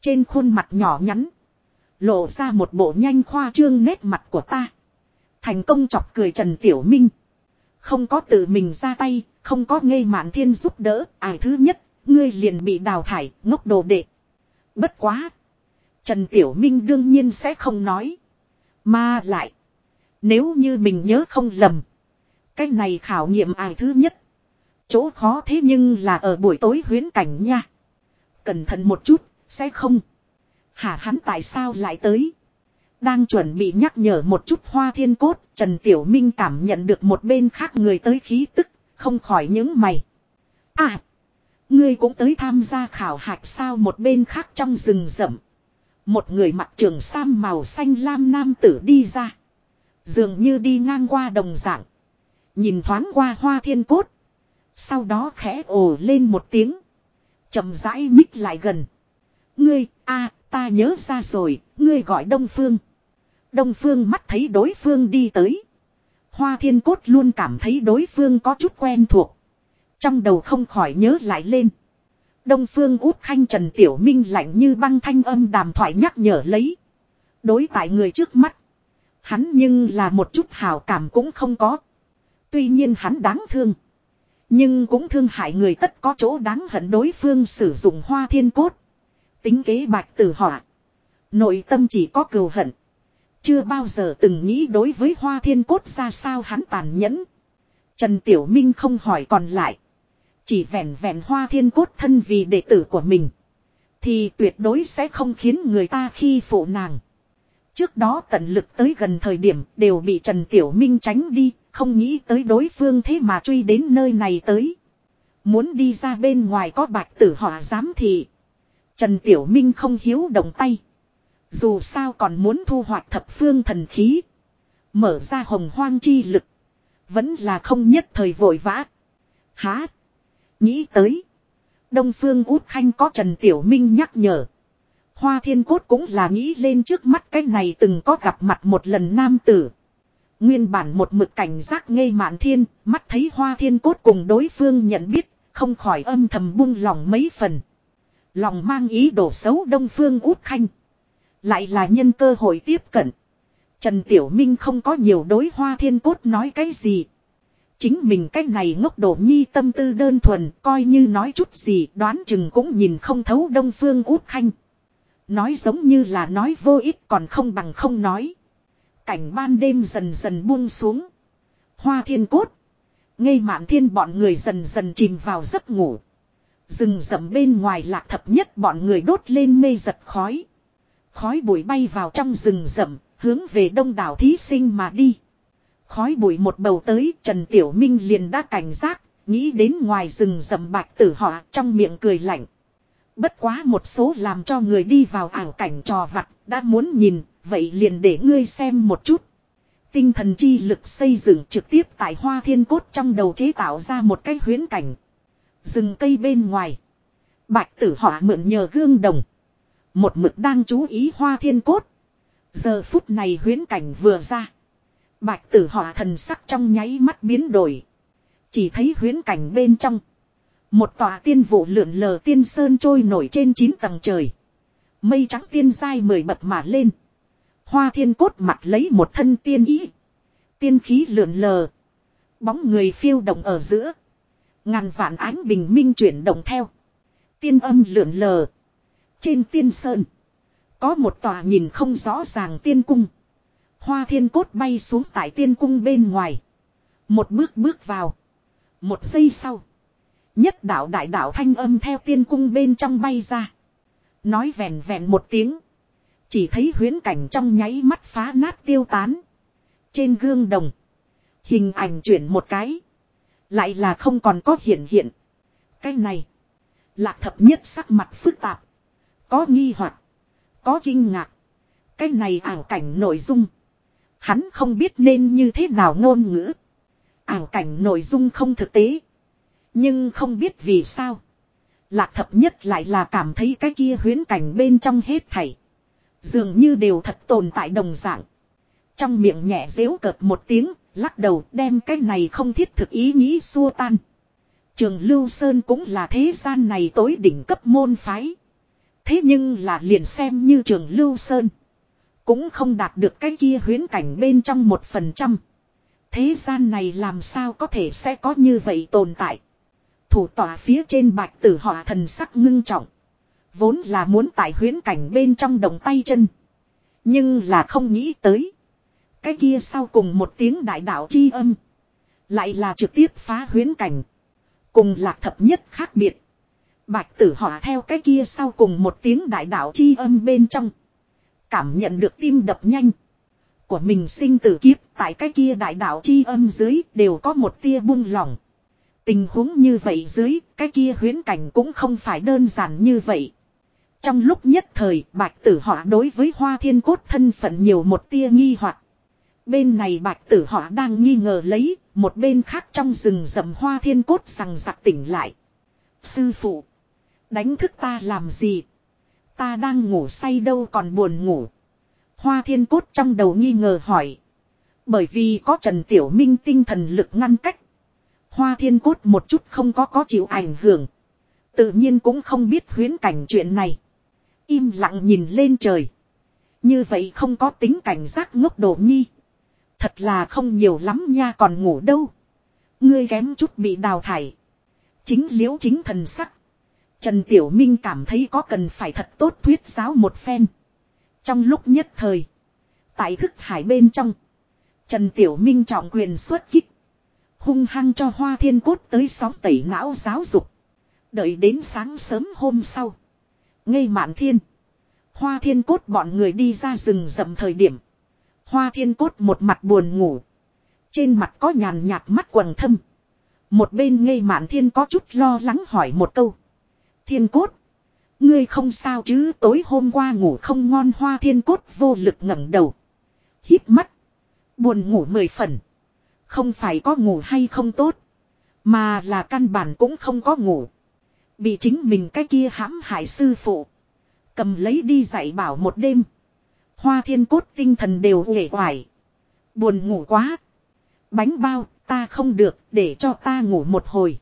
Trên khuôn mặt nhỏ nhắn. Lộ ra một bộ nhanh khoa trương nét mặt của ta. Thành công chọc cười Trần Tiểu Minh. Không có tự mình ra tay, không có ngây mạn thiên giúp đỡ, ai thứ nhất, ngươi liền bị đào thải, ngốc đồ đệ. Bất quá. Trần Tiểu Minh đương nhiên sẽ không nói. Mà lại. Nếu như mình nhớ không lầm. Cái này khảo nghiệm ai thứ nhất. Chỗ khó thế nhưng là ở buổi tối huyến cảnh nha. Cẩn thận một chút, sẽ không. Hả hắn tại sao lại tới? Đang chuẩn bị nhắc nhở một chút hoa thiên cốt, Trần Tiểu Minh cảm nhận được một bên khác người tới khí tức, không khỏi những mày. À! Ngươi cũng tới tham gia khảo hạch sao một bên khác trong rừng rậm. Một người mặc trường sam màu xanh lam nam tử đi ra. Dường như đi ngang qua đồng dạng. Nhìn thoáng qua hoa thiên cốt. Sau đó khẽ ồ lên một tiếng. chậm rãi nhích lại gần. Ngươi, a ta nhớ ra rồi, ngươi gọi Đông Phương. Đông Phương mắt thấy đối phương đi tới. Hoa thiên cốt luôn cảm thấy đối phương có chút quen thuộc. Trong đầu không khỏi nhớ lại lên. Đông Phương út khanh Trần Tiểu Minh lạnh như băng thanh âm đàm thoại nhắc nhở lấy. Đối tại người trước mắt. Hắn nhưng là một chút hào cảm cũng không có. Tuy nhiên hắn đáng thương. Nhưng cũng thương hại người tất có chỗ đáng hận đối phương sử dụng hoa thiên cốt. Tính kế bạch tử họa. Nội tâm chỉ có cừu hận. Chưa bao giờ từng nghĩ đối với hoa thiên cốt ra sao hắn tàn nhẫn. Trần Tiểu Minh không hỏi còn lại. Chỉ vẹn vẹn hoa thiên cốt thân vì đệ tử của mình. Thì tuyệt đối sẽ không khiến người ta khi phụ nàng. Trước đó tận lực tới gần thời điểm đều bị Trần Tiểu Minh tránh đi, không nghĩ tới đối phương thế mà truy đến nơi này tới. Muốn đi ra bên ngoài có bạch tử họa giám thị. Trần Tiểu Minh không hiếu động tay. Dù sao còn muốn thu hoạch thập phương thần khí. Mở ra hồng hoang chi lực. Vẫn là không nhất thời vội vã. Há. Nghĩ tới. Đông phương út khanh có Trần Tiểu Minh nhắc nhở. Hoa thiên cốt cũng là nghĩ lên trước mắt cái này từng có gặp mặt một lần nam tử. Nguyên bản một mực cảnh giác ngây mạn thiên, mắt thấy hoa thiên cốt cùng đối phương nhận biết, không khỏi âm thầm buông lòng mấy phần. Lòng mang ý đồ xấu đông phương út khanh. Lại là nhân cơ hội tiếp cận. Trần Tiểu Minh không có nhiều đối hoa thiên cốt nói cái gì. Chính mình cái này ngốc đổ nhi tâm tư đơn thuần coi như nói chút gì đoán chừng cũng nhìn không thấu đông phương út khanh. Nói giống như là nói vô ích còn không bằng không nói. Cảnh ban đêm dần dần buông xuống. Hoa thiên cốt. Ngây mạn thiên bọn người dần dần chìm vào giấc ngủ. Rừng rậm bên ngoài lạc thập nhất bọn người đốt lên mê giật khói. Khói bụi bay vào trong rừng rậm, hướng về đông đảo thí sinh mà đi. Khói bụi một bầu tới, Trần Tiểu Minh liền đã cảnh giác, nghĩ đến ngoài rừng rậm bạch tử họ trong miệng cười lạnh. Bất quá một số làm cho người đi vào ảo cảnh trò vặt, đã muốn nhìn, vậy liền để ngươi xem một chút. Tinh thần chi lực xây dựng trực tiếp tại hoa thiên cốt trong đầu chế tạo ra một cái huyến cảnh. Rừng cây bên ngoài. Bạch tử họa mượn nhờ gương đồng. Một mực đang chú ý hoa thiên cốt. Giờ phút này huyến cảnh vừa ra. Bạch tử họa thần sắc trong nháy mắt biến đổi. Chỉ thấy huyến cảnh bên trong. Một tòa tiên vụ lượn lờ tiên sơn trôi nổi trên 9 tầng trời. Mây trắng tiên dai mười bậc mà lên. Hoa thiên cốt mặt lấy một thân tiên ý. Tiên khí lượn lờ. Bóng người phiêu động ở giữa. Ngàn vạn ánh bình minh chuyển động theo. Tiên âm lượn lờ. Trên tiên sơn. Có một tòa nhìn không rõ ràng tiên cung. Hoa thiên cốt bay xuống tại tiên cung bên ngoài. Một bước bước vào. Một giây sau. Nhất đạo đại đạo thanh âm theo tiên cung bên trong bay ra. Nói vẹn vẹn một tiếng. Chỉ thấy huyến cảnh trong nháy mắt phá nát tiêu tán. Trên gương đồng. Hình ảnh chuyển một cái. Lại là không còn có hiện hiện. Cái này. Lạc thập nhất sắc mặt phức tạp. Có nghi hoặc, Có kinh ngạc. Cái này ảo cảnh nội dung. Hắn không biết nên như thế nào ngôn ngữ. Ảo cảnh nội dung không thực tế. Nhưng không biết vì sao. Lạc thập nhất lại là cảm thấy cái kia huyến cảnh bên trong hết thảy. Dường như đều thật tồn tại đồng dạng. Trong miệng nhẹ dễu cợt một tiếng, lắc đầu đem cái này không thiết thực ý nghĩ xua tan. Trường Lưu Sơn cũng là thế gian này tối đỉnh cấp môn phái. Thế nhưng là liền xem như trường Lưu Sơn. Cũng không đạt được cái kia huyến cảnh bên trong một phần trăm. Thế gian này làm sao có thể sẽ có như vậy tồn tại. Thủ tỏa phía trên bạch tử họa thần sắc ngưng trọng. Vốn là muốn tại huyến cảnh bên trong đồng tay chân. Nhưng là không nghĩ tới. Cái kia sau cùng một tiếng đại đạo chi âm. Lại là trực tiếp phá huyến cảnh. Cùng lạc thập nhất khác biệt. Bạch tử họa theo cái kia sau cùng một tiếng đại đạo chi âm bên trong. Cảm nhận được tim đập nhanh. Của mình sinh tử kiếp tại cái kia đại đạo chi âm dưới đều có một tia buông lỏng. Tình huống như vậy dưới, cái kia huyến cảnh cũng không phải đơn giản như vậy. Trong lúc nhất thời bạch tử họa đối với hoa thiên cốt thân phận nhiều một tia nghi hoặc Bên này bạch tử họa đang nghi ngờ lấy, một bên khác trong rừng rậm hoa thiên cốt rằng giặc tỉnh lại. Sư phụ, đánh thức ta làm gì? Ta đang ngủ say đâu còn buồn ngủ. Hoa thiên cốt trong đầu nghi ngờ hỏi. Bởi vì có Trần Tiểu Minh tinh thần lực ngăn cách. Hoa thiên cốt một chút không có có chịu ảnh hưởng. Tự nhiên cũng không biết huyến cảnh chuyện này. Im lặng nhìn lên trời. Như vậy không có tính cảnh giác ngốc đồ nhi. Thật là không nhiều lắm nha còn ngủ đâu. Ngươi kém chút bị đào thải. Chính liễu chính thần sắc. Trần Tiểu Minh cảm thấy có cần phải thật tốt thuyết giáo một phen. Trong lúc nhất thời. Tại thức hải bên trong. Trần Tiểu Minh trọng quyền xuất kích. Hung hăng cho hoa thiên cốt tới sóng tẩy não giáo dục. Đợi đến sáng sớm hôm sau. Ngây mạn thiên. Hoa thiên cốt bọn người đi ra rừng rậm thời điểm. Hoa thiên cốt một mặt buồn ngủ. Trên mặt có nhàn nhạt mắt quầng thâm. Một bên ngây mạn thiên có chút lo lắng hỏi một câu. Thiên cốt. Ngươi không sao chứ tối hôm qua ngủ không ngon, hoa thiên cốt vô lực ngẩng đầu. hít mắt. Buồn ngủ mười phần. Không phải có ngủ hay không tốt. Mà là căn bản cũng không có ngủ. Bị chính mình cái kia hãm hại sư phụ. Cầm lấy đi dạy bảo một đêm. Hoa thiên cốt tinh thần đều uể oải. Buồn ngủ quá. Bánh bao, ta không được, để cho ta ngủ một hồi.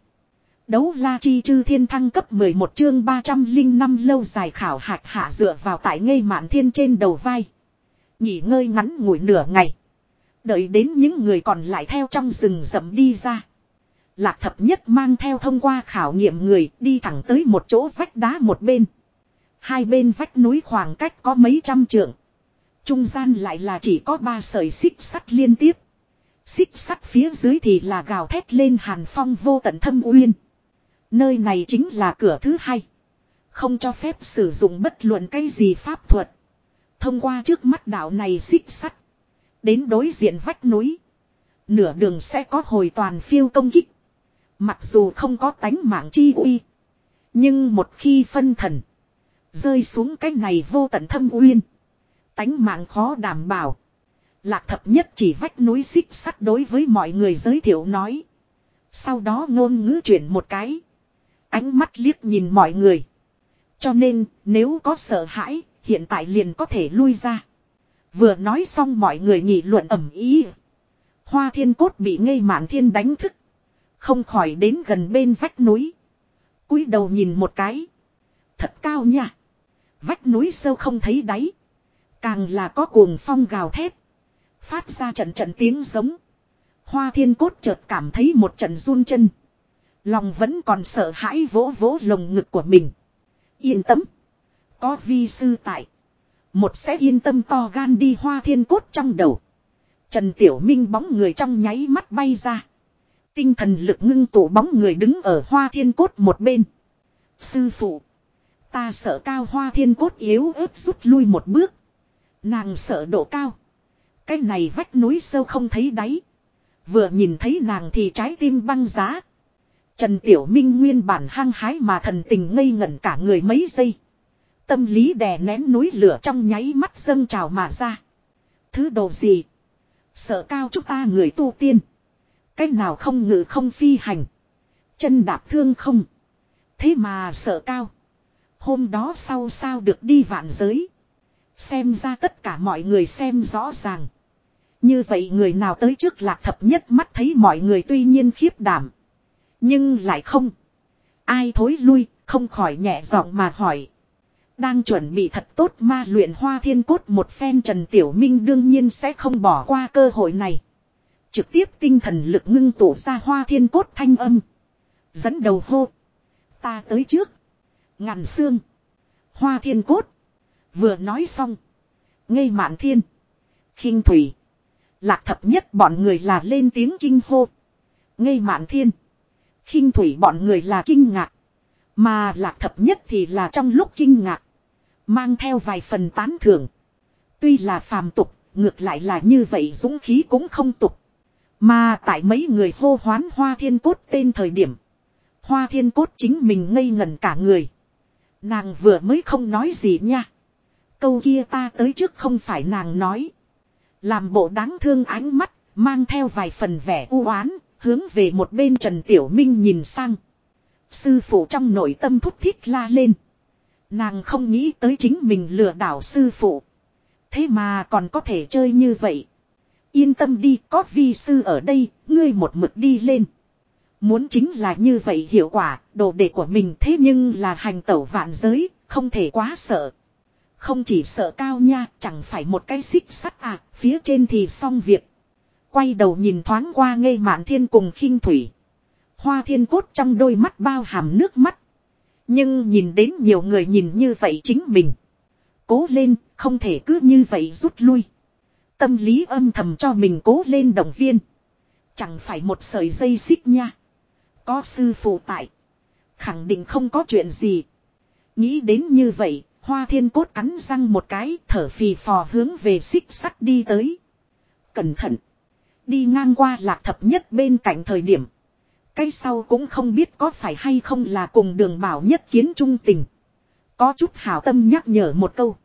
Đấu la chi chư thiên thăng cấp 11 chương 305 lâu dài khảo hạch hạ dựa vào tại ngây mạn thiên trên đầu vai. Nghỉ ngơi ngắn ngủi nửa ngày. Đợi đến những người còn lại theo trong rừng rậm đi ra. Lạc thập nhất mang theo thông qua khảo nghiệm người đi thẳng tới một chỗ vách đá một bên. Hai bên vách núi khoảng cách có mấy trăm trượng. Trung gian lại là chỉ có ba sợi xích sắt liên tiếp. Xích sắt phía dưới thì là gào thét lên hàn phong vô tận thâm uyên. Nơi này chính là cửa thứ hai. Không cho phép sử dụng bất luận cái gì pháp thuật. Thông qua trước mắt đảo này xích sắt. Đến đối diện vách núi. Nửa đường sẽ có hồi toàn phiêu công kích. Mặc dù không có tánh mạng chi uy. Nhưng một khi phân thần. Rơi xuống cái này vô tận thâm uyên. Tánh mạng khó đảm bảo. Lạc thập nhất chỉ vách núi xích sắt đối với mọi người giới thiệu nói. Sau đó ngôn ngữ chuyển một cái. Ánh mắt liếc nhìn mọi người. Cho nên, nếu có sợ hãi, hiện tại liền có thể lui ra. Vừa nói xong mọi người nghị luận ẩm ý. Hoa thiên cốt bị ngây mạn thiên đánh thức. Không khỏi đến gần bên vách núi. cúi đầu nhìn một cái. Thật cao nha. Vách núi sâu không thấy đáy. Càng là có cuồng phong gào thét. Phát ra trận trận tiếng giống. Hoa thiên cốt chợt cảm thấy một trận run chân. Lòng vẫn còn sợ hãi vỗ vỗ lồng ngực của mình. Yên tâm. Có vi sư tại. Một sẽ yên tâm to gan đi hoa thiên cốt trong đầu. Trần Tiểu Minh bóng người trong nháy mắt bay ra. Tinh thần lực ngưng tụ bóng người đứng ở hoa thiên cốt một bên. Sư phụ. Ta sợ cao hoa thiên cốt yếu ớt rút lui một bước. Nàng sợ độ cao. Cái này vách núi sâu không thấy đáy. Vừa nhìn thấy nàng thì trái tim băng giá. Trần Tiểu Minh nguyên bản hăng hái mà thần tình ngây ngẩn cả người mấy giây. Tâm lý đè nén núi lửa trong nháy mắt dâng trào mà ra. Thứ đồ gì? Sợ cao chúng ta người tu tiên. Cách nào không ngự không phi hành. Chân đạp thương không. Thế mà sợ cao. Hôm đó sau sao được đi vạn giới. Xem ra tất cả mọi người xem rõ ràng. Như vậy người nào tới trước lạc thập nhất mắt thấy mọi người tuy nhiên khiếp đảm. Nhưng lại không. Ai thối lui, không khỏi nhẹ giọng mà hỏi. Đang chuẩn bị thật tốt ma luyện hoa thiên cốt một phen Trần Tiểu Minh đương nhiên sẽ không bỏ qua cơ hội này. Trực tiếp tinh thần lực ngưng tụ ra hoa thiên cốt thanh âm. Dẫn đầu hô. Ta tới trước. Ngàn xương. Hoa thiên cốt. Vừa nói xong. Ngây mạn thiên. khinh thủy. Lạc thập nhất bọn người là lên tiếng kinh hô. Ngây mạn thiên. khinh thủy bọn người là kinh ngạc. Mà lạc thập nhất thì là trong lúc kinh ngạc. Mang theo vài phần tán thưởng. Tuy là phàm tục, ngược lại là như vậy dũng khí cũng không tục. Mà tại mấy người hô hoán hoa thiên cốt tên thời điểm. Hoa thiên cốt chính mình ngây ngẩn cả người. Nàng vừa mới không nói gì nha. Câu kia ta tới trước không phải nàng nói. Làm bộ đáng thương ánh mắt, mang theo vài phần vẻ u oán hướng về một bên Trần Tiểu Minh nhìn sang. Sư phụ trong nội tâm thúc thiết la lên. Nàng không nghĩ tới chính mình lừa đảo sư phụ. Thế mà còn có thể chơi như vậy. Yên tâm đi, có vi sư ở đây, ngươi một mực đi lên. Muốn chính là như vậy hiệu quả, đồ đệ của mình thế nhưng là hành tẩu vạn giới, không thể quá sợ. Không chỉ sợ cao nha, chẳng phải một cái xích sắt à, phía trên thì xong việc. Quay đầu nhìn thoáng qua ngây mạn thiên cùng khinh thủy. Hoa thiên cốt trong đôi mắt bao hàm nước mắt. Nhưng nhìn đến nhiều người nhìn như vậy chính mình. Cố lên, không thể cứ như vậy rút lui. Tâm lý âm thầm cho mình cố lên động viên. Chẳng phải một sợi dây xích nha. Có sư phụ tại. Khẳng định không có chuyện gì. Nghĩ đến như vậy, hoa thiên cốt cắn răng một cái thở phì phò hướng về xích sắt đi tới. Cẩn thận. Đi ngang qua lạc thập nhất bên cạnh thời điểm. Cái sau cũng không biết có phải hay không là cùng đường bảo nhất kiến trung tình. Có chút hảo tâm nhắc nhở một câu.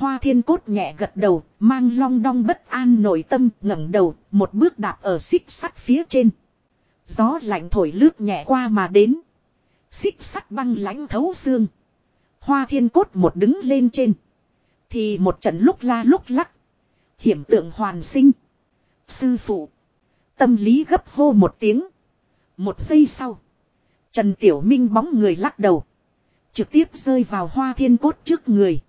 Hoa thiên cốt nhẹ gật đầu, mang long đong bất an nội tâm, ngẩng đầu, một bước đạp ở xích sắt phía trên. Gió lạnh thổi lướt nhẹ qua mà đến. Xích sắt băng lãnh thấu xương. Hoa thiên cốt một đứng lên trên. Thì một trận lúc la lúc lắc. Hiểm tượng hoàn sinh. Sư phụ. Tâm lý gấp hô một tiếng. Một giây sau. Trần Tiểu Minh bóng người lắc đầu. Trực tiếp rơi vào hoa thiên cốt trước người.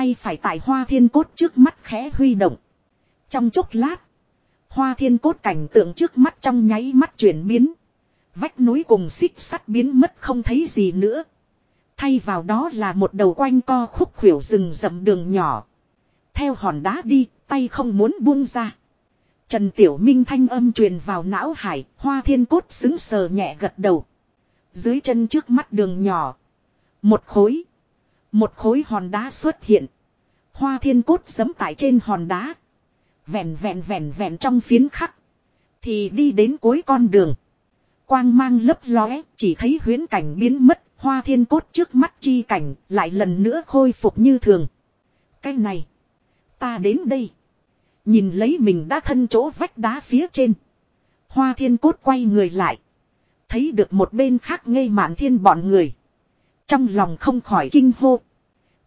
Tay phải tại hoa thiên cốt trước mắt khẽ huy động. Trong chốc lát. Hoa thiên cốt cảnh tượng trước mắt trong nháy mắt chuyển biến. Vách núi cùng xích sắt biến mất không thấy gì nữa. Thay vào đó là một đầu quanh co khúc khuỷu rừng rậm đường nhỏ. Theo hòn đá đi, tay không muốn buông ra. Trần Tiểu Minh thanh âm truyền vào não hải, hoa thiên cốt xứng sờ nhẹ gật đầu. Dưới chân trước mắt đường nhỏ. Một khối. Một khối hòn đá xuất hiện. Hoa thiên cốt giấm tại trên hòn đá. Vẹn vẹn vẹn vẹn trong phiến khắc. Thì đi đến cuối con đường. Quang mang lấp lóe, chỉ thấy huyến cảnh biến mất, hoa thiên cốt trước mắt chi cảnh, lại lần nữa khôi phục như thường. Cái này, ta đến đây. Nhìn lấy mình đã thân chỗ vách đá phía trên. Hoa thiên cốt quay người lại. Thấy được một bên khác ngây mạn thiên bọn người. Trong lòng không khỏi kinh hô.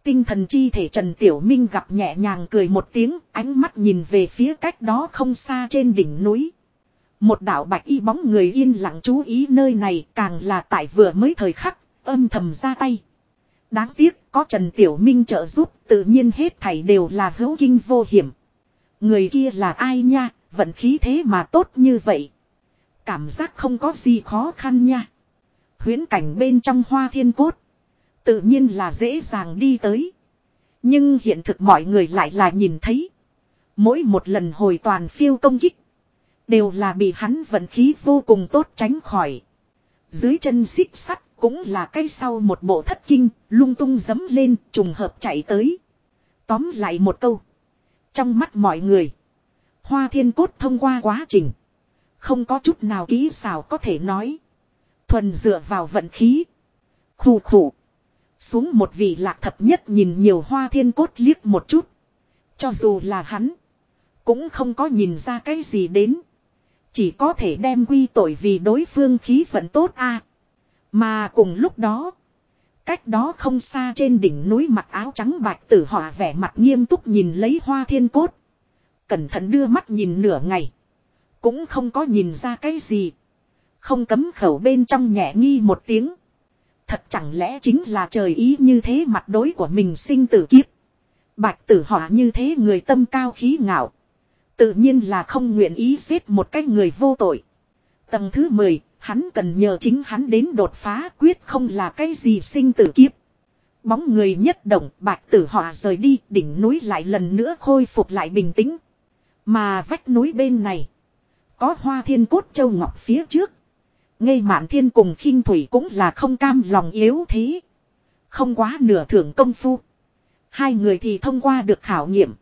Tinh thần chi thể Trần Tiểu Minh gặp nhẹ nhàng cười một tiếng, ánh mắt nhìn về phía cách đó không xa trên đỉnh núi. Một đạo bạch y bóng người yên lặng chú ý nơi này càng là tại vừa mới thời khắc, âm thầm ra tay. Đáng tiếc có Trần Tiểu Minh trợ giúp tự nhiên hết thảy đều là hữu kinh vô hiểm. Người kia là ai nha, vận khí thế mà tốt như vậy. Cảm giác không có gì khó khăn nha. Huyến cảnh bên trong hoa thiên cốt. Tự nhiên là dễ dàng đi tới. Nhưng hiện thực mọi người lại là nhìn thấy. Mỗi một lần hồi toàn phiêu công kích. Đều là bị hắn vận khí vô cùng tốt tránh khỏi. Dưới chân xích sắt cũng là cây sau một bộ thất kinh, lung tung dấm lên, trùng hợp chạy tới. Tóm lại một câu. Trong mắt mọi người. Hoa thiên cốt thông qua quá trình. Không có chút nào kỹ xảo có thể nói. Thuần dựa vào vận khí. Khủ khủ. Xuống một vị lạc thập nhất nhìn nhiều hoa thiên cốt liếc một chút. Cho dù là hắn. Cũng không có nhìn ra cái gì đến. Chỉ có thể đem quy tội vì đối phương khí vận tốt a Mà cùng lúc đó. Cách đó không xa trên đỉnh núi mặc áo trắng bạch tử họa vẻ mặt nghiêm túc nhìn lấy hoa thiên cốt. Cẩn thận đưa mắt nhìn nửa ngày. Cũng không có nhìn ra cái gì. Không cấm khẩu bên trong nhẹ nghi một tiếng. Thật chẳng lẽ chính là trời ý như thế mặt đối của mình sinh tử kiếp. Bạch tử họa như thế người tâm cao khí ngạo. Tự nhiên là không nguyện ý giết một cái người vô tội. Tầng thứ 10, hắn cần nhờ chính hắn đến đột phá quyết không là cái gì sinh tử kiếp. Bóng người nhất động bạch tử họa rời đi đỉnh núi lại lần nữa khôi phục lại bình tĩnh. Mà vách núi bên này. Có hoa thiên cốt châu ngọc phía trước. Ngây mạn thiên cùng khinh thủy cũng là không cam lòng yếu thế. Không quá nửa thưởng công phu. Hai người thì thông qua được khảo nghiệm.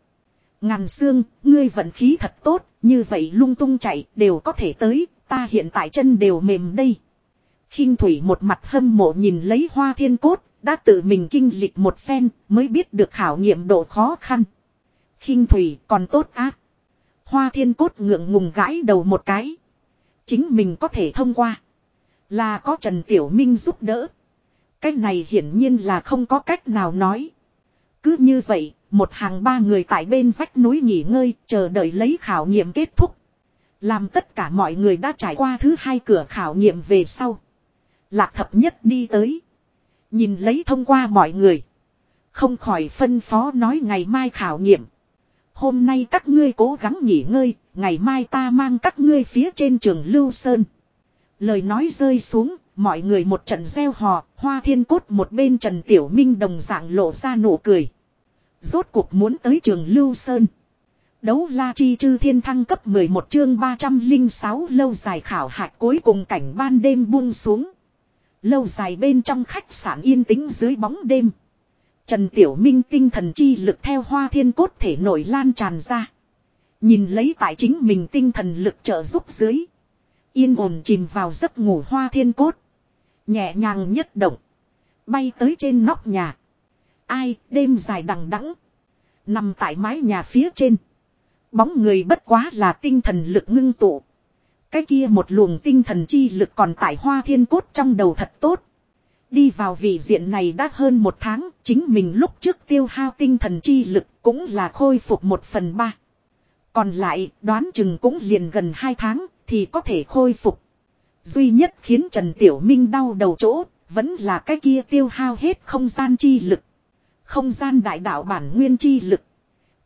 Ngàn xương, ngươi vận khí thật tốt, như vậy lung tung chạy đều có thể tới, ta hiện tại chân đều mềm đây. khinh thủy một mặt hâm mộ nhìn lấy hoa thiên cốt, đã tự mình kinh lịch một phen mới biết được khảo nghiệm độ khó khăn. khinh thủy còn tốt ác. Hoa thiên cốt ngượng ngùng gãi đầu một cái. Chính mình có thể thông qua. Là có Trần Tiểu Minh giúp đỡ. Cách này hiển nhiên là không có cách nào nói. Cứ như vậy, một hàng ba người tại bên vách núi nghỉ ngơi, chờ đợi lấy khảo nghiệm kết thúc. Làm tất cả mọi người đã trải qua thứ hai cửa khảo nghiệm về sau. Lạc thập nhất đi tới. Nhìn lấy thông qua mọi người. Không khỏi phân phó nói ngày mai khảo nghiệm. Hôm nay các ngươi cố gắng nghỉ ngơi, ngày mai ta mang các ngươi phía trên trường Lưu Sơn. Lời nói rơi xuống, mọi người một trận gieo hò, hoa thiên cốt một bên Trần Tiểu Minh đồng dạng lộ ra nụ cười. Rốt cuộc muốn tới trường Lưu Sơn. Đấu la chi chư thiên thăng cấp 11 chương 306 lâu dài khảo hạch cuối cùng cảnh ban đêm buông xuống. Lâu dài bên trong khách sạn yên tĩnh dưới bóng đêm. Trần Tiểu Minh tinh thần chi lực theo hoa thiên cốt thể nổi lan tràn ra. Nhìn lấy tại chính mình tinh thần lực trợ giúp dưới. Yên ổn chìm vào giấc ngủ hoa thiên cốt. Nhẹ nhàng nhất động. Bay tới trên nóc nhà. Ai, đêm dài đằng đẵng Nằm tại mái nhà phía trên. Bóng người bất quá là tinh thần lực ngưng tụ. Cái kia một luồng tinh thần chi lực còn tại hoa thiên cốt trong đầu thật tốt. Đi vào vị diện này đã hơn một tháng, chính mình lúc trước tiêu hao tinh thần chi lực cũng là khôi phục một phần ba. Còn lại đoán chừng cũng liền gần hai tháng thì có thể khôi phục. Duy nhất khiến Trần Tiểu Minh đau đầu chỗ vẫn là cái kia tiêu hao hết không gian chi lực. Không gian đại đạo bản nguyên chi lực.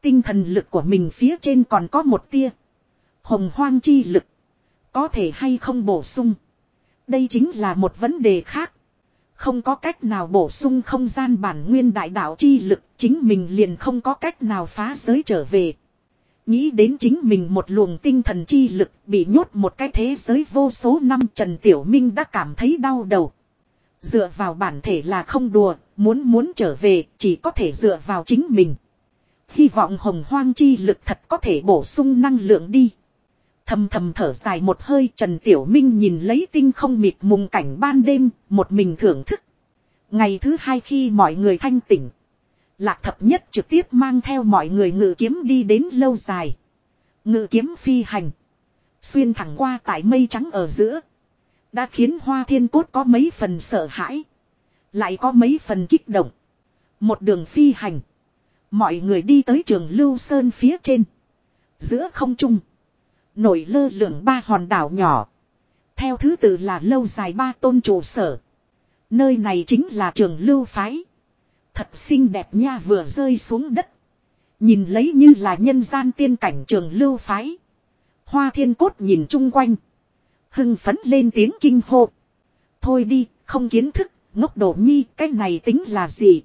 Tinh thần lực của mình phía trên còn có một tia. Hồng hoang chi lực. Có thể hay không bổ sung. Đây chính là một vấn đề khác. Không có cách nào bổ sung không gian bản nguyên đại đạo chi lực. Chính mình liền không có cách nào phá giới trở về. Nghĩ đến chính mình một luồng tinh thần chi lực bị nhốt một cái thế giới vô số năm Trần Tiểu Minh đã cảm thấy đau đầu. Dựa vào bản thể là không đùa, muốn muốn trở về chỉ có thể dựa vào chính mình. Hy vọng hồng hoang chi lực thật có thể bổ sung năng lượng đi. Thầm thầm thở dài một hơi Trần Tiểu Minh nhìn lấy tinh không mịt mùng cảnh ban đêm, một mình thưởng thức. Ngày thứ hai khi mọi người thanh tỉnh. Lạc thập nhất trực tiếp mang theo mọi người ngự kiếm đi đến lâu dài. Ngự kiếm phi hành. Xuyên thẳng qua tại mây trắng ở giữa. Đã khiến hoa thiên cốt có mấy phần sợ hãi. Lại có mấy phần kích động. Một đường phi hành. Mọi người đi tới trường Lưu Sơn phía trên. Giữa không trung. Nổi lơ lửng ba hòn đảo nhỏ. Theo thứ tự là lâu dài ba tôn trụ sở. Nơi này chính là trường Lưu Phái. Thật xinh đẹp nha vừa rơi xuống đất. Nhìn lấy như là nhân gian tiên cảnh trường Lưu Phái. Hoa thiên cốt nhìn chung quanh. Hưng phấn lên tiếng kinh hô. Thôi đi, không kiến thức, ngốc độ nhi, cái này tính là gì?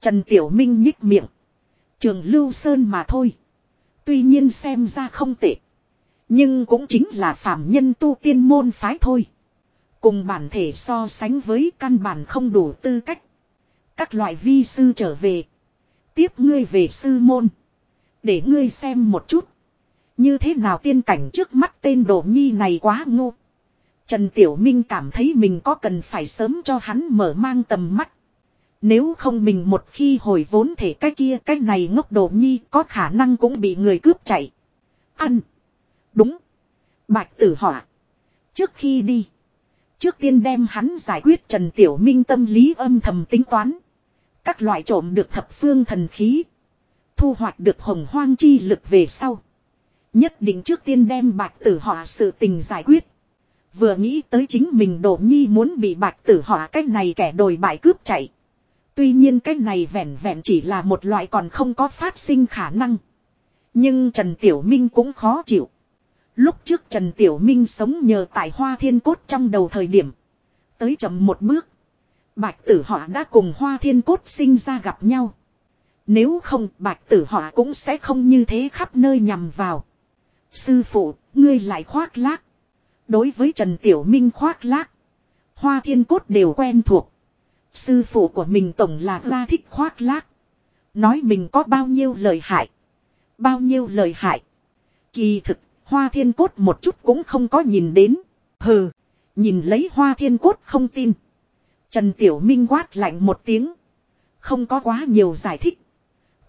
Trần Tiểu Minh nhích miệng. Trường Lưu Sơn mà thôi. Tuy nhiên xem ra không tệ. Nhưng cũng chính là phạm nhân tu tiên môn phái thôi. Cùng bản thể so sánh với căn bản không đủ tư cách. Các loại vi sư trở về. Tiếp ngươi về sư môn. Để ngươi xem một chút. Như thế nào tiên cảnh trước mắt tên đồ nhi này quá ngu. Trần Tiểu Minh cảm thấy mình có cần phải sớm cho hắn mở mang tầm mắt. Nếu không mình một khi hồi vốn thể cái kia, cái này ngốc đồ nhi có khả năng cũng bị người cướp chạy. Ăn. Đúng. Bạch tử họa. Trước khi đi. Trước tiên đem hắn giải quyết Trần Tiểu Minh tâm lý âm thầm tính toán. Các loại trộm được thập phương thần khí. Thu hoạch được hồng hoang chi lực về sau. Nhất định trước tiên đem bạch tử họa sự tình giải quyết. Vừa nghĩ tới chính mình đổ nhi muốn bị bạch tử họa cách này kẻ đồi bại cướp chạy. Tuy nhiên cách này vẹn vẹn chỉ là một loại còn không có phát sinh khả năng. Nhưng Trần Tiểu Minh cũng khó chịu. Lúc trước Trần Tiểu Minh sống nhờ tại hoa thiên cốt trong đầu thời điểm. Tới chậm một bước. Bạch tử họa đã cùng hoa thiên cốt sinh ra gặp nhau. Nếu không bạch tử họa cũng sẽ không như thế khắp nơi nhằm vào. Sư phụ, ngươi lại khoác lác. Đối với Trần Tiểu Minh khoác lác. Hoa thiên cốt đều quen thuộc. Sư phụ của mình tổng là ra thích khoác lác. Nói mình có bao nhiêu lời hại. Bao nhiêu lời hại. Kỳ thực, hoa thiên cốt một chút cũng không có nhìn đến. Hừ, nhìn lấy hoa thiên cốt không tin. Trần Tiểu Minh quát lạnh một tiếng. Không có quá nhiều giải thích.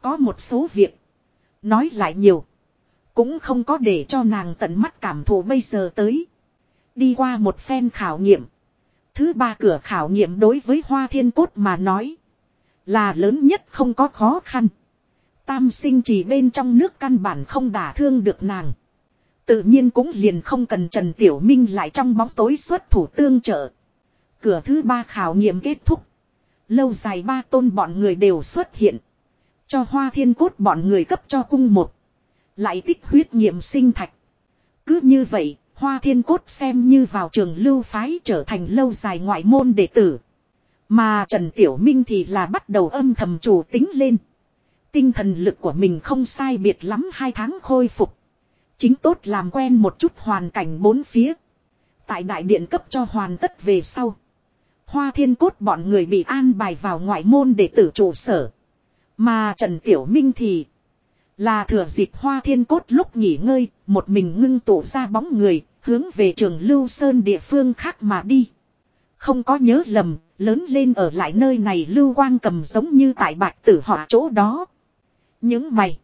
Có một số việc. Nói lại nhiều. Cũng không có để cho nàng tận mắt cảm thụ bây giờ tới. Đi qua một phen khảo nghiệm. Thứ ba cửa khảo nghiệm đối với Hoa Thiên Cốt mà nói. Là lớn nhất không có khó khăn. Tam sinh chỉ bên trong nước căn bản không đả thương được nàng. Tự nhiên cũng liền không cần Trần Tiểu Minh lại trong bóng tối xuất thủ tương trợ. Cửa thứ ba khảo nghiệm kết thúc. Lâu dài ba tôn bọn người đều xuất hiện. Cho hoa thiên cốt bọn người cấp cho cung một. Lại tích huyết nghiệm sinh thạch. Cứ như vậy, hoa thiên cốt xem như vào trường lưu phái trở thành lâu dài ngoại môn đệ tử. Mà Trần Tiểu Minh thì là bắt đầu âm thầm chủ tính lên. Tinh thần lực của mình không sai biệt lắm hai tháng khôi phục. Chính tốt làm quen một chút hoàn cảnh bốn phía. Tại đại điện cấp cho hoàn tất về sau. Hoa thiên cốt bọn người bị an bài vào ngoại môn để tử trụ sở. Mà Trần Tiểu Minh thì là thừa dịp hoa thiên cốt lúc nghỉ ngơi, một mình ngưng tụ ra bóng người, hướng về trường Lưu Sơn địa phương khác mà đi. Không có nhớ lầm, lớn lên ở lại nơi này Lưu Quang cầm giống như tại bạch tử họ chỗ đó. Những mày.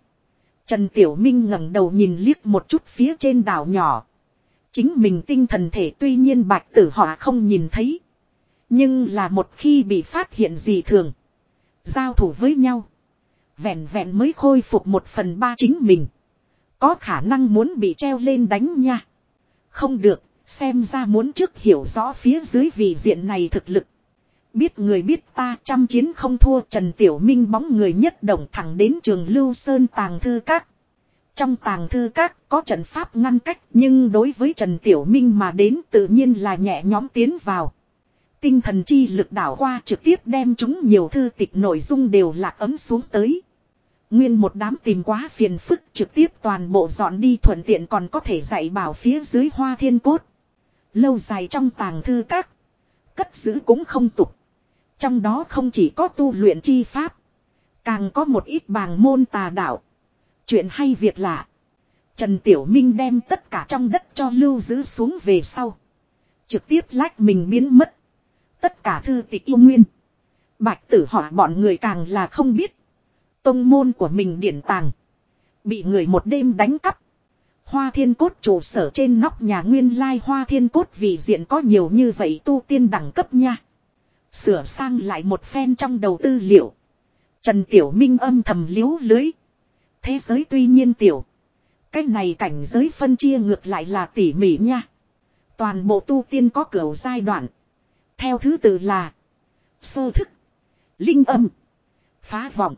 Trần Tiểu Minh ngẩng đầu nhìn liếc một chút phía trên đảo nhỏ. Chính mình tinh thần thể tuy nhiên bạch tử họa không nhìn thấy. Nhưng là một khi bị phát hiện gì thường. Giao thủ với nhau. Vẹn vẹn mới khôi phục một phần ba chính mình. Có khả năng muốn bị treo lên đánh nha. Không được, xem ra muốn trước hiểu rõ phía dưới vị diện này thực lực. Biết người biết ta trăm chiến không thua Trần Tiểu Minh bóng người nhất động thẳng đến trường Lưu Sơn tàng thư các. Trong tàng thư các có trận pháp ngăn cách, nhưng đối với Trần Tiểu Minh mà đến tự nhiên là nhẹ nhóm tiến vào. Tinh thần chi lực đảo qua trực tiếp đem chúng nhiều thư tịch nội dung đều lạc ấm xuống tới. Nguyên một đám tìm quá phiền phức trực tiếp toàn bộ dọn đi thuận tiện còn có thể dạy bảo phía dưới hoa thiên cốt. Lâu dài trong tàng thư các. Cất giữ cũng không tục. Trong đó không chỉ có tu luyện chi pháp. Càng có một ít bàng môn tà đạo. Chuyện hay việc lạ. Trần Tiểu Minh đem tất cả trong đất cho lưu giữ xuống về sau. Trực tiếp lách mình biến mất. Tất cả thư tịch yêu nguyên. Bạch tử họ bọn người càng là không biết. Tông môn của mình điển tàng. Bị người một đêm đánh cắp. Hoa thiên cốt trụ sở trên nóc nhà nguyên lai hoa thiên cốt vì diện có nhiều như vậy tu tiên đẳng cấp nha. Sửa sang lại một phen trong đầu tư liệu. Trần Tiểu Minh âm thầm liếu lưới. Thế giới tuy nhiên tiểu. Cái này cảnh giới phân chia ngược lại là tỉ mỉ nha. Toàn bộ tu tiên có cửa giai đoạn. Theo thứ tự là. Sơ thức. Linh âm. Phá vọng.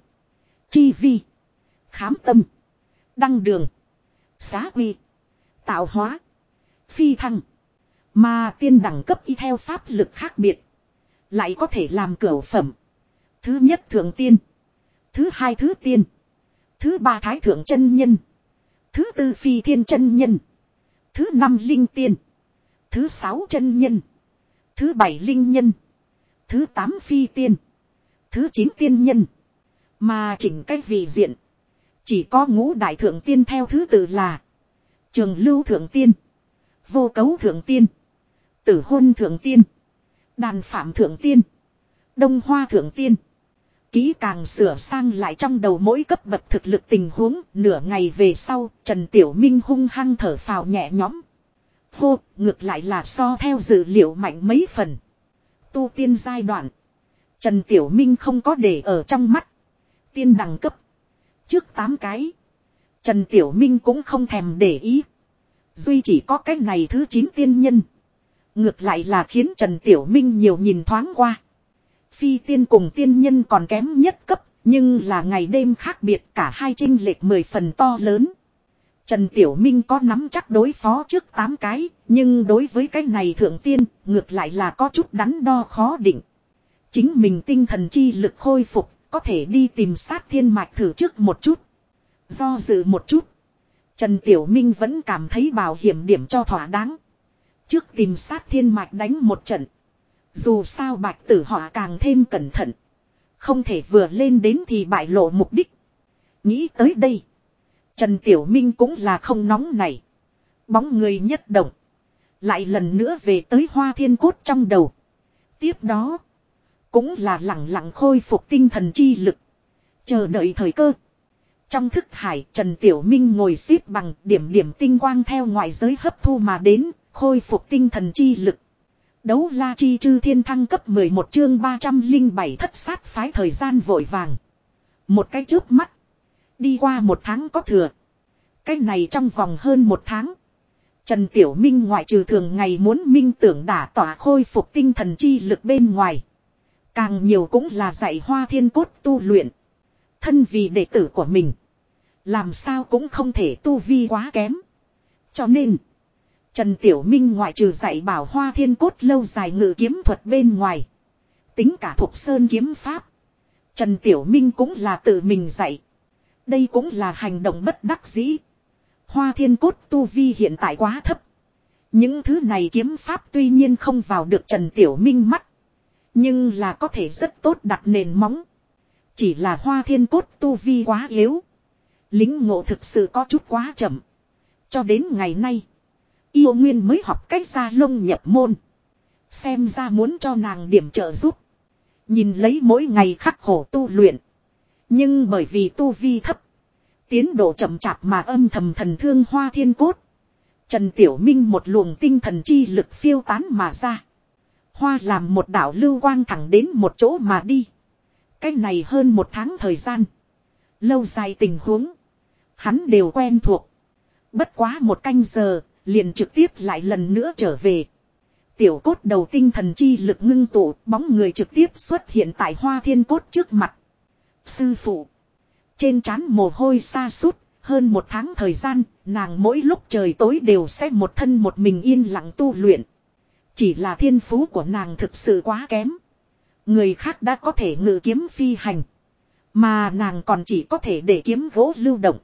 Chi vi. Khám tâm. Đăng đường. Xá quy. Tạo hóa. Phi thăng. Mà tiên đẳng cấp y theo pháp lực khác biệt. Lại có thể làm cửa phẩm. Thứ nhất thượng tiên. Thứ hai thứ tiên. Thứ ba thái thượng chân nhân. Thứ tư phi thiên chân nhân. Thứ năm linh tiên. Thứ sáu chân nhân. Thứ bảy linh nhân. Thứ tám phi tiên. Thứ chín tiên nhân. Mà chỉnh cách vị diện. Chỉ có ngũ đại thượng tiên theo thứ tự là. Trường lưu thượng tiên. Vô cấu thượng tiên. Tử hôn thượng tiên. Đàn phạm thượng tiên. Đông hoa thượng tiên. Ký càng sửa sang lại trong đầu mỗi cấp bậc thực lực tình huống, nửa ngày về sau, Trần Tiểu Minh hung hăng thở phào nhẹ nhõm. Hô, ngược lại là so theo dữ liệu mạnh mấy phần. Tu tiên giai đoạn. Trần Tiểu Minh không có để ở trong mắt. Tiên đẳng cấp. Trước 8 cái. Trần Tiểu Minh cũng không thèm để ý. Duy chỉ có cái này thứ 9 tiên nhân. Ngược lại là khiến Trần Tiểu Minh nhiều nhìn thoáng qua. Phi tiên cùng tiên nhân còn kém nhất cấp, nhưng là ngày đêm khác biệt cả hai trinh lệch mười phần to lớn. Trần Tiểu Minh có nắm chắc đối phó trước 8 cái, nhưng đối với cái này thượng tiên, ngược lại là có chút đắn đo khó định. Chính mình tinh thần chi lực khôi phục, có thể đi tìm sát thiên mạch thử trước một chút. Do dự một chút, Trần Tiểu Minh vẫn cảm thấy bảo hiểm điểm cho thỏa đáng. Trước tìm sát thiên mạch đánh một trận. Dù sao bạch tử họ càng thêm cẩn thận. Không thể vừa lên đến thì bại lộ mục đích. Nghĩ tới đây. Trần Tiểu Minh cũng là không nóng này. Bóng người nhất động. Lại lần nữa về tới hoa thiên cốt trong đầu. Tiếp đó. Cũng là lặng lặng khôi phục tinh thần chi lực. Chờ đợi thời cơ. Trong thức hải, Trần Tiểu Minh ngồi xếp bằng điểm điểm tinh quang theo ngoại giới hấp thu mà đến. Khôi phục tinh thần chi lực. Đấu la chi chư thiên thăng cấp 11 chương 307 thất sát phái thời gian vội vàng. Một cái chớp mắt. Đi qua một tháng có thừa. Cái này trong vòng hơn một tháng. Trần Tiểu Minh ngoại trừ thường ngày muốn minh tưởng đả tỏa khôi phục tinh thần chi lực bên ngoài. Càng nhiều cũng là dạy hoa thiên cốt tu luyện. Thân vì đệ tử của mình. Làm sao cũng không thể tu vi quá kém. Cho nên. Trần Tiểu Minh ngoại trừ dạy bảo hoa thiên cốt lâu dài ngự kiếm thuật bên ngoài. Tính cả thuộc sơn kiếm pháp. Trần Tiểu Minh cũng là tự mình dạy. Đây cũng là hành động bất đắc dĩ. Hoa thiên cốt tu vi hiện tại quá thấp. Những thứ này kiếm pháp tuy nhiên không vào được Trần Tiểu Minh mắt. Nhưng là có thể rất tốt đặt nền móng. Chỉ là hoa thiên cốt tu vi quá yếu. Lính ngộ thực sự có chút quá chậm. Cho đến ngày nay. Yêu Nguyên mới học cách ra lông nhập môn. Xem ra muốn cho nàng điểm trợ giúp. Nhìn lấy mỗi ngày khắc khổ tu luyện. Nhưng bởi vì tu vi thấp. Tiến độ chậm chạp mà âm thầm thần thương hoa thiên cốt. Trần Tiểu Minh một luồng tinh thần chi lực phiêu tán mà ra. Hoa làm một đảo lưu quang thẳng đến một chỗ mà đi. Cách này hơn một tháng thời gian. Lâu dài tình huống. Hắn đều quen thuộc. Bất quá một canh giờ, liền trực tiếp lại lần nữa trở về. Tiểu cốt đầu tinh thần chi lực ngưng tụ, bóng người trực tiếp xuất hiện tại hoa thiên cốt trước mặt. Sư phụ. Trên trán mồ hôi xa sút hơn một tháng thời gian, nàng mỗi lúc trời tối đều sẽ một thân một mình yên lặng tu luyện. Chỉ là thiên phú của nàng thực sự quá kém. Người khác đã có thể ngự kiếm phi hành. Mà nàng còn chỉ có thể để kiếm gỗ lưu động.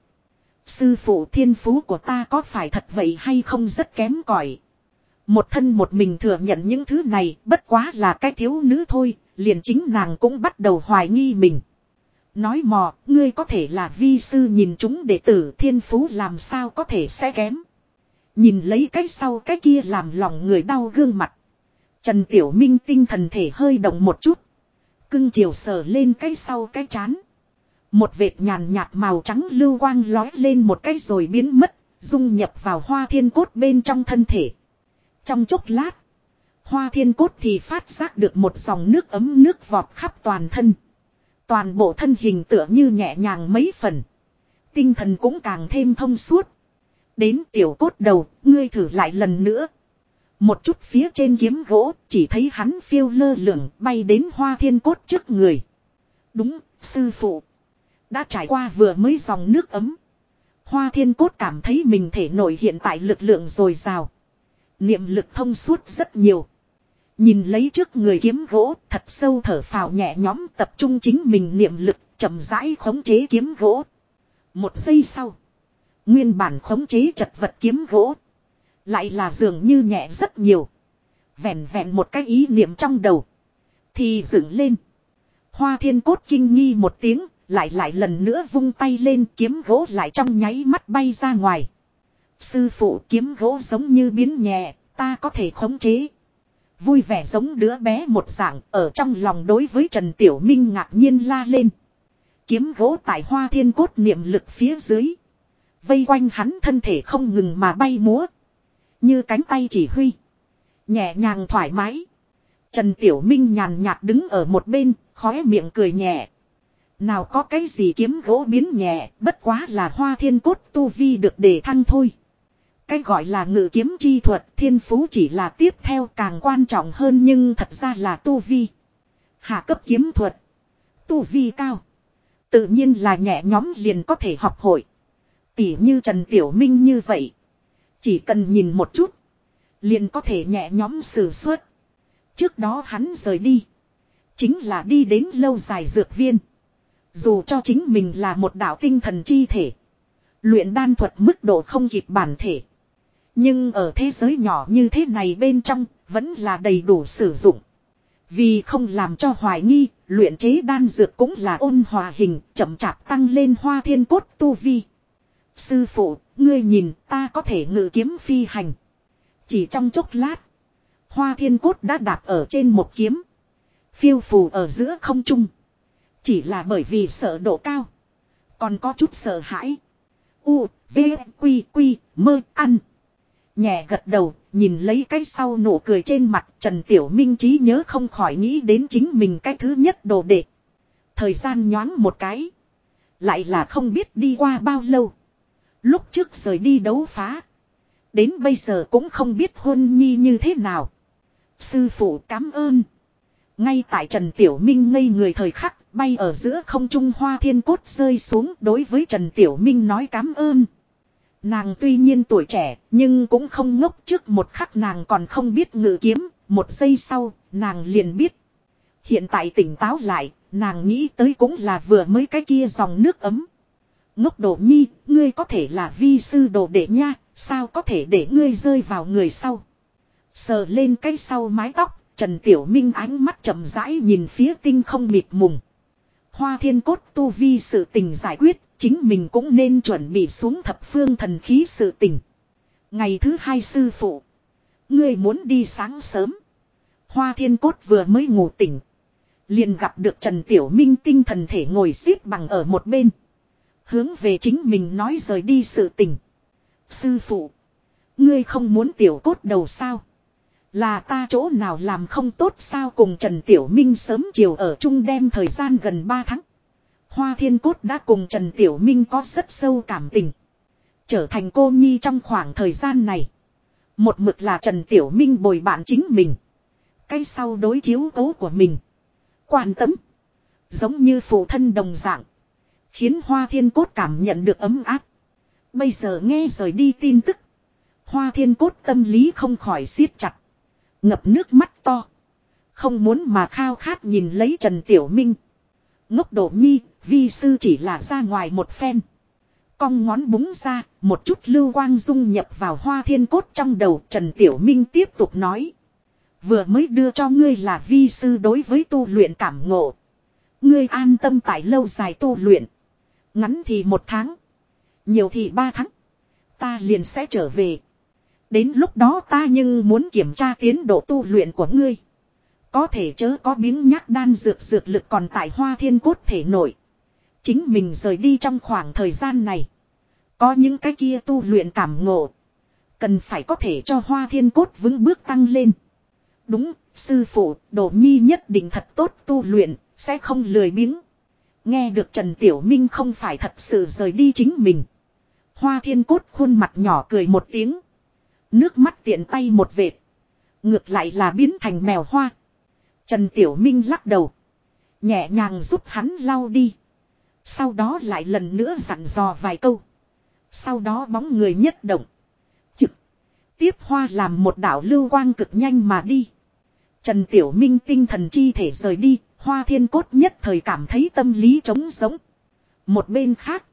Sư phụ thiên phú của ta có phải thật vậy hay không rất kém cỏi Một thân một mình thừa nhận những thứ này bất quá là cái thiếu nữ thôi, liền chính nàng cũng bắt đầu hoài nghi mình. Nói mò, ngươi có thể là vi sư nhìn chúng đệ tử thiên phú làm sao có thể sẽ kém. Nhìn lấy cái sau cái kia làm lòng người đau gương mặt. Trần Tiểu Minh tinh thần thể hơi động một chút. Cưng chiều sờ lên cái sau cái chán. Một vệt nhàn nhạt màu trắng lưu quang lói lên một cái rồi biến mất, dung nhập vào hoa thiên cốt bên trong thân thể. Trong chốc lát, hoa thiên cốt thì phát giác được một dòng nước ấm nước vọt khắp toàn thân. Toàn bộ thân hình tựa như nhẹ nhàng mấy phần. Tinh thần cũng càng thêm thông suốt. Đến tiểu cốt đầu, ngươi thử lại lần nữa. Một chút phía trên kiếm gỗ, chỉ thấy hắn phiêu lơ lửng bay đến hoa thiên cốt trước người. Đúng, sư phụ. Đã trải qua vừa mới dòng nước ấm. Hoa thiên cốt cảm thấy mình thể nổi hiện tại lực lượng dồi dào. Niệm lực thông suốt rất nhiều. Nhìn lấy trước người kiếm gỗ, thật sâu thở phào nhẹ nhõm tập trung chính mình niệm lực, chậm rãi khống chế kiếm gỗ. Một giây sau. Nguyên bản khống chế chật vật kiếm gỗ. Lại là dường như nhẹ rất nhiều. Vẹn vẹn một cái ý niệm trong đầu. Thì dựng lên. Hoa thiên cốt kinh nghi một tiếng. Lại lại lần nữa vung tay lên kiếm gỗ lại trong nháy mắt bay ra ngoài. Sư phụ kiếm gỗ giống như biến nhẹ. Ta có thể khống chế. Vui vẻ giống đứa bé một dạng ở trong lòng đối với Trần Tiểu Minh ngạc nhiên la lên. Kiếm gỗ tại hoa thiên cốt niệm lực phía dưới. Vây quanh hắn thân thể không ngừng mà bay múa. Như cánh tay chỉ huy. Nhẹ nhàng thoải mái. Trần Tiểu Minh nhàn nhạt đứng ở một bên, khóe miệng cười nhẹ. Nào có cái gì kiếm gỗ biến nhẹ, bất quá là hoa thiên cốt tu vi được để thăng thôi. Cái gọi là ngự kiếm chi thuật thiên phú chỉ là tiếp theo càng quan trọng hơn nhưng thật ra là tu vi. Hạ cấp kiếm thuật. Tu vi cao. Tự nhiên là nhẹ nhóm liền có thể học hội. Tỉ như Trần Tiểu Minh như vậy. Chỉ cần nhìn một chút. Liền có thể nhẹ nhóm sử xuất. Trước đó hắn rời đi. Chính là đi đến lâu dài dược viên. Dù cho chính mình là một đạo tinh thần chi thể. Luyện đan thuật mức độ không kịp bản thể. Nhưng ở thế giới nhỏ như thế này bên trong, vẫn là đầy đủ sử dụng. Vì không làm cho hoài nghi, luyện chế đan dược cũng là ôn hòa hình, chậm chạp tăng lên hoa thiên cốt tu vi. Sư phụ, ngươi nhìn, ta có thể ngự kiếm phi hành. Chỉ trong chốc lát, hoa thiên cốt đã đạp ở trên một kiếm. Phiêu phù ở giữa không trung. Chỉ là bởi vì sợ độ cao. Còn có chút sợ hãi. U, V, Quy, Quy, mơ, ăn. Nhẹ gật đầu, nhìn lấy cái sau nụ cười trên mặt Trần Tiểu Minh trí nhớ không khỏi nghĩ đến chính mình cái thứ nhất đồ đệ. Thời gian nhoáng một cái. Lại là không biết đi qua bao lâu. Lúc trước rời đi đấu phá. Đến bây giờ cũng không biết hôn nhi như thế nào. Sư phụ cảm ơn. Ngay tại Trần Tiểu Minh ngây người thời khắc bay ở giữa không trung hoa thiên cốt rơi xuống đối với Trần Tiểu Minh nói cảm ơn. Nàng tuy nhiên tuổi trẻ, nhưng cũng không ngốc trước một khắc nàng còn không biết ngự kiếm, một giây sau, nàng liền biết. Hiện tại tỉnh táo lại, nàng nghĩ tới cũng là vừa mới cái kia dòng nước ấm. Ngốc độ nhi, ngươi có thể là vi sư đồ đệ nha, sao có thể để ngươi rơi vào người sau. Sờ lên cái sau mái tóc, Trần Tiểu Minh ánh mắt chậm rãi nhìn phía tinh không mịt mùng. Hoa thiên cốt tu vi sự tình giải quyết, chính mình cũng nên chuẩn bị xuống thập phương thần khí sự tình. Ngày thứ hai sư phụ. Ngươi muốn đi sáng sớm. Hoa thiên cốt vừa mới ngủ tỉnh. Liền gặp được Trần Tiểu Minh tinh thần thể ngồi xếp bằng ở một bên. Hướng về chính mình nói rời đi sự tình. Sư phụ. Ngươi không muốn tiểu cốt đầu sao? Là ta chỗ nào làm không tốt sao cùng Trần Tiểu Minh sớm chiều ở chung đem thời gian gần 3 tháng. Hoa Thiên Cốt đã cùng Trần Tiểu Minh có rất sâu cảm tình. Trở thành cô nhi trong khoảng thời gian này. Một mực là Trần Tiểu Minh bồi bạn chính mình. Cái sau đối chiếu cố của mình. Quan tâm. Giống như phụ thân đồng dạng. Khiến Hoa Thiên Cốt cảm nhận được ấm áp. Bây giờ nghe rời đi tin tức. Hoa Thiên Cốt tâm lý không khỏi siết chặt. Ngập nước mắt to. Không muốn mà khao khát nhìn lấy Trần Tiểu Minh. Ngốc độ nhi, vi sư chỉ là ra ngoài một phen. Cong ngón búng ra, một chút lưu quang dung nhập vào hoa thiên cốt trong đầu Trần Tiểu Minh tiếp tục nói. Vừa mới đưa cho ngươi là vi sư đối với tu luyện cảm ngộ. Ngươi an tâm tại lâu dài tu luyện. Ngắn thì một tháng. Nhiều thì ba tháng. Ta liền sẽ trở về. Đến lúc đó ta nhưng muốn kiểm tra tiến độ tu luyện của ngươi. Có thể chớ có biến nhắc đan dược dược lực còn tại hoa thiên cốt thể nổi. Chính mình rời đi trong khoảng thời gian này. Có những cái kia tu luyện cảm ngộ. Cần phải có thể cho hoa thiên cốt vững bước tăng lên. Đúng, sư phụ, đồ nhi nhất định thật tốt tu luyện, sẽ không lười biếng. Nghe được Trần Tiểu Minh không phải thật sự rời đi chính mình. Hoa thiên cốt khuôn mặt nhỏ cười một tiếng. Nước mắt tiện tay một vệt. Ngược lại là biến thành mèo hoa. Trần Tiểu Minh lắc đầu. Nhẹ nhàng giúp hắn lau đi. Sau đó lại lần nữa dặn dò vài câu. Sau đó bóng người nhất động. Trực. Tiếp hoa làm một đảo lưu quang cực nhanh mà đi. Trần Tiểu Minh tinh thần chi thể rời đi. Hoa thiên cốt nhất thời cảm thấy tâm lý trống sống. Một bên khác.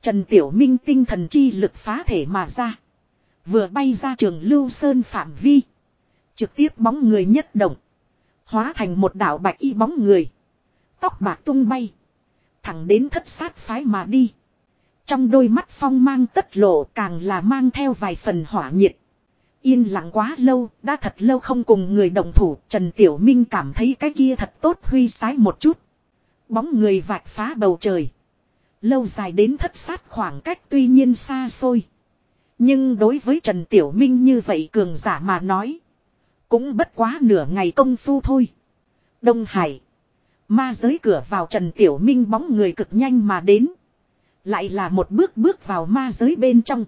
Trần Tiểu Minh tinh thần chi lực phá thể mà ra. Vừa bay ra trường Lưu Sơn phạm vi. Trực tiếp bóng người nhất động. Hóa thành một đảo bạch y bóng người. Tóc bạc tung bay. Thẳng đến thất sát phái mà đi. Trong đôi mắt phong mang tất lộ càng là mang theo vài phần hỏa nhiệt. Yên lặng quá lâu, đã thật lâu không cùng người đồng thủ, Trần Tiểu Minh cảm thấy cái kia thật tốt huy sái một chút. Bóng người vạch phá bầu trời. Lâu dài đến thất sát khoảng cách tuy nhiên xa xôi. Nhưng đối với Trần Tiểu Minh như vậy cường giả mà nói. Cũng bất quá nửa ngày công phu thôi. Đông Hải. Ma giới cửa vào Trần Tiểu Minh bóng người cực nhanh mà đến. Lại là một bước bước vào ma giới bên trong.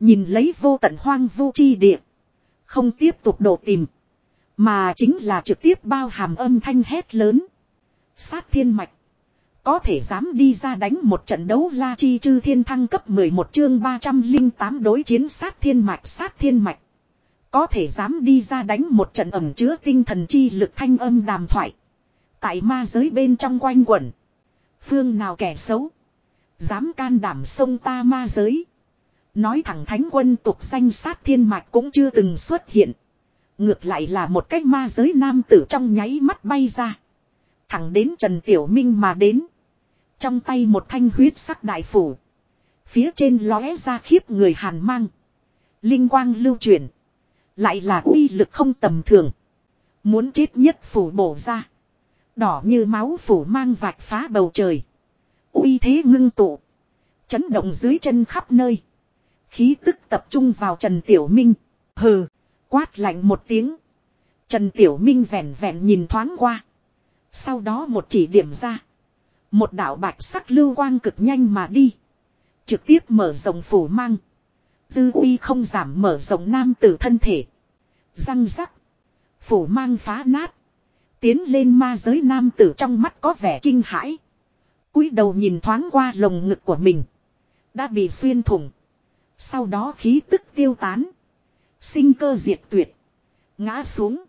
Nhìn lấy vô tận hoang vu chi địa. Không tiếp tục đổ tìm. Mà chính là trực tiếp bao hàm âm thanh hét lớn. Sát thiên mạch. Có thể dám đi ra đánh một trận đấu la chi chư thiên thăng cấp 11 chương 308 đối chiến sát thiên mạch, sát thiên mạch. Có thể dám đi ra đánh một trận ẩm chứa tinh thần chi lực thanh âm đàm thoại. Tại ma giới bên trong quanh quẩn. Phương nào kẻ xấu. Dám can đảm sông ta ma giới. Nói thẳng thánh quân tục danh sát thiên mạch cũng chưa từng xuất hiện. Ngược lại là một cách ma giới nam tử trong nháy mắt bay ra. Thẳng đến Trần Tiểu Minh mà đến. Trong tay một thanh huyết sắc đại phủ. Phía trên lóe ra khiếp người hàn mang. Linh quang lưu chuyển. Lại là uy lực không tầm thường. Muốn chết nhất phủ bổ ra. Đỏ như máu phủ mang vạch phá bầu trời. uy thế ngưng tụ. Chấn động dưới chân khắp nơi. Khí tức tập trung vào Trần Tiểu Minh. Hừ. Quát lạnh một tiếng. Trần Tiểu Minh vẹn vẹn nhìn thoáng qua. Sau đó một chỉ điểm ra. Một đạo bạch sắc lưu quang cực nhanh mà đi. Trực tiếp mở rộng phủ mang. Dư uy không giảm mở rộng nam tử thân thể. Răng rắc. Phủ mang phá nát. Tiến lên ma giới nam tử trong mắt có vẻ kinh hãi. cúi đầu nhìn thoáng qua lồng ngực của mình. Đã bị xuyên thủng. Sau đó khí tức tiêu tán. Sinh cơ diệt tuyệt. Ngã xuống.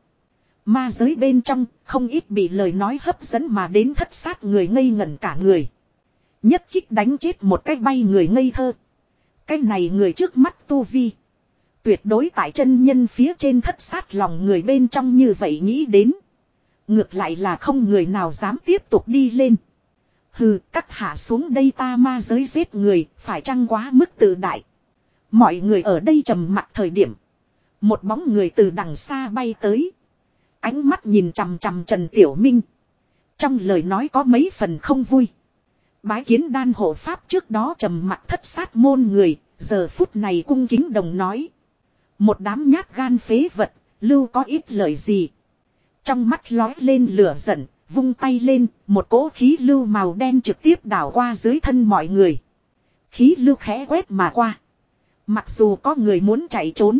Ma giới bên trong không ít bị lời nói hấp dẫn mà đến thất sát người ngây ngẩn cả người. Nhất kích đánh chết một cái bay người ngây thơ. Cái này người trước mắt tu vi. Tuyệt đối tại chân nhân phía trên thất sát lòng người bên trong như vậy nghĩ đến. Ngược lại là không người nào dám tiếp tục đi lên. Hừ, cắt hạ xuống đây ta ma giới giết người, phải chăng quá mức tự đại. Mọi người ở đây trầm mặt thời điểm. Một bóng người từ đằng xa bay tới. Ánh mắt nhìn chằm chằm Trần Tiểu Minh. Trong lời nói có mấy phần không vui. Bái kiến đan hộ pháp trước đó trầm mặt thất sát môn người, giờ phút này cung kính đồng nói. Một đám nhát gan phế vật, lưu có ít lời gì. Trong mắt lói lên lửa giận, vung tay lên, một cỗ khí lưu màu đen trực tiếp đảo qua dưới thân mọi người. Khí lưu khẽ quét mà qua. Mặc dù có người muốn chạy trốn.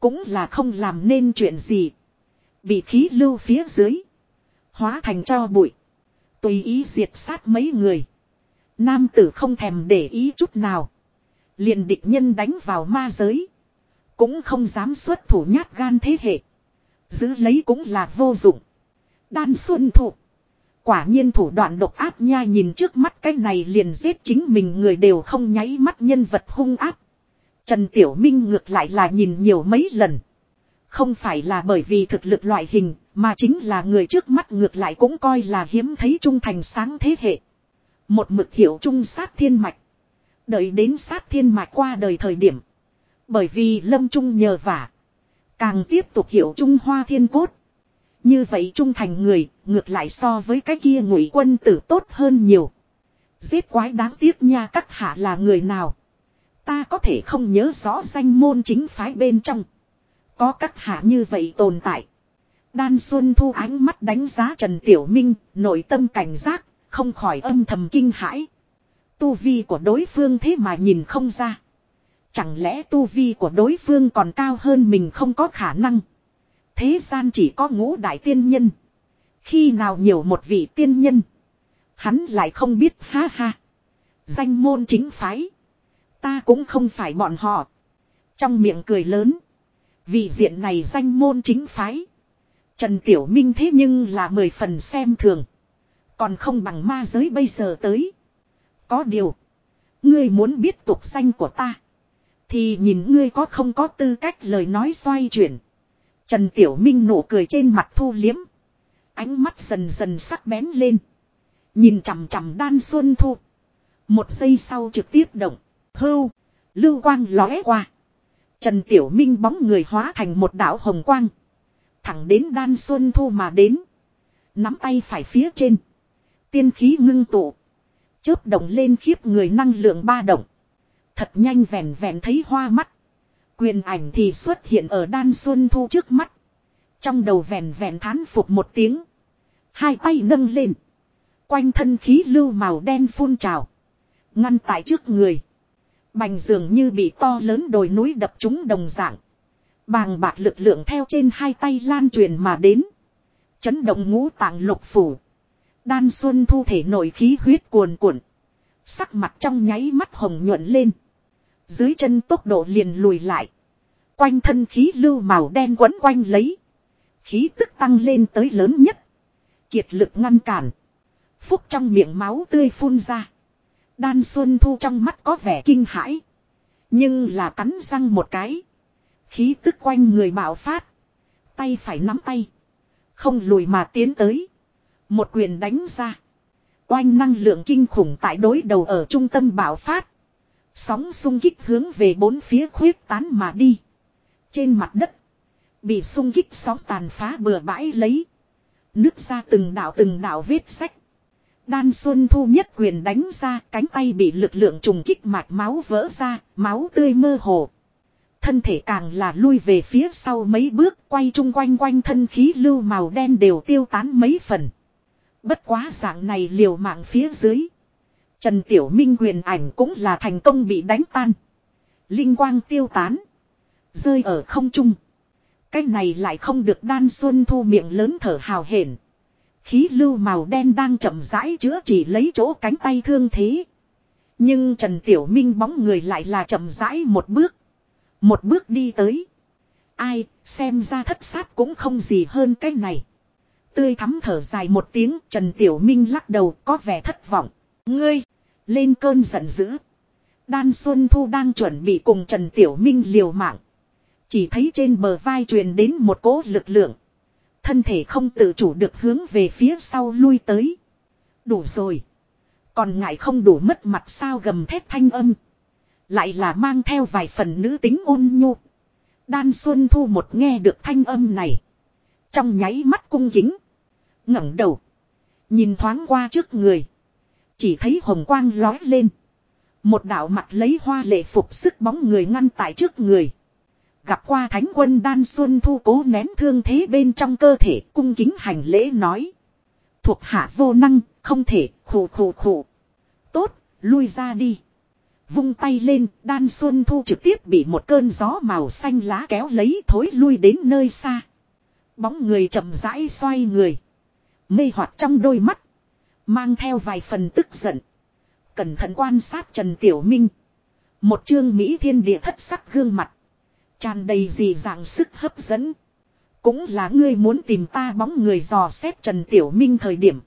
Cũng là không làm nên chuyện gì. Bị khí lưu phía dưới. Hóa thành cho bụi. Tùy ý diệt sát mấy người. Nam tử không thèm để ý chút nào. liền địch nhân đánh vào ma giới. Cũng không dám xuất thủ nhát gan thế hệ. Giữ lấy cũng là vô dụng. Đan xuân thủ. Quả nhiên thủ đoạn độc áp nha nhìn trước mắt cái này liền giết chính mình người đều không nháy mắt nhân vật hung áp. Trần Tiểu Minh ngược lại là nhìn nhiều mấy lần. Không phải là bởi vì thực lực loại hình, mà chính là người trước mắt ngược lại cũng coi là hiếm thấy trung thành sáng thế hệ. Một mực hiểu trung sát thiên mạch. Đợi đến sát thiên mạch qua đời thời điểm. Bởi vì lâm trung nhờ vả. Càng tiếp tục hiểu trung hoa thiên cốt. Như vậy trung thành người, ngược lại so với cái kia ngụy quân tử tốt hơn nhiều. Giết quái đáng tiếc nha các hạ là người nào. Ta có thể không nhớ rõ danh môn chính phái bên trong. Có các hạ như vậy tồn tại. Đan Xuân Thu ánh mắt đánh giá Trần Tiểu Minh, nội tâm cảnh giác, không khỏi âm thầm kinh hãi. Tu vi của đối phương thế mà nhìn không ra. Chẳng lẽ tu vi của đối phương còn cao hơn mình không có khả năng. Thế gian chỉ có ngũ đại tiên nhân. Khi nào nhiều một vị tiên nhân. Hắn lại không biết ha ha. Danh môn chính phái. Ta cũng không phải bọn họ. Trong miệng cười lớn. Vị diện này danh môn chính phái. Trần Tiểu Minh thế nhưng là mười phần xem thường. Còn không bằng ma giới bây giờ tới. Có điều. Ngươi muốn biết tục danh của ta. Thì nhìn ngươi có không có tư cách lời nói xoay chuyển. Trần Tiểu Minh nụ cười trên mặt thu liếm. Ánh mắt dần dần sắc bén lên. Nhìn chằm chằm đan xuân thu. Một giây sau trực tiếp động. Hưu. Lưu quang lóe qua. Trần Tiểu Minh bóng người hóa thành một đạo hồng quang. Thẳng đến đan xuân thu mà đến. Nắm tay phải phía trên. Tiên khí ngưng tụ. Chớp động lên khiếp người năng lượng ba động. Thật nhanh vẹn vẹn thấy hoa mắt. Quyền ảnh thì xuất hiện ở đan xuân thu trước mắt. Trong đầu vẹn vẹn thán phục một tiếng. Hai tay nâng lên. Quanh thân khí lưu màu đen phun trào. Ngăn tại trước người. Bành dường như bị to lớn đồi núi đập trúng đồng dạng. Bàng bạc lực lượng theo trên hai tay lan truyền mà đến. Chấn động ngũ tạng lục phủ. Đan xuân thu thể nổi khí huyết cuồn cuộn. Sắc mặt trong nháy mắt hồng nhuận lên. Dưới chân tốc độ liền lùi lại. Quanh thân khí lưu màu đen quấn quanh lấy. Khí tức tăng lên tới lớn nhất. Kiệt lực ngăn cản. Phúc trong miệng máu tươi phun ra. Đan Xuân Thu trong mắt có vẻ kinh hãi. Nhưng là cắn răng một cái. Khí tức quanh người bạo phát. Tay phải nắm tay. Không lùi mà tiến tới. Một quyền đánh ra. Oanh năng lượng kinh khủng tại đối đầu ở trung tâm bạo phát. Sóng sung kích hướng về bốn phía khuyết tán mà đi. Trên mặt đất. Bị sung kích sóng tàn phá bừa bãi lấy. Nước ra từng đạo từng đạo vết sách. Đan Xuân Thu nhất quyền đánh ra, cánh tay bị lực lượng trùng kích mạch máu vỡ ra, máu tươi mơ hồ. Thân thể càng là lui về phía sau mấy bước, quay chung quanh quanh thân khí lưu màu đen đều tiêu tán mấy phần. Bất quá dạng này liều mạng phía dưới. Trần Tiểu Minh quyền ảnh cũng là thành công bị đánh tan. Linh quang tiêu tán. Rơi ở không trung. Cái này lại không được đan xuân thu miệng lớn thở hào hển. Khí lưu màu đen đang chậm rãi chữa chỉ lấy chỗ cánh tay thương thế. Nhưng Trần Tiểu Minh bóng người lại là chậm rãi một bước. Một bước đi tới. Ai, xem ra thất sát cũng không gì hơn cái này. Tươi thắm thở dài một tiếng, Trần Tiểu Minh lắc đầu có vẻ thất vọng. Ngươi, lên cơn giận dữ. Đan Xuân Thu đang chuẩn bị cùng Trần Tiểu Minh liều mạng. Chỉ thấy trên bờ vai truyền đến một cỗ lực lượng. Thân thể không tự chủ được hướng về phía sau lui tới. Đủ rồi. Còn ngại không đủ mất mặt sao gầm thét thanh âm. Lại là mang theo vài phần nữ tính ôn nhu. Đan Xuân Thu một nghe được thanh âm này. Trong nháy mắt cung kính. ngẩng đầu. Nhìn thoáng qua trước người. Chỉ thấy hồng quang lói lên. Một đạo mặt lấy hoa lệ phục sức bóng người ngăn tại trước người. Gặp qua thánh quân đan xuân thu cố nén thương thế bên trong cơ thể cung kính hành lễ nói. Thuộc hạ vô năng, không thể khổ khổ khổ. Tốt, lui ra đi. Vung tay lên, đan xuân thu trực tiếp bị một cơn gió màu xanh lá kéo lấy thối lui đến nơi xa. Bóng người chậm rãi xoay người. Mê hoặc trong đôi mắt. Mang theo vài phần tức giận. Cẩn thận quan sát Trần Tiểu Minh. Một chương Mỹ thiên địa thất sắc gương mặt tràn đầy gì dạng sức hấp dẫn. Cũng là ngươi muốn tìm ta bóng người dò xét Trần Tiểu Minh thời điểm.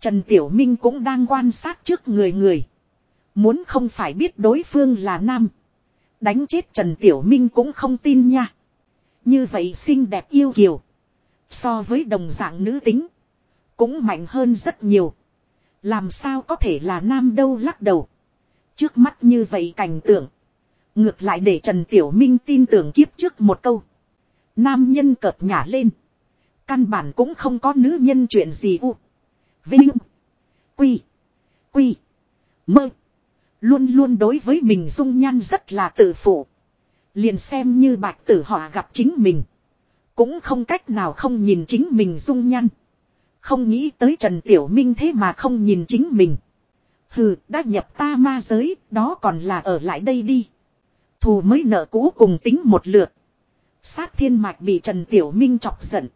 Trần Tiểu Minh cũng đang quan sát trước người người. Muốn không phải biết đối phương là nam. Đánh chết Trần Tiểu Minh cũng không tin nha. Như vậy xinh đẹp yêu kiều. So với đồng dạng nữ tính. Cũng mạnh hơn rất nhiều. Làm sao có thể là nam đâu lắc đầu. Trước mắt như vậy cảnh tượng. Ngược lại để Trần Tiểu Minh tin tưởng kiếp trước một câu. Nam nhân cợt nhả lên. Căn bản cũng không có nữ nhân chuyện gì u. Vinh. Quy. Quy. Mơ. Luôn luôn đối với mình dung nhan rất là tự phụ. Liền xem như bạch tử họ gặp chính mình. Cũng không cách nào không nhìn chính mình dung nhan. Không nghĩ tới Trần Tiểu Minh thế mà không nhìn chính mình. Hừ, đã nhập ta ma giới, đó còn là ở lại đây đi. Thù mới nợ cũ cùng tính một lượt. Sát thiên mạch bị Trần Tiểu Minh chọc giận.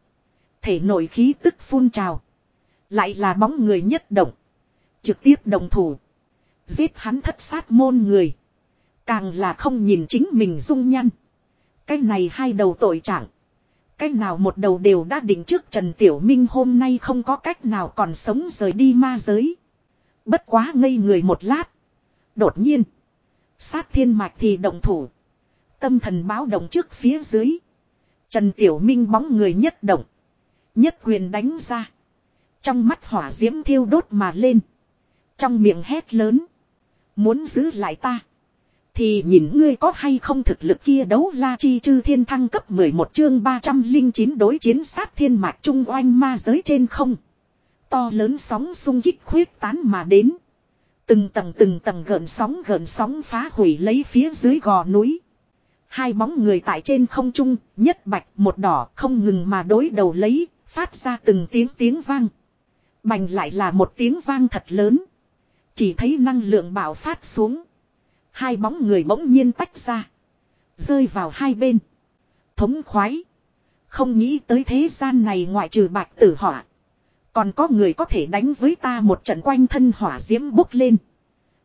Thể nội khí tức phun trào. Lại là bóng người nhất động. Trực tiếp đồng thủ. Giết hắn thất sát môn người. Càng là không nhìn chính mình dung nhăn. Cái này hai đầu tội trạng. Cái nào một đầu đều đã định trước Trần Tiểu Minh hôm nay không có cách nào còn sống rời đi ma giới. Bất quá ngây người một lát. Đột nhiên. Sát thiên mạch thì động thủ. Tâm thần báo động trước phía dưới. Trần Tiểu Minh bóng người nhất động. Nhất quyền đánh ra. Trong mắt hỏa diễm thiêu đốt mà lên. Trong miệng hét lớn. Muốn giữ lại ta. Thì nhìn ngươi có hay không thực lực kia đấu la chi chư thiên thăng cấp 11 chương 309 đối chiến sát thiên mạch trung oanh ma giới trên không. To lớn sóng sung kích khuyết tán mà đến. Từng tầng từng tầng gợn sóng gợn sóng phá hủy lấy phía dưới gò núi. Hai bóng người tại trên không trung, nhất bạch một đỏ không ngừng mà đối đầu lấy, phát ra từng tiếng tiếng vang. Bành lại là một tiếng vang thật lớn. Chỉ thấy năng lượng bạo phát xuống. Hai bóng người bỗng nhiên tách ra. Rơi vào hai bên. Thống khoái. Không nghĩ tới thế gian này ngoại trừ bạch tử hỏa. Còn có người có thể đánh với ta một trận quanh thân hỏa diễm bốc lên.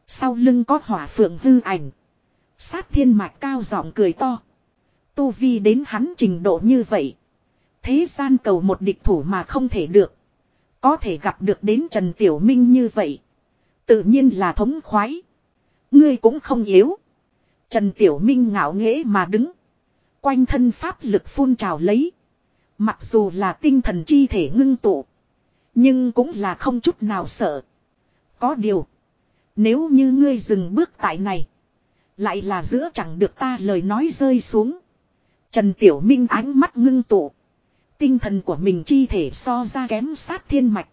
Sau lưng có hỏa phượng hư ảnh. Sát thiên mạch cao giọng cười to. Tu vi đến hắn trình độ như vậy. Thế gian cầu một địch thủ mà không thể được. Có thể gặp được đến Trần Tiểu Minh như vậy. Tự nhiên là thống khoái. Ngươi cũng không yếu. Trần Tiểu Minh ngạo nghễ mà đứng. Quanh thân pháp lực phun trào lấy. Mặc dù là tinh thần chi thể ngưng tụ. Nhưng cũng là không chút nào sợ. Có điều. Nếu như ngươi dừng bước tại này. Lại là giữa chẳng được ta lời nói rơi xuống. Trần Tiểu Minh ánh mắt ngưng tụ. Tinh thần của mình chi thể so ra kém sát thiên mạch.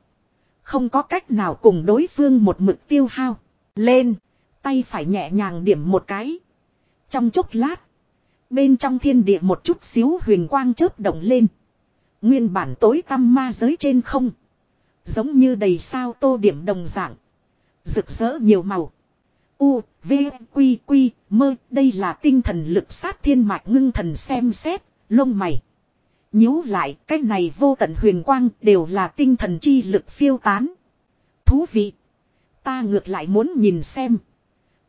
Không có cách nào cùng đối phương một mực tiêu hao. Lên. Tay phải nhẹ nhàng điểm một cái. Trong chốc lát. Bên trong thiên địa một chút xíu huyền quang chớp động lên. Nguyên bản tối tăm ma giới trên không. Giống như đầy sao tô điểm đồng dạng. Rực rỡ nhiều màu. U, V, Quy, Quy, mơ. Đây là tinh thần lực sát thiên mạch ngưng thần xem xét, lông mày. nhíu lại, cái này vô tận huyền quang đều là tinh thần chi lực phiêu tán. Thú vị. Ta ngược lại muốn nhìn xem.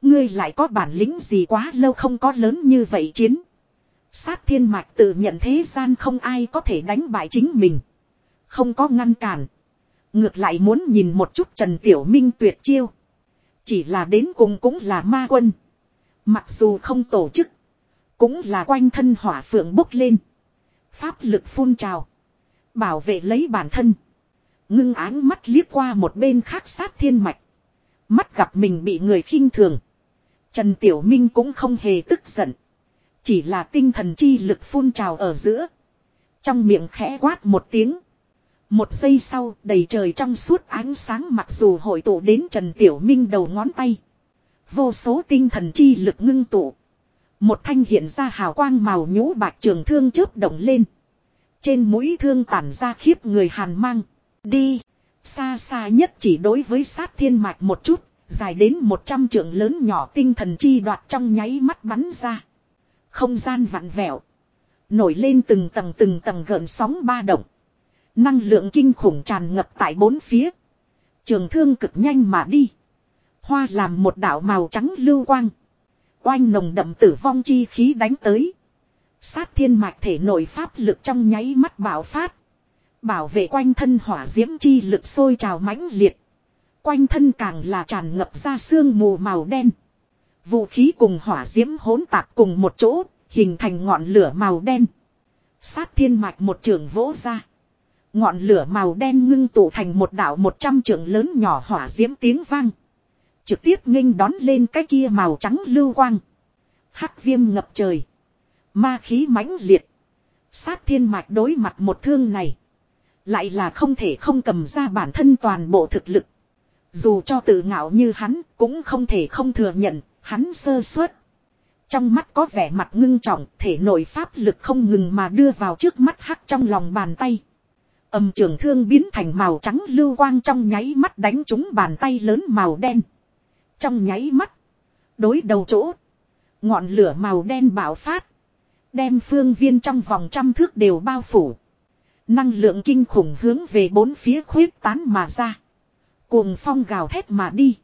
Ngươi lại có bản lĩnh gì quá lâu không có lớn như vậy chiến. Sát thiên mạch tự nhận thế gian không ai có thể đánh bại chính mình. Không có ngăn cản. Ngược lại muốn nhìn một chút Trần Tiểu Minh tuyệt chiêu. Chỉ là đến cùng cũng là ma quân. Mặc dù không tổ chức. Cũng là quanh thân hỏa phượng bốc lên. Pháp lực phun trào. Bảo vệ lấy bản thân. Ngưng áng mắt liếc qua một bên khác sát thiên mạch. Mắt gặp mình bị người khinh thường. Trần Tiểu Minh cũng không hề tức giận. Chỉ là tinh thần chi lực phun trào ở giữa. Trong miệng khẽ quát một tiếng. Một giây sau, đầy trời trong suốt ánh sáng mặc dù hội tụ đến Trần Tiểu Minh đầu ngón tay. Vô số tinh thần chi lực ngưng tụ. Một thanh hiện ra hào quang màu nhũ bạc trường thương chớp động lên. Trên mũi thương tản ra khiếp người hàn mang. Đi. Xa xa nhất chỉ đối với sát thiên mạch một chút. Dài đến 100 trượng lớn nhỏ tinh thần chi đoạt trong nháy mắt bắn ra. Không gian vặn vẹo. Nổi lên từng tầng từng tầng gợn sóng ba động. Năng lượng kinh khủng tràn ngập tại bốn phía. Trường thương cực nhanh mà đi. Hoa làm một đảo màu trắng lưu quang. Oanh nồng đậm tử vong chi khí đánh tới. Sát thiên mạch thể nội pháp lực trong nháy mắt bảo phát. Bảo vệ quanh thân hỏa diễm chi lực sôi trào mãnh liệt. Quanh thân càng là tràn ngập ra sương mù màu đen. Vũ khí cùng hỏa diễm hỗn tạp cùng một chỗ, hình thành ngọn lửa màu đen. Sát thiên mạch một trường vỗ ra. Ngọn lửa màu đen ngưng tụ thành một đảo một trăm trường lớn nhỏ hỏa diễm tiếng vang. Trực tiếp nghênh đón lên cái kia màu trắng lưu quang. Hắc viêm ngập trời. Ma khí mãnh liệt. Sát thiên mạch đối mặt một thương này. Lại là không thể không cầm ra bản thân toàn bộ thực lực. Dù cho tự ngạo như hắn cũng không thể không thừa nhận, hắn sơ suất. Trong mắt có vẻ mặt ngưng trọng, thể nội pháp lực không ngừng mà đưa vào trước mắt hắc trong lòng bàn tay. Âm trường thương biến thành màu trắng lưu quang trong nháy mắt đánh trúng bàn tay lớn màu đen. Trong nháy mắt. Đối đầu chỗ. Ngọn lửa màu đen bạo phát. Đem phương viên trong vòng trăm thước đều bao phủ. Năng lượng kinh khủng hướng về bốn phía khuyết tán mà ra. Cuồng phong gào thét mà đi.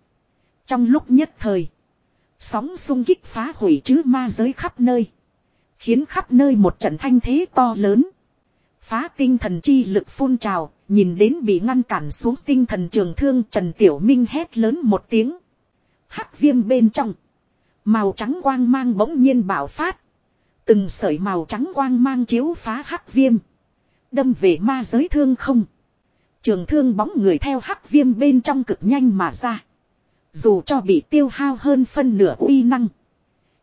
Trong lúc nhất thời. Sóng xung kích phá hủy chứ ma giới khắp nơi. Khiến khắp nơi một trận thanh thế to lớn. Phá tinh thần chi lực phun trào, nhìn đến bị ngăn cản xuống tinh thần trường thương Trần Tiểu Minh hét lớn một tiếng. Hắc viêm bên trong. Màu trắng quang mang bỗng nhiên bảo phát. Từng sợi màu trắng quang mang chiếu phá hắc viêm. Đâm về ma giới thương không. Trường thương bóng người theo hắc viêm bên trong cực nhanh mà ra. Dù cho bị tiêu hao hơn phân nửa uy năng.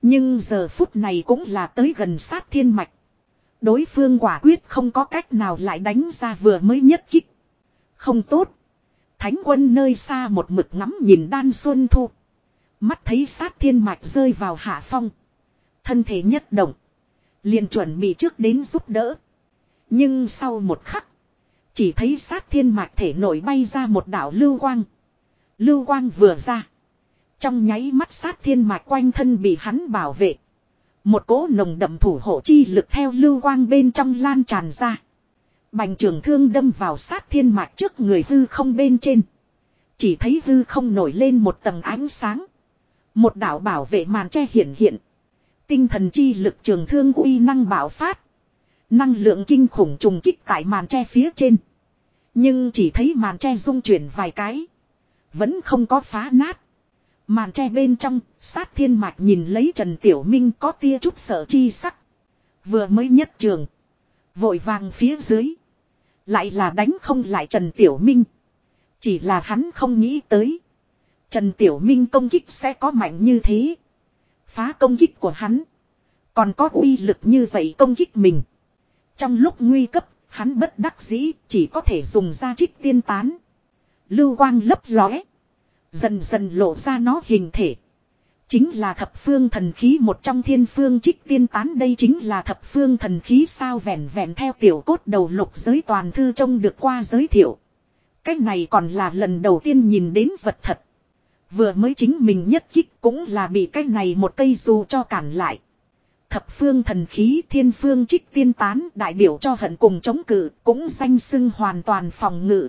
Nhưng giờ phút này cũng là tới gần sát thiên mạch. Đối phương quả quyết không có cách nào lại đánh ra vừa mới nhất kích. Không tốt. Thánh quân nơi xa một mực ngắm nhìn đan xuân thu. Mắt thấy sát thiên mạch rơi vào hạ phong. Thân thể nhất động. liền chuẩn bị trước đến giúp đỡ. Nhưng sau một khắc. Chỉ thấy sát thiên mạch thể nổi bay ra một đảo lưu quang. Lưu quang vừa ra. Trong nháy mắt sát thiên mạch quanh thân bị hắn bảo vệ. Một cỗ nồng đậm thủ hộ chi lực theo lưu quang bên trong lan tràn ra. Bành trường thương đâm vào sát thiên mạch trước người hư không bên trên. Chỉ thấy hư không nổi lên một tầng ánh sáng. Một đảo bảo vệ màn che hiện hiện. Tinh thần chi lực trường thương uy năng bảo phát. Năng lượng kinh khủng trùng kích tại màn che phía trên. Nhưng chỉ thấy màn che rung chuyển vài cái. Vẫn không có phá nát. Màn tre bên trong, sát thiên mạch nhìn lấy Trần Tiểu Minh có tia chút sợ chi sắc. Vừa mới nhất trường. Vội vàng phía dưới. Lại là đánh không lại Trần Tiểu Minh. Chỉ là hắn không nghĩ tới. Trần Tiểu Minh công kích sẽ có mạnh như thế. Phá công kích của hắn. Còn có uy lực như vậy công kích mình. Trong lúc nguy cấp, hắn bất đắc dĩ chỉ có thể dùng ra trích tiên tán. Lưu quang lấp lóe. Dần dần lộ ra nó hình thể. Chính là thập phương thần khí một trong thiên phương trích tiên tán đây chính là thập phương thần khí sao vẹn vẹn theo tiểu cốt đầu lục giới toàn thư trông được qua giới thiệu. cách này còn là lần đầu tiên nhìn đến vật thật. Vừa mới chính mình nhất kích cũng là bị cái này một cây dù cho cản lại. Thập phương thần khí thiên phương trích tiên tán đại biểu cho hận cùng chống cự cũng danh xưng hoàn toàn phòng ngự.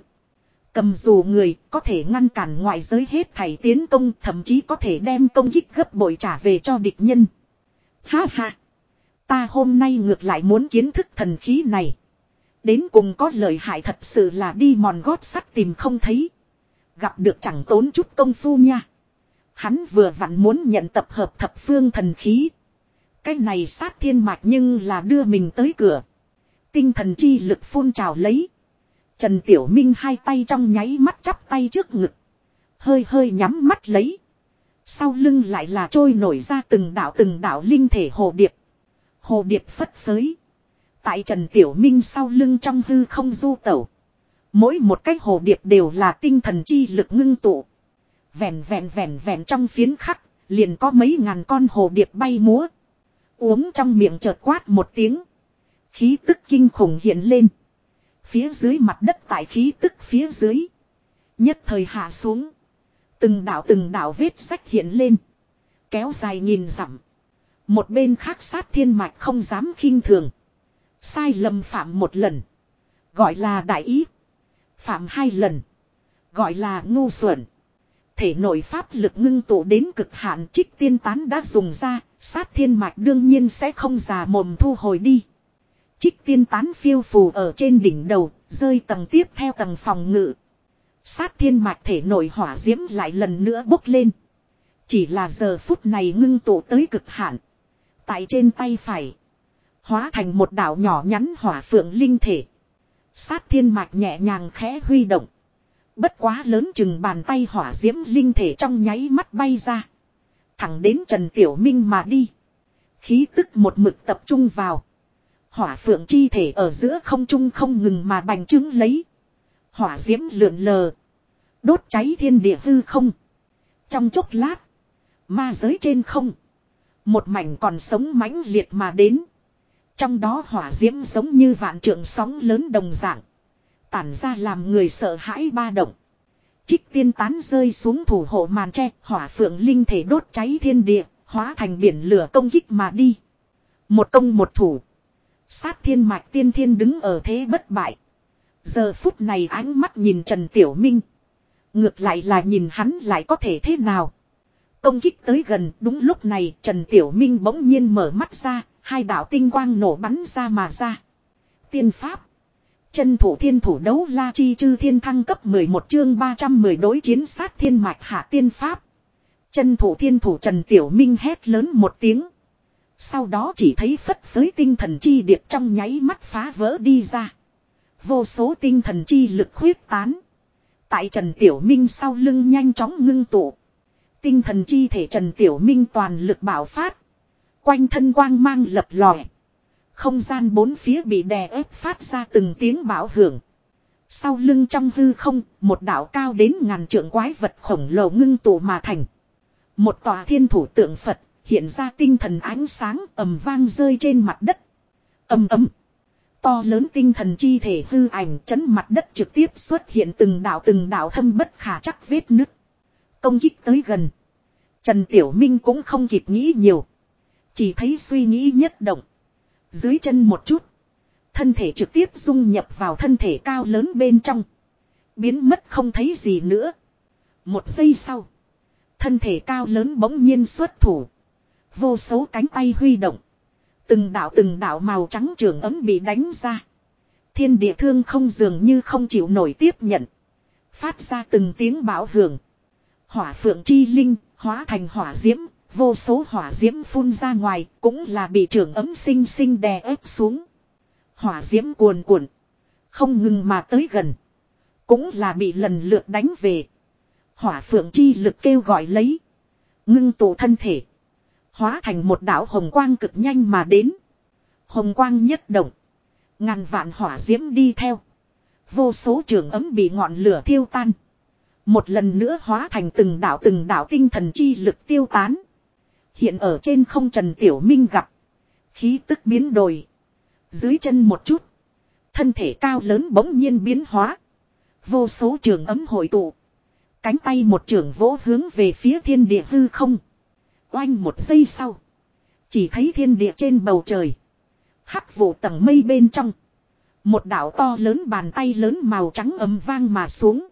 Cầm dù người có thể ngăn cản ngoại giới hết thảy tiến công, thậm chí có thể đem công kích gấp bội trả về cho địch nhân. Ha ha! Ta hôm nay ngược lại muốn kiến thức thần khí này. Đến cùng có lợi hại thật sự là đi mòn gót sắt tìm không thấy. Gặp được chẳng tốn chút công phu nha. Hắn vừa vặn muốn nhận tập hợp thập phương thần khí. Cái này sát thiên mạch nhưng là đưa mình tới cửa. Tinh thần chi lực phun trào lấy. Trần Tiểu Minh hai tay trong nháy mắt chắp tay trước ngực. Hơi hơi nhắm mắt lấy. Sau lưng lại là trôi nổi ra từng đạo từng đạo linh thể hồ điệp. Hồ điệp phất phới. Tại Trần Tiểu Minh sau lưng trong hư không du tẩu. Mỗi một cái hồ điệp đều là tinh thần chi lực ngưng tụ. Vẹn vẹn vẹn vẹn trong phiến khắc, liền có mấy ngàn con hồ điệp bay múa. Uống trong miệng chợt quát một tiếng. Khí tức kinh khủng hiện lên. Phía dưới mặt đất tại khí tức phía dưới. Nhất thời hạ xuống. Từng đạo từng đạo vết sách hiện lên. Kéo dài nhìn dặm. Một bên khác sát thiên mạch không dám khinh thường. Sai lầm phạm một lần. Gọi là đại ý. Phạm hai lần. Gọi là ngu xuẩn. Thể nội pháp lực ngưng tụ đến cực hạn trích tiên tán đã dùng ra. Sát thiên mạch đương nhiên sẽ không già mồm thu hồi đi. Trích tiên tán phiêu phù ở trên đỉnh đầu. Rơi tầng tiếp theo tầng phòng ngự. Sát thiên mạch thể nội hỏa diễm lại lần nữa bốc lên. Chỉ là giờ phút này ngưng tụ tới cực hạn. Tại trên tay phải. Hóa thành một đảo nhỏ nhắn hỏa phượng linh thể. Sát thiên mạch nhẹ nhàng khẽ huy động. Bất quá lớn chừng bàn tay hỏa diễm linh thể trong nháy mắt bay ra. Thẳng đến Trần Tiểu Minh mà đi. Khí tức một mực tập trung vào. Hỏa phượng chi thể ở giữa không trung không ngừng mà bành trướng lấy. Hỏa diễm lượn lờ. Đốt cháy thiên địa hư không. Trong chốc lát. Ma giới trên không. Một mảnh còn sống mãnh liệt mà đến. Trong đó hỏa diễm giống như vạn trượng sóng lớn đồng dạng. Tản ra làm người sợ hãi ba động. Trích tiên tán rơi xuống thủ hộ màn tre, hỏa phượng linh thể đốt cháy thiên địa, hóa thành biển lửa công kích mà đi. Một công một thủ. Sát thiên mạch tiên thiên đứng ở thế bất bại. Giờ phút này ánh mắt nhìn Trần Tiểu Minh. Ngược lại là nhìn hắn lại có thể thế nào. Công kích tới gần đúng lúc này Trần Tiểu Minh bỗng nhiên mở mắt ra, hai đạo tinh quang nổ bắn ra mà ra. Tiên Pháp Chân thủ thiên thủ đấu la chi chư thiên thăng cấp 11 chương 310 đối chiến sát thiên mạch hạ tiên Pháp. Chân thủ thiên thủ Trần Tiểu Minh hét lớn một tiếng. Sau đó chỉ thấy phất phới tinh thần chi điệp trong nháy mắt phá vỡ đi ra. Vô số tinh thần chi lực khuyết tán. Tại Trần Tiểu Minh sau lưng nhanh chóng ngưng tụ. Tinh thần chi thể Trần Tiểu Minh toàn lực bảo phát. Quanh thân quang mang lập lòe. Không gian bốn phía bị đè ép phát ra từng tiếng bảo hưởng. Sau lưng trong hư không, một đảo cao đến ngàn trượng quái vật khổng lồ ngưng tụ mà thành. Một tòa thiên thủ tượng Phật, hiện ra tinh thần ánh sáng ầm vang rơi trên mặt đất. ầm ầm. To lớn tinh thần chi thể hư ảnh chấn mặt đất trực tiếp xuất hiện từng đạo từng đạo thâm bất khả chắc vết nứt. Công kích tới gần. Trần Tiểu Minh cũng không kịp nghĩ nhiều. Chỉ thấy suy nghĩ nhất động. Dưới chân một chút. Thân thể trực tiếp dung nhập vào thân thể cao lớn bên trong. Biến mất không thấy gì nữa. Một giây sau. Thân thể cao lớn bỗng nhiên xuất thủ. Vô số cánh tay huy động. Từng đạo từng đạo màu trắng trường ấm bị đánh ra. Thiên địa thương không dường như không chịu nổi tiếp nhận. Phát ra từng tiếng bão hưởng. Hỏa phượng chi linh, hóa thành hỏa diễm, vô số hỏa diễm phun ra ngoài, cũng là bị trường ấm sinh sinh đè ép xuống. Hỏa diễm cuồn cuộn, không ngừng mà tới gần. Cũng là bị lần lượt đánh về. Hỏa phượng chi lực kêu gọi lấy. Ngưng tụ thân thể. Hóa thành một đảo hồng quang cực nhanh mà đến. Hồng quang nhất động. Ngàn vạn hỏa diễm đi theo. Vô số trường ấm bị ngọn lửa thiêu tan. Một lần nữa hóa thành từng đảo từng đảo tinh thần chi lực tiêu tán. Hiện ở trên không Trần Tiểu Minh gặp. Khí tức biến đổi. Dưới chân một chút. Thân thể cao lớn bỗng nhiên biến hóa. Vô số trường ấm hội tụ. Cánh tay một trường vỗ hướng về phía thiên địa hư không. Oanh một giây sau. Chỉ thấy thiên địa trên bầu trời. Hắc vụ tầng mây bên trong. Một đảo to lớn bàn tay lớn màu trắng ấm vang mà xuống.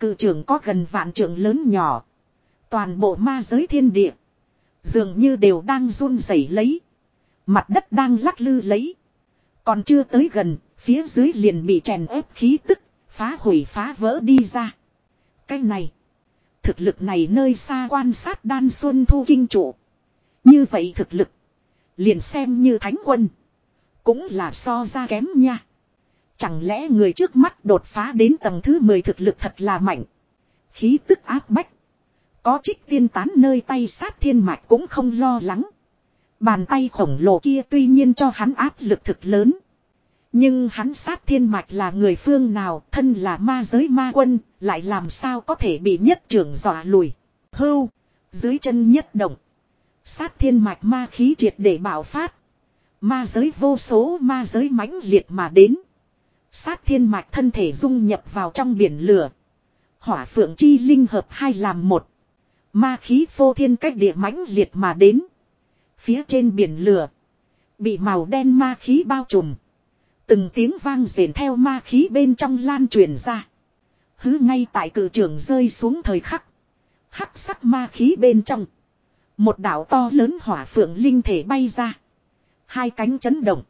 Cự trưởng có gần vạn trưởng lớn nhỏ. Toàn bộ ma giới thiên địa. Dường như đều đang run rẩy lấy. Mặt đất đang lắc lư lấy. Còn chưa tới gần, phía dưới liền bị chèn ép khí tức, phá hủy phá vỡ đi ra. Cái này. Thực lực này nơi xa quan sát đan xuân thu kinh trụ. Như vậy thực lực. Liền xem như thánh quân. Cũng là so ra kém nha. Chẳng lẽ người trước mắt đột phá đến tầng thứ 10 thực lực thật là mạnh. Khí tức áp bách. Có trích tiên tán nơi tay sát thiên mạch cũng không lo lắng. Bàn tay khổng lồ kia tuy nhiên cho hắn áp lực thực lớn. Nhưng hắn sát thiên mạch là người phương nào, thân là ma giới ma quân, lại làm sao có thể bị nhất trưởng dọa lùi. Hưu, dưới chân nhất động. Sát thiên mạch ma khí triệt để bảo phát. Ma giới vô số ma giới mãnh liệt mà đến. Sát thiên mạch thân thể dung nhập vào trong biển lửa. Hỏa phượng chi linh hợp hai làm một. Ma khí phô thiên cách địa mãnh liệt mà đến. Phía trên biển lửa. Bị màu đen ma khí bao trùm. Từng tiếng vang rền theo ma khí bên trong lan truyền ra. Hứ ngay tại cử trường rơi xuống thời khắc. Hắc sắc ma khí bên trong. Một đảo to lớn hỏa phượng linh thể bay ra. Hai cánh chấn động.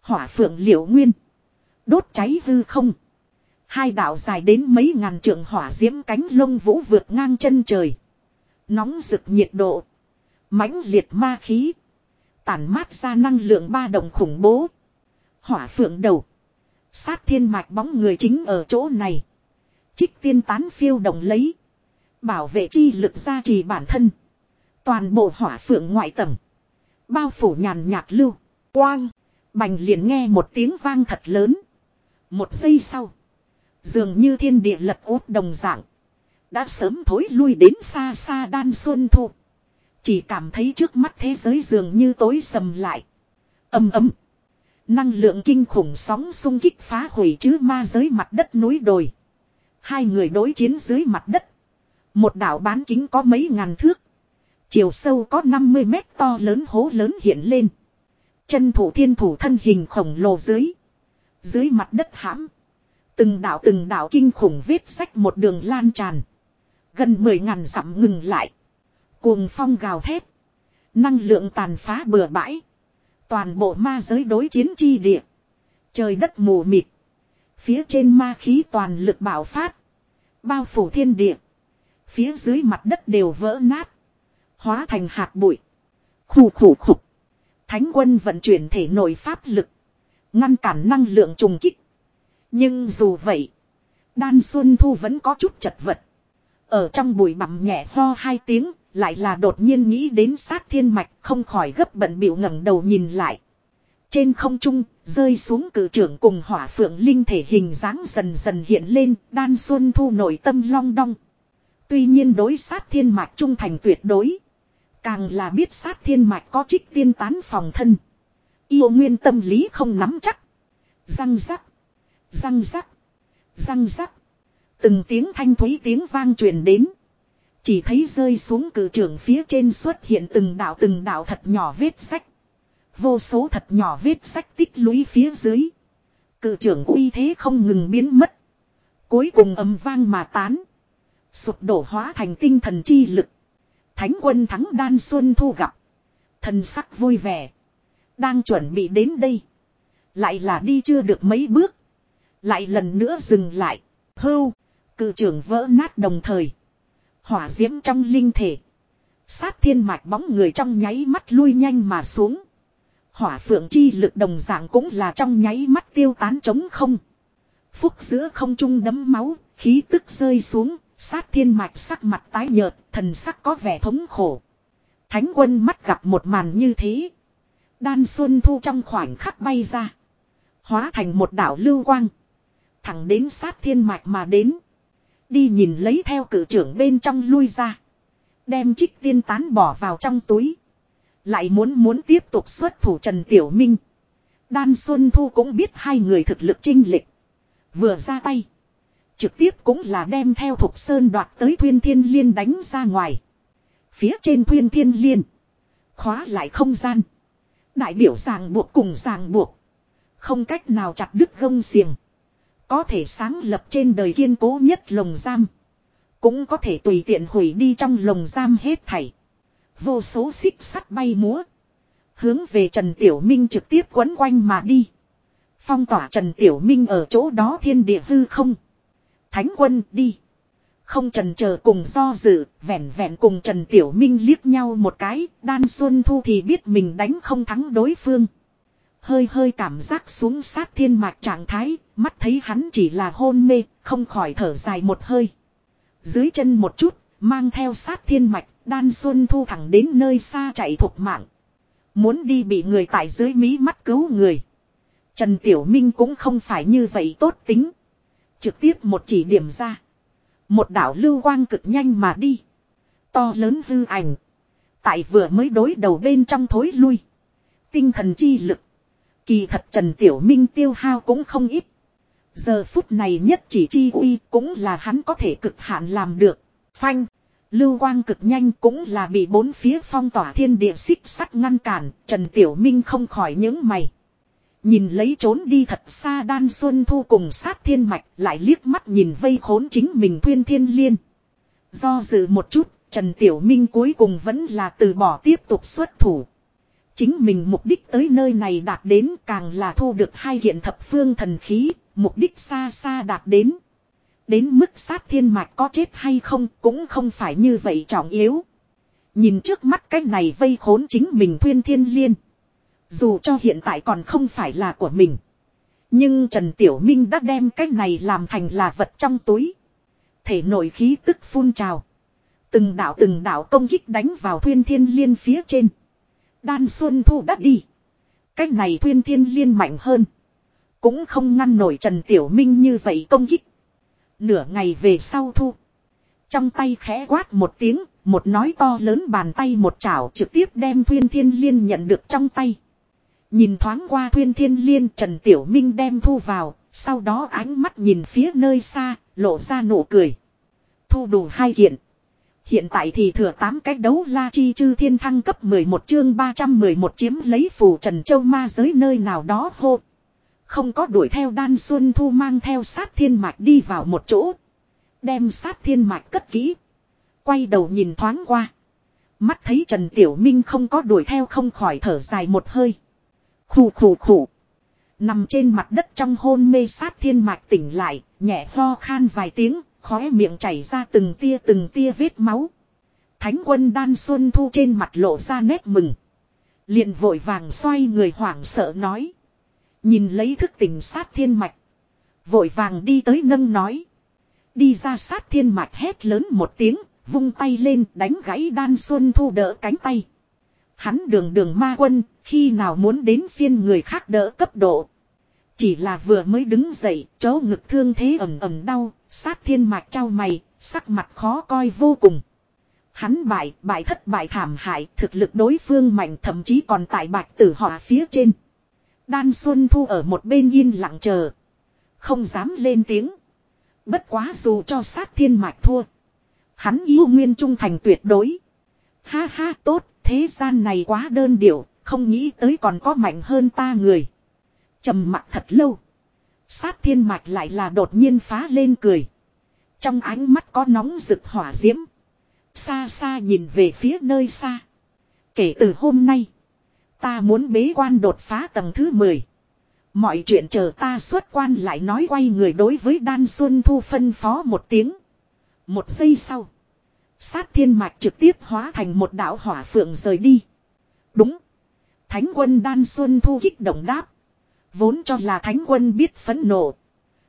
Hỏa phượng liễu nguyên. Đốt cháy hư không. Hai đạo dài đến mấy ngàn trượng hỏa diễm cánh lông vũ vượt ngang chân trời. Nóng rực nhiệt độ. mãnh liệt ma khí. Tản mát ra năng lượng ba đồng khủng bố. Hỏa phượng đầu. Sát thiên mạch bóng người chính ở chỗ này. Trích tiên tán phiêu đồng lấy. Bảo vệ chi lực gia trì bản thân. Toàn bộ hỏa phượng ngoại tầng. Bao phủ nhàn nhạt lưu. Quang. Bành liền nghe một tiếng vang thật lớn. Một giây sau. Dường như thiên địa lật út đồng dạng. Đã sớm thối lui đến xa xa đan xuân thu. Chỉ cảm thấy trước mắt thế giới dường như tối sầm lại. Âm ấm. Năng lượng kinh khủng sóng xung kích phá hủy chứ ma giới mặt đất núi đồi. Hai người đối chiến dưới mặt đất. Một đảo bán kính có mấy ngàn thước. Chiều sâu có 50 mét to lớn hố lớn hiện lên. Chân thủ thiên thủ thân hình khổng lồ dưới. Dưới mặt đất hãm. Từng đảo từng đảo kinh khủng viết sách một đường lan tràn. Gần 10 ngàn dặm ngừng lại. Cuồng phong gào thét. Năng lượng tàn phá bừa bãi. Toàn bộ ma giới đối chiến chi địa. Trời đất mù mịt. Phía trên ma khí toàn lực bạo phát. Bao phủ thiên địa. Phía dưới mặt đất đều vỡ nát. Hóa thành hạt bụi. Khủ khủ khục. Thánh quân vận chuyển thể nội pháp lực. Ngăn cản năng lượng trùng kích. Nhưng dù vậy. Đan Xuân Thu vẫn có chút chật vật. Ở trong bụi bặm nhẹ ho hai tiếng. Lại là đột nhiên nghĩ đến sát thiên mạch không khỏi gấp bận biểu ngẩng đầu nhìn lại. Trên không trung, rơi xuống cử trưởng cùng hỏa phượng linh thể hình dáng dần dần hiện lên, đan xuân thu nội tâm long đong. Tuy nhiên đối sát thiên mạch trung thành tuyệt đối. Càng là biết sát thiên mạch có trích tiên tán phòng thân. Yêu nguyên tâm lý không nắm chắc. Răng rắc. Răng rắc. Răng rắc. Từng tiếng thanh thúy tiếng vang truyền đến. Chỉ thấy rơi xuống cử trưởng phía trên xuất hiện từng đạo từng đạo thật nhỏ vết sách. Vô số thật nhỏ vết sách tích lũy phía dưới. Cự trưởng uy thế không ngừng biến mất. Cuối cùng ầm vang mà tán. Sụp đổ hóa thành tinh thần chi lực. Thánh quân thắng đan xuân thu gặp. Thần sắc vui vẻ. Đang chuẩn bị đến đây. Lại là đi chưa được mấy bước. Lại lần nữa dừng lại. Hưu. Cự trưởng vỡ nát đồng thời. Hỏa diễm trong linh thể. Sát thiên mạch bóng người trong nháy mắt lui nhanh mà xuống. Hỏa phượng chi lực đồng dạng cũng là trong nháy mắt tiêu tán trống không. Phúc giữa không trung đấm máu, khí tức rơi xuống, sát thiên mạch sắc mặt tái nhợt, thần sắc có vẻ thống khổ. Thánh quân mắt gặp một màn như thế. Đan xuân thu trong khoảnh khắc bay ra. Hóa thành một đảo lưu quang. Thẳng đến sát thiên mạch mà đến. Đi nhìn lấy theo cử trưởng bên trong lui ra. Đem trích tiên tán bỏ vào trong túi. Lại muốn muốn tiếp tục xuất thủ Trần Tiểu Minh. Đan Xuân Thu cũng biết hai người thực lực trinh lịch. Vừa ra tay. Trực tiếp cũng là đem theo Thục Sơn đoạt tới Thuyên Thiên Liên đánh ra ngoài. Phía trên Thuyên Thiên Liên. Khóa lại không gian. Đại biểu ràng buộc cùng ràng buộc. Không cách nào chặt đứt gông xiềng. Có thể sáng lập trên đời kiên cố nhất lồng giam. Cũng có thể tùy tiện hủy đi trong lồng giam hết thảy. Vô số xích sắt bay múa. Hướng về Trần Tiểu Minh trực tiếp quấn quanh mà đi. Phong tỏa Trần Tiểu Minh ở chỗ đó thiên địa hư không. Thánh quân đi. Không trần chờ cùng do dự, vẹn vẹn cùng Trần Tiểu Minh liếc nhau một cái, đan xuân thu thì biết mình đánh không thắng đối phương. Hơi hơi cảm giác xuống sát thiên mạch trạng thái, mắt thấy hắn chỉ là hôn mê, không khỏi thở dài một hơi. Dưới chân một chút, mang theo sát thiên mạch, đan xuân thu thẳng đến nơi xa chạy thục mạng. Muốn đi bị người tại dưới mí mắt cứu người. Trần Tiểu Minh cũng không phải như vậy tốt tính. Trực tiếp một chỉ điểm ra. Một đảo lưu quang cực nhanh mà đi. To lớn hư ảnh. Tại vừa mới đối đầu bên trong thối lui. Tinh thần chi lực. Kỳ thật Trần Tiểu Minh tiêu hao cũng không ít. Giờ phút này nhất chỉ chi uy cũng là hắn có thể cực hạn làm được. Phanh. Lưu quang cực nhanh cũng là bị bốn phía phong tỏa thiên địa xích sắt ngăn cản. Trần Tiểu Minh không khỏi những mày. Nhìn lấy trốn đi thật xa đan xuân thu cùng sát thiên mạch lại liếc mắt nhìn vây khốn chính mình thuyên thiên liên. Do dự một chút, Trần Tiểu Minh cuối cùng vẫn là từ bỏ tiếp tục xuất thủ. Chính mình mục đích tới nơi này đạt đến càng là thu được hai hiện thập phương thần khí, mục đích xa xa đạt đến. Đến mức sát thiên mạch có chết hay không cũng không phải như vậy trọng yếu. Nhìn trước mắt cái này vây khốn chính mình thuyên thiên liên. Dù cho hiện tại còn không phải là của mình. Nhưng Trần Tiểu Minh đã đem cái này làm thành là vật trong túi. Thể nội khí tức phun trào. Từng đạo từng đạo công kích đánh vào thuyên thiên liên phía trên. Đan Xuân Thu đã đi. cách này thuyên thiên liên mạnh hơn. Cũng không ngăn nổi Trần Tiểu Minh như vậy công kích. Nửa ngày về sau thu. Trong tay khẽ quát một tiếng, một nói to lớn bàn tay một chảo trực tiếp đem thuyên thiên liên nhận được trong tay. Nhìn thoáng qua thuyên thiên liên Trần Tiểu Minh đem thu vào, sau đó ánh mắt nhìn phía nơi xa, lộ ra nụ cười. Thu đủ hai kiện. Hiện tại thì thừa 8 cách đấu la chi chư thiên thăng cấp 11 chương 311 chiếm lấy phù trần châu ma giới nơi nào đó hô. Không có đuổi theo đan xuân thu mang theo sát thiên mạch đi vào một chỗ. Đem sát thiên mạch cất kỹ. Quay đầu nhìn thoáng qua. Mắt thấy Trần Tiểu Minh không có đuổi theo không khỏi thở dài một hơi. Khủ khủ khủ. Nằm trên mặt đất trong hôn mê sát thiên mạch tỉnh lại, nhẹ ho khan vài tiếng, khóe miệng chảy ra từng tia từng tia vết máu. Thánh quân đan xuân thu trên mặt lộ ra nét mừng. liền vội vàng xoay người hoảng sợ nói. Nhìn lấy thức tỉnh sát thiên mạch. Vội vàng đi tới nâng nói. Đi ra sát thiên mạch hét lớn một tiếng, vung tay lên đánh gãy đan xuân thu đỡ cánh tay. Hắn đường đường ma quân, khi nào muốn đến phiên người khác đỡ cấp độ. Chỉ là vừa mới đứng dậy, chỗ ngực thương thế ẩm ẩm đau, sát thiên mạch trao mày, sắc mặt khó coi vô cùng. Hắn bại, bại thất bại thảm hại, thực lực đối phương mạnh thậm chí còn tại bạch tử họa phía trên. Đan Xuân Thu ở một bên yên lặng chờ. Không dám lên tiếng. Bất quá dù cho sát thiên mạch thua. Hắn yêu nguyên trung thành tuyệt đối. Ha ha tốt, thế gian này quá đơn điệu, không nghĩ tới còn có mạnh hơn ta người trầm mặc thật lâu. Sát thiên mạch lại là đột nhiên phá lên cười. Trong ánh mắt có nóng rực hỏa diễm. Xa xa nhìn về phía nơi xa. Kể từ hôm nay. Ta muốn bế quan đột phá tầng thứ 10. Mọi chuyện chờ ta xuất quan lại nói quay người đối với Đan Xuân Thu phân phó một tiếng. Một giây sau. Sát thiên mạch trực tiếp hóa thành một đạo hỏa phượng rời đi. Đúng. Thánh quân Đan Xuân Thu kích động đáp. Vốn cho là thánh quân biết phấn nộ.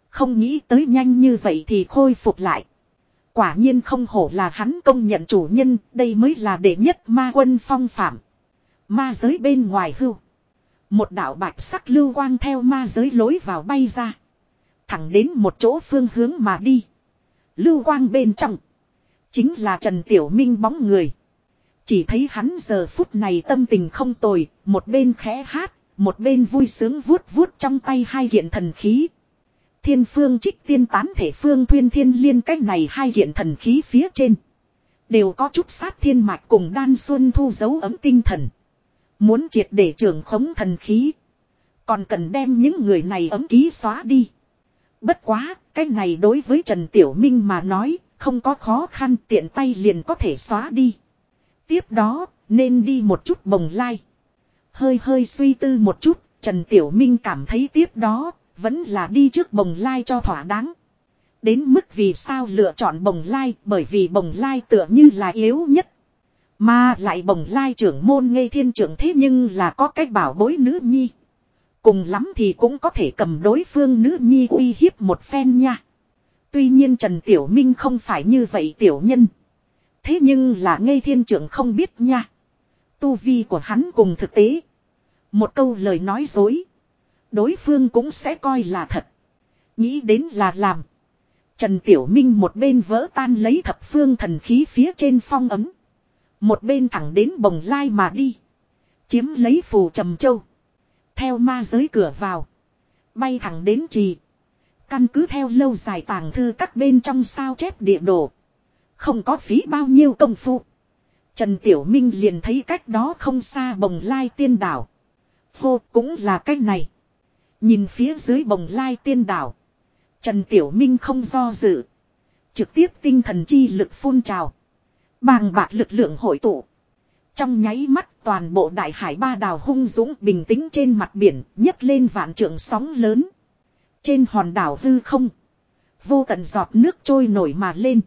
Không nghĩ tới nhanh như vậy thì khôi phục lại. Quả nhiên không hổ là hắn công nhận chủ nhân, đây mới là đệ nhất ma quân phong phạm. Ma giới bên ngoài hưu. Một đạo bạch sắc lưu quang theo ma giới lối vào bay ra. Thẳng đến một chỗ phương hướng mà đi. Lưu quang bên trong. Chính là Trần Tiểu Minh bóng người. Chỉ thấy hắn giờ phút này tâm tình không tồi, một bên khẽ hát, một bên vui sướng vuốt vuốt trong tay hai kiện thần khí. Thiên phương trích tiên tán thể phương thuyên thiên liên cách này hai kiện thần khí phía trên. Đều có chút sát thiên mạch cùng đan xuân thu dấu ấm tinh thần. Muốn triệt để trưởng khống thần khí. Còn cần đem những người này ấm ký xóa đi. Bất quá, cái này đối với Trần Tiểu Minh mà nói, không có khó khăn tiện tay liền có thể xóa đi. Tiếp đó, nên đi một chút bồng lai. Hơi hơi suy tư một chút, Trần Tiểu Minh cảm thấy tiếp đó, vẫn là đi trước bồng lai cho thỏa đáng. Đến mức vì sao lựa chọn bồng lai bởi vì bồng lai tựa như là yếu nhất mà lại bồng lai trưởng môn ngây thiên trưởng thế nhưng là có cách bảo bối nữ nhi. Cùng lắm thì cũng có thể cầm đối phương nữ nhi uy hiếp một phen nha. Tuy nhiên Trần Tiểu Minh không phải như vậy tiểu nhân. Thế nhưng là ngây thiên trưởng không biết nha. Tu vi của hắn cùng thực tế. Một câu lời nói dối. Đối phương cũng sẽ coi là thật. Nghĩ đến là làm. Trần Tiểu Minh một bên vỡ tan lấy thập phương thần khí phía trên phong ấm. Một bên thẳng đến bồng lai mà đi. Chiếm lấy phù trầm châu. Theo ma giới cửa vào. Bay thẳng đến trì. Căn cứ theo lâu dài tàng thư các bên trong sao chép địa đồ. Không có phí bao nhiêu công phu. Trần Tiểu Minh liền thấy cách đó không xa bồng lai tiên đảo. Hô, cũng là cách này. Nhìn phía dưới bồng lai tiên đảo. Trần Tiểu Minh không do dự. Trực tiếp tinh thần chi lực phun trào. Bàng bạc lực lượng hội tụ. Trong nháy mắt, toàn bộ đại hải ba đảo hung dũng bình tĩnh trên mặt biển, nhấc lên vạn trượng sóng lớn. Trên hòn đảo hư không. Vô tận giọt nước trôi nổi mà lên.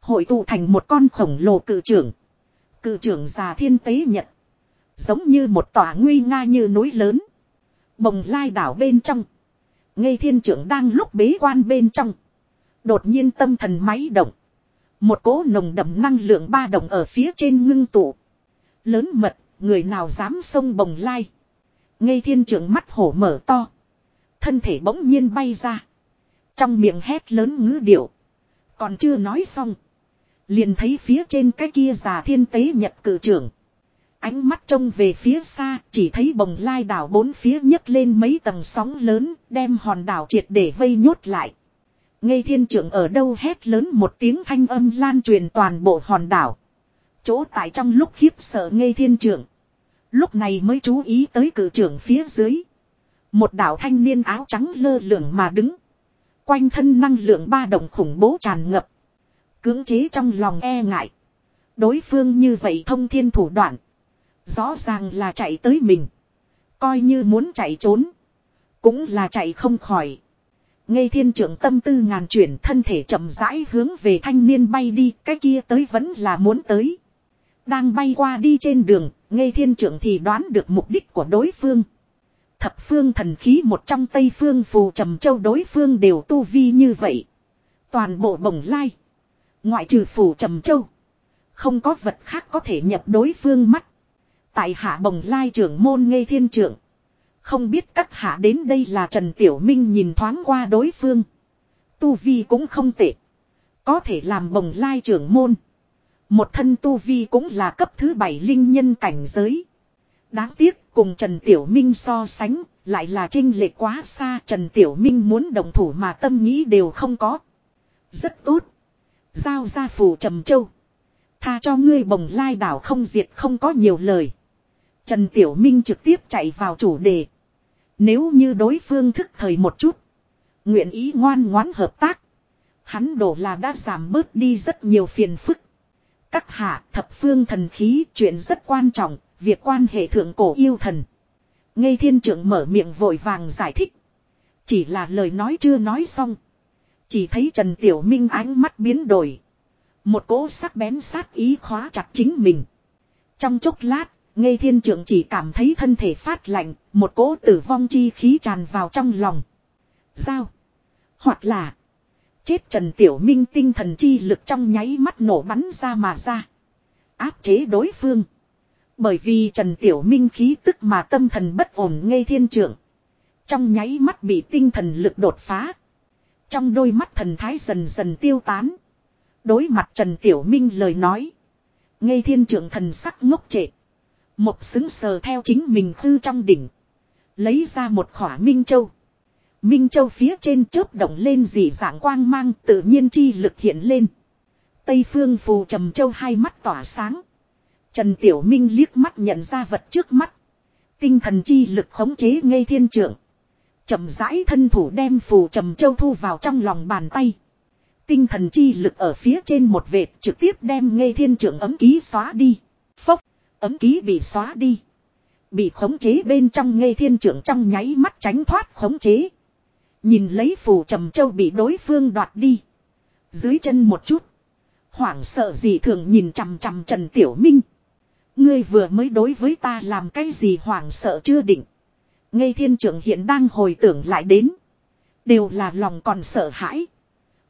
Hội tụ thành một con khổng lồ cự trưởng. Cự trưởng già thiên tế nhật. Giống như một tòa nguy nga như núi lớn. Bồng lai đảo bên trong. Ngây thiên trưởng đang lúc bế quan bên trong. Đột nhiên tâm thần máy động. Một cỗ nồng đậm năng lượng ba động ở phía trên ngưng tụ. Lớn mật, người nào dám xông bồng lai. Ngây thiên trưởng mắt hổ mở to. Thân thể bỗng nhiên bay ra. Trong miệng hét lớn ngữ điệu. Còn chưa nói xong. Liền thấy phía trên cái kia già thiên tế nhật cử trưởng. Ánh mắt trông về phía xa, chỉ thấy bồng lai đảo bốn phía nhấc lên mấy tầng sóng lớn, đem hòn đảo triệt để vây nhốt lại. Ngây thiên trưởng ở đâu hét lớn một tiếng thanh âm lan truyền toàn bộ hòn đảo. Chỗ tại trong lúc khiếp sợ ngây thiên trưởng. Lúc này mới chú ý tới cử trưởng phía dưới. Một đảo thanh niên áo trắng lơ lửng mà đứng. Quanh thân năng lượng ba động khủng bố tràn ngập. Cưỡng chế trong lòng e ngại. Đối phương như vậy thông thiên thủ đoạn. Rõ ràng là chạy tới mình. Coi như muốn chạy trốn. Cũng là chạy không khỏi. Ngây thiên trưởng tâm tư ngàn chuyển thân thể chậm rãi hướng về thanh niên bay đi. Cái kia tới vẫn là muốn tới. Đang bay qua đi trên đường. Ngây thiên trưởng thì đoán được mục đích của đối phương. Thập phương thần khí một trong tây phương phù trầm châu đối phương đều tu vi như vậy. Toàn bộ bồng lai. Ngoại trừ phủ trầm châu. Không có vật khác có thể nhập đối phương mắt. Tại hạ bồng lai trưởng môn ngây thiên trưởng. Không biết các hạ đến đây là Trần Tiểu Minh nhìn thoáng qua đối phương. Tu vi cũng không tệ. Có thể làm bồng lai trưởng môn. Một thân tu vi cũng là cấp thứ bảy linh nhân cảnh giới. Đáng tiếc cùng Trần Tiểu Minh so sánh, lại là trinh lệch quá xa Trần Tiểu Minh muốn đồng thủ mà tâm nghĩ đều không có. Rất tốt. Giao ra phù trầm châu. Tha cho ngươi bồng lai đảo không diệt không có nhiều lời. Trần Tiểu Minh trực tiếp chạy vào chủ đề. Nếu như đối phương thức thời một chút. Nguyện ý ngoan ngoãn hợp tác. Hắn đổ là đã giảm bớt đi rất nhiều phiền phức. Các hạ thập phương thần khí chuyện rất quan trọng. Việc quan hệ thượng cổ yêu thần. Ngây thiên trưởng mở miệng vội vàng giải thích. Chỉ là lời nói chưa nói xong. Chỉ thấy Trần Tiểu Minh ánh mắt biến đổi. Một cỗ sắc bén sát ý khóa chặt chính mình. Trong chốc lát, Ngây thiên trưởng chỉ cảm thấy thân thể phát lạnh, một cỗ tử vong chi khí tràn vào trong lòng. Sao? Hoặc là chết Trần Tiểu Minh tinh thần chi lực trong nháy mắt nổ bắn ra mà ra. Áp chế đối phương. Bởi vì Trần Tiểu Minh khí tức mà tâm thần bất ổn ngây thiên trưởng. Trong nháy mắt bị tinh thần lực đột phá. Trong đôi mắt thần thái dần dần tiêu tán. Đối mặt Trần Tiểu Minh lời nói. Ngây thiên trưởng thần sắc ngốc trệ. Một xứng sờ theo chính mình hư trong đỉnh. Lấy ra một khỏa Minh Châu. Minh Châu phía trên chớp động lên dị dạng quang mang tự nhiên chi lực hiện lên. Tây phương phù trầm châu hai mắt tỏa sáng. Trần Tiểu Minh liếc mắt nhận ra vật trước mắt. Tinh thần chi lực khống chế ngây thiên trưởng chậm rãi thân thủ đem phù trầm châu thu vào trong lòng bàn tay. Tinh thần chi lực ở phía trên một vệt trực tiếp đem ngây thiên trưởng ấm ký xóa đi. Phốc. Ấm ký bị xóa đi. Bị khống chế bên trong ngây thiên trưởng trong nháy mắt tránh thoát khống chế. Nhìn lấy phù trầm châu bị đối phương đoạt đi. Dưới chân một chút. Hoảng sợ gì thường nhìn chằm chằm Trần Tiểu Minh. Ngươi vừa mới đối với ta làm cái gì hoảng sợ chưa định. Ngây thiên trưởng hiện đang hồi tưởng lại đến. Đều là lòng còn sợ hãi.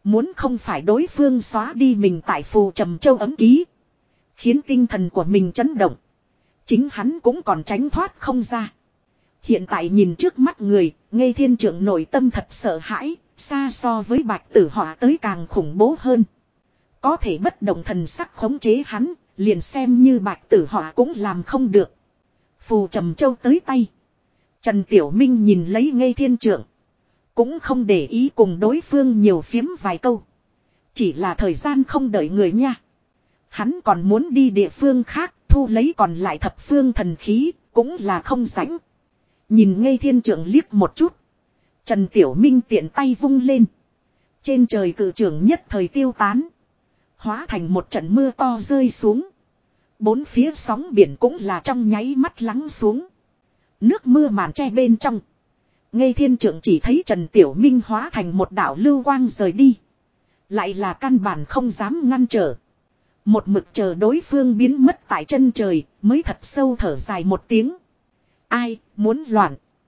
Muốn không phải đối phương xóa đi mình tại phù trầm châu ấm ký. Khiến tinh thần của mình chấn động. Chính hắn cũng còn tránh thoát không ra. Hiện tại nhìn trước mắt người, ngây thiên trưởng nội tâm thật sợ hãi, xa so với bạch tử họa tới càng khủng bố hơn. Có thể bất động thần sắc khống chế hắn, liền xem như bạch tử họa cũng làm không được. Phù trầm châu tới tay. Trần Tiểu Minh nhìn lấy ngây thiên trưởng. Cũng không để ý cùng đối phương nhiều phiếm vài câu. Chỉ là thời gian không đợi người nha. Hắn còn muốn đi địa phương khác, thu lấy còn lại thập phương thần khí, cũng là không sánh. Nhìn ngây thiên trưởng liếc một chút. Trần Tiểu Minh tiện tay vung lên. Trên trời cử trưởng nhất thời tiêu tán. Hóa thành một trận mưa to rơi xuống. Bốn phía sóng biển cũng là trong nháy mắt lắng xuống. Nước mưa màn che bên trong. Ngây thiên trưởng chỉ thấy Trần Tiểu Minh hóa thành một đảo lưu quang rời đi. Lại là căn bản không dám ngăn trở. Một mực chờ đối phương biến mất tại chân trời, mới thật sâu thở dài một tiếng. Ai, muốn loạn.